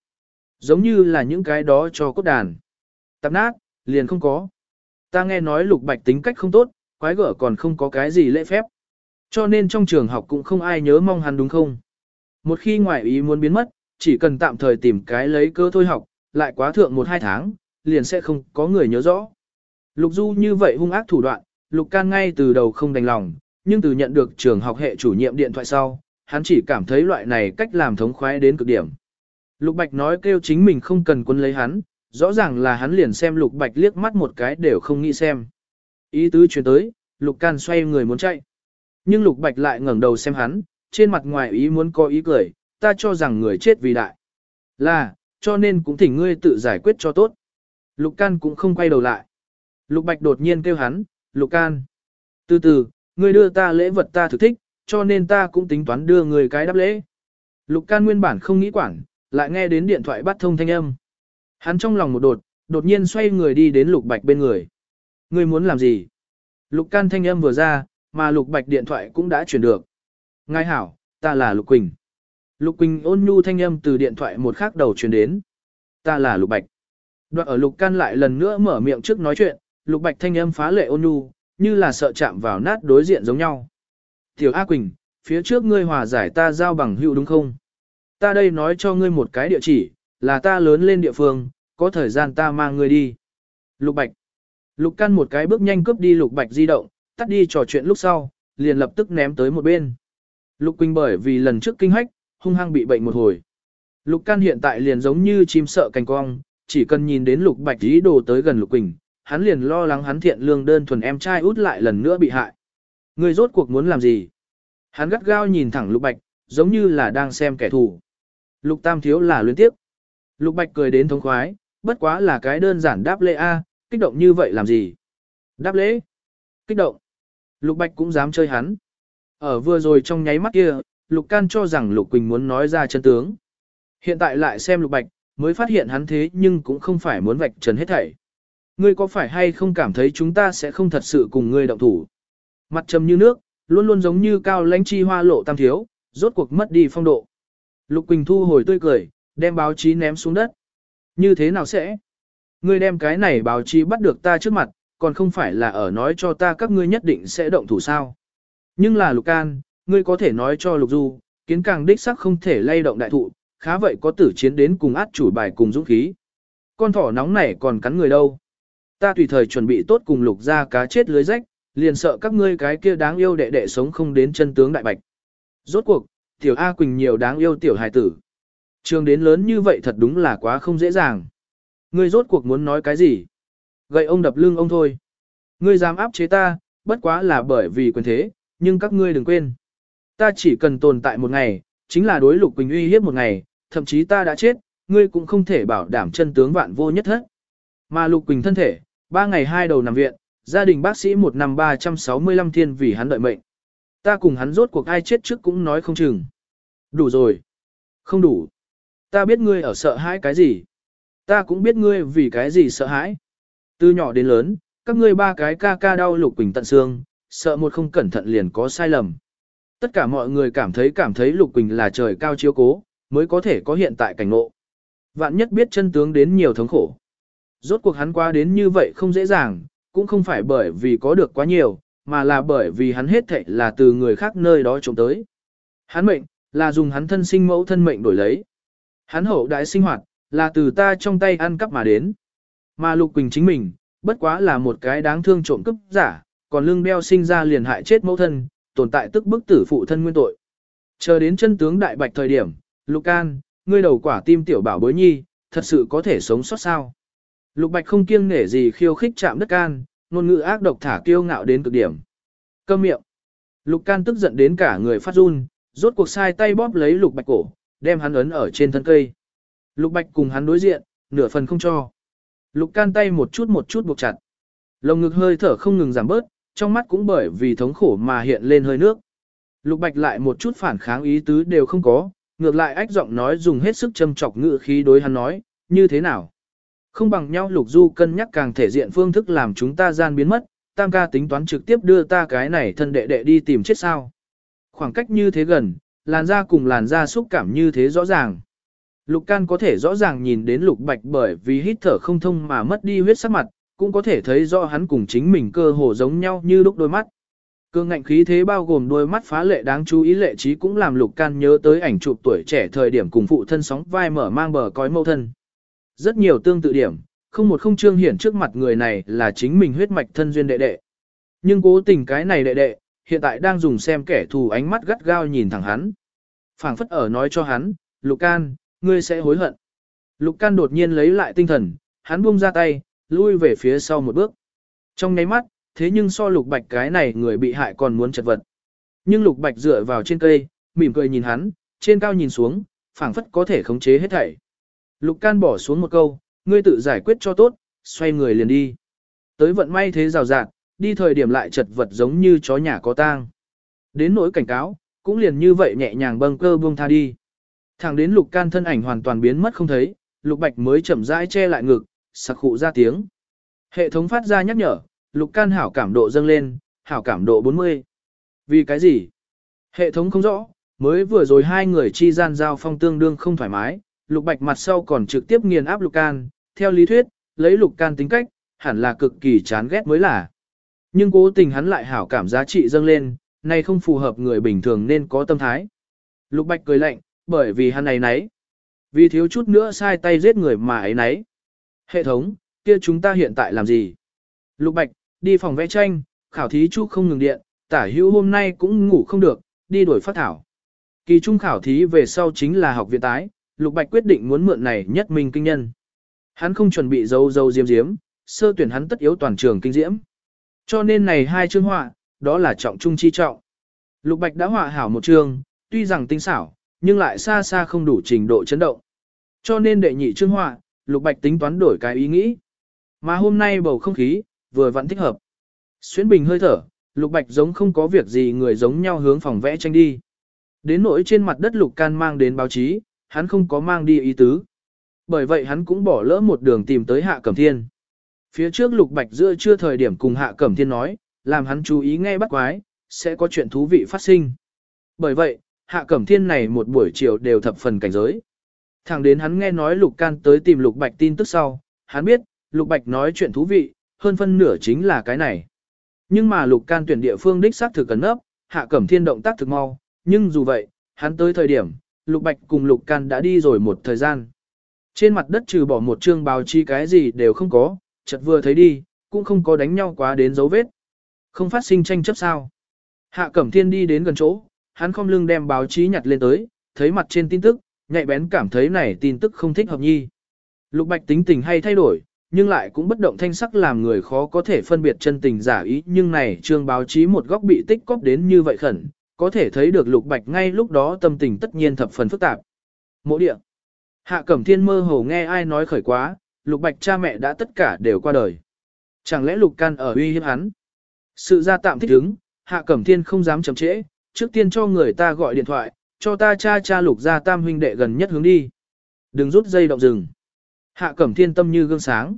Giống như là những cái đó cho cốt đàn. Tạp nát, liền không có. Ta nghe nói Lục Bạch tính cách không tốt, quái gở còn không có cái gì lễ phép. Cho nên trong trường học cũng không ai nhớ mong hắn đúng không? Một khi ngoại ý muốn biến mất, chỉ cần tạm thời tìm cái lấy cơ thôi học, lại quá thượng một hai tháng, liền sẽ không có người nhớ rõ. Lục Du như vậy hung ác thủ đoạn, Lục Can ngay từ đầu không đành lòng, nhưng từ nhận được trường học hệ chủ nhiệm điện thoại sau, hắn chỉ cảm thấy loại này cách làm thống khoái đến cực điểm. Lục Bạch nói kêu chính mình không cần quân lấy hắn, rõ ràng là hắn liền xem Lục Bạch liếc mắt một cái đều không nghĩ xem. Ý tứ chuyển tới, Lục Can xoay người muốn chạy. Nhưng Lục Bạch lại ngẩng đầu xem hắn, trên mặt ngoài ý muốn có ý cười, ta cho rằng người chết vì đại. Là, cho nên cũng thỉnh ngươi tự giải quyết cho tốt. Lục Can cũng không quay đầu lại. Lục Bạch đột nhiên kêu hắn, Lục Can. Từ từ, ngươi đưa ta lễ vật ta thực thích, cho nên ta cũng tính toán đưa người cái đáp lễ. Lục Can nguyên bản không nghĩ quản, lại nghe đến điện thoại bắt thông thanh âm. Hắn trong lòng một đột, đột nhiên xoay người đi đến Lục Bạch bên người. Ngươi muốn làm gì? Lục Can thanh âm vừa ra, mà Lục Bạch điện thoại cũng đã chuyển được. Ngài hảo, ta là Lục Quỳnh. Lục Quỳnh ôn nhu thanh âm từ điện thoại một khắc đầu truyền đến. Ta là Lục Bạch. Đoạn ở Lục Can lại lần nữa mở miệng trước nói chuyện, Lục Bạch thanh âm phá lệ ôn nhu, như là sợ chạm vào nát đối diện giống nhau. Tiểu A Quỳnh, phía trước ngươi hòa giải ta giao bằng hữu đúng không? Ta đây nói cho ngươi một cái địa chỉ, là ta lớn lên địa phương, có thời gian ta mang ngươi đi. Lục Bạch. Lục Can một cái bước nhanh cướp đi Lục Bạch di động, tắt đi trò chuyện lúc sau, liền lập tức ném tới một bên. Lục Quỳnh bởi vì lần trước kinh hách, hung hăng bị bệnh một hồi. Lục Can hiện tại liền giống như chim sợ cành cong, chỉ cần nhìn đến Lục Bạch ý đồ tới gần Lục Quỳnh, hắn liền lo lắng hắn thiện lương đơn thuần em trai út lại lần nữa bị hại. Người rốt cuộc muốn làm gì? Hắn gắt gao nhìn thẳng Lục Bạch, giống như là đang xem kẻ thù. Lục Tam thiếu là luyến tiếp. Lục Bạch cười đến thống khoái, bất quá là cái đơn giản đáp lễ A, kích động như vậy làm gì? Đáp lễ? Kích động. Lục Bạch cũng dám chơi hắn. Ở vừa rồi trong nháy mắt kia, Lục Can cho rằng Lục Quỳnh muốn nói ra chân tướng. Hiện tại lại xem Lục Bạch, mới phát hiện hắn thế nhưng cũng không phải muốn vạch trần hết thảy. Ngươi có phải hay không cảm thấy chúng ta sẽ không thật sự cùng ngươi động thủ? Mặt trầm như nước, luôn luôn giống như cao lãnh chi hoa lộ tam thiếu, rốt cuộc mất đi phong độ. Lục Quỳnh thu hồi tươi cười, đem báo chí ném xuống đất. Như thế nào sẽ? Ngươi đem cái này báo chí bắt được ta trước mặt, còn không phải là ở nói cho ta các ngươi nhất định sẽ động thủ sao. Nhưng là Lục Can, ngươi có thể nói cho Lục Du, kiến càng đích sắc không thể lay động đại thụ, khá vậy có tử chiến đến cùng át chủ bài cùng dũng khí. Con thỏ nóng này còn cắn người đâu. Ta tùy thời chuẩn bị tốt cùng Lục ra cá chết lưới rách, liền sợ các ngươi cái kia đáng yêu đệ đệ sống không đến chân tướng đại bạch. Rốt cuộc, tiểu A Quỳnh nhiều đáng yêu tiểu hài tử. Trường đến lớn như vậy thật đúng là quá không dễ dàng. Ngươi rốt cuộc muốn nói cái gì? Gậy ông đập lưng ông thôi. Ngươi dám áp chế ta, bất quá là bởi vì quyền thế, nhưng các ngươi đừng quên. Ta chỉ cần tồn tại một ngày, chính là đối lục quỳnh uy hiếp một ngày, thậm chí ta đã chết, ngươi cũng không thể bảo đảm chân tướng vạn vô nhất hết. Mà lục quỳnh thân thể, ba ngày hai đầu nằm viện, gia đình bác sĩ một năm 365 thiên vì hắn đợi mệnh. Ta cùng hắn rốt cuộc ai chết trước cũng nói không chừng. Đủ rồi. Không đủ. Ta biết ngươi ở sợ hãi cái gì. Ta cũng biết ngươi vì cái gì sợ hãi. Từ nhỏ đến lớn, các ngươi ba cái ca ca đau lục quỳnh tận xương, sợ một không cẩn thận liền có sai lầm. Tất cả mọi người cảm thấy cảm thấy lục quỳnh là trời cao chiếu cố, mới có thể có hiện tại cảnh ngộ. Vạn nhất biết chân tướng đến nhiều thống khổ. Rốt cuộc hắn qua đến như vậy không dễ dàng, cũng không phải bởi vì có được quá nhiều, mà là bởi vì hắn hết thệ là từ người khác nơi đó trộm tới. Hắn mệnh, là dùng hắn thân sinh mẫu thân mệnh đổi lấy. Hắn hậu đại sinh hoạt, là từ ta trong tay ăn cắp mà đến. Mà Lục Quỳnh chính mình, bất quá là một cái đáng thương trộm cướp giả, còn lương đeo sinh ra liền hại chết mẫu thân, tồn tại tức bức tử phụ thân nguyên tội. Chờ đến chân tướng đại bạch thời điểm, Lục Can, ngươi đầu quả tim tiểu bảo bối nhi, thật sự có thể sống sót sao. Lục Bạch không kiêng nể gì khiêu khích chạm đất can, ngôn ngữ ác độc thả kiêu ngạo đến cực điểm. Câm miệng. Lục Can tức giận đến cả người phát run, rốt cuộc sai tay bóp lấy Lục Bạch cổ, đem hắn ấn ở trên thân cây. Lục Bạch cùng hắn đối diện, nửa phần không cho. Lục Can tay một chút một chút buộc chặt. Lồng ngực hơi thở không ngừng giảm bớt, trong mắt cũng bởi vì thống khổ mà hiện lên hơi nước. Lục Bạch lại một chút phản kháng ý tứ đều không có, ngược lại ách giọng nói dùng hết sức châm chọc ngữ khí đối hắn nói, như thế nào? Không bằng nhau Lục Du cân nhắc càng thể diện phương thức làm chúng ta gian biến mất, tam ca tính toán trực tiếp đưa ta cái này thân đệ đệ đi tìm chết sao. Khoảng cách như thế gần, làn da cùng làn da xúc cảm như thế rõ ràng. Lục can có thể rõ ràng nhìn đến lục bạch bởi vì hít thở không thông mà mất đi huyết sắc mặt, cũng có thể thấy rõ hắn cùng chính mình cơ hồ giống nhau như lúc đôi mắt. Cương ngạnh khí thế bao gồm đôi mắt phá lệ đáng chú ý lệ trí cũng làm Lục Can nhớ tới ảnh chụp tuổi trẻ thời điểm cùng phụ thân sóng vai mở mang bờ cõi mâu thân. Rất nhiều tương tự điểm, không một không trương hiển trước mặt người này là chính mình huyết mạch thân duyên đệ đệ. Nhưng cố tình cái này đệ đệ, hiện tại đang dùng xem kẻ thù ánh mắt gắt gao nhìn thẳng hắn. phảng phất ở nói cho hắn, Lục Can, ngươi sẽ hối hận. Lục Can đột nhiên lấy lại tinh thần, hắn buông ra tay, lui về phía sau một bước. Trong nháy mắt, thế nhưng so Lục Bạch cái này người bị hại còn muốn chật vật. Nhưng Lục Bạch dựa vào trên cây, mỉm cười nhìn hắn, trên cao nhìn xuống, phảng phất có thể khống chế hết thảy. Lục Can bỏ xuống một câu, ngươi tự giải quyết cho tốt, xoay người liền đi. Tới vận may thế rào rạt, đi thời điểm lại chật vật giống như chó nhà có tang. Đến nỗi cảnh cáo, cũng liền như vậy nhẹ nhàng bâng cơ buông tha đi. Thẳng đến Lục Can thân ảnh hoàn toàn biến mất không thấy, Lục Bạch mới chậm rãi che lại ngực, sặc khụ ra tiếng. Hệ thống phát ra nhắc nhở, Lục Can hảo cảm độ dâng lên, hảo cảm độ 40. Vì cái gì? Hệ thống không rõ, mới vừa rồi hai người chi gian giao phong tương đương không thoải mái, Lục Bạch mặt sau còn trực tiếp nghiền áp Lục Can, theo lý thuyết, lấy Lục Can tính cách, hẳn là cực kỳ chán ghét mới là. Nhưng cố tình hắn lại hảo cảm giá trị dâng lên, nay không phù hợp người bình thường nên có tâm thái. Lục Bạch cười lạnh, bởi vì hắn này nấy. Vì thiếu chút nữa sai tay giết người mà ấy nấy. Hệ thống, kia chúng ta hiện tại làm gì? Lục Bạch, đi phòng vẽ tranh, khảo thí chu không ngừng điện, tả hữu hôm nay cũng ngủ không được, đi đổi phát thảo. Kỳ trung khảo thí về sau chính là học viện tái, Lục Bạch quyết định muốn mượn này nhất mình kinh nhân. Hắn không chuẩn bị dâu dâu diếm diếm, sơ tuyển hắn tất yếu toàn trường kinh diễm. Cho nên này hai chương họa, đó là trọng trung chi trọng. Lục Bạch đã họa hảo một chương, tuy rằng tinh xảo, nhưng lại xa xa không đủ trình độ chấn động. Cho nên đệ nhị chương họa, Lục Bạch tính toán đổi cái ý nghĩ. Mà hôm nay bầu không khí, vừa vẫn thích hợp. Xuyến bình hơi thở, Lục Bạch giống không có việc gì người giống nhau hướng phòng vẽ tranh đi. Đến nỗi trên mặt đất Lục Can mang đến báo chí, hắn không có mang đi ý tứ. Bởi vậy hắn cũng bỏ lỡ một đường tìm tới Hạ Cẩm Thiên. Phía trước Lục Bạch giữa chưa thời điểm cùng Hạ Cẩm Thiên nói, làm hắn chú ý nghe bắt quái, sẽ có chuyện thú vị phát sinh. Bởi vậy, Hạ Cẩm Thiên này một buổi chiều đều thập phần cảnh giới. Thẳng đến hắn nghe nói Lục Can tới tìm Lục Bạch tin tức sau, hắn biết, Lục Bạch nói chuyện thú vị, hơn phân nửa chính là cái này. Nhưng mà Lục Can tuyển địa phương đích xác thực cần nấp, Hạ Cẩm Thiên động tác thực mau, nhưng dù vậy, hắn tới thời điểm, Lục Bạch cùng Lục Can đã đi rồi một thời gian. Trên mặt đất trừ bỏ một chương báo chi cái gì đều không có, chợt vừa thấy đi, cũng không có đánh nhau quá đến dấu vết. Không phát sinh tranh chấp sao. Hạ Cẩm Thiên đi đến gần chỗ, hắn không lưng đem báo chí nhặt lên tới, thấy mặt trên tin tức, nhạy bén cảm thấy này tin tức không thích hợp nhi. Lục Bạch tính tình hay thay đổi, nhưng lại cũng bất động thanh sắc làm người khó có thể phân biệt chân tình giả ý, nhưng này trương báo chí một góc bị tích cóp đến như vậy khẩn, có thể thấy được Lục Bạch ngay lúc đó tâm tình tất nhiên thập phần phức tạp. Mộ địa. Hạ Cẩm Thiên mơ hồ nghe ai nói khởi quá, Lục Bạch cha mẹ đã tất cả đều qua đời. Chẳng lẽ Lục Can ở uy hiếp hắn? Sự ra tạm thích ứng, Hạ Cẩm Thiên không dám chậm trễ, trước tiên cho người ta gọi điện thoại, cho ta cha cha Lục gia tam huynh đệ gần nhất hướng đi. Đừng rút dây động rừng. Hạ Cẩm Thiên tâm như gương sáng.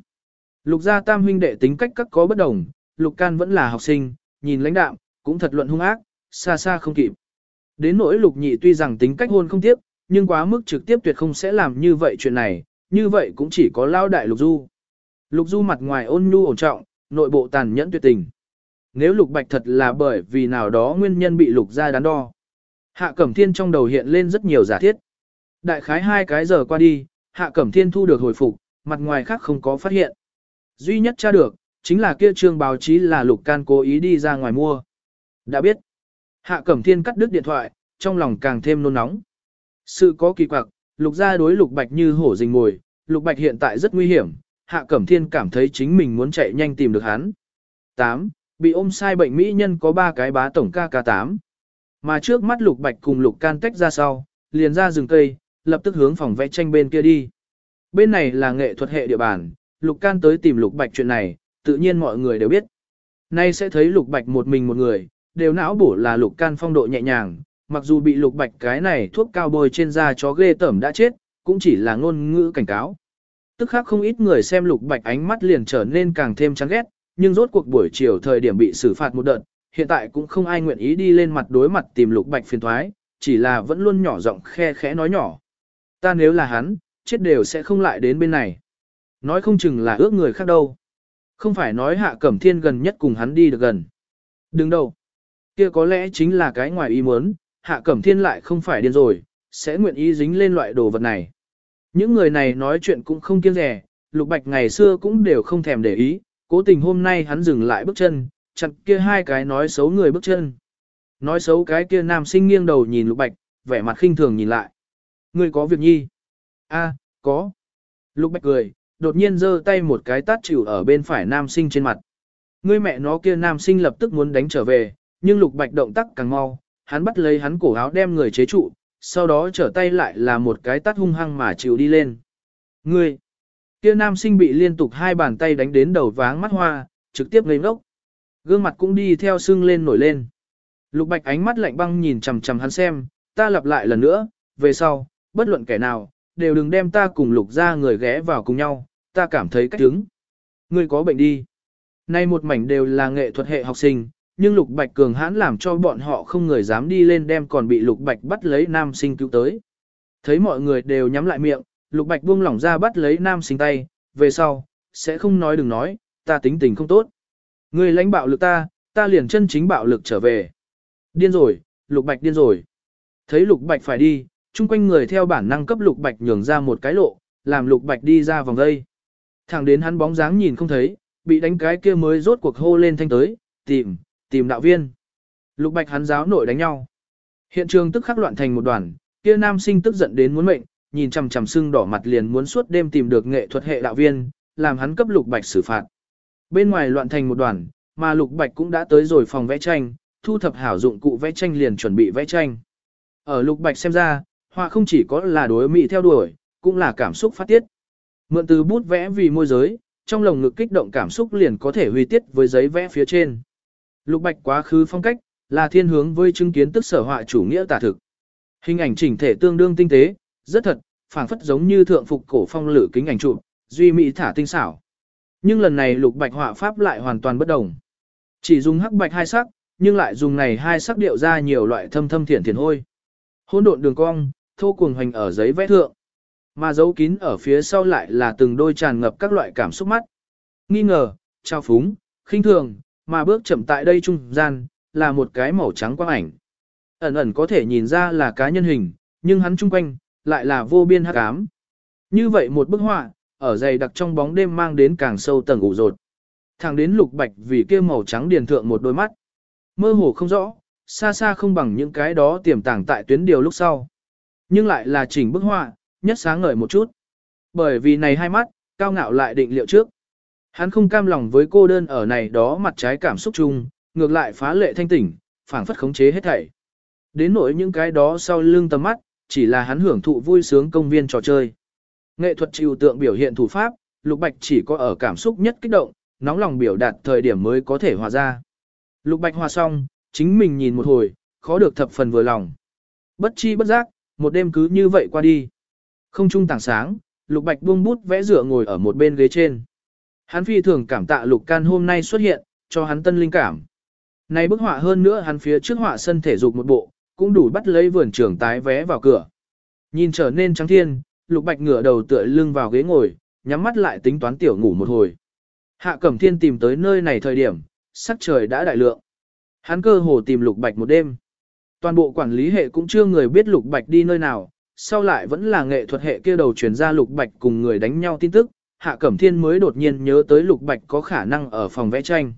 Lục gia tam huynh đệ tính cách các có bất đồng, Lục Can vẫn là học sinh, nhìn lãnh đạm, cũng thật luận hung ác, xa xa không kịp. Đến nỗi Lục Nhị tuy rằng tính cách hôn không tiếp, nhưng quá mức trực tiếp tuyệt không sẽ làm như vậy chuyện này, như vậy cũng chỉ có lao đại Lục Du. Lục Du mặt ngoài ôn nhu ổn trọng, nội bộ tàn nhẫn tuyệt tình. Nếu Lục Bạch thật là bởi vì nào đó nguyên nhân bị Lục gia đắn đo. Hạ Cẩm Thiên trong đầu hiện lên rất nhiều giả thiết. Đại khái hai cái giờ qua đi, Hạ Cẩm Thiên thu được hồi phục, mặt ngoài khác không có phát hiện. Duy nhất tra được, chính là kia trương báo chí là Lục Can cố ý đi ra ngoài mua. Đã biết. Hạ Cẩm Thiên cắt đứt điện thoại, trong lòng càng thêm nôn nóng. Sự có kỳ quặc, Lục gia đối Lục Bạch như hổ rình ngồi, Lục Bạch hiện tại rất nguy hiểm, Hạ Cẩm Thiên cảm thấy chính mình muốn chạy nhanh tìm được hắn. 8. Bị ôm sai bệnh mỹ nhân có 3 cái bá tổng KK8. Mà trước mắt Lục Bạch cùng Lục Can tách ra sau, liền ra rừng cây, lập tức hướng phòng vẽ tranh bên kia đi. Bên này là nghệ thuật hệ địa bàn, Lục Can tới tìm Lục Bạch chuyện này, tự nhiên mọi người đều biết. Nay sẽ thấy Lục Bạch một mình một người, đều não bổ là Lục Can phong độ nhẹ nhàng, mặc dù bị Lục Bạch cái này thuốc cao bôi trên da chó ghê tởm đã chết, cũng chỉ là ngôn ngữ cảnh cáo. Tức khác không ít người xem Lục Bạch ánh mắt liền trở nên càng thêm chán ghét, nhưng rốt cuộc buổi chiều thời điểm bị xử phạt một đợt, hiện tại cũng không ai nguyện ý đi lên mặt đối mặt tìm Lục Bạch phiền thoái, chỉ là vẫn luôn nhỏ giọng khe khẽ nói nhỏ. Ta nếu là hắn, chết đều sẽ không lại đến bên này. Nói không chừng là ước người khác đâu. Không phải nói hạ cẩm thiên gần nhất cùng hắn đi được gần. Đừng đâu. Kia có lẽ chính là cái ngoài ý muốn, hạ cẩm thiên lại không phải điên rồi, sẽ nguyện ý dính lên loại đồ vật này. Những người này nói chuyện cũng không kiêng rẻ, lục bạch ngày xưa cũng đều không thèm để ý, cố tình hôm nay hắn dừng lại bước chân, chặn kia hai cái nói xấu người bước chân. Nói xấu cái kia nam sinh nghiêng đầu nhìn lục bạch, vẻ mặt khinh thường nhìn lại. Ngươi có việc nhi? A, có. Lục bạch cười, đột nhiên giơ tay một cái tát chịu ở bên phải nam sinh trên mặt. Ngươi mẹ nó kia nam sinh lập tức muốn đánh trở về, nhưng lục bạch động tác càng mau, hắn bắt lấy hắn cổ áo đem người chế trụ, sau đó trở tay lại là một cái tát hung hăng mà chịu đi lên. Ngươi! Kia nam sinh bị liên tục hai bàn tay đánh đến đầu váng mắt hoa, trực tiếp ngây ngốc. Gương mặt cũng đi theo sưng lên nổi lên. Lục bạch ánh mắt lạnh băng nhìn chằm chằm hắn xem, ta lặp lại lần nữa, về sau, bất luận kẻ nào, đều đừng đem ta cùng lục ra người ghé vào cùng nhau, ta cảm thấy cách đứng. Ngươi có bệnh đi. Nay một mảnh đều là nghệ thuật hệ học sinh, nhưng lục bạch cường hãn làm cho bọn họ không người dám đi lên đem còn bị lục bạch bắt lấy nam sinh cứu tới. Thấy mọi người đều nhắm lại miệng, lục bạch buông lỏng ra bắt lấy nam sinh tay, về sau, sẽ không nói đừng nói, ta tính tình không tốt. người lãnh bạo lực ta, ta liền chân chính bạo lực trở về. Điên rồi, lục bạch điên rồi. Thấy lục bạch phải đi, chung quanh người theo bản năng cấp lục bạch nhường ra một cái lộ, làm lục bạch đi ra vòng đây. Thẳng đến hắn bóng dáng nhìn không thấy, bị đánh cái kia mới rốt cuộc hô lên thanh tới, tìm, tìm đạo viên. Lục bạch hắn giáo nội đánh nhau. Hiện trường tức khắc loạn thành một đoàn, kia nam sinh tức giận đến muốn mệnh, nhìn chằm chằm sưng đỏ mặt liền muốn suốt đêm tìm được nghệ thuật hệ đạo viên, làm hắn cấp lục bạch xử phạt. Bên ngoài loạn thành một đoàn, mà lục bạch cũng đã tới rồi phòng vẽ tranh, thu thập hảo dụng cụ vẽ tranh liền chuẩn bị vẽ tranh. Ở lục bạch xem ra, họa không chỉ có là đối mỹ theo đuổi, cũng là cảm xúc phát tiết. Mượn từ bút vẽ vì môi giới, trong lồng ngực kích động cảm xúc liền có thể huy tiết với giấy vẽ phía trên. Lục bạch quá khứ phong cách, là thiên hướng với chứng kiến tức sở họa chủ nghĩa tả thực. Hình ảnh chỉnh thể tương đương tinh tế, rất thật, phảng phất giống như thượng phục cổ phong lử kính ảnh chụp, duy mỹ thả tinh xảo. Nhưng lần này lục bạch họa pháp lại hoàn toàn bất đồng. Chỉ dùng hắc bạch hai sắc, nhưng lại dùng này hai sắc điệu ra nhiều loại thâm thâm thiển thiển hôi. Hỗn độn đường cong, thô cuồng hoành ở giấy vẽ thượng. Mà dấu kín ở phía sau lại là từng đôi tràn ngập các loại cảm xúc mắt. Nghi ngờ, trao phúng, khinh thường, mà bước chậm tại đây trung gian, là một cái màu trắng quang ảnh. Ẩn ẩn có thể nhìn ra là cá nhân hình, nhưng hắn chung quanh, lại là vô biên hắc ám. Như vậy một bức họa, ở dày đặc trong bóng đêm mang đến càng sâu tầng ủ rột. Thẳng đến lục bạch vì kia màu trắng điền thượng một đôi mắt. Mơ hồ không rõ, xa xa không bằng những cái đó tiềm tàng tại tuyến điều lúc sau. Nhưng lại là chỉnh bức họa, nhất sáng ngời một chút. Bởi vì này hai mắt, cao ngạo lại định liệu trước. Hắn không cam lòng với cô đơn ở này đó mặt trái cảm xúc chung, ngược lại phá lệ thanh tỉnh, phảng phất khống chế hết thảy. Đến nỗi những cái đó sau lưng tầm mắt, chỉ là hắn hưởng thụ vui sướng công viên trò chơi. Nghệ thuật trừu tượng biểu hiện thủ pháp, Lục Bạch chỉ có ở cảm xúc nhất kích động, nóng lòng biểu đạt thời điểm mới có thể hòa ra. Lục Bạch hòa xong, chính mình nhìn một hồi, khó được thập phần vừa lòng. Bất chi bất giác, một đêm cứ như vậy qua đi. Không trung tảng sáng, Lục Bạch buông bút vẽ rửa ngồi ở một bên ghế trên. Hắn phi thường cảm tạ Lục Can hôm nay xuất hiện, cho hắn tân linh cảm. Này bức họa hơn nữa hắn phía trước họa sân thể dục một bộ, cũng đủ bắt lấy vườn trường tái vé vào cửa. Nhìn trở nên trắng thiên, Lục Bạch ngửa đầu tựa lưng vào ghế ngồi, nhắm mắt lại tính toán tiểu ngủ một hồi. Hạ Cẩm Thiên tìm tới nơi này thời điểm, sắc trời đã đại lượng. Hắn cơ hồ tìm Lục Bạch một đêm. Toàn bộ quản lý hệ cũng chưa người biết Lục Bạch đi nơi nào, sau lại vẫn là nghệ thuật hệ kia đầu truyền ra Lục Bạch cùng người đánh nhau tin tức, Hạ Cẩm Thiên mới đột nhiên nhớ tới Lục Bạch có khả năng ở phòng vẽ tranh.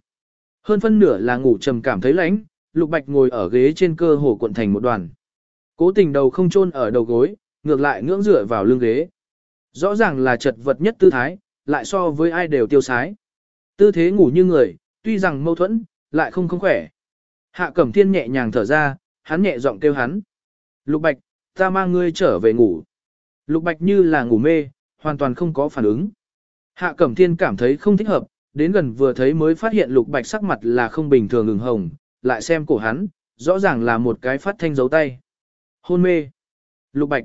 Hơn phân nửa là ngủ trầm cảm thấy lạnh, Lục Bạch ngồi ở ghế trên cơ hồ cuộn thành một đoàn. Cố tình đầu không chôn ở đầu gối, ngược lại ngưỡng dựa vào lưng ghế. Rõ ràng là chật vật nhất tư thái, lại so với ai đều tiêu sái. Tư thế ngủ như người, tuy rằng mâu thuẫn, lại không không khỏe. Hạ Cẩm Thiên nhẹ nhàng thở ra, hắn nhẹ giọng kêu hắn. Lục Bạch, ta mang ngươi trở về ngủ. Lục Bạch như là ngủ mê, hoàn toàn không có phản ứng. Hạ Cẩm Thiên cảm thấy không thích hợp, đến gần vừa thấy mới phát hiện Lục Bạch sắc mặt là không bình thường ửng hồng, lại xem cổ hắn, rõ ràng là một cái phát thanh dấu tay. Hôn mê. Lục Bạch.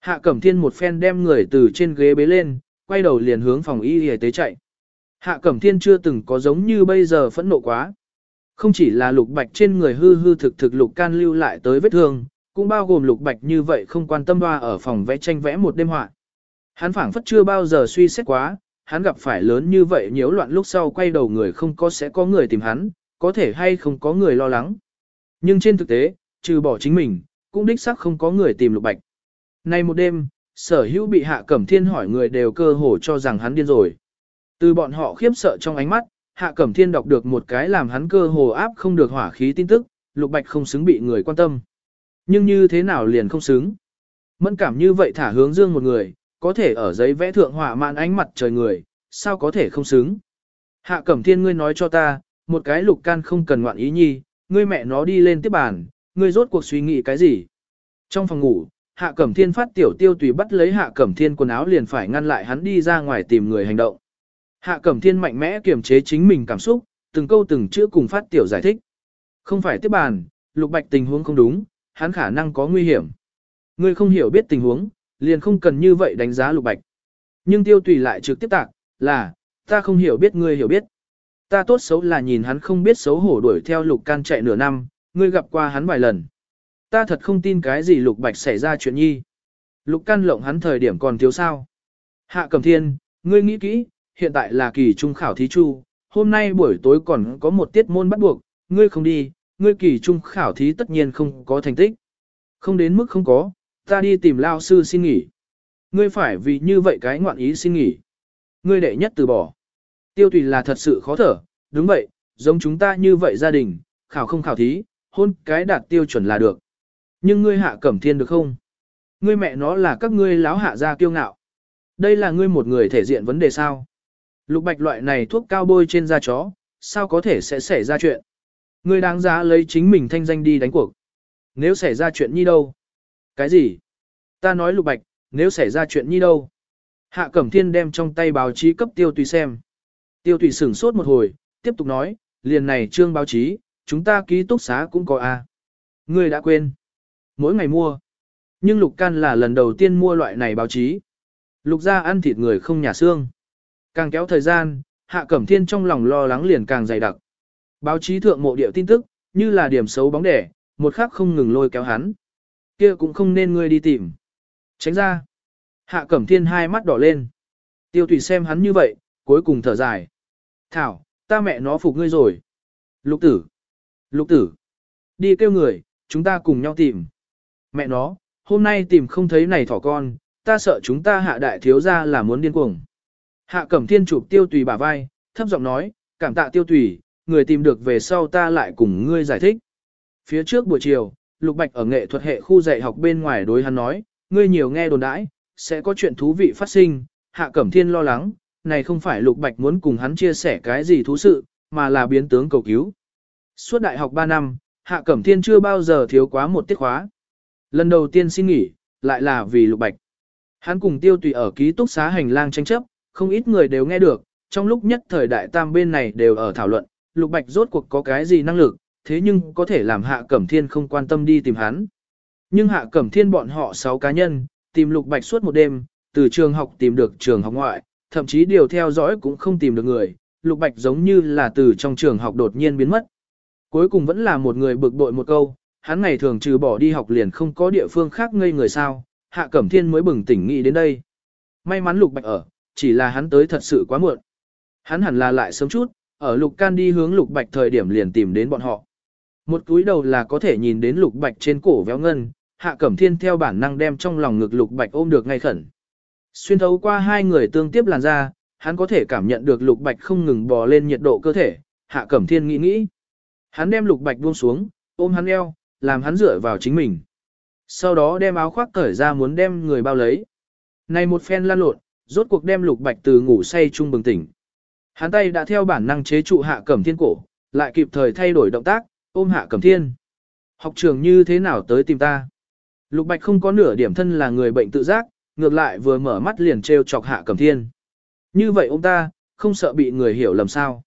Hạ Cẩm Thiên một phen đem người từ trên ghế bế lên, quay đầu liền hướng phòng y y tế chạy. Hạ Cẩm Thiên chưa từng có giống như bây giờ phẫn nộ quá. Không chỉ là lục bạch trên người hư hư thực thực lục can lưu lại tới vết thương, cũng bao gồm lục bạch như vậy không quan tâm hoa ở phòng vẽ tranh vẽ một đêm họa. Hắn phảng phất chưa bao giờ suy xét quá, hắn gặp phải lớn như vậy nhiễu loạn lúc sau quay đầu người không có sẽ có người tìm hắn, có thể hay không có người lo lắng. Nhưng trên thực tế, trừ bỏ chính mình, cũng đích xác không có người tìm lục bạch. Nay một đêm, sở hữu bị hạ cẩm thiên hỏi người đều cơ hồ cho rằng hắn điên rồi. Từ bọn họ khiếp sợ trong ánh mắt, hạ cẩm thiên đọc được một cái làm hắn cơ hồ áp không được hỏa khí tin tức, lục bạch không xứng bị người quan tâm. Nhưng như thế nào liền không xứng? Mẫn cảm như vậy thả hướng dương một người, có thể ở giấy vẽ thượng họa mạn ánh mặt trời người, sao có thể không xứng? Hạ cẩm thiên ngươi nói cho ta, một cái lục can không cần ngoạn ý nhi, ngươi mẹ nó đi lên tiếp bàn, ngươi rốt cuộc suy nghĩ cái gì? Trong phòng ngủ, Hạ Cẩm Thiên phát tiểu tiêu tùy bắt lấy Hạ Cẩm Thiên quần áo liền phải ngăn lại hắn đi ra ngoài tìm người hành động. Hạ Cẩm Thiên mạnh mẽ kiềm chế chính mình cảm xúc, từng câu từng chữ cùng phát tiểu giải thích. Không phải tiếp bàn, Lục Bạch tình huống không đúng, hắn khả năng có nguy hiểm. Ngươi không hiểu biết tình huống, liền không cần như vậy đánh giá Lục Bạch. Nhưng tiêu tùy lại trực tiếp tạc, là, ta không hiểu biết ngươi hiểu biết. Ta tốt xấu là nhìn hắn không biết xấu hổ đuổi theo Lục Can chạy nửa năm, ngươi gặp qua hắn vài lần. Ta thật không tin cái gì Lục Bạch xảy ra chuyện nhi. Lục Can lộng hắn thời điểm còn thiếu sao. Hạ cầm Thiên, ngươi nghĩ kỹ, hiện tại là kỳ trung khảo thí chu, hôm nay buổi tối còn có một tiết môn bắt buộc, ngươi không đi, ngươi kỳ trung khảo thí tất nhiên không có thành tích. Không đến mức không có, ta đi tìm lao sư xin nghỉ. Ngươi phải vì như vậy cái ngoạn ý xin nghỉ. Ngươi đệ nhất từ bỏ. Tiêu tùy là thật sự khó thở, đúng vậy, giống chúng ta như vậy gia đình, khảo không khảo thí, hôn cái đạt tiêu chuẩn là được. Nhưng ngươi hạ cẩm thiên được không? Ngươi mẹ nó là các ngươi láo hạ gia kiêu ngạo. Đây là ngươi một người thể diện vấn đề sao? Lục bạch loại này thuốc cao bôi trên da chó, sao có thể sẽ xảy ra chuyện? Ngươi đáng giá lấy chính mình thanh danh đi đánh cuộc. Nếu xảy ra chuyện như đâu? Cái gì? Ta nói lục bạch, nếu xảy ra chuyện như đâu? Hạ Cẩm Thiên đem trong tay báo chí cấp tiêu tùy xem. Tiêu tùy sửng sốt một hồi, tiếp tục nói, liền này trương báo chí, chúng ta ký túc xá cũng có a. À. Ngươi đã quên. Mỗi ngày mua. Nhưng Lục Can là lần đầu tiên mua loại này báo chí. Lục ra ăn thịt người không nhà xương. Càng kéo thời gian, Hạ Cẩm Thiên trong lòng lo lắng liền càng dày đặc. Báo chí thượng mộ điệu tin tức, như là điểm xấu bóng đẻ, một khắc không ngừng lôi kéo hắn. Kia cũng không nên ngươi đi tìm. Tránh ra. Hạ Cẩm Thiên hai mắt đỏ lên. Tiêu tùy xem hắn như vậy, cuối cùng thở dài. Thảo, ta mẹ nó phục ngươi rồi. Lục tử. Lục tử. Đi kêu người, chúng ta cùng nhau tìm. Mẹ nó, hôm nay tìm không thấy này thỏ con, ta sợ chúng ta hạ đại thiếu ra là muốn điên cuồng. Hạ cẩm thiên chụp tiêu tùy bả vai, thấp giọng nói, cảm tạ tiêu tùy, người tìm được về sau ta lại cùng ngươi giải thích. Phía trước buổi chiều, Lục Bạch ở nghệ thuật hệ khu dạy học bên ngoài đối hắn nói, ngươi nhiều nghe đồn đãi, sẽ có chuyện thú vị phát sinh, Hạ Cẩm Thiên lo lắng, này không phải Lục Bạch muốn cùng hắn chia sẻ cái gì thú sự, mà là biến tướng cầu cứu. Suốt đại học 3 năm, Hạ Cẩm Thiên chưa bao giờ thiếu quá một tiết khóa. Lần đầu tiên xin nghỉ, lại là vì Lục Bạch. Hắn cùng tiêu tùy ở ký túc xá hành lang tranh chấp, không ít người đều nghe được, trong lúc nhất thời đại tam bên này đều ở thảo luận, Lục Bạch rốt cuộc có cái gì năng lực, thế nhưng có thể làm Hạ Cẩm Thiên không quan tâm đi tìm hắn. Nhưng Hạ Cẩm Thiên bọn họ 6 cá nhân, tìm Lục Bạch suốt một đêm, từ trường học tìm được trường học ngoại, thậm chí điều theo dõi cũng không tìm được người, Lục Bạch giống như là từ trong trường học đột nhiên biến mất. Cuối cùng vẫn là một người bực bội một câu, hắn ngày thường trừ bỏ đi học liền không có địa phương khác ngây người sao, Hạ Cẩm Thiên mới bừng tỉnh nghĩ đến đây. May mắn Lục Bạch ở, chỉ là hắn tới thật sự quá muộn. Hắn hẳn là lại sớm chút, ở Lục Can đi hướng Lục Bạch thời điểm liền tìm đến bọn họ. Một túi đầu là có thể nhìn đến Lục Bạch trên cổ véo ngân, Hạ Cẩm Thiên theo bản năng đem trong lòng ngực Lục Bạch ôm được ngay khẩn. Xuyên thấu qua hai người tương tiếp làn da hắn có thể cảm nhận được Lục Bạch không ngừng bò lên nhiệt độ cơ thể, Hạ Cẩm Thiên nghĩ nghĩ. Hắn đem Lục Bạch buông xuống, ôm hắn eo, làm hắn dựa vào chính mình. Sau đó đem áo khoác cởi ra muốn đem người bao lấy. Này một phen lan lộn, rốt cuộc đem Lục Bạch từ ngủ say chung bừng tỉnh. Hắn tay đã theo bản năng chế trụ Hạ Cẩm Thiên cổ, lại kịp thời thay đổi động tác, ôm Hạ Cẩm Thiên. Học trường như thế nào tới tìm ta? Lục Bạch không có nửa điểm thân là người bệnh tự giác, ngược lại vừa mở mắt liền trêu chọc Hạ Cẩm Thiên. Như vậy ông ta, không sợ bị người hiểu lầm sao.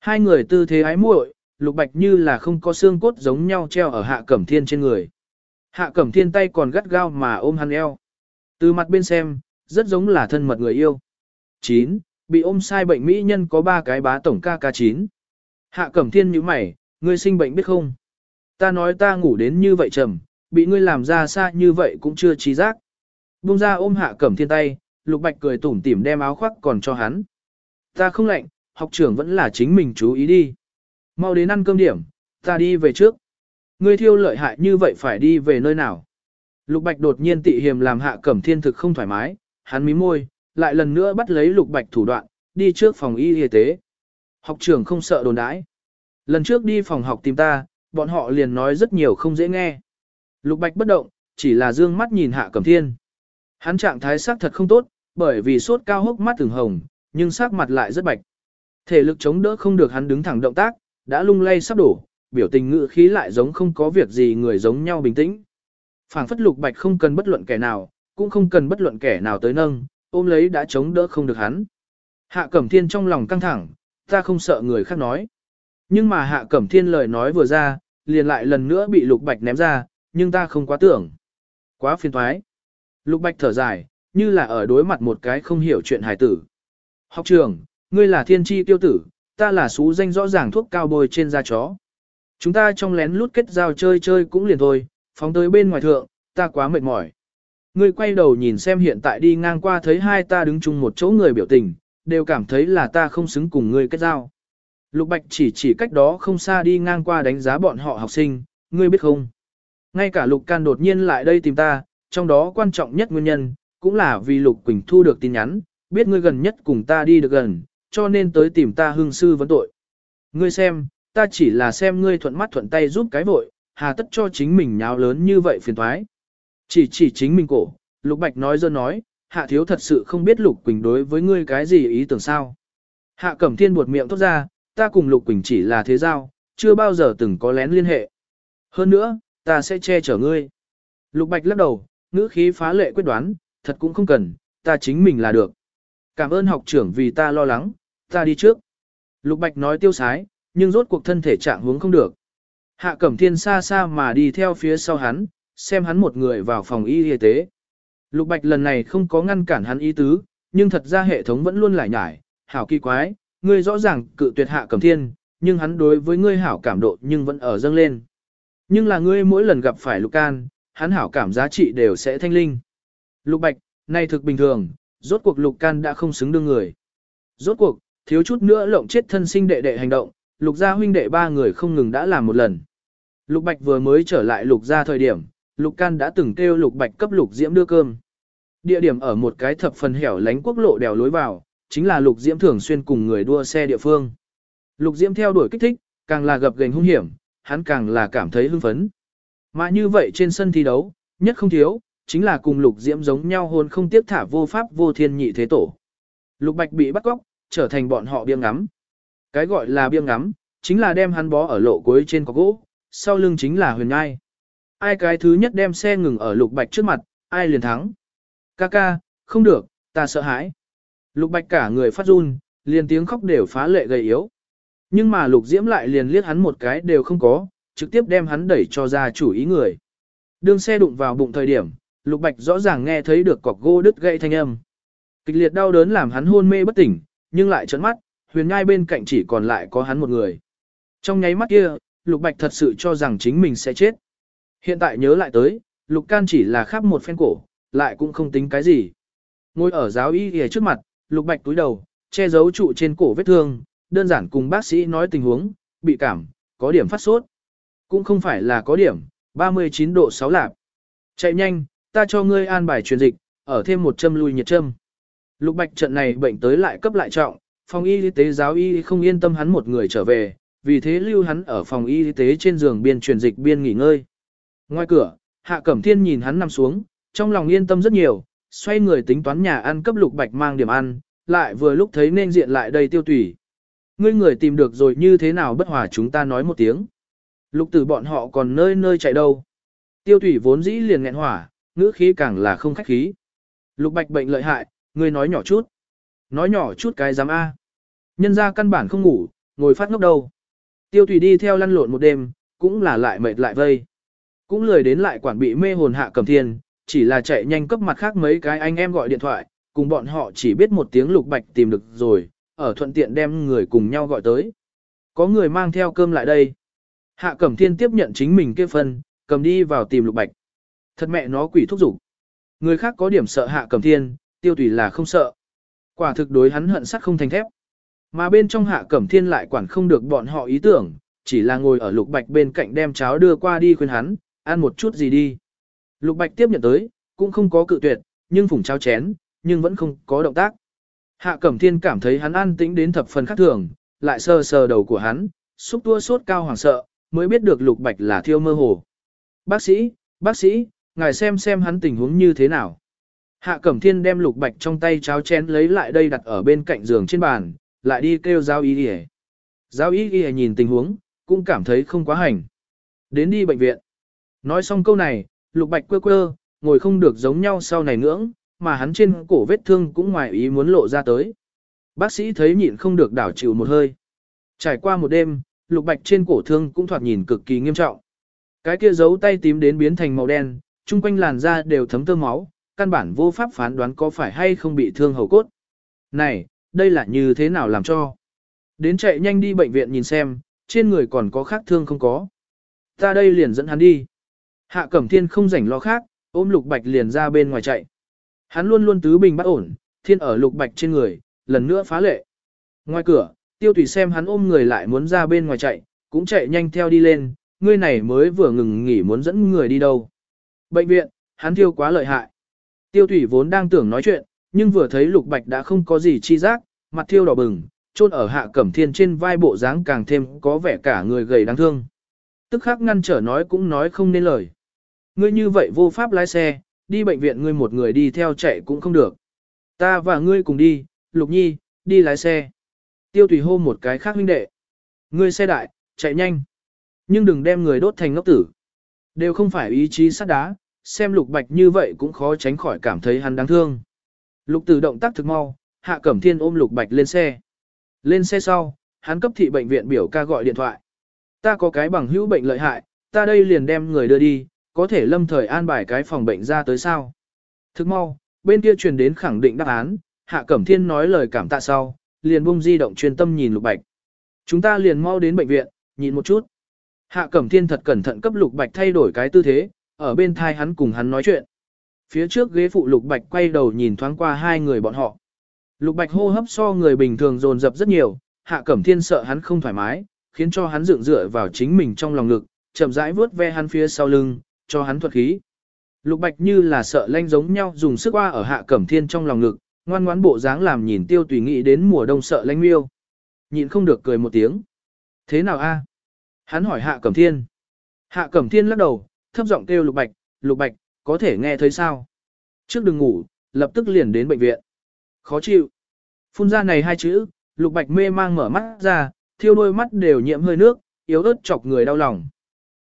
Hai người tư thế ái muội, Lục Bạch như là không có xương cốt giống nhau treo ở Hạ Cẩm Thiên trên người. Hạ Cẩm Thiên tay còn gắt gao mà ôm hắn eo. Từ mặt bên xem, rất giống là thân mật người yêu. 9. Bị ôm sai bệnh mỹ nhân có ba cái bá tổng ca ca 9. Hạ Cẩm Thiên như mày, ngươi sinh bệnh biết không? Ta nói ta ngủ đến như vậy trầm, bị ngươi làm ra xa như vậy cũng chưa trí giác. Bung ra ôm Hạ Cẩm Thiên tay, Lục Bạch cười tủm tỉm đem áo khoác còn cho hắn. Ta không lạnh, học trưởng vẫn là chính mình chú ý đi. Mau đến ăn cơm điểm, ta đi về trước. Ngươi thiêu lợi hại như vậy phải đi về nơi nào? Lục Bạch đột nhiên tị hiềm làm hạ cẩm thiên thực không thoải mái, hắn mí môi, lại lần nữa bắt lấy Lục Bạch thủ đoạn, đi trước phòng y y tế. Học trưởng không sợ đồn đãi. Lần trước đi phòng học tìm ta, bọn họ liền nói rất nhiều không dễ nghe. Lục Bạch bất động, chỉ là dương mắt nhìn hạ cẩm thiên. Hắn trạng thái sắc thật không tốt, bởi vì sốt cao hốc mắt từng hồng, nhưng sắc mặt lại rất bạch. Thể lực chống đỡ không được hắn đứng thẳng động tác, đã lung lay sắp đổ, biểu tình ngự khí lại giống không có việc gì người giống nhau bình tĩnh. Phảng phất lục bạch không cần bất luận kẻ nào, cũng không cần bất luận kẻ nào tới nâng, ôm lấy đã chống đỡ không được hắn. Hạ Cẩm Thiên trong lòng căng thẳng, ta không sợ người khác nói. Nhưng mà Hạ Cẩm Thiên lời nói vừa ra, liền lại lần nữa bị Lục Bạch ném ra, nhưng ta không quá tưởng. Quá phiền thoái. Lục Bạch thở dài, như là ở đối mặt một cái không hiểu chuyện hài tử. Học trường, ngươi là thiên tri tiêu tử, ta là xú danh rõ ràng thuốc cao bôi trên da chó. Chúng ta trong lén lút kết giao chơi chơi cũng liền thôi, phóng tới bên ngoài thượng, ta quá mệt mỏi. Ngươi quay đầu nhìn xem hiện tại đi ngang qua thấy hai ta đứng chung một chỗ người biểu tình, đều cảm thấy là ta không xứng cùng ngươi kết giao. Lục Bạch chỉ chỉ cách đó không xa đi ngang qua đánh giá bọn họ học sinh, ngươi biết không? Ngay cả Lục Can đột nhiên lại đây tìm ta, trong đó quan trọng nhất nguyên nhân, cũng là vì Lục Quỳnh thu được tin nhắn, biết ngươi gần nhất cùng ta đi được gần, cho nên tới tìm ta hương sư vấn tội. Ngươi xem, ta chỉ là xem ngươi thuận mắt thuận tay giúp cái vội, hà tất cho chính mình nháo lớn như vậy phiền thoái. Chỉ chỉ chính mình cổ, Lục Bạch nói dơ nói, hạ thiếu thật sự không biết Lục Quỳnh đối với ngươi cái gì ý tưởng sao. Hạ Cẩm Thiên buột miệng thốt ra, ta cùng Lục Quỳnh chỉ là thế giao, chưa bao giờ từng có lén liên hệ. Hơn nữa, ta sẽ che chở ngươi. Lục Bạch lắc đầu, ngữ khí phá lệ quyết đoán, thật cũng không cần, ta chính mình là được. Cảm ơn học trưởng vì ta lo lắng, ta đi trước. Lục Bạch nói tiêu sái, nhưng rốt cuộc thân thể trạng hướng không được. Hạ Cẩm Thiên xa xa mà đi theo phía sau hắn, xem hắn một người vào phòng y y tế. Lục Bạch lần này không có ngăn cản hắn ý tứ, nhưng thật ra hệ thống vẫn luôn lải nhải, hảo kỳ quái, ngươi rõ ràng cự tuyệt Hạ Cẩm Thiên, nhưng hắn đối với ngươi hảo cảm độ nhưng vẫn ở dâng lên. Nhưng là ngươi mỗi lần gặp phải Lục Can, hắn hảo cảm giá trị đều sẽ thanh linh. Lục Bạch, này thực bình thường, rốt cuộc Lục Can đã không xứng đương người. Rốt cuộc, thiếu chút nữa lộng chết thân sinh đệ đệ hành động, Lục gia huynh đệ ba người không ngừng đã làm một lần. Lục Bạch vừa mới trở lại Lục gia thời điểm, Lục Can đã từng kêu Lục Bạch cấp Lục Diễm đưa cơm. Địa điểm ở một cái thập phần hẻo lánh quốc lộ đèo lối vào, chính là Lục Diễm thường xuyên cùng người đua xe địa phương. Lục Diễm theo đuổi kích thích, càng là gặp gành hung hiểm, hắn càng là cảm thấy hưng phấn. Mà như vậy trên sân thi đấu, nhất không thiếu, chính là cùng Lục Diễm giống nhau hôn không tiếc thả vô pháp vô thiên nhị thế tổ. Lục Bạch bị bắt cóc, trở thành bọn họ biêng ngắm. Cái gọi là biêng ngắm, chính là đem hắn bó ở lộ cuối trên có gỗ, sau lưng chính là huyền ngai. Ai cái thứ nhất đem xe ngừng ở Lục Bạch trước mặt, ai liền thắng. Ca ca, không được, ta sợ hãi. Lục Bạch cả người phát run, liền tiếng khóc đều phá lệ gầy yếu. Nhưng mà Lục Diễm lại liền liếc hắn một cái đều không có, trực tiếp đem hắn đẩy cho ra chủ ý người. Đường xe đụng vào bụng thời điểm, Lục Bạch rõ ràng nghe thấy được cọc gỗ đứt gãy thanh âm. Kịch liệt đau đớn làm hắn hôn mê bất tỉnh, nhưng lại trấn mắt, huyền nhai bên cạnh chỉ còn lại có hắn một người. Trong nháy mắt kia, Lục Bạch thật sự cho rằng chính mình sẽ chết. Hiện tại nhớ lại tới, Lục Can chỉ là khắp một phen cổ, lại cũng không tính cái gì. Ngồi ở giáo y y trước mặt, Lục Bạch túi đầu, che giấu trụ trên cổ vết thương, đơn giản cùng bác sĩ nói tình huống, bị cảm, có điểm phát sốt. Cũng không phải là có điểm, 39 độ 6 lạp. Chạy nhanh, ta cho ngươi an bài truyền dịch, ở thêm một châm lui nhiệt châm. Lục Bạch trận này bệnh tới lại cấp lại trọng, phòng y tế giáo y không yên tâm hắn một người trở về, vì thế lưu hắn ở phòng y tế trên giường biên truyền dịch biên nghỉ ngơi. Ngoài cửa, Hạ Cẩm Thiên nhìn hắn nằm xuống, trong lòng yên tâm rất nhiều, xoay người tính toán nhà ăn cấp Lục Bạch mang điểm ăn, lại vừa lúc thấy nên diện lại đây tiêu tủy. Ngươi người tìm được rồi như thế nào bất hòa chúng ta nói một tiếng. Lục tử bọn họ còn nơi nơi chạy đâu. Tiêu tủy vốn dĩ liền nghẹn hỏa, ngữ khí càng là không khách khí. Lục Bạch bệnh lợi hại, ngươi nói nhỏ chút. Nói nhỏ chút cái dám A. Nhân ra căn bản không ngủ, ngồi phát ngốc đâu. Tiêu Thủy đi theo lăn lộn một đêm, cũng là lại mệt lại vây. Cũng lười đến lại quản bị mê hồn hạ cầm thiên, chỉ là chạy nhanh cấp mặt khác mấy cái anh em gọi điện thoại, cùng bọn họ chỉ biết một tiếng lục bạch tìm được rồi, ở thuận tiện đem người cùng nhau gọi tới. Có người mang theo cơm lại đây. Hạ Cẩm Thiên tiếp nhận chính mình kia phần, cầm đi vào tìm Lục Bạch. Thật mẹ nó quỷ thúc dục Người khác có điểm sợ Hạ Cẩm Thiên, tiêu tùy là không sợ. Quả thực đối hắn hận sắt không thành thép. Mà bên trong hạ cẩm thiên lại quản không được bọn họ ý tưởng, chỉ là ngồi ở lục bạch bên cạnh đem cháo đưa qua đi khuyên hắn, ăn một chút gì đi. Lục bạch tiếp nhận tới, cũng không có cự tuyệt, nhưng phủng cháo chén, nhưng vẫn không có động tác. Hạ Cẩm Thiên cảm thấy hắn an tĩnh đến thập phần khác thường, lại sờ sờ đầu của hắn, xúc tua sốt cao hoàng sợ, mới biết được lục bạch là thiêu mơ hồ. Bác sĩ, bác sĩ, ngài xem xem hắn tình huống như thế nào. Hạ Cẩm Thiên đem lục bạch trong tay cháo chén lấy lại đây đặt ở bên cạnh giường trên bàn, lại đi kêu giao y đi Giao y đi nhìn tình huống, cũng cảm thấy không quá hành. Đến đi bệnh viện. Nói xong câu này, lục bạch quơ quơ, ngồi không được giống nhau sau này ngưỡng, mà hắn trên cổ vết thương cũng ngoài ý muốn lộ ra tới. Bác sĩ thấy nhịn không được đảo chịu một hơi. Trải qua một đêm, lục bạch trên cổ thương cũng thoạt nhìn cực kỳ nghiêm trọng. Cái kia giấu tay tím đến biến thành màu đen, chung quanh làn da đều thấm tơ máu, căn bản vô pháp phán đoán có phải hay không bị thương hầu cốt. Này, đây là như thế nào làm cho? Đến chạy nhanh đi bệnh viện nhìn xem, trên người còn có khác thương không có. Ta đây liền dẫn hắn đi. Hạ Cẩm Thiên không rảnh lo khác, ôm Lục Bạch liền ra bên ngoài chạy. Hắn luôn luôn tứ bình bất ổn, thiên ở Lục Bạch trên người, lần nữa phá lệ. Ngoài cửa, tiêu Thủy xem hắn ôm người lại muốn ra bên ngoài chạy, cũng chạy nhanh theo đi lên, ngươi này mới vừa ngừng nghỉ muốn dẫn người đi đâu. Bệnh viện, hắn thiêu quá lợi hại. Tiêu Thủy vốn đang tưởng nói chuyện, nhưng vừa thấy Lục Bạch đã không có gì chi giác, mặt thiêu đỏ bừng, chôn ở hạ cẩm thiên trên vai bộ dáng càng thêm có vẻ cả người gầy đáng thương. Tức khắc ngăn trở nói cũng nói không nên lời. Ngươi như vậy vô pháp lái xe, đi bệnh viện ngươi một người đi theo chạy cũng không được. Ta và ngươi cùng đi, Lục Nhi, đi lái xe. Tiêu tùy hô một cái khác huynh đệ. Ngươi xe đại, chạy nhanh. Nhưng đừng đem người đốt thành ngốc tử. Đều không phải ý chí sắt đá, xem lục bạch như vậy cũng khó tránh khỏi cảm thấy hắn đáng thương. Lục tử động tác thực mau, hạ cẩm thiên ôm lục bạch lên xe. Lên xe sau, hắn cấp thị bệnh viện biểu ca gọi điện thoại. Ta có cái bằng hữu bệnh lợi hại, ta đây liền đem người đưa đi, có thể lâm thời an bài cái phòng bệnh ra tới sao. Thức mau, bên kia truyền đến khẳng định đáp án, Hạ Cẩm Thiên nói lời cảm tạ sau, liền bung di động chuyên tâm nhìn Lục Bạch. Chúng ta liền mau đến bệnh viện, nhìn một chút. Hạ Cẩm Thiên thật cẩn thận cấp Lục Bạch thay đổi cái tư thế, ở bên thai hắn cùng hắn nói chuyện. Phía trước ghế phụ Lục Bạch quay đầu nhìn thoáng qua hai người bọn họ. Lục Bạch hô hấp so người bình thường dồn dập rất nhiều, Hạ Cẩm Thiên sợ hắn không thoải mái, khiến cho hắn dựng dựa vào chính mình trong lòng ngực, chậm rãi vuốt ve hắn phía sau lưng, cho hắn thuật khí. Lục Bạch như là sợ lanh giống nhau dùng sức qua ở Hạ Cẩm Thiên trong lòng ngực, ngoan ngoãn bộ dáng làm nhìn tiêu tùy nghĩ đến mùa đông sợ lanh miêu. Nhịn không được cười một tiếng. Thế nào a? Hắn hỏi Hạ Cẩm Thiên. Hạ Cẩm Thiên lắc đầu, thấp giọng kêu Lục Bạch, Lục Bạch, có thể nghe thấy sao? Trước đừng ngủ, lập tức liền đến bệnh viện. Khó chịu. Phun ra này hai chữ, Lục Bạch mê mang mở mắt ra, thiêu đôi mắt đều nhiễm hơi nước, yếu ớt chọc người đau lòng.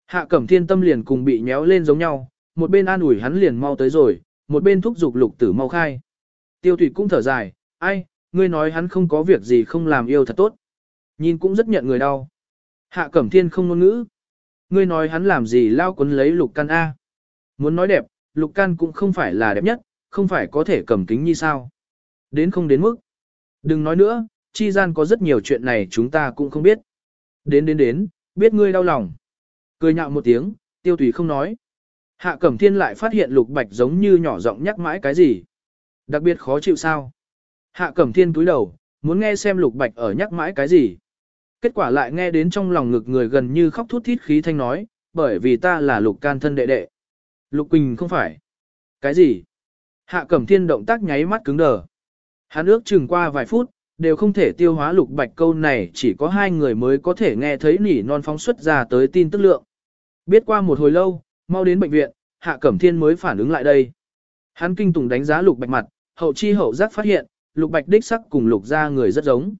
Hạ Cẩm Thiên tâm liền cùng bị nhéo lên giống nhau, một bên an ủi hắn liền mau tới rồi, một bên thúc giục Lục Tử mau khai. Tiêu Thủy cũng thở dài, ai, ngươi nói hắn không có việc gì không làm yêu thật tốt. Nhìn cũng rất nhận người đau. Hạ Cẩm Thiên không ngôn ngữ. Ngươi nói hắn làm gì lao quấn lấy Lục Can A. Muốn nói đẹp, Lục Can cũng không phải là đẹp nhất, không phải có thể cầm kính như sao. Đến không đến mức. Đừng nói nữa, chi gian có rất nhiều chuyện này chúng ta cũng không biết. Đến đến đến, biết ngươi đau lòng. Cười nhạo một tiếng, tiêu tùy không nói. Hạ Cẩm Thiên lại phát hiện Lục Bạch giống như nhỏ giọng nhắc mãi cái gì. Đặc biệt khó chịu sao. Hạ Cẩm Thiên cúi đầu, muốn nghe xem Lục Bạch ở nhắc mãi cái gì. Kết quả lại nghe đến trong lòng ngực người gần như khóc thút thít khí thanh nói, bởi vì ta là Lục can thân đệ đệ. Lục Quỳnh không phải. Cái gì? Hạ Cẩm Thiên động tác nháy mắt cứng đờ. Hắn ước chừng qua vài phút, đều không thể tiêu hóa lục bạch câu này chỉ có hai người mới có thể nghe thấy nỉ non phóng xuất ra tới tin tức lượng. Biết qua một hồi lâu, mau đến bệnh viện, Hạ Cẩm Thiên mới phản ứng lại đây. Hắn kinh tùng đánh giá lục bạch mặt, hậu chi hậu giác phát hiện, lục bạch đích sắc cùng lục Gia người rất giống.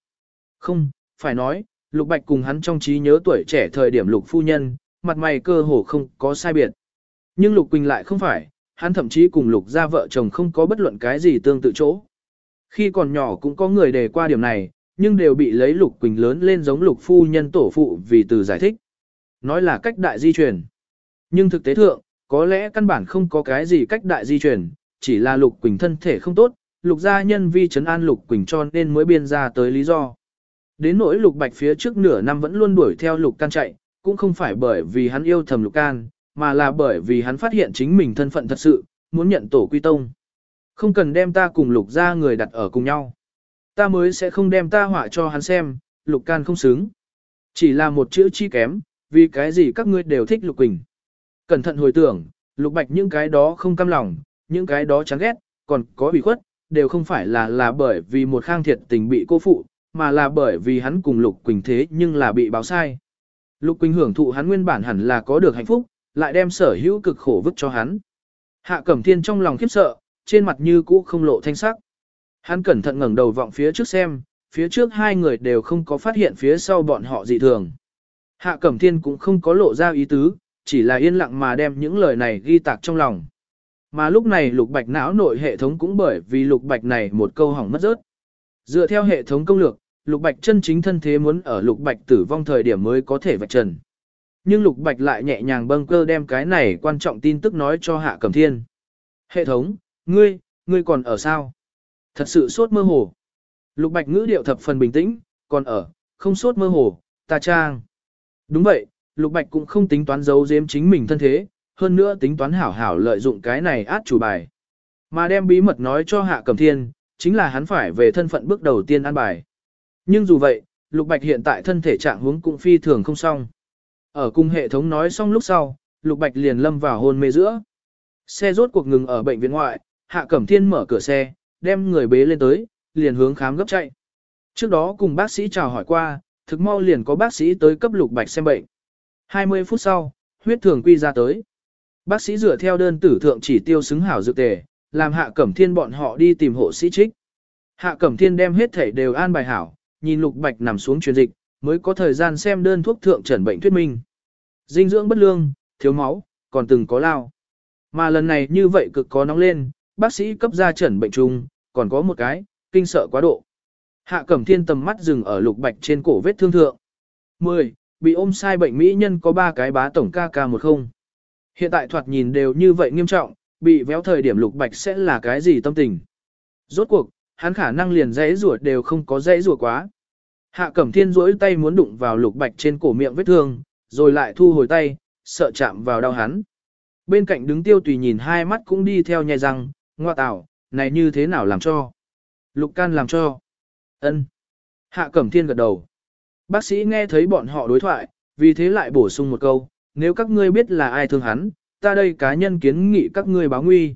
Không, phải nói, lục bạch cùng hắn trong trí nhớ tuổi trẻ thời điểm lục phu nhân, mặt mày cơ hồ không có sai biệt. Nhưng lục quỳnh lại không phải, hắn thậm chí cùng lục gia vợ chồng không có bất luận cái gì tương tự chỗ. Khi còn nhỏ cũng có người đề qua điểm này, nhưng đều bị lấy lục quỳnh lớn lên giống lục phu nhân tổ phụ vì từ giải thích. Nói là cách đại di truyền. Nhưng thực tế thượng, có lẽ căn bản không có cái gì cách đại di truyền, chỉ là lục quỳnh thân thể không tốt, lục gia nhân vi trấn an lục quỳnh cho nên mới biên ra tới lý do. Đến nỗi lục bạch phía trước nửa năm vẫn luôn đuổi theo lục can chạy, cũng không phải bởi vì hắn yêu thầm lục can, mà là bởi vì hắn phát hiện chính mình thân phận thật sự, muốn nhận tổ quy tông. Không cần đem ta cùng lục gia người đặt ở cùng nhau. Ta mới sẽ không đem ta họa cho hắn xem, lục can không xứng. Chỉ là một chữ chi kém, vì cái gì các ngươi đều thích Lục Quỳnh. Cẩn thận hồi tưởng, Lục Bạch những cái đó không cam lòng, những cái đó chán ghét, còn có bị khuất, đều không phải là là bởi vì một khang thiệt tình bị cô phụ, mà là bởi vì hắn cùng Lục Quỳnh thế nhưng là bị báo sai. Lục Quỳnh hưởng thụ hắn nguyên bản hẳn là có được hạnh phúc, lại đem sở hữu cực khổ vứt cho hắn. Hạ Cẩm Thiên trong lòng khiếp sợ, trên mặt như cũ không lộ thanh sắc. Hắn cẩn thận ngẩng đầu vọng phía trước xem, phía trước hai người đều không có phát hiện phía sau bọn họ dị thường. Hạ Cẩm Thiên cũng không có lộ ra ý tứ, chỉ là yên lặng mà đem những lời này ghi tạc trong lòng. Mà lúc này lục bạch não nội hệ thống cũng bởi vì lục bạch này một câu hỏng mất rớt. Dựa theo hệ thống công lược, lục bạch chân chính thân thế muốn ở lục bạch tử vong thời điểm mới có thể vạch trần. Nhưng lục bạch lại nhẹ nhàng bâng cơ đem cái này quan trọng tin tức nói cho hạ cẩm thiên. Hệ thống, ngươi, ngươi còn ở sao? Thật sự sốt mơ hồ. Lục bạch ngữ điệu thập phần bình tĩnh, còn ở, không sốt mơ hồ, ta trang. Đúng vậy, lục bạch cũng không tính toán giấu giếm chính mình thân thế, hơn nữa tính toán hảo hảo lợi dụng cái này át chủ bài. Mà đem bí mật nói cho Hạ Cẩm Thiên, chính là hắn phải về thân phận bước đầu tiên an bài. Nhưng dù vậy, Lục Bạch hiện tại thân thể trạng huống cũng phi thường không xong. Ở cùng hệ thống nói xong lúc sau, Lục Bạch liền lâm vào hôn mê giữa. Xe rốt cuộc ngừng ở bệnh viện ngoại, Hạ Cẩm Thiên mở cửa xe, đem người bế lên tới, liền hướng khám gấp chạy. Trước đó cùng bác sĩ chào hỏi qua, thực mau liền có bác sĩ tới cấp Lục Bạch xem bệnh. 20 phút sau, huyết thường quy ra tới. Bác sĩ dựa theo đơn tử thượng chỉ tiêu xứng hảo dược tề, làm Hạ Cẩm Thiên bọn họ đi tìm hộ sĩ trích. Hạ Cẩm Thiên đem hết thể đều an bài hảo, nhìn Lục Bạch nằm xuống truyền dịch, mới có thời gian xem đơn thuốc thượng trần bệnh thuyết minh. Dinh dưỡng bất lương, thiếu máu, còn từng có lao. Mà lần này như vậy cực có nóng lên, bác sĩ cấp ra trần bệnh chung, còn có một cái, kinh sợ quá độ. Hạ Cẩm Thiên tầm mắt dừng ở Lục Bạch trên cổ vết thương thượng. 10. Bị ôm sai bệnh mỹ nhân có 3 cái bá tổng ca ca 10. Hiện tại thoạt nhìn đều như vậy nghiêm trọng, bị véo thời điểm lục bạch sẽ là cái gì tâm tình. Rốt cuộc, hắn khả năng liền dãy rủa đều không có dãy rủa quá. Hạ Cẩm Thiên duỗi tay muốn đụng vào lục bạch trên cổ miệng vết thương, rồi lại thu hồi tay, sợ chạm vào đau hắn. Bên cạnh đứng tiêu tùy nhìn hai mắt cũng đi theo nhai răng, ngoa tạo, này như thế nào làm cho? Lục can làm cho ân Hạ Cẩm Thiên gật đầu. Bác sĩ nghe thấy bọn họ đối thoại, vì thế lại bổ sung một câu, nếu các ngươi biết là ai thương hắn, ta đây cá nhân kiến nghị các ngươi báo nguy.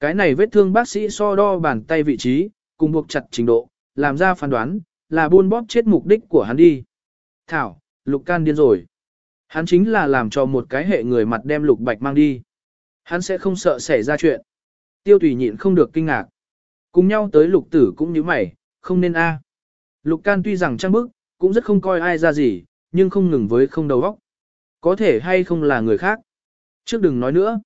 Cái này vết thương bác sĩ so đo bàn tay vị trí, cùng buộc chặt trình độ, làm ra phán đoán, là buôn bóp chết mục đích của hắn đi. Thảo, lục can điên rồi. Hắn chính là làm cho một cái hệ người mặt đem lục bạch mang đi. Hắn sẽ không sợ xảy ra chuyện. Tiêu tùy nhịn không được kinh ngạc. Cùng nhau tới lục tử cũng như mày, không nên a. Lục can tuy rằng trang bức, cũng rất không coi ai ra gì, nhưng không ngừng với không đầu óc. Có thể hay không là người khác. Trước đừng nói nữa.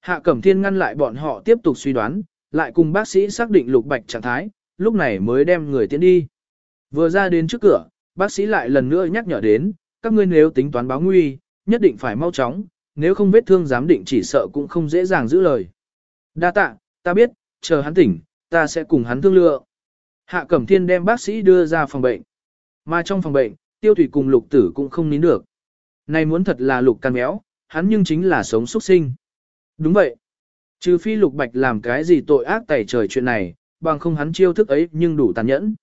Hạ Cẩm Thiên ngăn lại bọn họ tiếp tục suy đoán, lại cùng bác sĩ xác định lục bạch trạng thái, lúc này mới đem người tiến đi. Vừa ra đến trước cửa, bác sĩ lại lần nữa nhắc nhở đến, các ngươi nếu tính toán báo nguy, nhất định phải mau chóng, nếu không vết thương giám định chỉ sợ cũng không dễ dàng giữ lời. Đa tạ, ta biết, chờ hắn tỉnh, ta sẽ cùng hắn thương lượng. Hạ Cẩm Thiên đem bác sĩ đưa ra phòng bệnh. Mà trong phòng bệnh, tiêu thủy cùng lục tử cũng không nín được. Này muốn thật là lục can méo, hắn nhưng chính là sống xuất sinh. Đúng vậy. Trừ phi lục bạch làm cái gì tội ác tẩy trời chuyện này, bằng không hắn chiêu thức ấy nhưng đủ tàn nhẫn.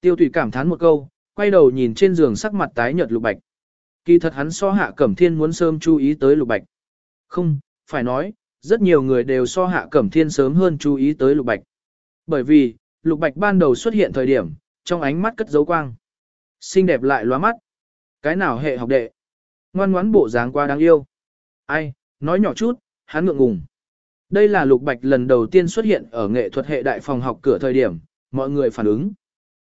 Tiêu thủy cảm thán một câu, quay đầu nhìn trên giường sắc mặt tái nhợt lục bạch. Kỳ thật hắn so hạ cẩm thiên muốn sớm chú ý tới lục bạch. Không, phải nói, rất nhiều người đều so hạ cẩm thiên sớm hơn chú ý tới lục bạch. Bởi vì, lục bạch ban đầu xuất hiện thời điểm, trong ánh mắt cất dấu quang. Xinh đẹp lại lóa mắt. Cái nào hệ học đệ? Ngoan ngoãn bộ dáng quá đáng yêu. Ai, nói nhỏ chút, hắn ngượng ngùng. Đây là Lục Bạch lần đầu tiên xuất hiện ở nghệ thuật hệ đại phòng học cửa thời điểm, mọi người phản ứng.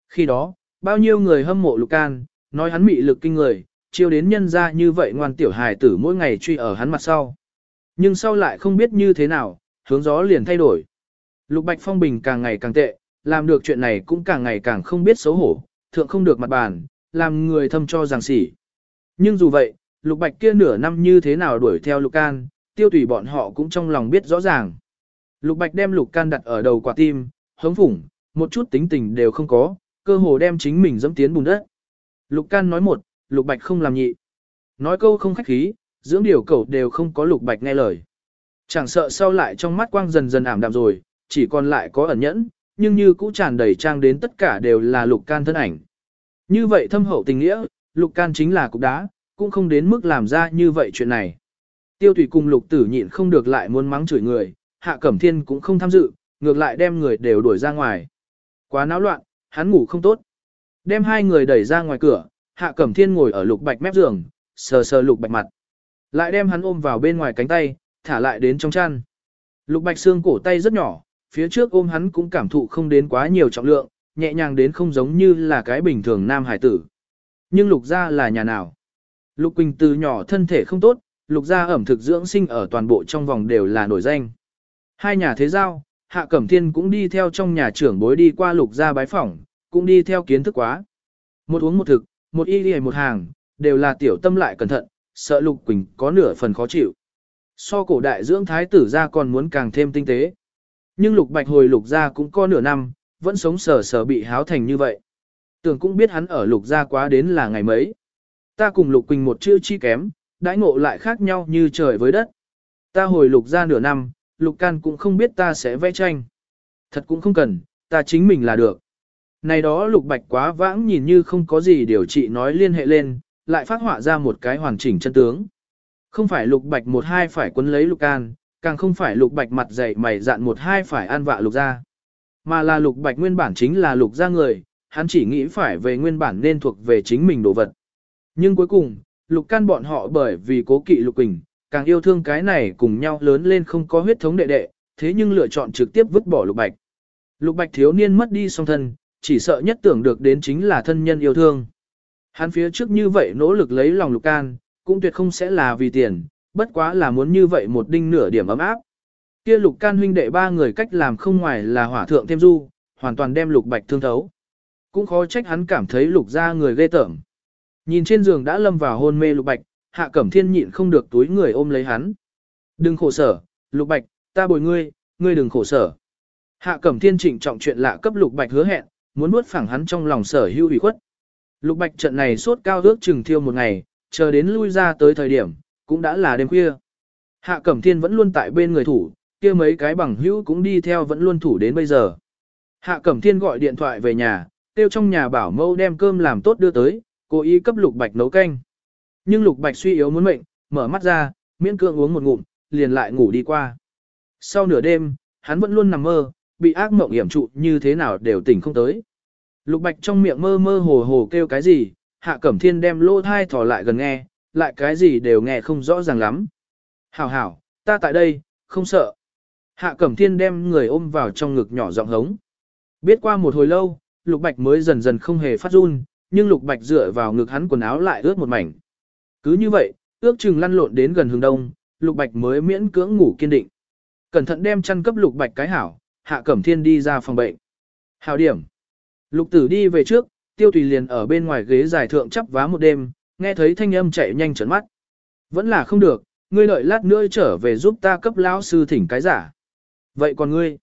Khi đó, bao nhiêu người hâm mộ Lục Can, nói hắn mị lực kinh người, chiêu đến nhân ra như vậy ngoan tiểu hài tử mỗi ngày truy ở hắn mặt sau. Nhưng sau lại không biết như thế nào, hướng gió liền thay đổi. Lục Bạch phong bình càng ngày càng tệ, làm được chuyện này cũng càng ngày càng không biết xấu hổ, thượng không được mặt bàn, làm người thâm cho rằng sỉ. Nhưng dù vậy, Lục Bạch kia nửa năm như thế nào đuổi theo Lục Can, tiêu tùy bọn họ cũng trong lòng biết rõ ràng. Lục Bạch đem Lục Can đặt ở đầu quả tim, hống phủng, một chút tính tình đều không có, cơ hồ đem chính mình dẫm tiến bùn đất. Lục Can nói một, Lục Bạch không làm nhị. Nói câu không khách khí, dưỡng điều cầu đều không có Lục Bạch nghe lời. Chẳng sợ sau lại trong mắt quang dần dần ảm đạm rồi, chỉ còn lại có ẩn nhẫn, nhưng như cũ tràn đầy trang đến tất cả đều là Lục Can thân ảnh. Như vậy thâm hậu tình nghĩa, lục can chính là cục đá, cũng không đến mức làm ra như vậy chuyện này. Tiêu thủy cùng lục tử nhịn không được lại muốn mắng chửi người, hạ cẩm thiên cũng không tham dự, ngược lại đem người đều đuổi ra ngoài. Quá náo loạn, hắn ngủ không tốt. Đem hai người đẩy ra ngoài cửa, hạ cẩm thiên ngồi ở lục bạch mép giường, sờ sờ lục bạch mặt. Lại đem hắn ôm vào bên ngoài cánh tay, thả lại đến trong chăn. Lục bạch xương cổ tay rất nhỏ, phía trước ôm hắn cũng cảm thụ không đến quá nhiều trọng lượng, nhẹ nhàng đến không giống như là cái bình thường nam hải tử. Nhưng lục gia là nhà nào? Lục Quỳnh từ nhỏ thân thể không tốt, lục gia ẩm thực dưỡng sinh ở toàn bộ trong vòng đều là nổi danh. Hai nhà thế giao, Hạ Cẩm Thiên cũng đi theo trong nhà trưởng bối đi qua lục gia bái phỏng, cũng đi theo kiến thức quá. Một uống một thực, một y y một hàng, đều là tiểu tâm lại cẩn thận, sợ lục quỳnh có nửa phần khó chịu. So cổ đại dưỡng thái tử ra còn muốn càng thêm tinh tế. Nhưng lục bạch hồi lục gia cũng có nửa năm, vẫn sống sờ sờ bị háo thành như vậy. Tưởng cũng biết hắn ở lục gia quá đến là ngày mấy. Ta cùng lục quỳnh một chữ chi kém, đãi ngộ lại khác nhau như trời với đất. Ta hồi lục gia nửa năm, lục can cũng không biết ta sẽ vẽ tranh. Thật cũng không cần, ta chính mình là được. Này đó lục bạch quá vãng nhìn như không có gì điều trị nói liên hệ lên, lại phát họa ra một cái hoàn chỉnh chân tướng. Không phải lục bạch một hai phải quấn lấy lục can, càng không phải lục bạch mặt dày mày dạn một hai phải ăn vạ lục ra. Mà là lục bạch nguyên bản chính là lục ra người, hắn chỉ nghĩ phải về nguyên bản nên thuộc về chính mình đồ vật. Nhưng cuối cùng, lục can bọn họ bởi vì cố kỵ lục quỳnh, càng yêu thương cái này cùng nhau lớn lên không có huyết thống đệ đệ, thế nhưng lựa chọn trực tiếp vứt bỏ lục bạch. Lục bạch thiếu niên mất đi song thân, chỉ sợ nhất tưởng được đến chính là thân nhân yêu thương. Hắn phía trước như vậy nỗ lực lấy lòng lục can, cũng tuyệt không sẽ là vì tiền, bất quá là muốn như vậy một đinh nửa điểm ấm áp. Kia lục can huynh đệ ba người cách làm không ngoài là hỏa thượng thêm du, hoàn toàn đem lục bạch thương thấu. Cũng khó trách hắn cảm thấy lục ra người ghê tởm. Nhìn trên giường đã lâm vào hôn mê lục bạch, hạ cẩm thiên nhịn không được túi người ôm lấy hắn. Đừng khổ sở, lục bạch, ta bồi ngươi, ngươi đừng khổ sở. Hạ cẩm thiên trịnh trọng chuyện lạ cấp lục bạch hứa hẹn, muốn nuốt phẳng hắn trong lòng sở hữu ủy khuất. Lục bạch trận này sốt cao ước chừng thiêu một ngày, chờ đến lui ra tới thời điểm, cũng đã là đêm khuya. Hạ Cẩm Thiên vẫn luôn tại bên người thủ, kia mấy cái bằng hữu cũng đi theo vẫn luôn thủ đến bây giờ. Hạ Cẩm Thiên gọi điện thoại về nhà, tiêu trong nhà bảo mâu đem cơm làm tốt đưa tới, cố ý cấp Lục Bạch nấu canh. Nhưng Lục Bạch suy yếu muốn mệnh, mở mắt ra, miễn cưỡng uống một ngụm, liền lại ngủ đi qua. Sau nửa đêm, hắn vẫn luôn nằm mơ, bị ác mộng hiểm trụ như thế nào đều tỉnh không tới. Lục Bạch trong miệng mơ mơ hồ hồ kêu cái gì, Hạ Cẩm Thiên đem lô thai thỏ lại gần nghe, lại cái gì đều nghe không rõ ràng lắm. Hảo hảo, ta tại đây, không sợ. Hạ Cẩm Thiên đem người ôm vào trong ngực nhỏ giọng hống. Biết qua một hồi lâu, Lục Bạch mới dần dần không hề phát run, nhưng Lục Bạch dựa vào ngực hắn quần áo lại ướt một mảnh. Cứ như vậy, ước chừng lăn lộn đến gần hướng đông, Lục Bạch mới miễn cưỡng ngủ kiên định. Cẩn thận đem chăn cấp Lục Bạch cái hảo, Hạ Cẩm Thiên đi ra phòng bệnh. Hảo điểm. Lục Tử đi về trước, Tiêu Tùy liền ở bên ngoài ghế dài thượng chắp vá một đêm, nghe thấy thanh âm chạy nhanh trấn mắt. Vẫn là không được, ngươi đợi lát nữa trở về giúp ta cấp lão sư thỉnh cái giả. Vậy còn ngươi?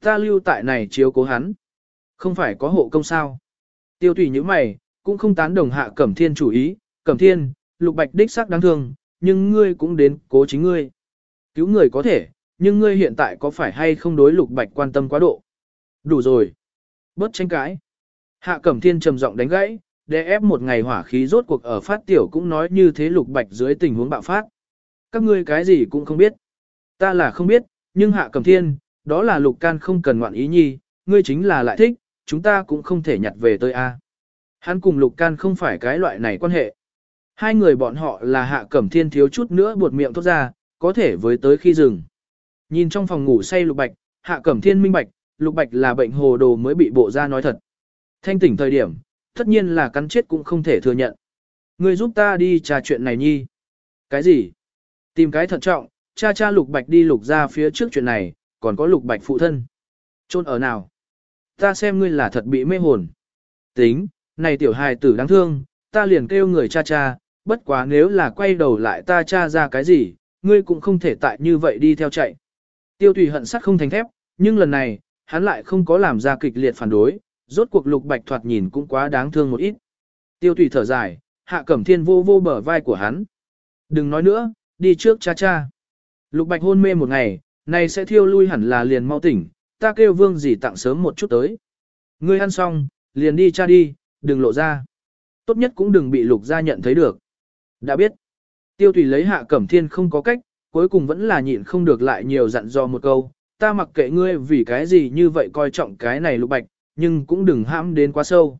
Ta lưu tại này chiếu cố hắn. Không phải có hộ công sao? Tiêu tùy như mày, cũng không tán đồng hạ cẩm thiên chủ ý, cẩm thiên, lục bạch đích sắc đáng thương, nhưng ngươi cũng đến cố chính ngươi. Cứu người có thể, nhưng ngươi hiện tại có phải hay không đối lục bạch quan tâm quá độ? Đủ rồi. Bớt tranh cãi. Hạ cẩm thiên trầm giọng đánh gãy, để ép một ngày hỏa khí rốt cuộc ở phát tiểu cũng nói như thế lục bạch dưới tình huống bạo phát. Các ngươi cái gì cũng không biết. Ta là không biết, nhưng hạ cầm thiên, đó là lục can không cần ngoạn ý nhi, ngươi chính là lại thích, chúng ta cũng không thể nhặt về tới A. Hắn cùng lục can không phải cái loại này quan hệ. Hai người bọn họ là hạ cẩm thiên thiếu chút nữa buột miệng thốt ra, có thể với tới khi dừng. Nhìn trong phòng ngủ say lục bạch, hạ cẩm thiên minh bạch, lục bạch là bệnh hồ đồ mới bị bộ ra nói thật. Thanh tỉnh thời điểm, tất nhiên là cắn chết cũng không thể thừa nhận. Ngươi giúp ta đi trà chuyện này nhi. Cái gì? Tìm cái thận trọng, cha cha lục bạch đi lục ra phía trước chuyện này, còn có lục bạch phụ thân. Trôn ở nào? Ta xem ngươi là thật bị mê hồn. Tính, này tiểu hài tử đáng thương, ta liền kêu người cha cha, bất quá nếu là quay đầu lại ta cha ra cái gì, ngươi cũng không thể tại như vậy đi theo chạy. Tiêu tùy hận sắt không thành thép, nhưng lần này, hắn lại không có làm ra kịch liệt phản đối, rốt cuộc lục bạch thoạt nhìn cũng quá đáng thương một ít. Tiêu tùy thở dài, hạ cẩm thiên vô vô bờ vai của hắn. Đừng nói nữa, đi trước cha cha. Lục bạch hôn mê một ngày, này sẽ thiêu lui hẳn là liền mau tỉnh, ta kêu vương gì tặng sớm một chút tới. Ngươi ăn xong, liền đi cha đi, đừng lộ ra. Tốt nhất cũng đừng bị lục gia nhận thấy được. Đã biết. Tiêu tùy lấy hạ cẩm thiên không có cách, cuối cùng vẫn là nhịn không được lại nhiều dặn dò một câu. Ta mặc kệ ngươi vì cái gì như vậy coi trọng cái này lục bạch, nhưng cũng đừng hãm đến quá sâu.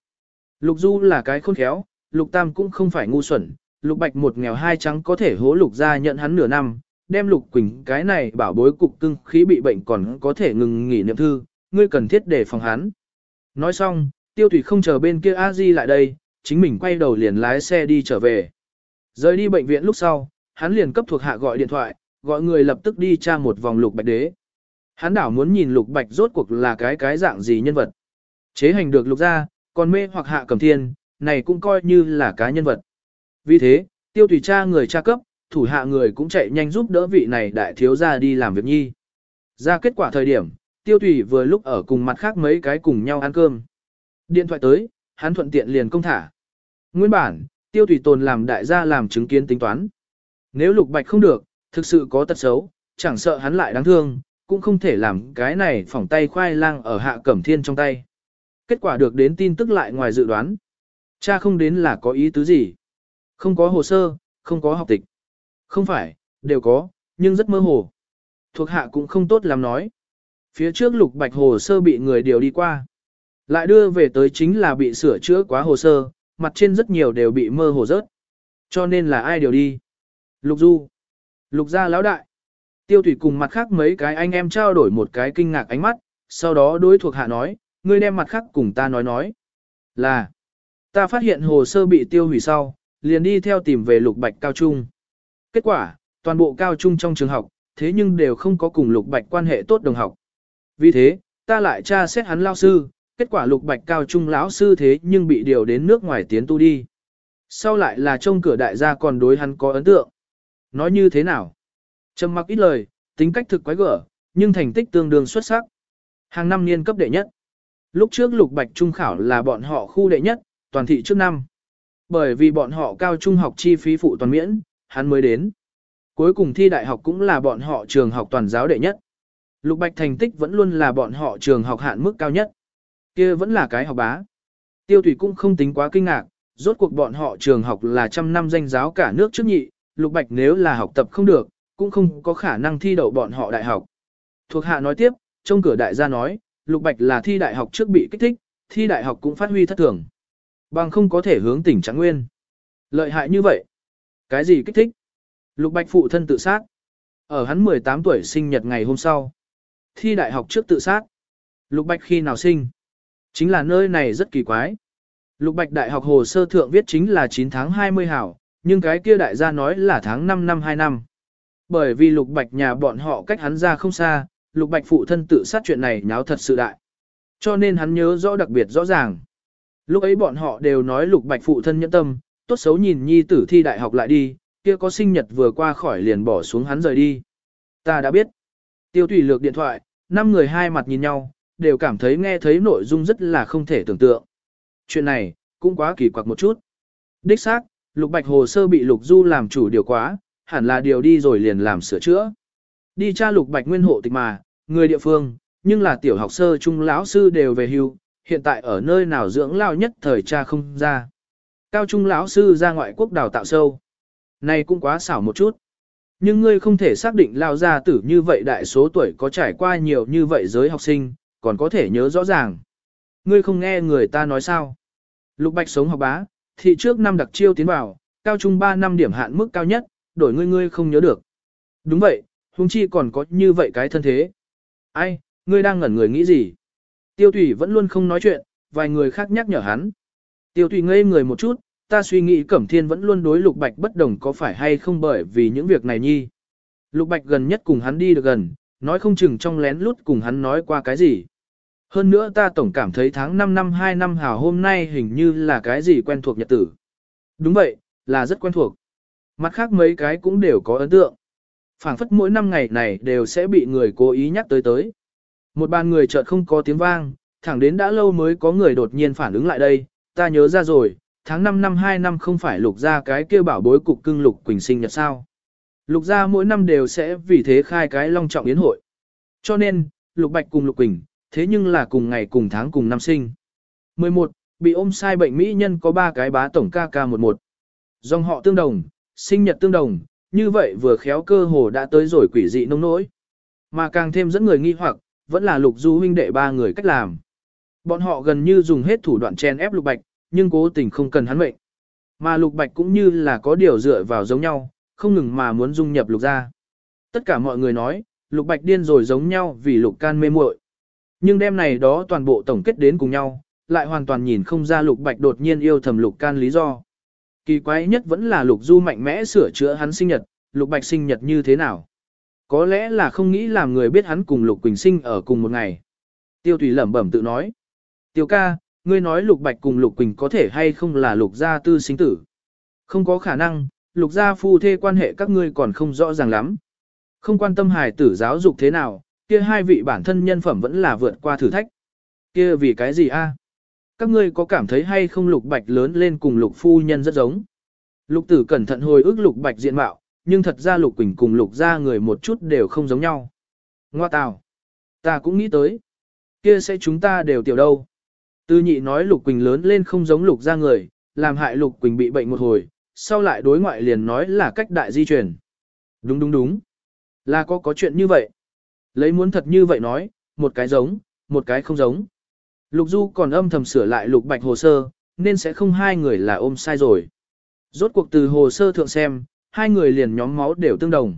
Lục du là cái khôn khéo, lục tam cũng không phải ngu xuẩn, lục bạch một nghèo hai trắng có thể hố lục gia nhận hắn nửa năm, đem lục quỳnh cái này bảo bối cục cưng khí bị bệnh còn có thể ngừng nghỉ niệm thư, ngươi cần thiết để phòng hắn. Nói xong, tiêu thủy không chờ bên kia a di lại đây, chính mình quay đầu liền lái xe đi trở về. Rời đi bệnh viện lúc sau, hắn liền cấp thuộc hạ gọi điện thoại, gọi người lập tức đi tra một vòng lục bạch đế. Hắn đảo muốn nhìn lục bạch rốt cuộc là cái cái dạng gì nhân vật. Chế hành được lục ra, còn mê hoặc hạ cầm thiên, này cũng coi như là cá nhân vật. Vì thế, tiêu tùy cha người cha cấp, thủ hạ người cũng chạy nhanh giúp đỡ vị này đại thiếu gia đi làm việc nhi. Ra kết quả thời điểm, tiêu tùy vừa lúc ở cùng mặt khác mấy cái cùng nhau ăn cơm. Điện thoại tới, hắn thuận tiện liền công thả. Nguyên bản, tiêu tùy tồn làm đại gia làm chứng kiến tính toán. Nếu lục bạch không được, thực sự có tật xấu, chẳng sợ hắn lại đáng thương, cũng không thể làm cái này phỏng tay khoai lang ở hạ cẩm thiên trong tay. Kết quả được đến tin tức lại ngoài dự đoán. Cha không đến là có ý tứ gì. Không có hồ sơ, không có học tịch. Không phải, đều có, nhưng rất mơ hồ. Thuộc hạ cũng không tốt làm nói. Phía trước lục bạch hồ sơ bị người điều đi qua. Lại đưa về tới chính là bị sửa chữa quá hồ sơ, mặt trên rất nhiều đều bị mơ hồ rớt. Cho nên là ai điều đi? Lục Du. Lục gia lão đại. Tiêu thủy cùng mặt khác mấy cái anh em trao đổi một cái kinh ngạc ánh mắt, sau đó đối thuộc hạ nói, ngươi đem mặt khác cùng ta nói nói. Là, ta phát hiện hồ sơ bị tiêu hủy sau, liền đi theo tìm về lục bạch cao trung. Kết quả, toàn bộ cao trung trong trường học, thế nhưng đều không có cùng lục bạch quan hệ tốt đồng học. Vì thế, ta lại tra xét hắn lao sư, kết quả lục bạch cao trung lão sư thế nhưng bị điều đến nước ngoài tiến tu đi. Sau lại là trông cửa đại gia còn đối hắn có ấn tượng. Nói như thế nào? Trầm mặc ít lời, tính cách thực quái gở, nhưng thành tích tương đương xuất sắc. Hàng năm niên cấp đệ nhất. Lúc trước lục bạch trung khảo là bọn họ khu đệ nhất, toàn thị trước năm. Bởi vì bọn họ cao trung học chi phí phụ toàn miễn, hắn mới đến. Cuối cùng thi đại học cũng là bọn họ trường học toàn giáo đệ nhất. Lục bạch thành tích vẫn luôn là bọn họ trường học hạn mức cao nhất. kia vẫn là cái học bá. Tiêu thủy cũng không tính quá kinh ngạc, rốt cuộc bọn họ trường học là trăm năm danh giáo cả nước trước nhị, lục bạch nếu là học tập không được, cũng không có khả năng thi đậu bọn họ đại học. Thuộc hạ nói tiếp, trong cửa đại gia nói, Lục Bạch là thi đại học trước bị kích thích, thi đại học cũng phát huy thất thường. Bằng không có thể hướng tỉnh Trạng Nguyên. Lợi hại như vậy. Cái gì kích thích? Lục Bạch phụ thân tự sát. Ở hắn 18 tuổi sinh nhật ngày hôm sau. Thi đại học trước tự sát. Lục Bạch khi nào sinh? Chính là nơi này rất kỳ quái. Lục Bạch đại học hồ sơ thượng viết chính là 9 tháng 20 hảo, nhưng cái kia đại gia nói là tháng 5 năm 2 năm. Bởi vì Lục Bạch nhà bọn họ cách hắn ra không xa, Lục Bạch phụ thân tự sát chuyện này nháo thật sự đại. Cho nên hắn nhớ rõ đặc biệt rõ ràng. Lúc ấy bọn họ đều nói Lục Bạch phụ thân nhẫn tâm, tốt xấu nhìn nhi tử thi đại học lại đi, kia có sinh nhật vừa qua khỏi liền bỏ xuống hắn rời đi. Ta đã biết. Tiêu Thủy lược điện thoại, năm người hai mặt nhìn nhau, đều cảm thấy nghe thấy nội dung rất là không thể tưởng tượng. Chuyện này, cũng quá kỳ quặc một chút. Đích xác, Lục Bạch hồ sơ bị Lục Du làm chủ điều quá, hẳn là điều đi rồi liền làm sửa chữa. Đi tra Lục Bạch nguyên hộ tịch mà, người địa phương, nhưng là tiểu học sơ trung lão sư đều về hưu, hiện tại ở nơi nào dưỡng lao nhất thời cha không ra. Cao trung lão sư ra ngoại quốc đào tạo sâu. Này cũng quá xảo một chút. Nhưng ngươi không thể xác định lao gia tử như vậy đại số tuổi có trải qua nhiều như vậy giới học sinh, còn có thể nhớ rõ ràng. Ngươi không nghe người ta nói sao. Lục Bạch sống học bá, thị trước năm đặc chiêu tiến vào, cao trung 3 năm điểm hạn mức cao nhất, đổi ngươi ngươi không nhớ được. Đúng vậy, huống chi còn có như vậy cái thân thế. Ai, ngươi đang ngẩn người nghĩ gì? Tiêu Thủy vẫn luôn không nói chuyện, vài người khác nhắc nhở hắn. Tiêu Thủy ngây người một chút, ta suy nghĩ Cẩm Thiên vẫn luôn đối Lục Bạch bất đồng có phải hay không bởi vì những việc này nhi. Lục Bạch gần nhất cùng hắn đi được gần, nói không chừng trong lén lút cùng hắn nói qua cái gì. Hơn nữa ta tổng cảm thấy tháng 5 năm 2 năm hào hôm nay hình như là cái gì quen thuộc nhật tử. Đúng vậy, là rất quen thuộc. Mặt khác mấy cái cũng đều có ấn tượng phảng phất mỗi năm ngày này đều sẽ bị người cố ý nhắc tới tới. Một bàn người chợt không có tiếng vang, thẳng đến đã lâu mới có người đột nhiên phản ứng lại đây, ta nhớ ra rồi, tháng 5 năm 2 năm không phải lục ra cái kia bảo bối cục cưng lục quỳnh sinh nhật sao. Lục gia mỗi năm đều sẽ vì thế khai cái long trọng yến hội. Cho nên, lục bạch cùng lục quỳnh, thế nhưng là cùng ngày cùng tháng cùng năm sinh. 11. bị ôm sai bệnh mỹ nhân có ba cái bá tổng ca ca một một. Dòng họ tương đồng, sinh nhật tương đồng, như vậy vừa khéo cơ hồ đã tới rồi quỷ dị nông nỗi. Mà càng thêm dẫn người nghi hoặc, vẫn là lục du huynh đệ ba người cách làm. Bọn họ gần như dùng hết thủ đoạn chen ép lục bạch, nhưng cố tình không cần hắn mệnh. Mà lục bạch cũng như là có điều dựa vào giống nhau, không ngừng mà muốn dung nhập lục ra. Tất cả mọi người nói, lục bạch điên rồi giống nhau vì lục can mê muội. Nhưng đêm này đó toàn bộ tổng kết đến cùng nhau, lại hoàn toàn nhìn không ra lục bạch đột nhiên yêu thầm lục can lý do. Kỳ quái nhất vẫn là lục du mạnh mẽ sửa chữa hắn sinh nhật, lục bạch sinh nhật như thế nào. Có lẽ là không nghĩ làm người biết hắn cùng lục quỳnh sinh ở cùng một ngày. Tiêu Thủy lẩm bẩm tự nói. Tiêu ca, ngươi nói lục bạch cùng lục quỳnh có thể hay không là lục gia tư sinh tử. Không có khả năng, lục gia phu thê quan hệ các ngươi còn không rõ ràng lắm. Không quan tâm hài tử giáo dục thế nào, kia hai vị bản thân nhân phẩm vẫn là vượt qua thử thách. Kia vì cái gì a? Các ngươi có cảm thấy hay không lục bạch lớn lên cùng lục phu nhân rất giống? Lục tử cẩn thận hồi ức lục bạch diện mạo, nhưng thật ra lục quỳnh cùng lục gia người một chút đều không giống nhau. Ngoa tào. Ta cũng nghĩ tới. Kia sẽ chúng ta đều tiểu đâu. Tư nhị nói lục quỳnh lớn lên không giống lục gia người, làm hại lục quỳnh bị bệnh một hồi, sau lại đối ngoại liền nói là cách đại di truyền. Đúng đúng đúng. Là có có chuyện như vậy. Lấy muốn thật như vậy nói, một cái giống, một cái không giống. Lục Du còn âm thầm sửa lại lục bạch hồ sơ, nên sẽ không hai người là ôm sai rồi. Rốt cuộc từ hồ sơ thượng xem, hai người liền nhóm máu đều tương đồng.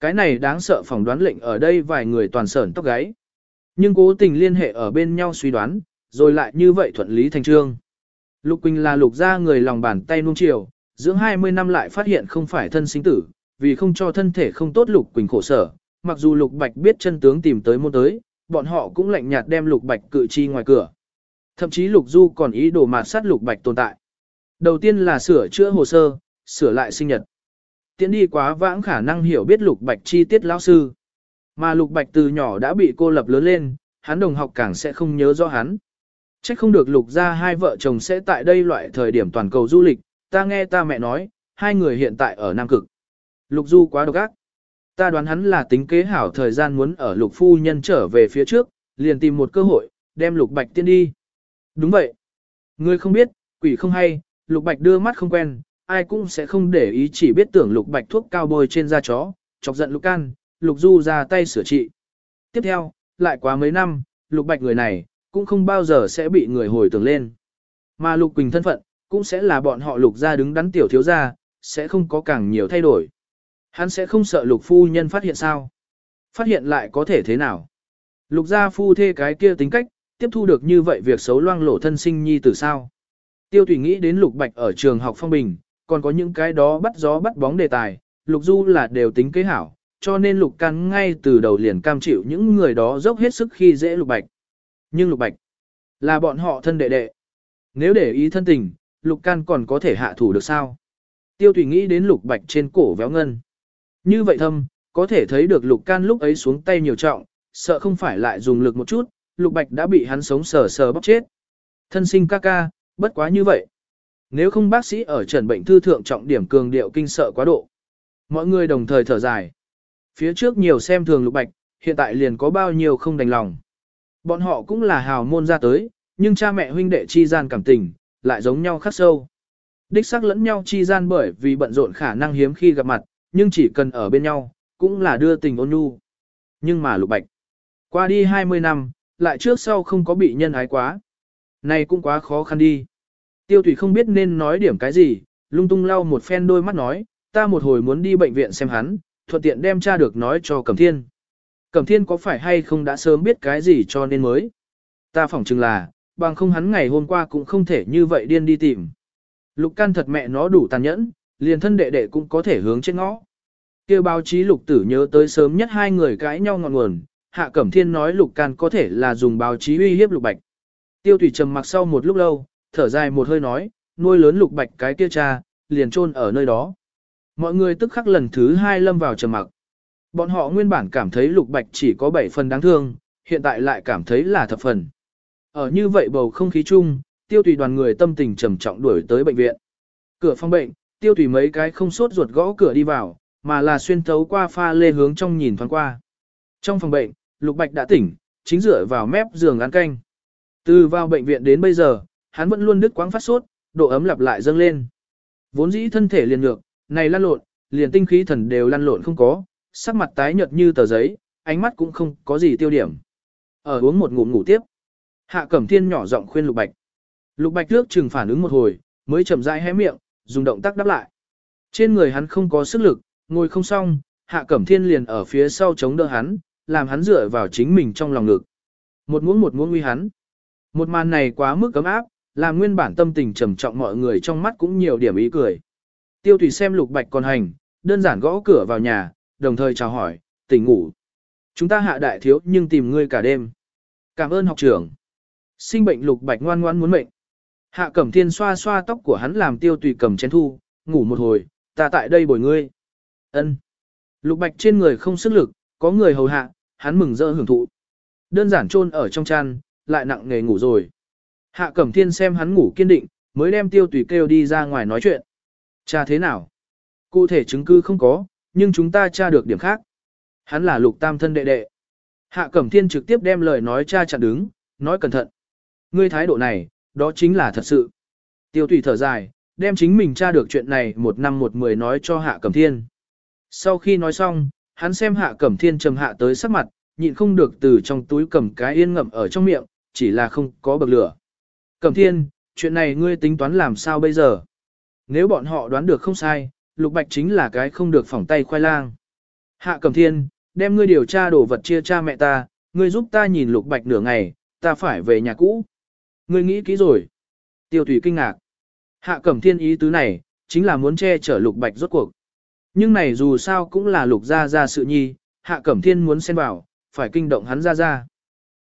Cái này đáng sợ phỏng đoán lệnh ở đây vài người toàn sởn tóc gáy. Nhưng cố tình liên hệ ở bên nhau suy đoán, rồi lại như vậy thuận lý thành trương. Lục Quỳnh là lục gia người lòng bàn tay nuông chiều, dưỡng 20 năm lại phát hiện không phải thân sinh tử, vì không cho thân thể không tốt Lục Quỳnh khổ sở, mặc dù Lục Bạch biết chân tướng tìm tới môn tới, bọn họ cũng lạnh nhạt đem Lục Bạch cự chi ngoài cửa. Thậm chí Lục Du còn ý đồ mạt sát Lục Bạch tồn tại. Đầu tiên là sửa chữa hồ sơ, sửa lại sinh nhật. Tiến đi quá vãng khả năng hiểu biết Lục Bạch chi tiết lão sư. Mà Lục Bạch từ nhỏ đã bị cô lập lớn lên, hắn đồng học càng sẽ không nhớ rõ hắn. Chắc không được Lục ra hai vợ chồng sẽ tại đây loại thời điểm toàn cầu du lịch, ta nghe ta mẹ nói, hai người hiện tại ở Nam Cực. Lục Du quá độc ác. Ta đoán hắn là tính kế hảo thời gian muốn ở lục phu nhân trở về phía trước, liền tìm một cơ hội, đem lục bạch tiên đi. Đúng vậy. Ngươi không biết, quỷ không hay, lục bạch đưa mắt không quen, ai cũng sẽ không để ý chỉ biết tưởng lục bạch thuốc cao bôi trên da chó, chọc giận lục can, lục du ra tay sửa trị. Tiếp theo, lại quá mấy năm, lục bạch người này, cũng không bao giờ sẽ bị người hồi tưởng lên. Mà lục quỳnh thân phận, cũng sẽ là bọn họ lục ra đứng đắn tiểu thiếu ra, sẽ không có càng nhiều thay đổi. Hắn sẽ không sợ lục phu nhân phát hiện sao? Phát hiện lại có thể thế nào? Lục gia phu thê cái kia tính cách, tiếp thu được như vậy việc xấu loang lổ thân sinh nhi từ sao? Tiêu tùy nghĩ đến lục bạch ở trường học phong bình, còn có những cái đó bắt gió bắt bóng đề tài, lục du là đều tính kế hảo, cho nên lục can ngay từ đầu liền cam chịu những người đó dốc hết sức khi dễ lục bạch. Nhưng lục bạch, là bọn họ thân đệ đệ. Nếu để ý thân tình, lục can còn có thể hạ thủ được sao? Tiêu tùy nghĩ đến lục bạch trên cổ véo ngân. Như vậy thâm, có thể thấy được lục can lúc ấy xuống tay nhiều trọng, sợ không phải lại dùng lực một chút, lục bạch đã bị hắn sống sờ sờ bóc chết. Thân sinh ca ca, bất quá như vậy. Nếu không bác sĩ ở trần bệnh thư thượng trọng điểm cường điệu kinh sợ quá độ. Mọi người đồng thời thở dài. Phía trước nhiều xem thường lục bạch, hiện tại liền có bao nhiêu không đành lòng. Bọn họ cũng là hào môn ra tới, nhưng cha mẹ huynh đệ chi gian cảm tình, lại giống nhau khắc sâu. Đích xác lẫn nhau chi gian bởi vì bận rộn khả năng hiếm khi gặp mặt, nhưng chỉ cần ở bên nhau, cũng là đưa tình ôn nhu. Nhưng mà lục bạch, qua đi 20 năm, lại trước sau không có bị nhân ái quá. Này cũng quá khó khăn đi. Tiêu thủy không biết nên nói điểm cái gì, lung tung lau một phen đôi mắt nói, ta một hồi muốn đi bệnh viện xem hắn, thuận tiện đem cha được nói cho Cẩm Thiên. Cẩm Thiên có phải hay không đã sớm biết cái gì cho nên mới. Ta phỏng chừng là, bằng không hắn ngày hôm qua cũng không thể như vậy điên đi tìm. Lục can thật mẹ nó đủ tàn nhẫn, liền thân đệ đệ cũng có thể hướng trên ngõ. Kêu báo chí lục tử nhớ tới sớm nhất hai người cãi nhau ngọn nguồn, Hạ Cẩm Thiên nói lục can có thể là dùng báo chí uy hiếp lục bạch. Tiêu thủy trầm mặc sau một lúc lâu, thở dài một hơi nói, nuôi lớn lục bạch cái kia cha, liền chôn ở nơi đó. Mọi người tức khắc lần thứ hai lâm vào trầm mặc. Bọn họ nguyên bản cảm thấy lục bạch chỉ có 7 phần đáng thương, hiện tại lại cảm thấy là thập phần. Ở như vậy bầu không khí chung, tiêu tùy đoàn người tâm tình trầm trọng đuổi tới bệnh viện. Cửa phòng bệnh, tiêu Thủy mấy cái không sốt ruột gõ cửa đi vào, mà là xuyên thấu qua pha lê hướng trong nhìn thoáng qua. Trong phòng bệnh, Lục Bạch đã tỉnh, chính dựa vào mép giường ăn canh. Từ vào bệnh viện đến bây giờ, hắn vẫn luôn đứt quãng phát sốt, độ ấm lặp lại dâng lên. Vốn dĩ thân thể liền ngược, này lăn lộn, liền tinh khí thần đều lăn lộn không có, sắc mặt tái nhợt như tờ giấy, ánh mắt cũng không có gì tiêu điểm. Ở uống một ngụm ngủ tiếp. Hạ Cẩm Thiên nhỏ giọng khuyên Lục Bạch. Lục Bạch trước chừng phản ứng một hồi, mới chậm rãi hé miệng, dùng động tác đáp lại. Trên người hắn không có sức lực, ngồi không xong, Hạ Cẩm Thiên liền ở phía sau chống đỡ hắn, làm hắn dựa vào chính mình trong lòng ngực. Một muỗng một muỗng uy hắn. Một màn này quá mức cấm áp, làm nguyên bản tâm tình trầm trọng mọi người trong mắt cũng nhiều điểm ý cười. Tiêu Tùy xem Lục Bạch còn hành, đơn giản gõ cửa vào nhà, đồng thời chào hỏi, tỉnh ngủ. Chúng ta hạ đại thiếu nhưng tìm ngươi cả đêm. Cảm ơn học trưởng. Sinh bệnh Lục Bạch ngoan ngoan muốn mệnh. Hạ Cẩm Thiên xoa xoa tóc của hắn làm Tiêu Tùy cầm chén thu, ngủ một hồi, ta tại đây bồi ngươi. Ân. Lục Bạch trên người không sức lực, có người hầu hạ, hắn mừng rỡ hưởng thụ. Đơn giản chôn ở trong chăn, lại nặng nghề ngủ rồi. Hạ Cẩm Thiên xem hắn ngủ kiên định, mới đem Tiêu Tùy kêu đi ra ngoài nói chuyện. Cha thế nào? Cụ thể chứng cứ không có, nhưng chúng ta tra được điểm khác. Hắn là lục tam thân đệ đệ. Hạ Cẩm Thiên trực tiếp đem lời nói cha chặn đứng, nói cẩn thận. Ngươi thái độ này, đó chính là thật sự. Tiêu Tùy thở dài, đem chính mình tra được chuyện này một năm một mười nói cho Hạ Cẩm Thiên. Sau khi nói xong, hắn xem Hạ Cẩm Thiên trầm hạ tới sắc mặt, nhịn không được từ trong túi cầm cái yên ngậm ở trong miệng, chỉ là không có bậc lửa. Cẩm Thiên, chuyện này ngươi tính toán làm sao bây giờ? Nếu bọn họ đoán được không sai, Lục Bạch chính là cái không được phỏng tay khoai lang. Hạ Cẩm Thiên, đem ngươi điều tra đồ vật chia cha mẹ ta, ngươi giúp ta nhìn Lục Bạch nửa ngày, ta phải về nhà cũ. Ngươi nghĩ kỹ rồi. Tiêu Thủy kinh ngạc. Hạ Cẩm Thiên ý tứ này, chính là muốn che chở Lục Bạch rốt cuộc. Nhưng này dù sao cũng là Lục gia gia sự nhi, Hạ Cẩm Thiên muốn xen vào, phải kinh động hắn ra ra.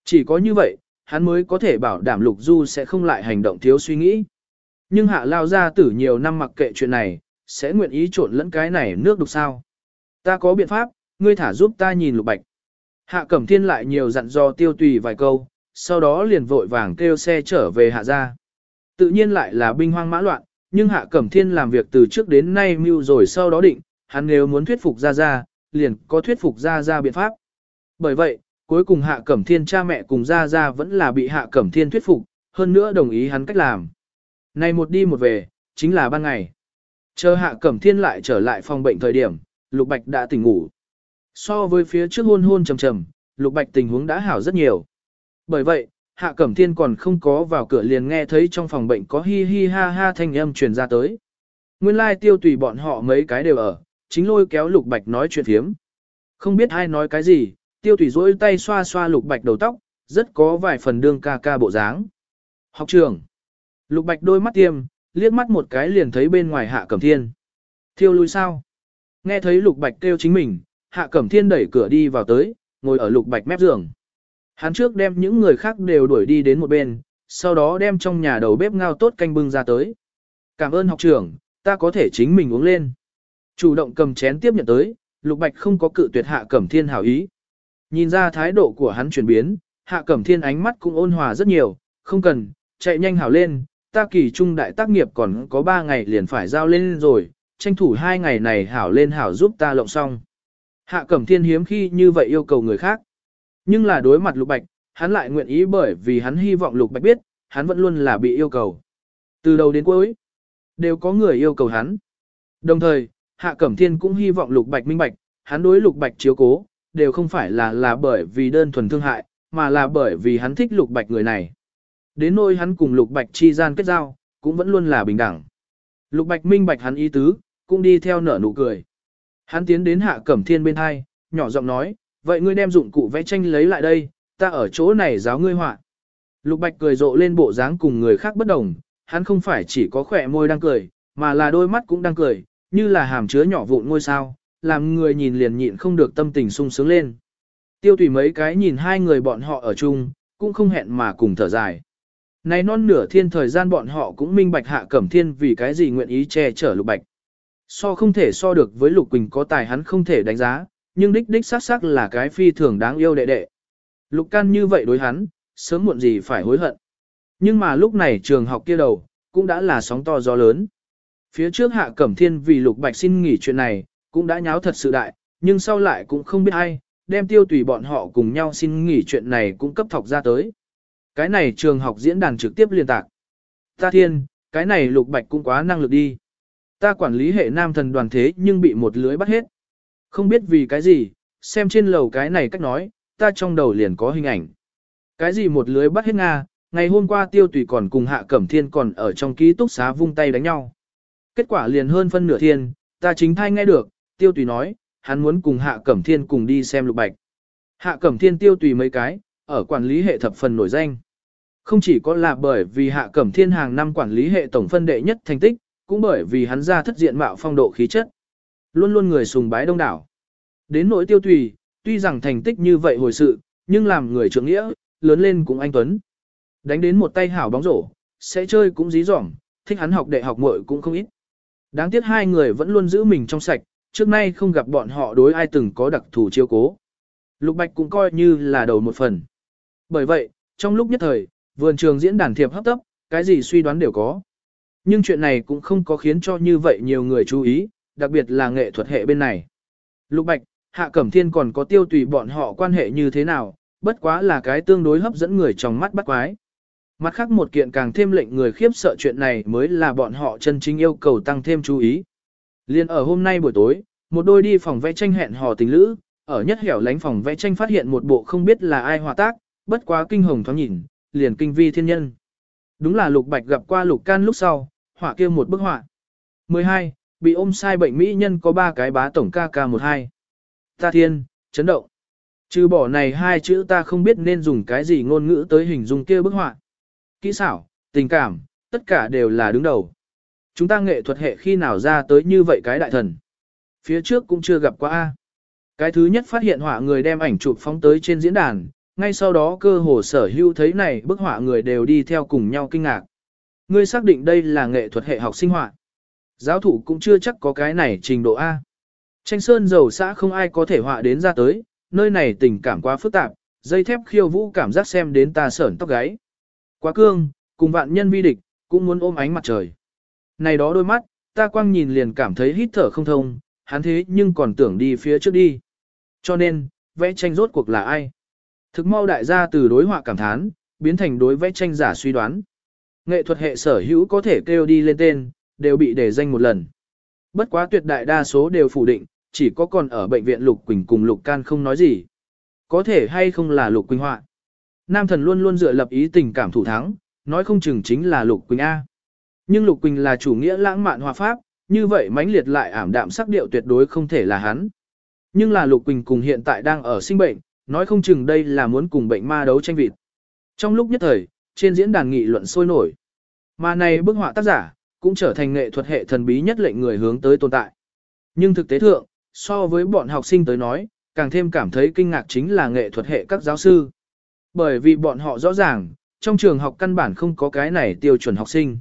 Chỉ có như vậy, hắn mới có thể bảo đảm Lục Du sẽ không lại hành động thiếu suy nghĩ. Nhưng Hạ Lao gia tử nhiều năm mặc kệ chuyện này, sẽ nguyện ý trộn lẫn cái này nước đục sao. Ta có biện pháp, ngươi thả giúp ta nhìn Lục Bạch. Hạ Cẩm Thiên lại nhiều dặn dò tiêu tùy vài câu, sau đó liền vội vàng kêu xe trở về Hạ gia. Tự nhiên lại là binh hoang mã loạn, nhưng Hạ Cẩm Thiên làm việc từ trước đến nay mưu rồi sau đó định, hắn nếu muốn thuyết phục Gia Gia, liền có thuyết phục Gia Gia biện pháp. Bởi vậy, cuối cùng Hạ Cẩm Thiên cha mẹ cùng Gia Gia vẫn là bị Hạ Cẩm Thiên thuyết phục, hơn nữa đồng ý hắn cách làm. Này một đi một về, chính là ban ngày. Chờ Hạ Cẩm Thiên lại trở lại phòng bệnh thời điểm, Lục Bạch đã tỉnh ngủ. So với phía trước hôn hôn trầm trầm, Lục Bạch tình huống đã hảo rất nhiều. Bởi vậy, Hạ Cẩm Thiên còn không có vào cửa liền nghe thấy trong phòng bệnh có hi hi ha ha thanh âm truyền ra tới. Nguyên lai tiêu tùy bọn họ mấy cái đều ở, chính lôi kéo Lục Bạch nói chuyện thiếm. Không biết ai nói cái gì, tiêu tùy rỗi tay xoa xoa Lục Bạch đầu tóc, rất có vài phần đương ca ca bộ dáng. Học trường. Lục Bạch đôi mắt tiêm, liếc mắt một cái liền thấy bên ngoài Hạ Cẩm Thiên. Thiêu lui sao? Nghe thấy Lục Bạch kêu chính mình, Hạ Cẩm Thiên đẩy cửa đi vào tới, ngồi ở Lục Bạch mép giường. Hắn trước đem những người khác đều đuổi đi đến một bên, sau đó đem trong nhà đầu bếp ngao tốt canh bưng ra tới. Cảm ơn học trưởng, ta có thể chính mình uống lên. Chủ động cầm chén tiếp nhận tới, Lục Bạch không có cự tuyệt Hạ Cẩm Thiên hảo ý. Nhìn ra thái độ của hắn chuyển biến, Hạ Cẩm Thiên ánh mắt cũng ôn hòa rất nhiều, không cần, chạy nhanh hảo lên, ta kỳ trung đại tác nghiệp còn có 3 ngày liền phải giao lên rồi, tranh thủ hai ngày này hảo lên hảo giúp ta lộng xong. Hạ Cẩm Thiên hiếm khi như vậy yêu cầu người khác. Nhưng là đối mặt Lục Bạch, hắn lại nguyện ý bởi vì hắn hy vọng Lục Bạch biết, hắn vẫn luôn là bị yêu cầu. Từ đầu đến cuối, đều có người yêu cầu hắn. Đồng thời, Hạ Cẩm Thiên cũng hy vọng Lục Bạch minh bạch, hắn đối Lục Bạch chiếu cố, đều không phải là là bởi vì đơn thuần thương hại, mà là bởi vì hắn thích Lục Bạch người này. Đến nỗi hắn cùng Lục Bạch chi gian kết giao, cũng vẫn luôn là bình đẳng. Lục Bạch minh bạch hắn ý tứ, cũng đi theo nở nụ cười. Hắn tiến đến Hạ Cẩm Thiên bên hai, nhỏ giọng nói, vậy ngươi đem dụng cụ vẽ tranh lấy lại đây, ta ở chỗ này giáo ngươi họa. Lục Bạch cười rộ lên bộ dáng cùng người khác bất đồng, hắn không phải chỉ có khỏe môi đang cười, mà là đôi mắt cũng đang cười, như là hàm chứa nhỏ vụn ngôi sao, làm người nhìn liền nhịn không được tâm tình sung sướng lên. Tiêu tùy mấy cái nhìn hai người bọn họ ở chung, cũng không hẹn mà cùng thở dài. Này non nửa thiên thời gian bọn họ cũng minh bạch hạ cẩm thiên vì cái gì nguyện ý che chở lục bạch. So không thể so được với lục quỳnh có tài hắn không thể đánh giá, nhưng đích đích xác xác là cái phi thường đáng yêu đệ đệ. Lục can như vậy đối hắn, sớm muộn gì phải hối hận. Nhưng mà lúc này trường học kia đầu, cũng đã là sóng to gió lớn. Phía trước hạ cẩm thiên vì lục bạch xin nghỉ chuyện này, cũng đã nháo thật sự đại, nhưng sau lại cũng không biết ai, đem tiêu tùy bọn họ cùng nhau xin nghỉ chuyện này cũng cấp thọc ra tới. Cái này trường học diễn đàn trực tiếp liên tạc. Ta thiên, cái này lục bạch cũng quá năng lực đi. Ta quản lý hệ nam thần đoàn thế nhưng bị một lưới bắt hết. Không biết vì cái gì, xem trên lầu cái này cách nói, ta trong đầu liền có hình ảnh. Cái gì một lưới bắt hết Nga, ngày hôm qua tiêu tùy còn cùng hạ cẩm thiên còn ở trong ký túc xá vung tay đánh nhau. Kết quả liền hơn phân nửa thiên, ta chính thai nghe được, tiêu tùy nói, hắn muốn cùng hạ cẩm thiên cùng đi xem lục bạch. Hạ cẩm thiên tiêu tùy mấy cái, ở quản lý hệ thập phần nổi danh. Không chỉ có là bởi vì hạ cẩm thiên hàng năm quản lý hệ tổng phân đệ nhất thành tích, cũng bởi vì hắn ra thất diện mạo phong độ khí chất. Luôn luôn người sùng bái đông đảo. Đến nỗi tiêu tùy, tuy rằng thành tích như vậy hồi sự, nhưng làm người trưởng nghĩa, lớn lên cũng anh Tuấn. Đánh đến một tay hảo bóng rổ, sẽ chơi cũng dí dỏm, thích hắn học đại học muội cũng không ít. Đáng tiếc hai người vẫn luôn giữ mình trong sạch, trước nay không gặp bọn họ đối ai từng có đặc thù chiêu cố. Lục Bạch cũng coi như là đầu một phần. Bởi vậy, trong lúc nhất thời, vườn trường diễn đàn thiệp hấp tấp, cái gì suy đoán đều có. Nhưng chuyện này cũng không có khiến cho như vậy nhiều người chú ý, đặc biệt là nghệ thuật hệ bên này. Lục Bạch, Hạ Cẩm Thiên còn có tiêu tùy bọn họ quan hệ như thế nào, bất quá là cái tương đối hấp dẫn người trong mắt bắt quái. Mặt khác một kiện càng thêm lệnh người khiếp sợ chuyện này mới là bọn họ chân chính yêu cầu tăng thêm chú ý. Liên ở hôm nay buổi tối, một đôi đi phòng vẽ tranh hẹn hò tình lữ, ở nhất hẻo lánh phòng vẽ tranh phát hiện một bộ không biết là ai hòa tác, bất quá kinh hồng thoáng nhìn, liền kinh vi thiên nhân. Đúng là Lục Bạch gặp qua Lục Can lúc sau, họa kia một bức họa. 12. Bị ôm sai bệnh mỹ nhân có ba cái bá tổng ca ca 12. Ta thiên, chấn động. Trừ bỏ này hai chữ ta không biết nên dùng cái gì ngôn ngữ tới hình dung kia bức họa. Kỹ xảo, tình cảm, tất cả đều là đứng đầu. Chúng ta nghệ thuật hệ khi nào ra tới như vậy cái đại thần. Phía trước cũng chưa gặp qua A. Cái thứ nhất phát hiện họa người đem ảnh chụp phóng tới trên diễn đàn, ngay sau đó cơ hồ sở hữu thấy này bức họa người đều đi theo cùng nhau kinh ngạc. Ngươi xác định đây là nghệ thuật hệ học sinh họa. Giáo thủ cũng chưa chắc có cái này trình độ A. Tranh sơn dầu xã không ai có thể họa đến ra tới, nơi này tình cảm quá phức tạp, dây thép khiêu vũ cảm giác xem đến ta sởn tóc gáy. Quá cương, cùng vạn nhân vi địch, cũng muốn ôm ánh mặt trời. Này đó đôi mắt, ta quang nhìn liền cảm thấy hít thở không thông, hắn thế nhưng còn tưởng đi phía trước đi. Cho nên, vẽ tranh rốt cuộc là ai? Thực mau đại gia từ đối họa cảm thán, biến thành đối vẽ tranh giả suy đoán. Nghệ thuật hệ sở hữu có thể kêu đi lên tên, đều bị đề danh một lần. Bất quá tuyệt đại đa số đều phủ định, chỉ có còn ở bệnh viện Lục Quỳnh cùng Lục Can không nói gì. Có thể hay không là Lục Quỳnh họa. Nam thần luôn luôn dựa lập ý tình cảm thủ thắng, nói không chừng chính là Lục Quỳnh A. Nhưng Lục Quỳnh là chủ nghĩa lãng mạn hòa pháp, như vậy mãnh liệt lại ảm đạm sắc điệu tuyệt đối không thể là hắn. Nhưng là Lục Quỳnh cùng hiện tại đang ở sinh bệnh, nói không chừng đây là muốn cùng bệnh ma đấu tranh vịt. Trong lúc nhất thời, trên diễn đàn nghị luận sôi nổi. Mà này bức họa tác giả, cũng trở thành nghệ thuật hệ thần bí nhất lệnh người hướng tới tồn tại. Nhưng thực tế thượng, so với bọn học sinh tới nói, càng thêm cảm thấy kinh ngạc chính là nghệ thuật hệ các giáo sư. Bởi vì bọn họ rõ ràng, trong trường học căn bản không có cái này tiêu chuẩn học sinh.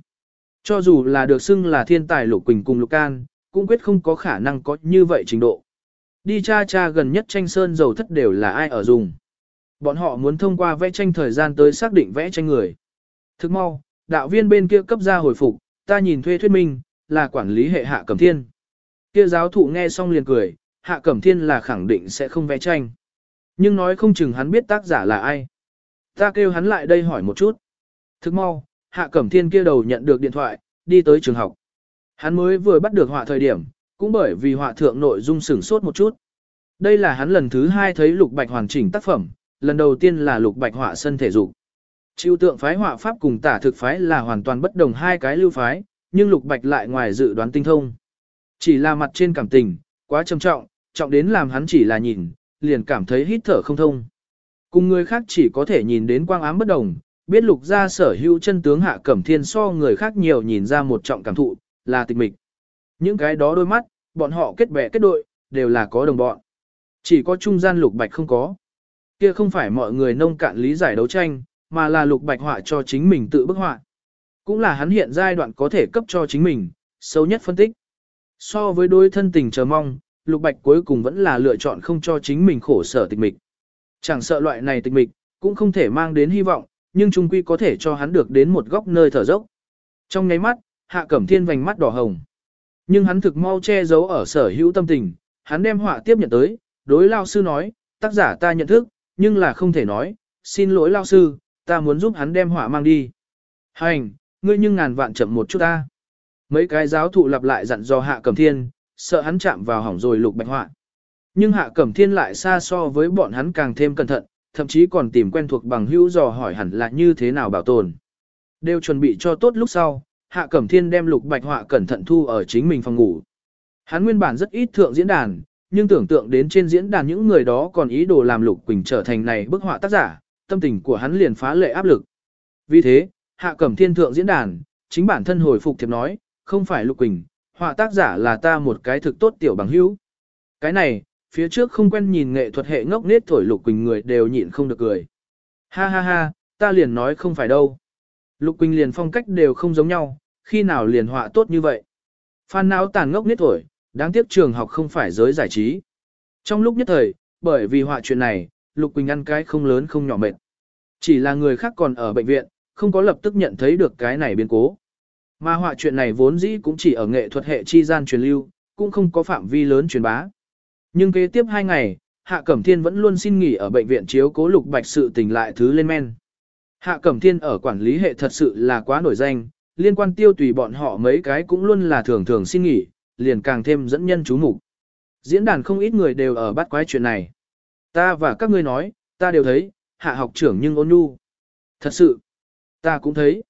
Cho dù là được xưng là thiên tài Lục Quỳnh cùng Lục Can, cũng quyết không có khả năng có như vậy trình độ. Đi cha cha gần nhất tranh sơn dầu thất đều là ai ở dùng. Bọn họ muốn thông qua vẽ tranh thời gian tới xác định vẽ tranh người. Thức mau, đạo viên bên kia cấp ra hồi phục, ta nhìn thuê thuyết minh, là quản lý hệ hạ cẩm thiên. Kia giáo thụ nghe xong liền cười, hạ cẩm thiên là khẳng định sẽ không vẽ tranh. Nhưng nói không chừng hắn biết tác giả là ai. Ta kêu hắn lại đây hỏi một chút. Thức mau, hạ cẩm thiên kia đầu nhận được điện thoại, đi tới trường học. Hắn mới vừa bắt được họa thời điểm, cũng bởi vì họa thượng nội dung sửng sốt một chút. Đây là hắn lần thứ hai thấy lục bạch hoàn chỉnh tác phẩm, lần đầu tiên là lục bạch họa sân thể dục. Chịu tượng phái họa pháp cùng tả thực phái là hoàn toàn bất đồng hai cái lưu phái, nhưng lục bạch lại ngoài dự đoán tinh thông. Chỉ là mặt trên cảm tình, quá trầm trọng, trọng đến làm hắn chỉ là nhìn, liền cảm thấy hít thở không thông. Cùng người khác chỉ có thể nhìn đến quang ám bất đồng, biết lục gia sở hữu chân tướng hạ cẩm thiên so người khác nhiều nhìn ra một trọng cảm thụ, là tịch mịch. Những cái đó đôi mắt, bọn họ kết bè kết đội, đều là có đồng bọn. Chỉ có trung gian lục bạch không có. Kia không phải mọi người nông cạn lý giải đấu tranh, mà là lục bạch họa cho chính mình tự bức họa. Cũng là hắn hiện giai đoạn có thể cấp cho chính mình, sâu nhất phân tích. So với đôi thân tình chờ mong, lục bạch cuối cùng vẫn là lựa chọn không cho chính mình khổ sở tịch mịch. Chẳng sợ loại này tịch mịch, cũng không thể mang đến hy vọng, nhưng trung quy có thể cho hắn được đến một góc nơi thở dốc. Trong nháy mắt, hạ cẩm thiên vành mắt đỏ hồng. Nhưng hắn thực mau che giấu ở sở hữu tâm tình, hắn đem họa tiếp nhận tới, đối lao sư nói, tác giả ta nhận thức, nhưng là không thể nói, xin lỗi lao sư, ta muốn giúp hắn đem họa mang đi. Hành, ngươi nhưng ngàn vạn chậm một chút ta. Mấy cái giáo thụ lặp lại dặn dò Hạ Cẩm Thiên, sợ hắn chạm vào hỏng rồi lục bạch họa. Nhưng Hạ Cẩm Thiên lại xa so với bọn hắn càng thêm cẩn thận, thậm chí còn tìm quen thuộc bằng hữu dò hỏi hẳn là như thế nào bảo tồn. Đều chuẩn bị cho tốt lúc sau, Hạ Cẩm Thiên đem lục bạch họa cẩn thận thu ở chính mình phòng ngủ. Hắn nguyên bản rất ít thượng diễn đàn, nhưng tưởng tượng đến trên diễn đàn những người đó còn ý đồ làm Lục Quỳnh trở thành này bức họa tác giả, tâm tình của hắn liền phá lệ áp lực. Vì thế, Hạ Cẩm Thiên thượng diễn đàn, chính bản thân hồi phục thiệp nói, không phải Lục Quỳnh, họa tác giả là ta một cái thực tốt tiểu bằng hữu. Cái này, phía trước không quen nhìn nghệ thuật hệ ngốc nết thổi Lục Quỳnh người đều nhịn không được cười. Ha ha ha, ta liền nói không phải đâu. Lục Quỳnh liền phong cách đều không giống nhau, khi nào liền họa tốt như vậy. Phan não tàn ngốc nết thổi, đáng tiếc trường học không phải giới giải trí. Trong lúc nhất thời, bởi vì họa chuyện này, Lục Quỳnh ăn cái không lớn không nhỏ mệt. Chỉ là người khác còn ở bệnh viện, không có lập tức nhận thấy được cái này biến cố. Mà họa chuyện này vốn dĩ cũng chỉ ở nghệ thuật hệ chi gian truyền lưu, cũng không có phạm vi lớn truyền bá. Nhưng kế tiếp hai ngày, Hạ Cẩm Thiên vẫn luôn xin nghỉ ở bệnh viện chiếu cố Lục Bạch sự tình lại thứ lên men. Hạ Cẩm Thiên ở quản lý hệ thật sự là quá nổi danh, liên quan tiêu tùy bọn họ mấy cái cũng luôn là thường thường xin nghỉ, liền càng thêm dẫn nhân chú mục. Diễn đàn không ít người đều ở bắt quái chuyện này. Ta và các ngươi nói, ta đều thấy, hạ học trưởng nhưng ôn nhu. Thật sự, ta cũng thấy.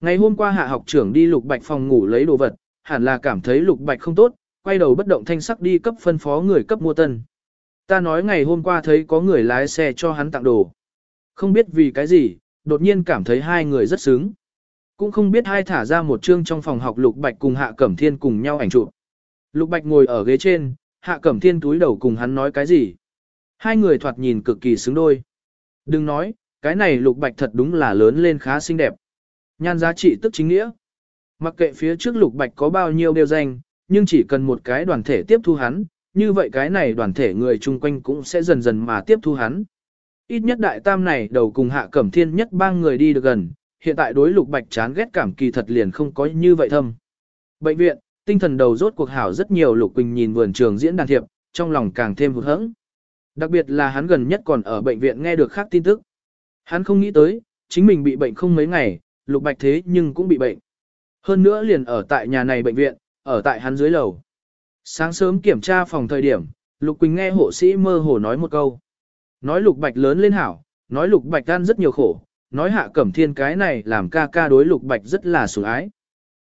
Ngày hôm qua hạ học trưởng đi lục bạch phòng ngủ lấy đồ vật, hẳn là cảm thấy lục bạch không tốt, quay đầu bất động thanh sắc đi cấp phân phó người cấp mua tân. Ta nói ngày hôm qua thấy có người lái xe cho hắn tặng đồ. Không biết vì cái gì, đột nhiên cảm thấy hai người rất sướng. Cũng không biết hai thả ra một chương trong phòng học lục bạch cùng hạ cẩm thiên cùng nhau ảnh chụp. Lục bạch ngồi ở ghế trên, hạ cẩm thiên túi đầu cùng hắn nói cái gì. Hai người thoạt nhìn cực kỳ xứng đôi. Đừng nói, cái này lục bạch thật đúng là lớn lên khá xinh đẹp. Nhan giá trị tức chính nghĩa. Mặc kệ phía trước lục bạch có bao nhiêu đều danh, nhưng chỉ cần một cái đoàn thể tiếp thu hắn, như vậy cái này đoàn thể người chung quanh cũng sẽ dần dần mà tiếp thu hắn. Ít nhất đại tam này đầu cùng hạ cẩm thiên nhất ba người đi được gần, hiện tại đối lục bạch chán ghét cảm kỳ thật liền không có như vậy thâm. Bệnh viện, tinh thần đầu rốt cuộc hảo rất nhiều lục quỳnh nhìn vườn trường diễn đàn thiệp, trong lòng càng thêm hụt hẫng. Đặc biệt là hắn gần nhất còn ở bệnh viện nghe được khác tin tức. Hắn không nghĩ tới, chính mình bị bệnh không mấy ngày, lục bạch thế nhưng cũng bị bệnh. Hơn nữa liền ở tại nhà này bệnh viện, ở tại hắn dưới lầu. Sáng sớm kiểm tra phòng thời điểm, Lục Quỳnh nghe hộ sĩ mơ hồ nói một câu. Nói Lục Bạch lớn lên hảo, nói Lục Bạch ăn rất nhiều khổ, nói hạ cẩm thiên cái này làm ca ca đối Lục Bạch rất là sủng ái.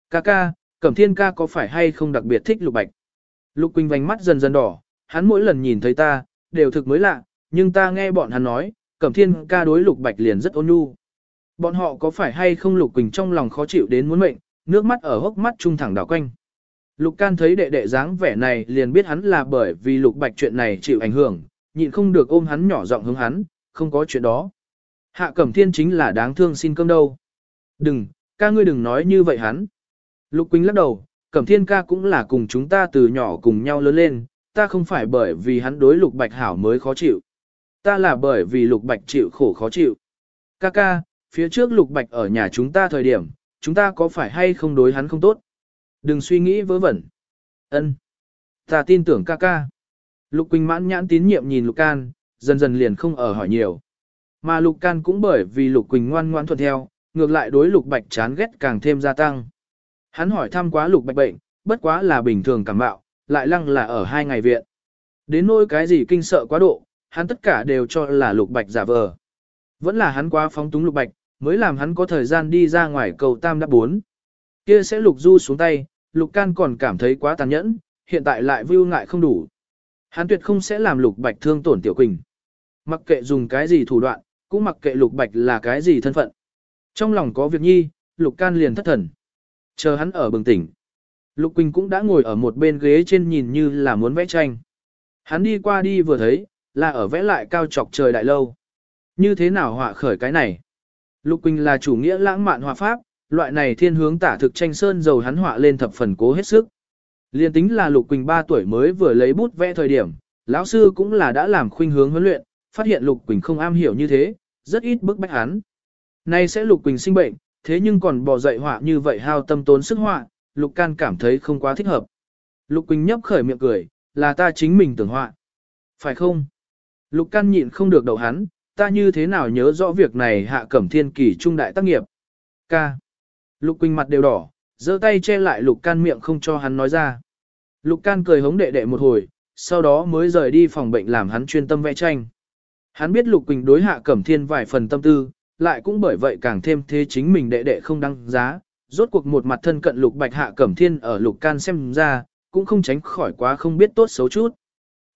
Ca ca, cẩm thiên ca có phải hay không đặc biệt thích Lục Bạch? Lục Quỳnh vành mắt dần dần đỏ, hắn mỗi lần nhìn thấy ta, đều thực mới lạ, nhưng ta nghe bọn hắn nói, Cẩm Thiên ca đối Lục Bạch liền rất ôn nhu. Bọn họ có phải hay không Lục Quỳnh trong lòng khó chịu đến muốn mệnh, nước mắt ở hốc mắt trung thẳng đảo quanh. Lục Can thấy đệ đệ dáng vẻ này liền biết hắn là bởi vì Lục Bạch chuyện này chịu ảnh hưởng, nhịn không được ôm hắn nhỏ giọng hướng hắn, không có chuyện đó. Hạ Cẩm Thiên chính là đáng thương xin cơm đâu. Đừng, ca ngươi đừng nói như vậy hắn. Lục Quỳnh lắc đầu, Cẩm Thiên ca cũng là cùng chúng ta từ nhỏ cùng nhau lớn lên, ta không phải bởi vì hắn đối Lục Bạch hảo mới khó chịu. Ta là bởi vì Lục Bạch chịu khổ khó chịu. Ca ca, phía trước Lục Bạch ở nhà chúng ta thời điểm, chúng ta có phải hay không đối hắn không tốt? Đừng suy nghĩ vớ vẩn. Ân, Ta tin tưởng ca ca. Lục Quỳnh mãn nhãn tín nhiệm nhìn Lục Can, dần dần liền không ở hỏi nhiều. Mà Lục Can cũng bởi vì Lục Quỳnh ngoan ngoãn thuận theo, ngược lại đối Lục Bạch chán ghét càng thêm gia tăng. Hắn hỏi thăm quá Lục Bạch bệnh, bất quá là bình thường cảm mạo lại lăng là ở hai ngày viện. Đến nỗi cái gì kinh sợ quá độ, hắn tất cả đều cho là Lục Bạch giả vờ. Vẫn là hắn quá phóng túng Lục Bạch, mới làm hắn có thời gian đi ra ngoài cầu tam đáp bốn. Kia sẽ Lục Du xuống tay, Lục Can còn cảm thấy quá tàn nhẫn, hiện tại lại vưu ngại không đủ. Hắn tuyệt không sẽ làm Lục Bạch thương tổn Tiểu Quỳnh. Mặc kệ dùng cái gì thủ đoạn, cũng mặc kệ Lục Bạch là cái gì thân phận. Trong lòng có việc nhi, Lục Can liền thất thần. Chờ hắn ở bừng tỉnh. Lục Quỳnh cũng đã ngồi ở một bên ghế trên nhìn như là muốn vẽ tranh. Hắn đi qua đi vừa thấy, là ở vẽ lại cao trọc trời đại lâu. Như thế nào họa khởi cái này? Lục Quỳnh là chủ nghĩa lãng mạn họa pháp, loại này thiên hướng tả thực tranh sơn dầu hắn họa lên thập phần cố hết sức. Liên tính là Lục Quỳnh 3 tuổi mới vừa lấy bút vẽ thời điểm, lão sư cũng là đã làm khuynh hướng huấn luyện, phát hiện Lục Quỳnh không am hiểu như thế, rất ít bức bách hắn. Nay sẽ Lục Quỳnh sinh bệnh, thế nhưng còn bỏ dậy họa như vậy hao tâm tốn sức họa, Lục Can cảm thấy không quá thích hợp. Lục Quỳnh nhấp khởi miệng cười, là ta chính mình tưởng họa. Phải không? Lục Can nhịn không được đầu hắn, ta như thế nào nhớ rõ việc này hạ cẩm thiên kỳ trung đại tác nghiệp. Ca. Lục Quỳnh mặt đều đỏ, giơ tay che lại Lục Can miệng không cho hắn nói ra. Lục Can cười hống đệ đệ một hồi, sau đó mới rời đi phòng bệnh làm hắn chuyên tâm vẽ tranh. Hắn biết Lục Quỳnh đối hạ cẩm thiên vài phần tâm tư, lại cũng bởi vậy càng thêm thế chính mình đệ đệ không đăng giá. Rốt cuộc một mặt thân cận Lục Bạch hạ cẩm thiên ở Lục Can xem ra, cũng không tránh khỏi quá không biết tốt xấu chút.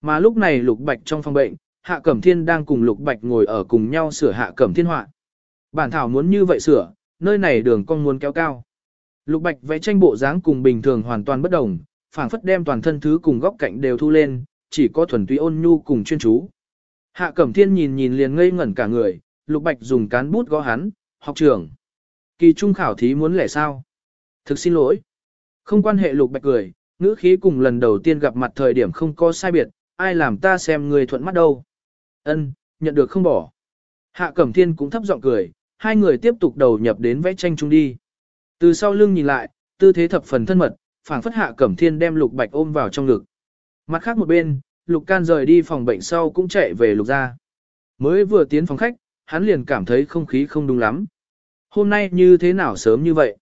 Mà lúc này Lục Bạch trong phòng bệnh, Hạ Cẩm Thiên đang cùng Lục Bạch ngồi ở cùng nhau sửa Hạ Cẩm Thiên họa. Bản thảo muốn như vậy sửa, nơi này đường cong muốn kéo cao. Lục Bạch vẽ tranh bộ dáng cùng bình thường hoàn toàn bất đồng, phảng phất đem toàn thân thứ cùng góc cạnh đều thu lên, chỉ có thuần túy ôn nhu cùng chuyên chú. Hạ Cẩm Thiên nhìn nhìn liền ngây ngẩn cả người, Lục Bạch dùng cán bút gõ hắn, học trưởng. Kỳ trung khảo thí muốn lẻ sao? Thực xin lỗi. Không quan hệ Lục Bạch cười, ngữ khí cùng lần đầu tiên gặp mặt thời điểm không có sai biệt, ai làm ta xem người thuận mắt đâu. Ân, nhận được không bỏ. Hạ Cẩm Thiên cũng thấp giọng cười, hai người tiếp tục đầu nhập đến vẽ tranh chung đi. Từ sau lưng nhìn lại, tư thế thập phần thân mật, phảng phất Hạ Cẩm Thiên đem Lục Bạch ôm vào trong ngực. Mặt khác một bên, Lục Can rời đi phòng bệnh sau cũng chạy về Lục gia. Mới vừa tiến phòng khách, hắn liền cảm thấy không khí không đúng lắm. Hôm nay như thế nào sớm như vậy?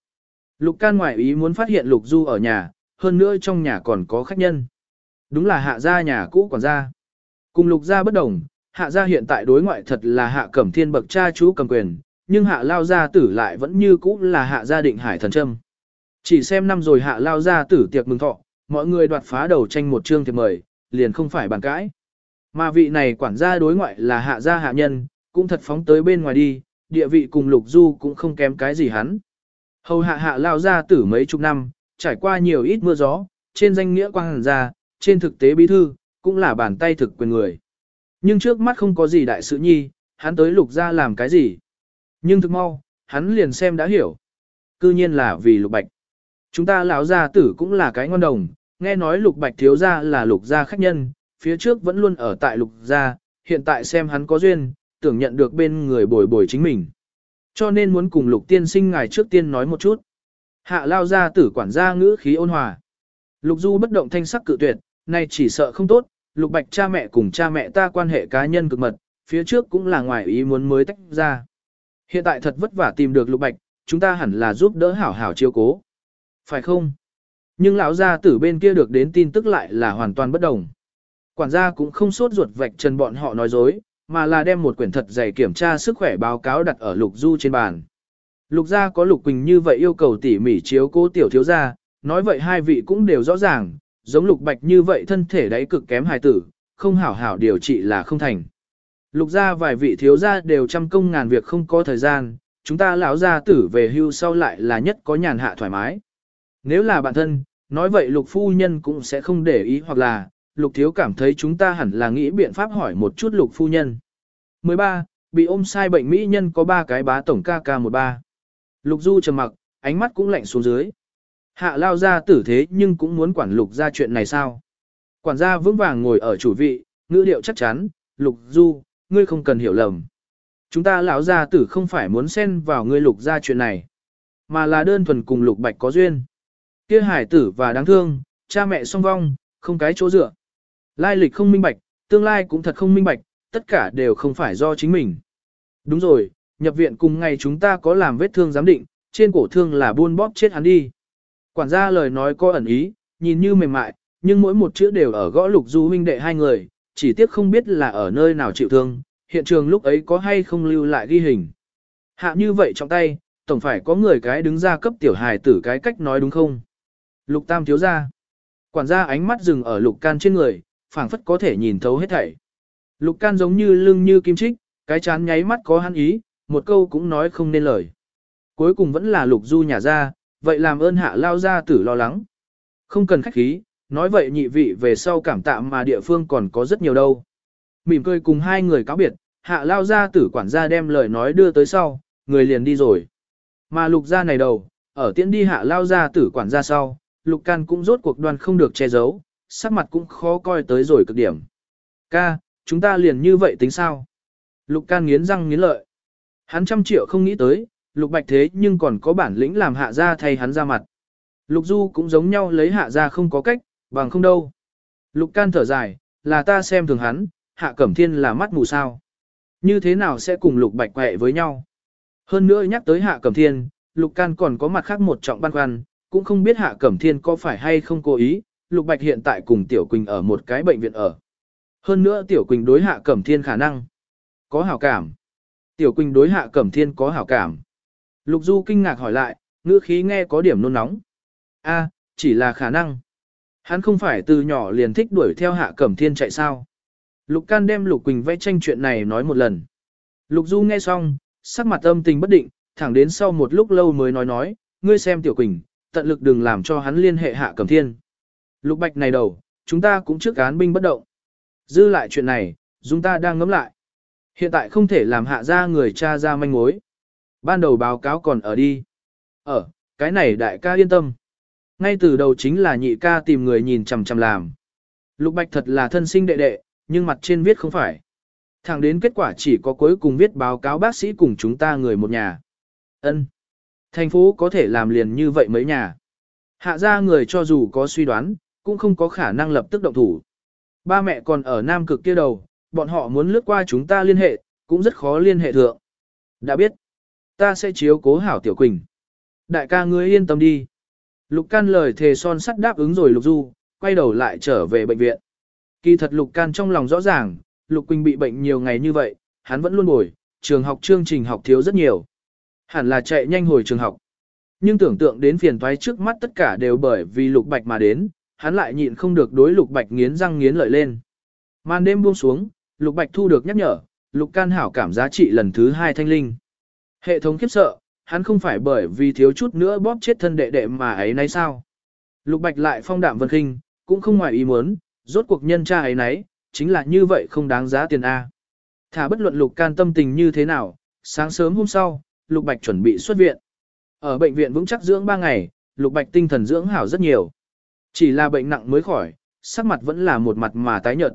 Lục Can ngoại ý muốn phát hiện Lục Du ở nhà, hơn nữa trong nhà còn có khách nhân. Đúng là hạ gia nhà cũ quản gia. Cùng Lục gia bất đồng, hạ gia hiện tại đối ngoại thật là hạ cẩm thiên bậc cha chú cầm quyền, nhưng hạ lao gia tử lại vẫn như cũ là hạ gia định hải thần trâm. Chỉ xem năm rồi hạ lao gia tử tiệc mừng thọ, mọi người đoạt phá đầu tranh một chương thiệp mời, liền không phải bàn cãi. Mà vị này quản gia đối ngoại là hạ gia hạ nhân, cũng thật phóng tới bên ngoài đi, địa vị cùng lục du cũng không kém cái gì hắn. Hầu hạ hạ lao gia tử mấy chục năm, trải qua nhiều ít mưa gió, trên danh nghĩa quang hàn gia, trên thực tế bí thư, cũng là bàn tay thực quyền người. Nhưng trước mắt không có gì đại sự nhi, hắn tới lục gia làm cái gì. Nhưng thực mau, hắn liền xem đã hiểu. Cư nhiên là vì lục bạch. Chúng ta lão gia tử cũng là cái ngon đồng, nghe nói lục bạch thiếu gia là lục gia khách nhân, phía trước vẫn luôn ở tại lục gia, hiện tại xem hắn có duyên, tưởng nhận được bên người bồi bồi chính mình. Cho nên muốn cùng lục tiên sinh ngài trước tiên nói một chút. Hạ lao gia tử quản gia ngữ khí ôn hòa. Lục du bất động thanh sắc cự tuyệt, nay chỉ sợ không tốt, lục bạch cha mẹ cùng cha mẹ ta quan hệ cá nhân cực mật, phía trước cũng là ngoài ý muốn mới tách ra. Hiện tại thật vất vả tìm được lục bạch, chúng ta hẳn là giúp đỡ hảo hảo chiếu cố. Phải không? Nhưng lão gia tử bên kia được đến tin tức lại là hoàn toàn bất đồng. Quản gia cũng không sốt ruột vạch trần bọn họ nói dối, mà là đem một quyển thật dày kiểm tra sức khỏe báo cáo đặt ở lục du trên bàn. Lục gia có lục quỳnh như vậy yêu cầu tỉ mỉ chiếu cố tiểu thiếu gia, nói vậy hai vị cũng đều rõ ràng, giống lục bạch như vậy thân thể đáy cực kém hài tử, không hảo hảo điều trị là không thành. Lục gia vài vị thiếu gia đều trăm công ngàn việc không có thời gian, chúng ta lão gia tử về hưu sau lại là nhất có nhàn hạ thoải mái. Nếu là bạn thân, nói vậy lục phu nhân cũng sẽ không để ý hoặc là, lục thiếu cảm thấy chúng ta hẳn là nghĩ biện pháp hỏi một chút lục phu nhân. 13. Bị ôm sai bệnh mỹ nhân có 3 cái bá tổng KK13. Lục du trầm mặc, ánh mắt cũng lạnh xuống dưới. Hạ lao ra tử thế nhưng cũng muốn quản lục ra chuyện này sao? Quản gia vững vàng ngồi ở chủ vị, ngữ điệu chắc chắn, lục du, ngươi không cần hiểu lầm. Chúng ta lão gia tử không phải muốn xen vào ngươi lục ra chuyện này, mà là đơn thuần cùng lục bạch có duyên. Kia hải tử và đáng thương, cha mẹ song vong, không cái chỗ dựa. Lai lịch không minh bạch, tương lai cũng thật không minh bạch, tất cả đều không phải do chính mình. Đúng rồi, nhập viện cùng ngày chúng ta có làm vết thương giám định, trên cổ thương là buôn bóp chết hắn đi. Quản gia lời nói có ẩn ý, nhìn như mềm mại, nhưng mỗi một chữ đều ở gõ lục du huynh đệ hai người, chỉ tiếc không biết là ở nơi nào chịu thương, hiện trường lúc ấy có hay không lưu lại ghi hình. Hạ như vậy trong tay, tổng phải có người cái đứng ra cấp tiểu hài tử cái cách nói đúng không? Lục tam thiếu ra. Quản gia ánh mắt dừng ở lục can trên người, phảng phất có thể nhìn thấu hết thảy. Lục can giống như lưng như kim trích, cái chán nháy mắt có hắn ý, một câu cũng nói không nên lời. Cuối cùng vẫn là lục du nhà ra, vậy làm ơn hạ lao ra tử lo lắng. Không cần khách khí, nói vậy nhị vị về sau cảm tạ mà địa phương còn có rất nhiều đâu. Mỉm cười cùng hai người cáo biệt, hạ lao ra tử quản gia đem lời nói đưa tới sau, người liền đi rồi. Mà lục gia này đầu, ở tiễn đi hạ lao ra tử quản gia sau, lục can cũng rốt cuộc đoàn không được che giấu, sắc mặt cũng khó coi tới rồi cực điểm. Ca, chúng ta liền như vậy tính sao? Lục can nghiến răng nghiến lợi. Hắn trăm triệu không nghĩ tới, lục bạch thế nhưng còn có bản lĩnh làm hạ gia thay hắn ra mặt. Lục du cũng giống nhau lấy hạ gia không có cách, bằng không đâu. Lục can thở dài, là ta xem thường hắn, hạ cẩm thiên là mắt mù sao. Như thế nào sẽ cùng lục bạch quẹ với nhau? Hơn nữa nhắc tới hạ cẩm thiên, Lục Can còn có mặt khác một trọng băn khoăn, cũng không biết Hạ Cẩm Thiên có phải hay không cố ý, Lục Bạch hiện tại cùng Tiểu Quỳnh ở một cái bệnh viện ở. Hơn nữa Tiểu Quỳnh đối Hạ Cẩm Thiên khả năng có hảo cảm. Tiểu Quỳnh đối Hạ Cẩm Thiên có hảo cảm. Lục Du kinh ngạc hỏi lại, ngữ khí nghe có điểm nôn nóng. A, chỉ là khả năng. Hắn không phải từ nhỏ liền thích đuổi theo Hạ Cẩm Thiên chạy sao. Lục Can đem Lục Quỳnh vẽ tranh chuyện này nói một lần. Lục Du nghe xong, sắc mặt âm tình bất định, thẳng đến sau một lúc lâu mới nói nói, ngươi xem Tiểu Quỳnh, tận lực đừng làm cho hắn liên hệ Hạ Cẩm Thiên. Lục Bạch này đầu, chúng ta cũng trước án binh bất động. Dư lại chuyện này, chúng ta đang ngấm lại. Hiện tại không thể làm hạ ra người cha ra manh mối. Ban đầu báo cáo còn ở đi. Ở, cái này đại ca yên tâm. Ngay từ đầu chính là nhị ca tìm người nhìn chằm chằm làm. Lục Bạch thật là thân sinh đệ đệ, nhưng mặt trên viết không phải. Thẳng đến kết quả chỉ có cuối cùng viết báo cáo bác sĩ cùng chúng ta người một nhà. Ân, Thành phố có thể làm liền như vậy mấy nhà. Hạ ra người cho dù có suy đoán, cũng không có khả năng lập tức động thủ. Ba mẹ còn ở Nam Cực kia đầu, bọn họ muốn lướt qua chúng ta liên hệ, cũng rất khó liên hệ thượng. Đã biết, ta sẽ chiếu cố hảo Tiểu Quỳnh. Đại ca ngươi yên tâm đi. Lục Can lời thề son sắt đáp ứng rồi Lục Du, quay đầu lại trở về bệnh viện. Kỳ thật Lục Can trong lòng rõ ràng, Lục Quỳnh bị bệnh nhiều ngày như vậy, hắn vẫn luôn bồi, trường học chương trình học thiếu rất nhiều. Hẳn là chạy nhanh hồi trường học. Nhưng tưởng tượng đến phiền toái trước mắt tất cả đều bởi vì Lục Bạch mà đến, hắn lại nhịn không được đối Lục Bạch nghiến răng nghiến lợi lên. Màn đêm buông xuống, Lục Bạch thu được nhắc nhở, Lục Can hảo cảm giá trị lần thứ hai thanh linh. Hệ thống khiếp sợ, hắn không phải bởi vì thiếu chút nữa bóp chết thân đệ đệ mà ấy nấy sao. Lục Bạch lại phong đạm vân khinh, cũng không ngoài ý muốn, rốt cuộc nhân cha ấy nấy, chính là như vậy không đáng giá tiền A. Thả bất luận Lục Can tâm tình như thế nào, sáng sớm hôm sau, Lục Bạch chuẩn bị xuất viện. Ở bệnh viện vững chắc dưỡng 3 ngày, Lục Bạch tinh thần dưỡng hảo rất nhiều. Chỉ là bệnh nặng mới khỏi, sắc mặt vẫn là một mặt mà tái nhợt.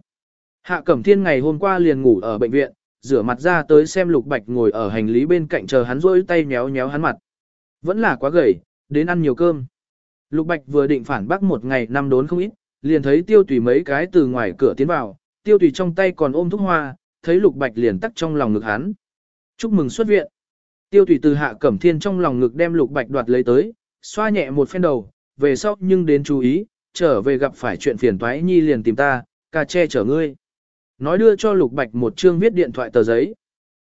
Hạ Cẩm Thiên ngày hôm qua liền ngủ ở bệnh viện, rửa mặt ra tới xem Lục Bạch ngồi ở hành lý bên cạnh chờ hắn rỗi tay nhéo nhéo hắn mặt. Vẫn là quá gầy, đến ăn nhiều cơm. Lục Bạch vừa định phản bác một ngày năm đốn không ít, liền thấy tiêu tùy mấy cái từ ngoài cửa tiến vào, tiêu tùy trong tay còn ôm thuốc hoa, thấy Lục Bạch liền tắt trong lòng ngực hắn. Chúc mừng xuất viện. Tiêu tùy từ hạ cẩm thiên trong lòng ngực đem Lục Bạch đoạt lấy tới, xoa nhẹ một phen đầu, về sau nhưng đến chú ý, trở về gặp phải chuyện phiền toái nhi liền tìm ta, ca che chở ngươi. Nói đưa cho Lục Bạch một chương viết điện thoại tờ giấy.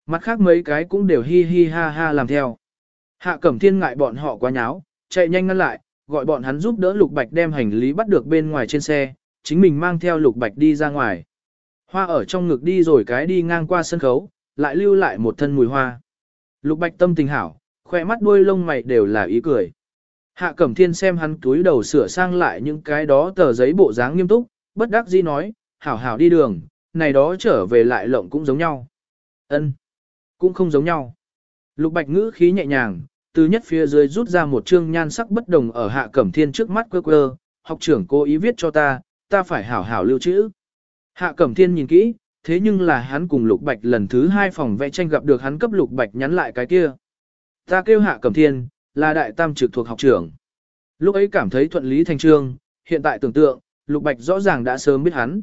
Mặt khác mấy cái cũng đều hi hi ha ha làm theo. Hạ Cẩm Thiên ngại bọn họ quá nháo, chạy nhanh ngăn lại, gọi bọn hắn giúp đỡ Lục Bạch đem hành lý bắt được bên ngoài trên xe, chính mình mang theo Lục Bạch đi ra ngoài. Hoa ở trong ngực đi rồi cái đi ngang qua sân khấu, lại lưu lại một thân mùi hoa. Lục Bạch tâm tình hảo, khoe mắt đuôi lông mày đều là ý cười. Hạ Cẩm Thiên xem hắn túi đầu sửa sang lại những cái đó tờ giấy bộ dáng nghiêm túc, bất đắc dĩ nói, hảo hảo đi đường, này đó trở về lại lộng cũng giống nhau. Ân, cũng không giống nhau. Lục Bạch ngữ khí nhẹ nhàng, từ nhất phía dưới rút ra một chương nhan sắc bất đồng ở Hạ Cẩm Thiên trước mắt quơ quơ, học trưởng cố ý viết cho ta, ta phải hảo hảo lưu trữ. Hạ Cẩm Thiên nhìn kỹ, thế nhưng là hắn cùng Lục Bạch lần thứ hai phòng vẽ tranh gặp được hắn cấp Lục Bạch nhắn lại cái kia. Ta kêu Hạ Cẩm Thiên, là đại tam trực thuộc học trưởng. Lúc ấy cảm thấy thuận lý thành trương, hiện tại tưởng tượng, Lục Bạch rõ ràng đã sớm biết hắn.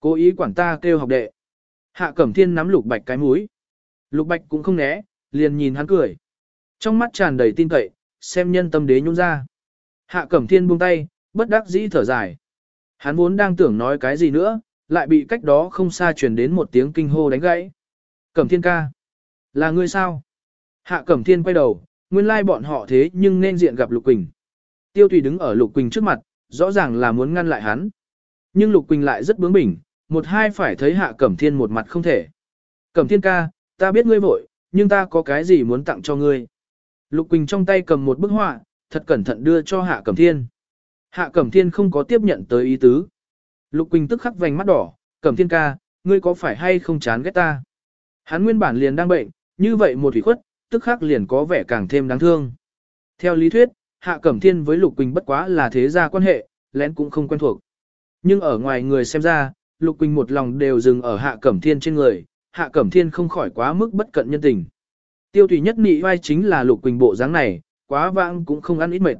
Cố ý quản ta kêu học đệ. Hạ Cẩm Thiên nắm Lục Bạch cái mũi. Lục Bạch cũng không né, liền nhìn hắn cười. Trong mắt tràn đầy tin cậy, xem nhân tâm đế nhún ra. Hạ Cẩm Thiên buông tay, bất đắc dĩ thở dài. Hắn vốn đang tưởng nói cái gì nữa, lại bị cách đó không xa truyền đến một tiếng kinh hô đánh gãy. Cẩm Thiên ca. Là ngươi sao? Hạ Cẩm Thiên quay đầu, nguyên lai bọn họ thế nhưng nên diện gặp Lục Quỳnh. Tiêu Tùy đứng ở Lục Quỳnh trước mặt, rõ ràng là muốn ngăn lại hắn. Nhưng Lục Quỳnh lại rất bướng bỉnh, một hai phải thấy Hạ Cẩm Thiên một mặt không thể. Cẩm Thiên ca, ta biết ngươi vội, nhưng ta có cái gì muốn tặng cho ngươi. Lục Quỳnh trong tay cầm một bức họa, thật cẩn thận đưa cho Hạ Cẩm Thiên. Hạ Cẩm Thiên không có tiếp nhận tới ý tứ. Lục Quỳnh tức khắc vành mắt đỏ, Cẩm Thiên ca, ngươi có phải hay không chán ghét ta? Hắn nguyên bản liền đang bệnh, như vậy một thủy khuất, tức khắc liền có vẻ càng thêm đáng thương. Theo lý thuyết, Hạ Cẩm Thiên với Lục Quỳnh bất quá là thế gia quan hệ, lén cũng không quen thuộc. Nhưng ở ngoài người xem ra, Lục Quỳnh một lòng đều dừng ở Hạ Cẩm Thiên trên người, Hạ Cẩm Thiên không khỏi quá mức bất cận nhân tình. Tiêu Thủy nhất nị vai chính là Lục Quỳnh bộ dáng này, quá vãng cũng không ăn ít mệt.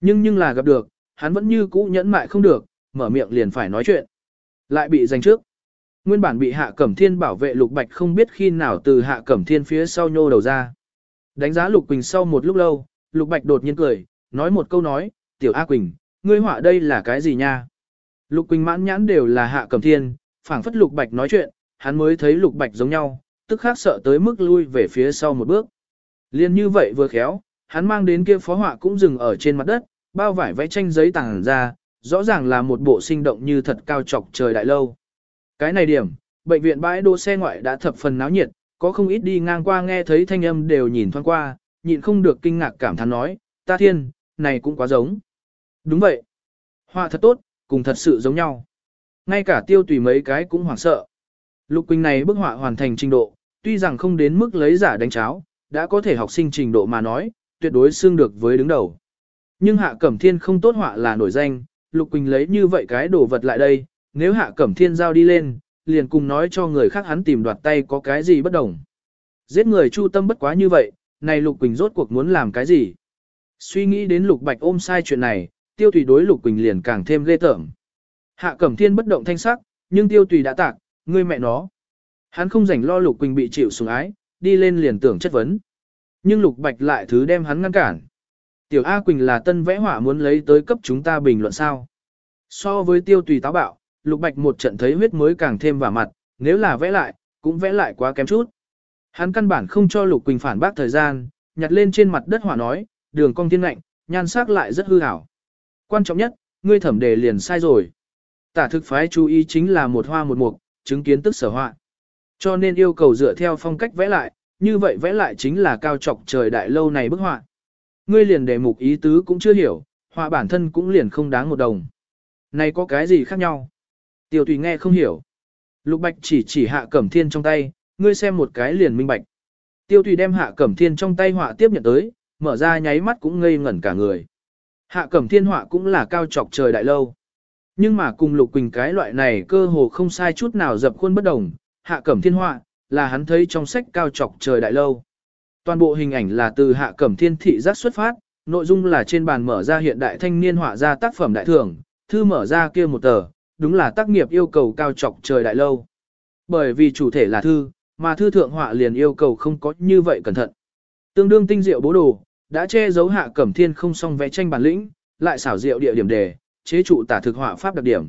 Nhưng nhưng là gặp được, hắn vẫn như cũ nhẫn mại không được, mở miệng liền phải nói chuyện. Lại bị giành trước. Nguyên bản bị Hạ Cẩm Thiên bảo vệ Lục Bạch không biết khi nào từ Hạ Cẩm Thiên phía sau nhô đầu ra. Đánh giá Lục Quỳnh sau một lúc lâu, Lục Bạch đột nhiên cười, nói một câu nói, tiểu A Quỳnh, ngươi họa đây là cái gì nha? Lục Quỳnh mãn nhãn đều là hạ cầm thiên, phảng phất Lục Bạch nói chuyện, hắn mới thấy Lục Bạch giống nhau, tức khắc sợ tới mức lui về phía sau một bước. Liên như vậy vừa khéo, hắn mang đến kia phó họa cũng dừng ở trên mặt đất, bao vải vẽ tranh giấy tàng ra, rõ ràng là một bộ sinh động như thật cao trọc trời đại lâu. Cái này điểm, bệnh viện bãi đỗ xe ngoại đã thập phần náo nhiệt, có không ít đi ngang qua nghe thấy thanh âm đều nhìn thoáng qua, nhịn không được kinh ngạc cảm thán nói, ta thiên, này cũng quá giống. Đúng vậy. Họa thật tốt, cùng thật sự giống nhau. Ngay cả tiêu tùy mấy cái cũng hoảng sợ. Lục Quỳnh này bức họa hoàn thành trình độ, tuy rằng không đến mức lấy giả đánh cháo, đã có thể học sinh trình độ mà nói, tuyệt đối xương được với đứng đầu. Nhưng Hạ Cẩm Thiên không tốt họa là nổi danh, Lục Quỳnh lấy như vậy cái đồ vật lại đây, nếu Hạ Cẩm Thiên giao đi lên, liền cùng nói cho người khác hắn tìm đoạt tay có cái gì bất đồng. Giết người chu tâm bất quá như vậy, này Lục Quỳnh rốt cuộc muốn làm cái gì? Suy nghĩ đến Lục Bạch ôm sai chuyện này, Tiêu Tùy đối Lục Quỳnh liền càng thêm ghê tởm. Hạ Cẩm Thiên bất động thanh sắc, nhưng Tiêu Tùy đã tạc, ngươi mẹ nó. Hắn không rảnh lo Lục Quỳnh bị chịu sủng ái, đi lên liền tưởng chất vấn. Nhưng Lục Bạch lại thứ đem hắn ngăn cản. Tiểu A Quỳnh là tân vẽ họa muốn lấy tới cấp chúng ta bình luận sao. So với tiêu tùy táo bạo, Lục Bạch một trận thấy huyết mới càng thêm vào mặt, nếu là vẽ lại, cũng vẽ lại quá kém chút. Hắn căn bản không cho Lục Quỳnh phản bác thời gian, nhặt lên trên mặt đất hỏa nói, đường cong thiên lạnh, nhan sắc lại rất hư hảo. Quan trọng nhất, ngươi thẩm đề liền sai rồi. Tả thực phái chú ý chính là một hoa một mục, chứng kiến tức sở họa. Cho nên yêu cầu dựa theo phong cách vẽ lại, như vậy vẽ lại chính là cao trọc trời đại lâu này bức họa. Ngươi liền đề mục ý tứ cũng chưa hiểu, họa bản thân cũng liền không đáng một đồng. Này có cái gì khác nhau? Tiêu tùy nghe không hiểu. Lục bạch chỉ chỉ hạ cẩm thiên trong tay, ngươi xem một cái liền minh bạch. Tiêu tùy đem hạ cẩm thiên trong tay họa tiếp nhận tới, mở ra nháy mắt cũng ngây ngẩn cả người. Hạ cẩm thiên họa cũng là cao trọc trời đại lâu. Nhưng mà cùng lục quỳnh cái loại này cơ hồ không sai chút nào dập khuôn bất đồng, hạ cẩm thiên họa, là hắn thấy trong sách cao trọc trời đại lâu. Toàn bộ hình ảnh là từ hạ cẩm thiên thị giác xuất phát, nội dung là trên bàn mở ra hiện đại thanh niên họa ra tác phẩm đại thưởng, thư mở ra kia một tờ, đúng là tác nghiệp yêu cầu cao trọc trời đại lâu. Bởi vì chủ thể là thư, mà thư thượng họa liền yêu cầu không có như vậy cẩn thận. Tương đương tinh diệu bố đồ, đã che giấu hạ cẩm thiên không song vẽ tranh bản lĩnh, lại xảo diệu địa điểm đề, chế trụ tả thực họa pháp đặc điểm.